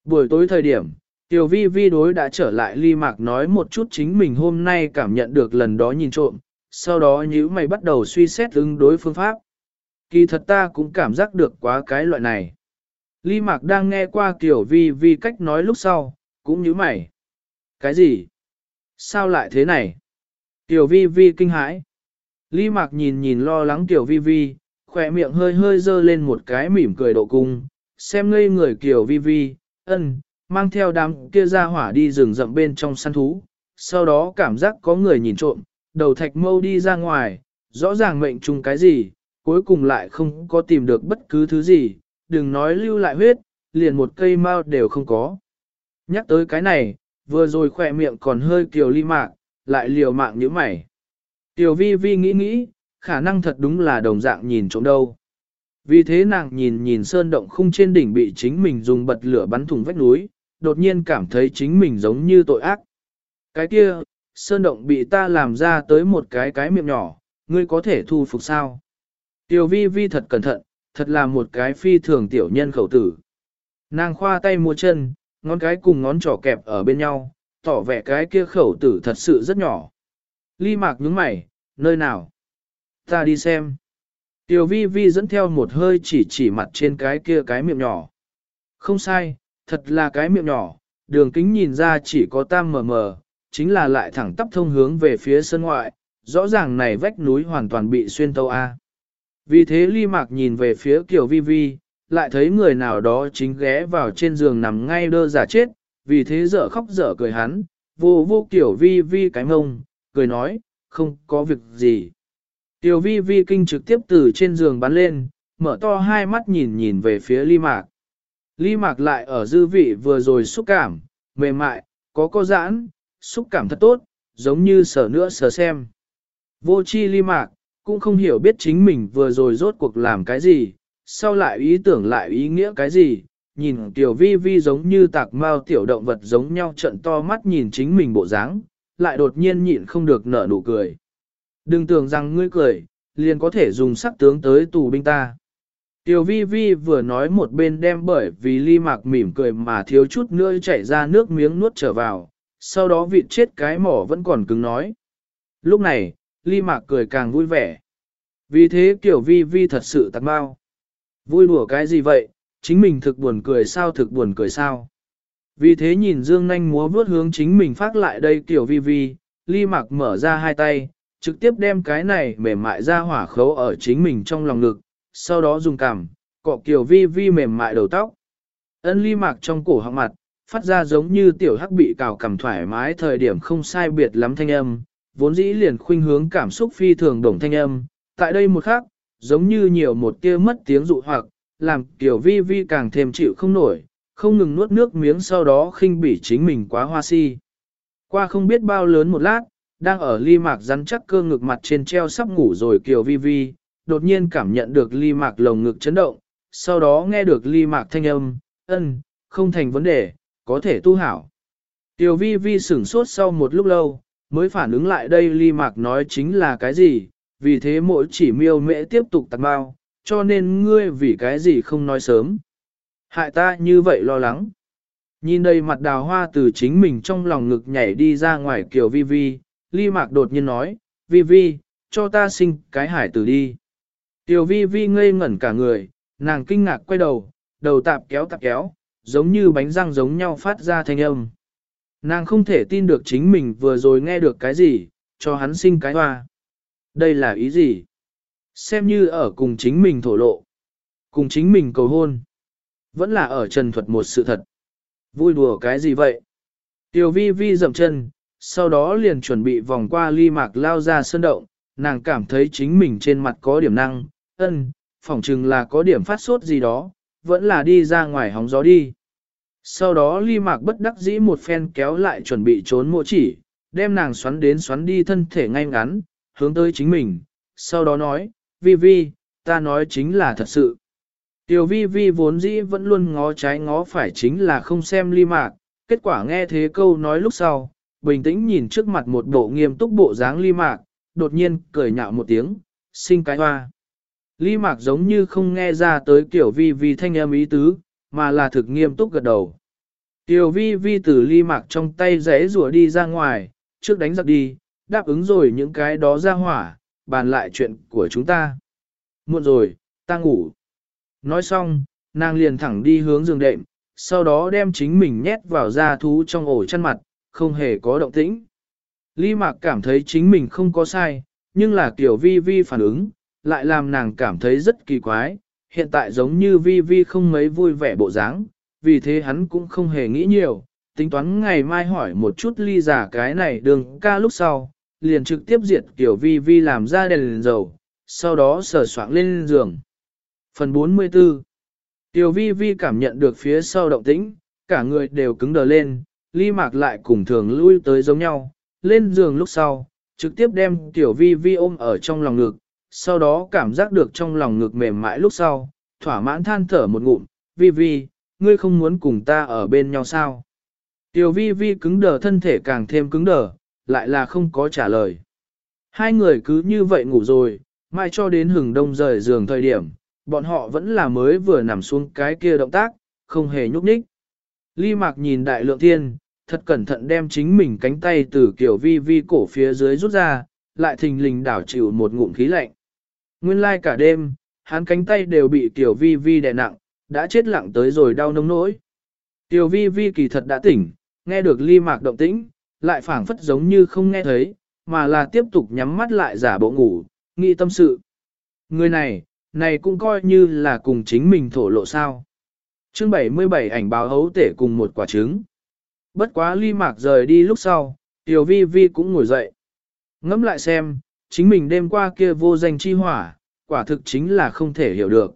Buổi tối thời điểm, Tiểu vi vi đối đã trở lại ly mạc nói một chút chính mình hôm nay cảm nhận được lần đó nhìn trộm, sau đó nhíu mày bắt đầu suy xét ứng đối phương pháp. Kỳ thật ta cũng cảm giác được quá cái loại này. Ly mạc đang nghe qua tiểu vi vi cách nói lúc sau, cũng nhíu mày. Cái gì? Sao lại thế này? Tiểu vi vi kinh hãi. Lý mạc nhìn nhìn lo lắng tiểu vi vi, khỏe miệng hơi hơi dơ lên một cái mỉm cười độ cung, xem ngây người Tiểu vi vi, ân, mang theo đám kia ra hỏa đi rừng rậm bên trong săn thú, sau đó cảm giác có người nhìn trộm, đầu thạch mâu đi ra ngoài, rõ ràng mệnh trùng cái gì, cuối cùng lại không có tìm được bất cứ thứ gì, đừng nói lưu lại huyết, liền một cây mao đều không có. Nhắc tới cái này, vừa rồi khỏe miệng còn hơi kiều ly mạc, lại liều mạng như mày. Tiểu vi vi nghĩ nghĩ, khả năng thật đúng là đồng dạng nhìn trộm đâu. Vì thế nàng nhìn nhìn sơn động khung trên đỉnh bị chính mình dùng bật lửa bắn thùng vách núi, đột nhiên cảm thấy chính mình giống như tội ác. Cái kia, sơn động bị ta làm ra tới một cái cái miệng nhỏ, ngươi có thể thu phục sao? Tiểu vi vi thật cẩn thận, thật là một cái phi thường tiểu nhân khẩu tử. Nàng khoa tay mua chân, ngón cái cùng ngón trỏ kẹp ở bên nhau, tỏ vẻ cái kia khẩu tử thật sự rất nhỏ. Ly mạc nhướng mày, nơi nào? Ta đi xem. Tiểu vi vi dẫn theo một hơi chỉ chỉ mặt trên cái kia cái miệng nhỏ. Không sai, thật là cái miệng nhỏ, đường kính nhìn ra chỉ có tam mờ mờ, chính là lại thẳng tắp thông hướng về phía sân ngoại, rõ ràng này vách núi hoàn toàn bị xuyên tâu A. Vì thế ly mạc nhìn về phía kiểu vi vi, lại thấy người nào đó chính ghé vào trên giường nằm ngay đơ giả chết, vì thế dở khóc dở cười hắn, vô vô kiểu vi vi cái mông, cười nói, không có việc gì. Tiểu vi vi kinh trực tiếp từ trên giường bắn lên, mở to hai mắt nhìn nhìn về phía ly mạc. Ly mạc lại ở dư vị vừa rồi xúc cảm, mềm mại, có co giãn, xúc cảm thật tốt, giống như sở nữa sở xem. Vô chi ly mạc, cũng không hiểu biết chính mình vừa rồi rốt cuộc làm cái gì, sau lại ý tưởng lại ý nghĩa cái gì, nhìn tiểu vi vi giống như tạc mao tiểu động vật giống nhau trận to mắt nhìn chính mình bộ dáng, lại đột nhiên nhịn không được nở nụ cười. Đừng tưởng rằng ngươi cười, liền có thể dùng sắc tướng tới tù binh ta. Tiểu vi vi vừa nói một bên đem bởi vì ly mạc mỉm cười mà thiếu chút nữa chảy ra nước miếng nuốt trở vào, sau đó vịt chết cái mỏ vẫn còn cứng nói. Lúc này, ly mạc cười càng vui vẻ. Vì thế kiểu vi vi thật sự tạc bao. Vui đùa cái gì vậy, chính mình thực buồn cười sao thực buồn cười sao. Vì thế nhìn Dương Nanh múa vướt hướng chính mình phát lại đây kiểu vi vi, ly mạc mở ra hai tay, trực tiếp đem cái này mềm mại ra hỏa khấu ở chính mình trong lòng ngực, sau đó dùng cằm, cọ kiểu vi vi mềm mại đầu tóc. Ân ly mạc trong cổ họng mặt, phát ra giống như tiểu hắc bị cào cầm thoải mái thời điểm không sai biệt lắm thanh âm, vốn dĩ liền khuynh hướng cảm xúc phi thường đồng thanh âm, tại đây một khắc, giống như nhiều một tia mất tiếng dụ hoặc, làm kiểu vi vi càng thêm chịu không nổi, không ngừng nuốt nước miếng sau đó khinh bỉ chính mình quá hoa si. Qua không biết bao lớn một lát, đang ở ly mạc rắn chắc cơ ngực mặt trên treo sắp ngủ rồi kiều vi vi, đột nhiên cảm nhận được ly mạc lồng ngực chấn động, sau đó nghe được ly mạc thanh âm, ân, không thành vấn đề, có thể tu hảo. Tiểu vi vi sửng sốt sau một lúc lâu, mới phản ứng lại đây ly mạc nói chính là cái gì, vì thế mỗi chỉ miêu mễ tiếp tục tạc bao, cho nên ngươi vì cái gì không nói sớm. Hại ta như vậy lo lắng. Nhìn đây mặt đào hoa từ chính mình trong lòng ngực nhảy đi ra ngoài kiểu vi vi, ly mạc đột nhiên nói, vi vi, cho ta sinh cái hải tử đi. Tiểu vi vi ngây ngẩn cả người, nàng kinh ngạc quay đầu, đầu tạp kéo tạp kéo, giống như bánh răng giống nhau phát ra thanh âm. Nàng không thể tin được chính mình vừa rồi nghe được cái gì, cho hắn sinh cái hoa. Đây là ý gì? Xem như ở cùng chính mình thổ lộ. Cùng chính mình cầu hôn. Vẫn là ở trần thuật một sự thật. Vui đùa cái gì vậy? Tiểu vi vi dậm chân, sau đó liền chuẩn bị vòng qua ly mạc lao ra sơn động, nàng cảm thấy chính mình trên mặt có điểm năng, ân, phỏng chừng là có điểm phát sốt gì đó, vẫn là đi ra ngoài hóng gió đi. Sau đó ly mạc bất đắc dĩ một phen kéo lại chuẩn bị trốn mộ chỉ, đem nàng xoắn đến xoắn đi thân thể ngay ngắn, hướng tới chính mình, sau đó nói, vi vi, ta nói chính là thật sự. Tiểu vi vi vốn dĩ vẫn luôn ngó trái ngó phải chính là không xem ly mạc, kết quả nghe thế câu nói lúc sau, bình tĩnh nhìn trước mặt một bộ nghiêm túc bộ dáng ly mạc, đột nhiên cười nhạo một tiếng, sinh cái hoa. Ly mạc giống như không nghe ra tới kiểu vi vi thanh âm ý tứ, mà là thực nghiêm túc gật đầu. Tiểu vi vi từ ly mạc trong tay rẽ rùa đi ra ngoài, trước đánh giặc đi, đáp ứng rồi những cái đó ra hỏa, bàn lại chuyện của chúng ta. Muộn rồi, ta ngủ. Nói xong, nàng liền thẳng đi hướng giường đệm, sau đó đem chính mình nhét vào da thú trong ổ chăn mặt, không hề có động tĩnh. Ly Mạc cảm thấy chính mình không có sai, nhưng là kiểu vi vi phản ứng, lại làm nàng cảm thấy rất kỳ quái, hiện tại giống như vi vi không mấy vui vẻ bộ dáng, vì thế hắn cũng không hề nghĩ nhiều, tính toán ngày mai hỏi một chút ly giả cái này đường ca lúc sau, liền trực tiếp diệt kiểu vi vi làm ra đèn dầu, sau đó sờ soạn lên giường. Phần 44 Tiểu vi vi cảm nhận được phía sau động tĩnh, cả người đều cứng đờ lên, ly mạc lại cùng thường lui tới giống nhau, lên giường lúc sau, trực tiếp đem tiểu vi vi ôm ở trong lòng ngực, sau đó cảm giác được trong lòng ngực mềm mại lúc sau, thỏa mãn than thở một ngụm, vi vi, ngươi không muốn cùng ta ở bên nhau sao? Tiểu vi vi cứng đờ thân thể càng thêm cứng đờ, lại là không có trả lời. Hai người cứ như vậy ngủ rồi, mai cho đến hừng đông rời giường thời điểm, bọn họ vẫn là mới vừa nằm xuống cái kia động tác, không hề nhúc nhích. Ly Mạc nhìn đại lượng thiên, thật cẩn thận đem chính mình cánh tay từ kiểu vi vi cổ phía dưới rút ra, lại thình lình đảo chịu một ngụm khí lạnh. Nguyên lai like cả đêm, hắn cánh tay đều bị tiểu vi vi đè nặng, đã chết lặng tới rồi đau nông nỗi. Tiểu vi vi kỳ thật đã tỉnh, nghe được ly mạc động tĩnh, lại phảng phất giống như không nghe thấy, mà là tiếp tục nhắm mắt lại giả bộ ngủ, nghĩ tâm sự. Người này, này cũng coi như là cùng chính mình thổ lộ sao. Chương 77 ảnh báo hấu tể cùng một quả trứng. Bất quá ly mạc rời đi lúc sau, tiểu vi vi cũng ngồi dậy. Ngẫm lại xem, chính mình đêm qua kia vô danh chi hỏa, quả thực chính là không thể hiểu được.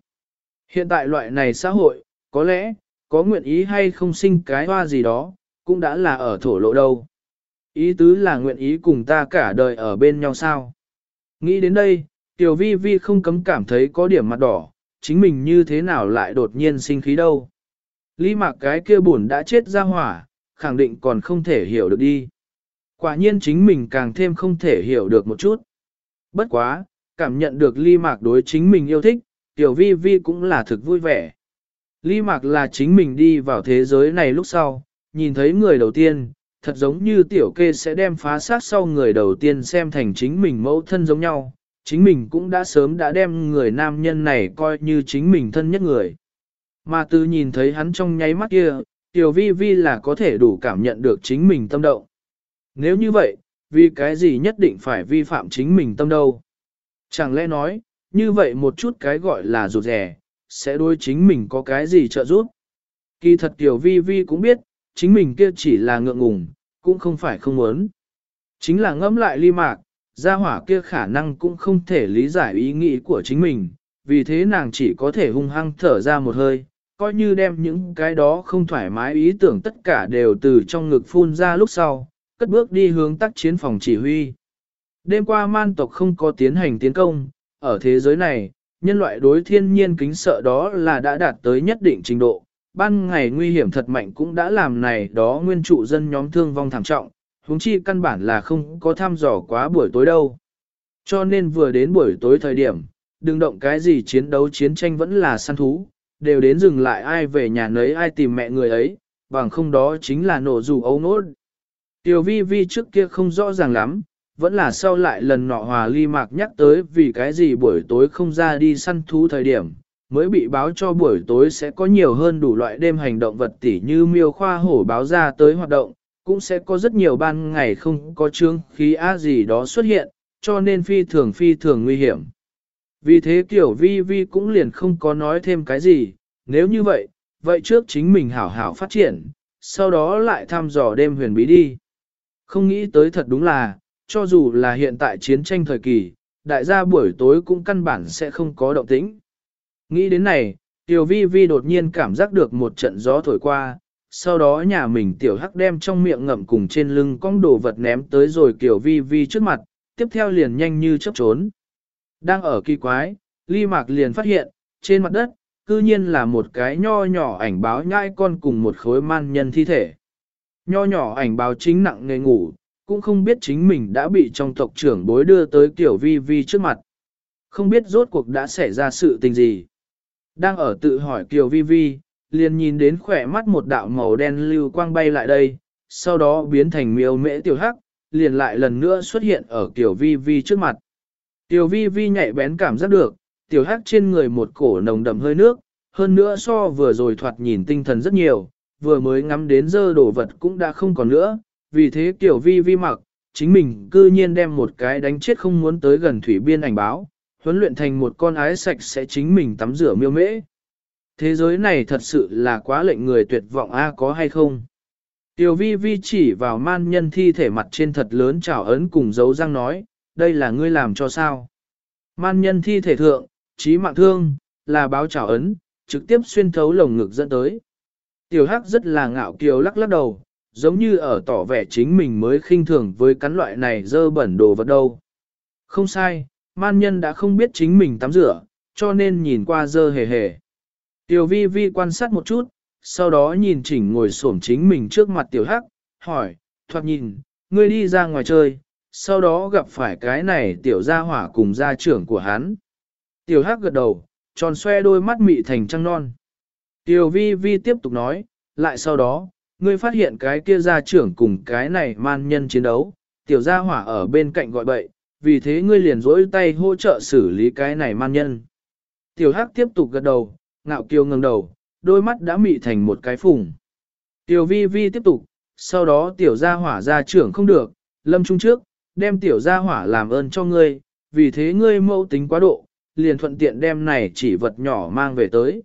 Hiện tại loại này xã hội, có lẽ, có nguyện ý hay không sinh cái hoa gì đó, cũng đã là ở thổ lộ đâu. Ý tứ là nguyện ý cùng ta cả đời ở bên nhau sao. Nghĩ đến đây, Tiểu Vi Vi không cấm cảm thấy có điểm mặt đỏ, chính mình như thế nào lại đột nhiên sinh khí đâu. Lý mạc cái kia buồn đã chết ra hỏa, khẳng định còn không thể hiểu được đi. Quả nhiên chính mình càng thêm không thể hiểu được một chút. Bất quá, cảm nhận được ly mạc đối chính mình yêu thích, tiểu vi vi cũng là thực vui vẻ. Ly mạc là chính mình đi vào thế giới này lúc sau, nhìn thấy người đầu tiên, thật giống như tiểu kê sẽ đem phá sát sau người đầu tiên xem thành chính mình mẫu thân giống nhau, chính mình cũng đã sớm đã đem người nam nhân này coi như chính mình thân nhất người. Mà từ nhìn thấy hắn trong nháy mắt kia, tiểu vi vi là có thể đủ cảm nhận được chính mình tâm động. Nếu như vậy, vì cái gì nhất định phải vi phạm chính mình tâm đâu? Chẳng lẽ nói, như vậy một chút cái gọi là rụt rẻ, sẽ đối chính mình có cái gì trợ giúp? Kỳ thật tiểu vi vi cũng biết, chính mình kia chỉ là ngượng ngùng, cũng không phải không muốn. Chính là ngẫm lại ly mạc, gia hỏa kia khả năng cũng không thể lý giải ý nghĩ của chính mình, vì thế nàng chỉ có thể hung hăng thở ra một hơi, coi như đem những cái đó không thoải mái ý tưởng tất cả đều từ trong ngực phun ra lúc sau, cất bước đi hướng tác chiến phòng chỉ huy. Đêm qua man tộc không có tiến hành tiến công, ở thế giới này, nhân loại đối thiên nhiên kính sợ đó là đã đạt tới nhất định trình độ. Ban ngày nguy hiểm thật mạnh cũng đã làm này đó nguyên trụ dân nhóm thương vong thảm trọng, huống chi căn bản là không có thăm dò quá buổi tối đâu. Cho nên vừa đến buổi tối thời điểm, đừng động cái gì chiến đấu chiến tranh vẫn là săn thú, đều đến dừng lại ai về nhà nấy ai tìm mẹ người ấy, bằng không đó chính là nổ dù ấu nốt. Tiểu vi vi trước kia không rõ ràng lắm, vẫn là sau lại lần nọ hòa ly mạc nhắc tới vì cái gì buổi tối không ra đi săn thú thời điểm, mới bị báo cho buổi tối sẽ có nhiều hơn đủ loại đêm hành động vật tỉ như miêu khoa hổ báo ra tới hoạt động, cũng sẽ có rất nhiều ban ngày không có trương khí á gì đó xuất hiện, cho nên phi thường phi thường nguy hiểm. Vì thế kiểu vi vi cũng liền không có nói thêm cái gì, nếu như vậy, vậy trước chính mình hảo hảo phát triển, sau đó lại thăm dò đêm huyền bí đi. Không nghĩ tới thật đúng là, cho dù là hiện tại chiến tranh thời kỳ, đại gia buổi tối cũng căn bản sẽ không có động tĩnh. Nghĩ đến này, Tiểu Vi Vi đột nhiên cảm giác được một trận gió thổi qua, sau đó nhà mình Tiểu Hắc đem trong miệng ngậm cùng trên lưng con đồ vật ném tới rồi Tiểu Vi Vi trước mặt, tiếp theo liền nhanh như chớp trốn. Đang ở kỳ quái, Ly Mạc liền phát hiện, trên mặt đất, cư nhiên là một cái nho nhỏ ảnh báo nhai con cùng một khối man nhân thi thể. Nho nhỏ ảnh báo chính nặng nghề ngủ, cũng không biết chính mình đã bị trong tộc trưởng bối đưa tới Tiểu Vi Vi trước mặt. Không biết rốt cuộc đã xảy ra sự tình gì. Đang ở tự hỏi Kiều Vi Vi, liền nhìn đến khỏe mắt một đạo màu đen lưu quang bay lại đây, sau đó biến thành miêu mễ tiểu hắc, liền lại lần nữa xuất hiện ở tiểu Vi Vi trước mặt. Tiểu Vi Vi nhạy bén cảm giác được, tiểu hắc trên người một cổ nồng đậm hơi nước, hơn nữa so vừa rồi thoạt nhìn tinh thần rất nhiều, vừa mới ngắm đến dơ đồ vật cũng đã không còn nữa, vì thế Tiểu Vi Vi mặc, chính mình cư nhiên đem một cái đánh chết không muốn tới gần thủy biên ảnh báo, huấn luyện thành một con ái sạch sẽ chính mình tắm rửa miêu mễ. Thế giới này thật sự là quá lệnh người tuyệt vọng a có hay không? Tiểu vi vi chỉ vào man nhân thi thể mặt trên thật lớn chảo ấn cùng dấu răng nói, đây là ngươi làm cho sao? Man nhân thi thể thượng, trí mạng thương, là báo chảo ấn, trực tiếp xuyên thấu lồng ngực dẫn tới. Tiểu hắc rất là ngạo kiều lắc lắc đầu, giống như ở tỏ vẻ chính mình mới khinh thường với cắn loại này dơ bẩn đồ vật đâu. Không sai, man nhân đã không biết chính mình tắm rửa, cho nên nhìn qua dơ hề hề. Tiểu vi vi quan sát một chút, sau đó nhìn chỉnh ngồi xổm chính mình trước mặt tiểu hắc, hỏi, thoạt nhìn, ngươi đi ra ngoài chơi, sau đó gặp phải cái này tiểu gia hỏa cùng gia trưởng của hắn. Tiểu hắc gật đầu, tròn xoe đôi mắt mị thành trăng non. Tiểu vi vi tiếp tục nói, lại sau đó, ngươi phát hiện cái kia gia trưởng cùng cái này man nhân chiến đấu, tiểu gia hỏa ở bên cạnh gọi bậy, vì thế ngươi liền rỗi tay hỗ trợ xử lý cái này man nhân. Tiểu Hắc tiếp tục gật đầu, ngạo kiều ngẩng đầu, đôi mắt đã mị thành một cái phùng. Tiểu Vi Vi tiếp tục, sau đó tiểu gia hỏa gia trưởng không được, lâm trung trước, đem tiểu gia hỏa làm ơn cho ngươi, vì thế ngươi mâu tính quá độ, liền thuận tiện đem này chỉ vật nhỏ mang về tới.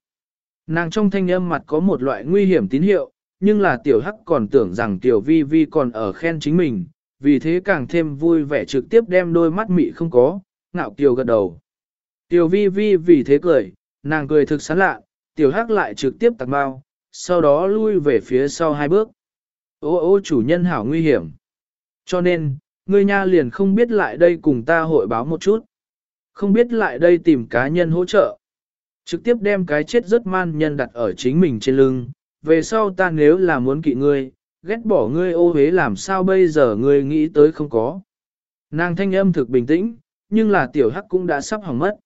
Nàng trong thanh âm mặt có một loại nguy hiểm tín hiệu, nhưng là tiểu hắc còn tưởng rằng tiểu vi vi còn ở khen chính mình, vì thế càng thêm vui vẻ trực tiếp đem đôi mắt mị không có, ngạo kiều gật đầu. Tiểu vi vi vì thế cười, nàng cười thực sán lạ, tiểu hắc lại trực tiếp tạc bao, sau đó lui về phía sau hai bước. Ô ô chủ nhân hảo nguy hiểm. Cho nên, ngươi nha liền không biết lại đây cùng ta hội báo một chút. Không biết lại đây tìm cá nhân hỗ trợ. Trực tiếp đem cái chết rất man nhân đặt ở chính mình trên lưng. Về sau ta nếu là muốn kỵ ngươi, ghét bỏ ngươi ô hế làm sao bây giờ ngươi nghĩ tới không có. Nàng thanh âm thực bình tĩnh, nhưng là tiểu hắc cũng đã sắp hỏng mất.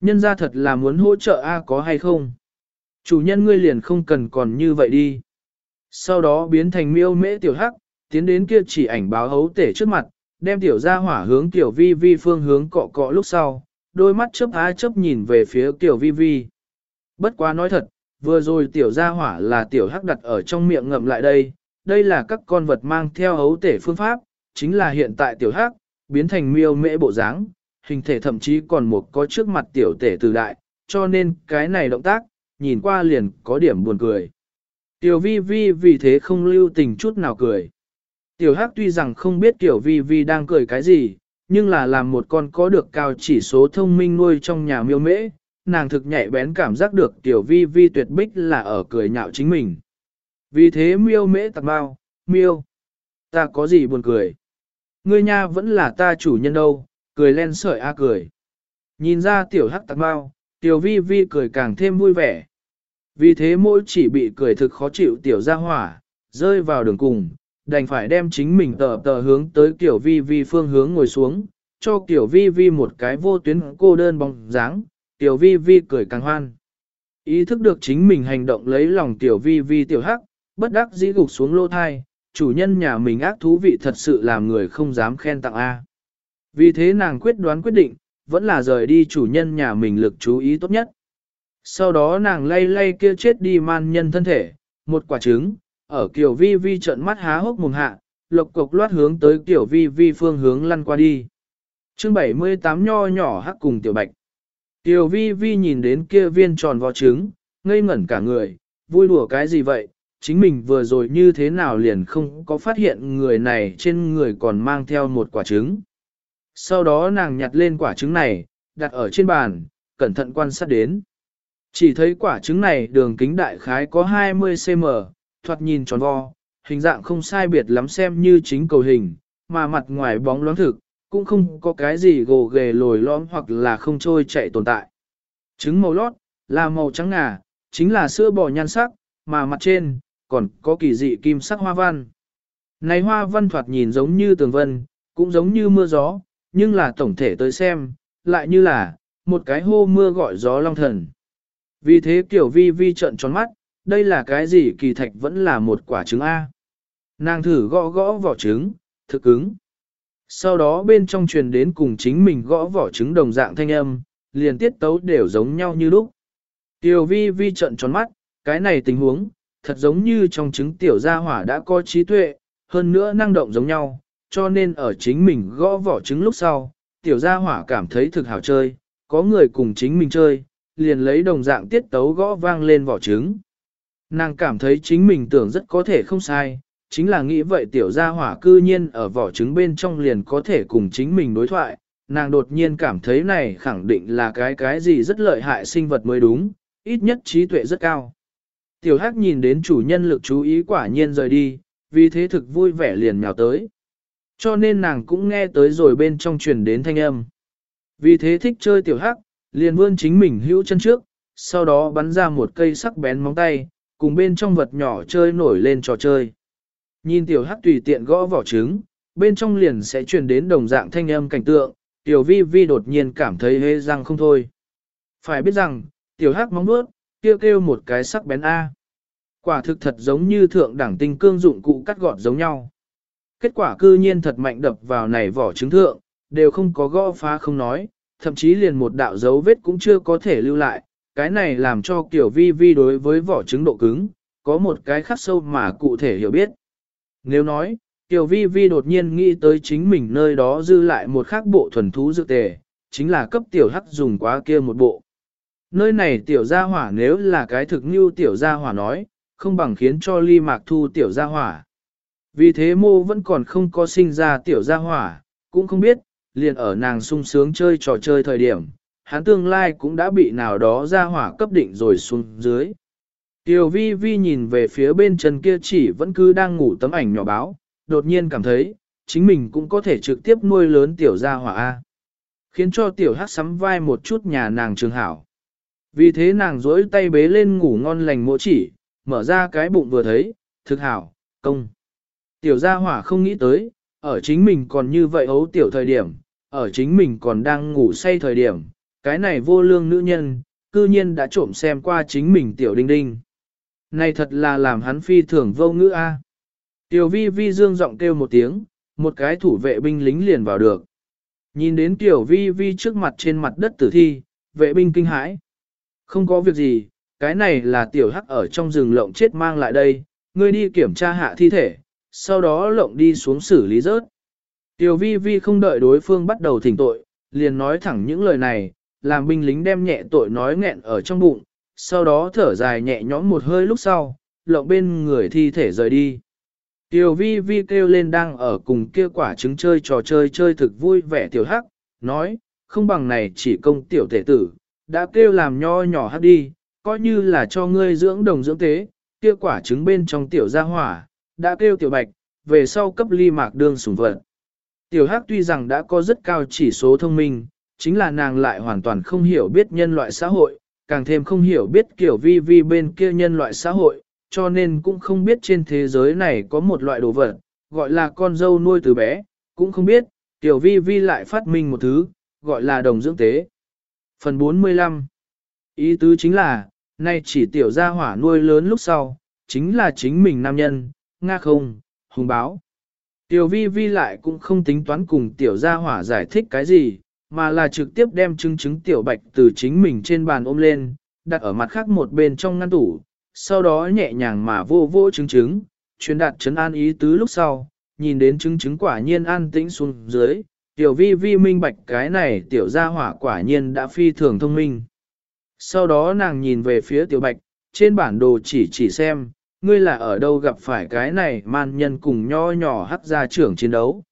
Nhân ra thật là muốn hỗ trợ A có hay không? Chủ nhân ngươi liền không cần còn như vậy đi. Sau đó biến thành miêu mễ tiểu hắc, tiến đến kia chỉ ảnh báo hấu tể trước mặt, đem tiểu ra hỏa hướng tiểu vi vi phương hướng cọ cọ lúc sau, đôi mắt chớp á chớp nhìn về phía tiểu vi vi. Bất quá nói thật, vừa rồi tiểu gia hỏa là tiểu hắc đặt ở trong miệng ngậm lại đây, đây là các con vật mang theo hấu tể phương pháp, chính là hiện tại tiểu hắc, biến thành miêu mễ bộ dáng, hình thể thậm chí còn một có trước mặt tiểu tể từ đại, cho nên cái này động tác, nhìn qua liền có điểm buồn cười. Tiểu vi vi vì thế không lưu tình chút nào cười. Tiểu hắc tuy rằng không biết tiểu vi vi đang cười cái gì, nhưng là làm một con có được cao chỉ số thông minh nuôi trong nhà miêu mễ, nàng thực nhạy bén cảm giác được tiểu vi vi tuyệt bích là ở cười nhạo chính mình. Vì thế miêu mễ tặc bao, miêu, ta có gì buồn cười. Ngươi nha vẫn là ta chủ nhân đâu, cười len sợi a cười. Nhìn ra tiểu hắc tạc bao, tiểu vi vi cười càng thêm vui vẻ. Vì thế mỗi chỉ bị cười thực khó chịu tiểu ra hỏa, rơi vào đường cùng, đành phải đem chính mình tờ tờ hướng tới tiểu vi vi phương hướng ngồi xuống, cho tiểu vi vi một cái vô tuyến cô đơn bóng dáng, tiểu vi vi cười càng hoan. Ý thức được chính mình hành động lấy lòng tiểu vi vi tiểu hắc, bất đắc dĩ gục xuống lô thai, chủ nhân nhà mình ác thú vị thật sự làm người không dám khen tặng A. Vì thế nàng quyết đoán quyết định, vẫn là rời đi chủ nhân nhà mình lực chú ý tốt nhất. Sau đó nàng lay lay kia chết đi man nhân thân thể, một quả trứng, ở kiểu vi vi trận mắt há hốc mồm hạ, lộc cục loát hướng tới kiểu vi vi phương hướng lăn qua đi. chương 78 nho nhỏ hắc cùng tiểu bạch. Tiểu vi vi nhìn đến kia viên tròn vò trứng, ngây ngẩn cả người, vui đùa cái gì vậy, chính mình vừa rồi như thế nào liền không có phát hiện người này trên người còn mang theo một quả trứng. Sau đó nàng nhặt lên quả trứng này, đặt ở trên bàn, cẩn thận quan sát đến. Chỉ thấy quả trứng này đường kính đại khái có 20cm, thoạt nhìn tròn vo, hình dạng không sai biệt lắm xem như chính cầu hình, mà mặt ngoài bóng loáng thực, cũng không có cái gì gồ ghề lồi lõm hoặc là không trôi chạy tồn tại. Trứng màu lót, là màu trắng ngà, chính là sữa bò nhan sắc, mà mặt trên, còn có kỳ dị kim sắc hoa văn. Này hoa văn thoạt nhìn giống như tường vân, cũng giống như mưa gió, nhưng là tổng thể tới xem, lại như là, một cái hô mưa gọi gió long thần. Vì thế kiểu vi vi trận tròn mắt, đây là cái gì kỳ thạch vẫn là một quả trứng A. Nàng thử gõ gõ vỏ trứng, thực ứng. Sau đó bên trong truyền đến cùng chính mình gõ vỏ trứng đồng dạng thanh âm, liền tiết tấu đều giống nhau như lúc. Tiểu vi vi trận tròn mắt, cái này tình huống, thật giống như trong trứng tiểu gia hỏa đã có trí tuệ, hơn nữa năng động giống nhau, cho nên ở chính mình gõ vỏ trứng lúc sau, tiểu gia hỏa cảm thấy thực hảo chơi, có người cùng chính mình chơi, liền lấy đồng dạng tiết tấu gõ vang lên vỏ trứng. Nàng cảm thấy chính mình tưởng rất có thể không sai, chính là nghĩ vậy tiểu gia hỏa cư nhiên ở vỏ trứng bên trong liền có thể cùng chính mình đối thoại, nàng đột nhiên cảm thấy này khẳng định là cái cái gì rất lợi hại sinh vật mới đúng, ít nhất trí tuệ rất cao. Tiểu hắc nhìn đến chủ nhân lực chú ý quả nhiên rời đi, vì thế thực vui vẻ liền nhào tới. Cho nên nàng cũng nghe tới rồi bên trong truyền đến thanh âm. Vì thế thích chơi tiểu hắc, liền vươn chính mình hữu chân trước, sau đó bắn ra một cây sắc bén móng tay, cùng bên trong vật nhỏ chơi nổi lên trò chơi. Nhìn tiểu hắc tùy tiện gõ vỏ trứng, bên trong liền sẽ truyền đến đồng dạng thanh âm cảnh tượng, tiểu vi vi đột nhiên cảm thấy hê răng không thôi. Phải biết rằng, tiểu hắc móng bước, kêu kêu một cái sắc bén A. Quả thực thật giống như thượng đẳng tinh cương dụng cụ cắt gọt giống nhau. Kết quả cư nhiên thật mạnh đập vào này vỏ trứng thượng, đều không có gõ phá không nói, thậm chí liền một đạo dấu vết cũng chưa có thể lưu lại, cái này làm cho kiểu vi vi đối với vỏ trứng độ cứng, có một cái khắc sâu mà cụ thể hiểu biết. Nếu nói, Tiểu vi vi đột nhiên nghĩ tới chính mình nơi đó dư lại một khác bộ thuần thú dự tề, chính là cấp tiểu hắc dùng quá kia một bộ. Nơi này tiểu gia hỏa nếu là cái thực như tiểu gia hỏa nói, không bằng khiến cho ly mạc thu tiểu gia hỏa. Vì thế mô vẫn còn không có sinh ra tiểu gia hỏa, cũng không biết, liền ở nàng sung sướng chơi trò chơi thời điểm, hắn tương lai cũng đã bị nào đó gia hỏa cấp định rồi xuống dưới. Tiểu vi vi nhìn về phía bên chân kia chỉ vẫn cứ đang ngủ tấm ảnh nhỏ báo, đột nhiên cảm thấy, chính mình cũng có thể trực tiếp nuôi lớn tiểu gia hỏa A. Khiến cho tiểu hát sắm vai một chút nhà nàng trường hảo. Vì thế nàng dối tay bế lên ngủ ngon lành mỗi chỉ, mở ra cái bụng vừa thấy, thực hảo, công. Tiểu gia hỏa không nghĩ tới, ở chính mình còn như vậy ấu tiểu thời điểm, ở chính mình còn đang ngủ say thời điểm, cái này vô lương nữ nhân, cư nhiên đã trộm xem qua chính mình tiểu đinh đinh. Này thật là làm hắn phi thường vô ngữ a. Tiểu vi vi dương giọng kêu một tiếng, một cái thủ vệ binh lính liền vào được. Nhìn đến tiểu vi vi trước mặt trên mặt đất tử thi, vệ binh kinh hãi. Không có việc gì, cái này là tiểu hắc ở trong rừng lộng chết mang lại đây, ngươi đi kiểm tra hạ thi thể, sau đó lộng đi xuống xử lý rớt. Tiểu vi vi không đợi đối phương bắt đầu thỉnh tội, liền nói thẳng những lời này, làm binh lính đem nhẹ tội nói nghẹn ở trong bụng, sau đó thở dài nhẹ nhõm một hơi lúc sau, lộng bên người thi thể rời đi. Tiểu vi vi kêu lên đang ở cùng kia quả trứng chơi trò chơi chơi thực vui vẻ tiểu hắc, nói, không bằng này chỉ công tiểu thể tử, đã kêu làm nho nhỏ hắc đi, coi như là cho ngươi dưỡng đồng dưỡng tế, kia quả trứng bên trong tiểu gia hỏa, đã kêu tiểu bạch, về sau cấp ly mạc đương sủng vật. Tiểu hắc tuy rằng đã có rất cao chỉ số thông minh, chính là nàng lại hoàn toàn không hiểu biết nhân loại xã hội, càng thêm không hiểu biết kiểu vi vi bên kia nhân loại xã hội, cho nên cũng không biết trên thế giới này có một loại đồ vật, gọi là con dâu nuôi từ bé, cũng không biết, tiểu vi vi lại phát minh một thứ, gọi là đồng dưỡng tế. Phần 45 Ý tứ chính là, nay chỉ tiểu gia hỏa nuôi lớn lúc sau, chính là chính mình nam nhân, nga không, hùng báo. Tiểu vi vi lại cũng không tính toán cùng tiểu gia hỏa giải thích cái gì, mà là trực tiếp đem chứng chứng tiểu bạch từ chính mình trên bàn ôm lên, đặt ở mặt khác một bên trong ngăn tủ, sau đó nhẹ nhàng mà vô vô chứng chứng, truyền đạt chấn an ý tứ lúc sau, nhìn đến chứng chứng quả nhiên an tĩnh xuống dưới, tiểu vi vi minh bạch cái này tiểu gia hỏa quả nhiên đã phi thường thông minh. Sau đó nàng nhìn về phía tiểu bạch, trên bản đồ chỉ chỉ xem, ngươi là ở đâu gặp phải cái này man nhân cùng nho nhỏ hắc gia trưởng chiến đấu.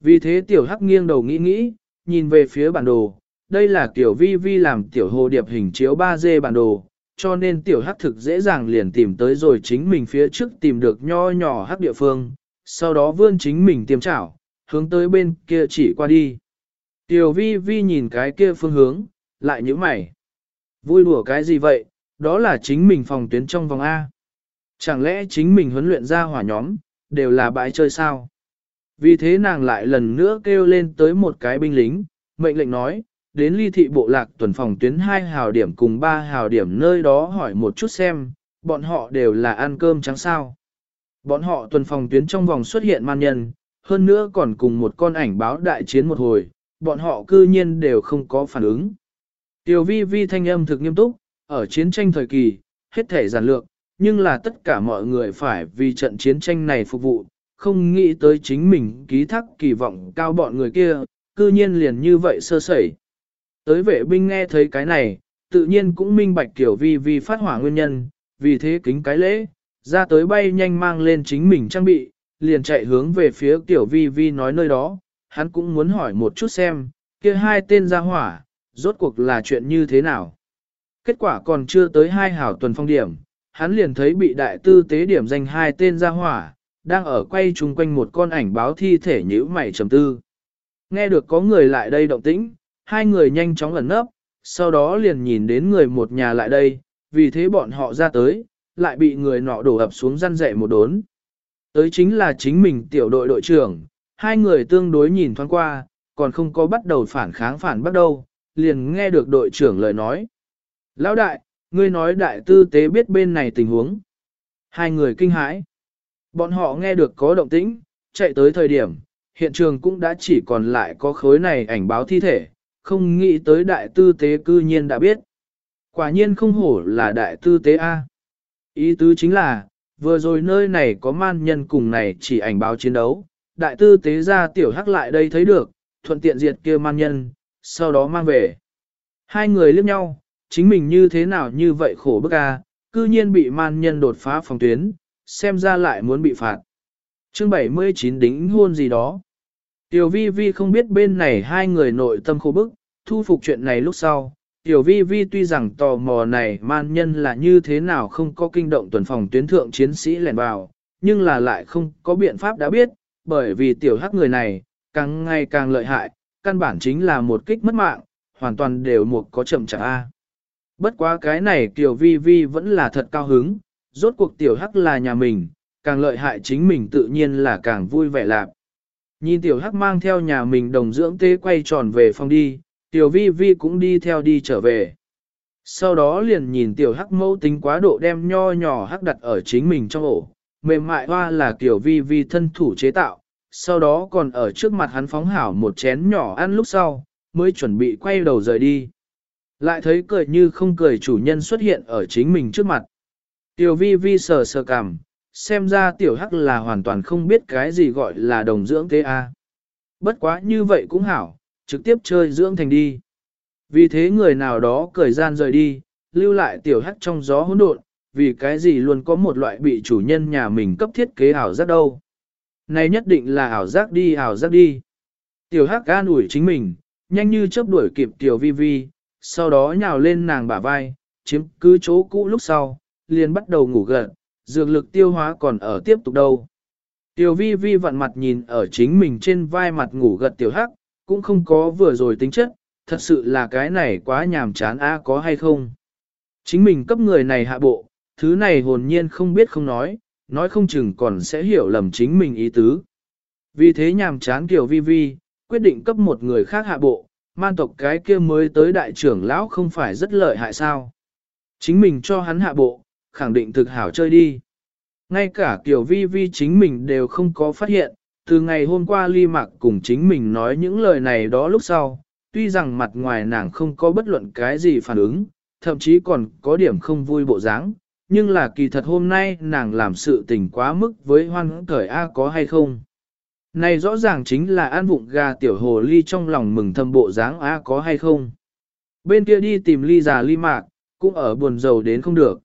Vì thế tiểu hắc nghiêng đầu nghĩ nghĩ, nhìn về phía bản đồ, đây là tiểu vi vi làm tiểu hồ điệp hình chiếu 3D bản đồ, cho nên tiểu hắc thực dễ dàng liền tìm tới rồi chính mình phía trước tìm được nho nhỏ hắc địa phương, sau đó vươn chính mình tiêm chảo, hướng tới bên kia chỉ qua đi. Tiểu vi vi nhìn cái kia phương hướng, lại nhíu mày. Vui đùa cái gì vậy, đó là chính mình phòng tuyến trong vòng A. Chẳng lẽ chính mình huấn luyện ra hỏa nhóm, đều là bãi chơi sao? Vì thế nàng lại lần nữa kêu lên tới một cái binh lính, mệnh lệnh nói, đến ly thị bộ lạc tuần phòng tuyến hai hào điểm cùng ba hào điểm nơi đó hỏi một chút xem, bọn họ đều là ăn cơm trắng sao. Bọn họ tuần phòng tuyến trong vòng xuất hiện man nhân, hơn nữa còn cùng một con ảnh báo đại chiến một hồi, bọn họ cư nhiên đều không có phản ứng. Tiểu vi vi thanh âm thực nghiêm túc, ở chiến tranh thời kỳ, hết thể giản lược, nhưng là tất cả mọi người phải vì trận chiến tranh này phục vụ, không nghĩ tới chính mình ký thác kỳ vọng cao bọn người kia, cư nhiên liền như vậy sơ sẩy. Tới vệ binh nghe thấy cái này, tự nhiên cũng minh bạch kiểu vi vi phát hỏa nguyên nhân, vì thế kính cái lễ, ra tới bay nhanh mang lên chính mình trang bị, liền chạy hướng về phía tiểu vi vi nói nơi đó, hắn cũng muốn hỏi một chút xem, kia hai tên ra hỏa, rốt cuộc là chuyện như thế nào. Kết quả còn chưa tới hai hảo tuần phong điểm, hắn liền thấy bị đại tư tế điểm danh hai tên ra hỏa, đang ở quay chung quanh một con ảnh báo thi thể nhữ mày trầm tư. Nghe được có người lại đây động tĩnh, hai người nhanh chóng ẩn nấp, sau đó liền nhìn đến người một nhà lại đây, vì thế bọn họ ra tới, lại bị người nọ đổ ập xuống răn dậy một đốn. Tới chính là chính mình tiểu đội đội trưởng, hai người tương đối nhìn thoáng qua, còn không có bắt đầu phản kháng phản bắt đầu, liền nghe được đội trưởng lời nói. Lão đại, ngươi nói đại tư tế biết bên này tình huống. Hai người kinh hãi. Bọn họ nghe được có động tĩnh, chạy tới thời điểm, hiện trường cũng đã chỉ còn lại có khối này ảnh báo thi thể, không nghĩ tới đại tư tế cư nhiên đã biết. Quả nhiên không hổ là đại tư tế A. Ý tứ chính là, vừa rồi nơi này có man nhân cùng này chỉ ảnh báo chiến đấu, đại tư tế ra tiểu hắc lại đây thấy được, thuận tiện diệt kia man nhân, sau đó mang về. Hai người liếc nhau, chính mình như thế nào như vậy khổ bức a, cư nhiên bị man nhân đột phá phòng tuyến, xem ra lại muốn bị phạt. Chương 79 đính hôn gì đó. Tiểu vi vi không biết bên này hai người nội tâm khổ bức, thu phục chuyện này lúc sau. Tiểu vi vi tuy rằng tò mò này man nhân là như thế nào không có kinh động tuần phòng tuyến thượng chiến sĩ lẻn vào, nhưng là lại không có biện pháp đã biết, bởi vì tiểu hắc người này, càng ngày càng lợi hại, căn bản chính là một kích mất mạng, hoàn toàn đều một có chậm chạp A. Bất quá cái này tiểu vi vi vẫn là thật cao hứng, rốt cuộc tiểu hắc là nhà mình, càng lợi hại chính mình tự nhiên là càng vui vẻ lạc. Nhìn tiểu hắc mang theo nhà mình đồng dưỡng tế quay tròn về phòng đi, tiểu vi vi cũng đi theo đi trở về. Sau đó liền nhìn tiểu hắc mâu tính quá độ đem nho nhỏ hắc đặt ở chính mình trong ổ, mềm mại hoa là tiểu vi vi thân thủ chế tạo, sau đó còn ở trước mặt hắn phóng hảo một chén nhỏ ăn lúc sau, mới chuẩn bị quay đầu rời đi. Lại thấy cười như không cười chủ nhân xuất hiện ở chính mình trước mặt. Tiểu vi vi sờ sờ cằm, xem ra tiểu hắc là hoàn toàn không biết cái gì gọi là đồng dưỡng thế a. Bất quá như vậy cũng hảo, trực tiếp chơi dưỡng thành đi. Vì thế người nào đó cười gian rời đi, lưu lại tiểu hắc trong gió hỗn độn, vì cái gì luôn có một loại bị chủ nhân nhà mình cấp thiết kế ảo giác đâu. Này nhất định là ảo giác đi ảo giác đi. Tiểu hắc an ủi chính mình, nhanh như chớp đuổi kịp tiểu vi vi, sau đó nhào lên nàng bả vai, chiếm cứ chỗ cũ lúc sau, liền bắt đầu ngủ gật, dược lực tiêu hóa còn ở tiếp tục đâu. Tiểu vi vi vặn mặt nhìn ở chính mình trên vai mặt ngủ gật tiểu hắc, cũng không có vừa rồi tính chất, thật sự là cái này quá nhàm chán a có hay không. Chính mình cấp người này hạ bộ, thứ này hồn nhiên không biết không nói, nói không chừng còn sẽ hiểu lầm chính mình ý tứ. Vì thế nhàm chán kiểu vi vi, quyết định cấp một người khác hạ bộ, man tộc cái kia mới tới đại trưởng lão không phải rất lợi hại sao. Chính mình cho hắn hạ bộ, khẳng định thực hảo chơi đi. Ngay cả kiểu vi vi chính mình đều không có phát hiện, từ ngày hôm qua ly mạc cùng chính mình nói những lời này đó lúc sau, tuy rằng mặt ngoài nàng không có bất luận cái gì phản ứng, thậm chí còn có điểm không vui bộ dáng, nhưng là kỳ thật hôm nay nàng làm sự tình quá mức với hoan cởi A có hay không. Này rõ ràng chính là an vụng gà tiểu hồ ly trong lòng mừng thầm bộ dáng A có hay không. Bên kia đi tìm ly già ly mạc, cũng ở buồn rầu đến không được.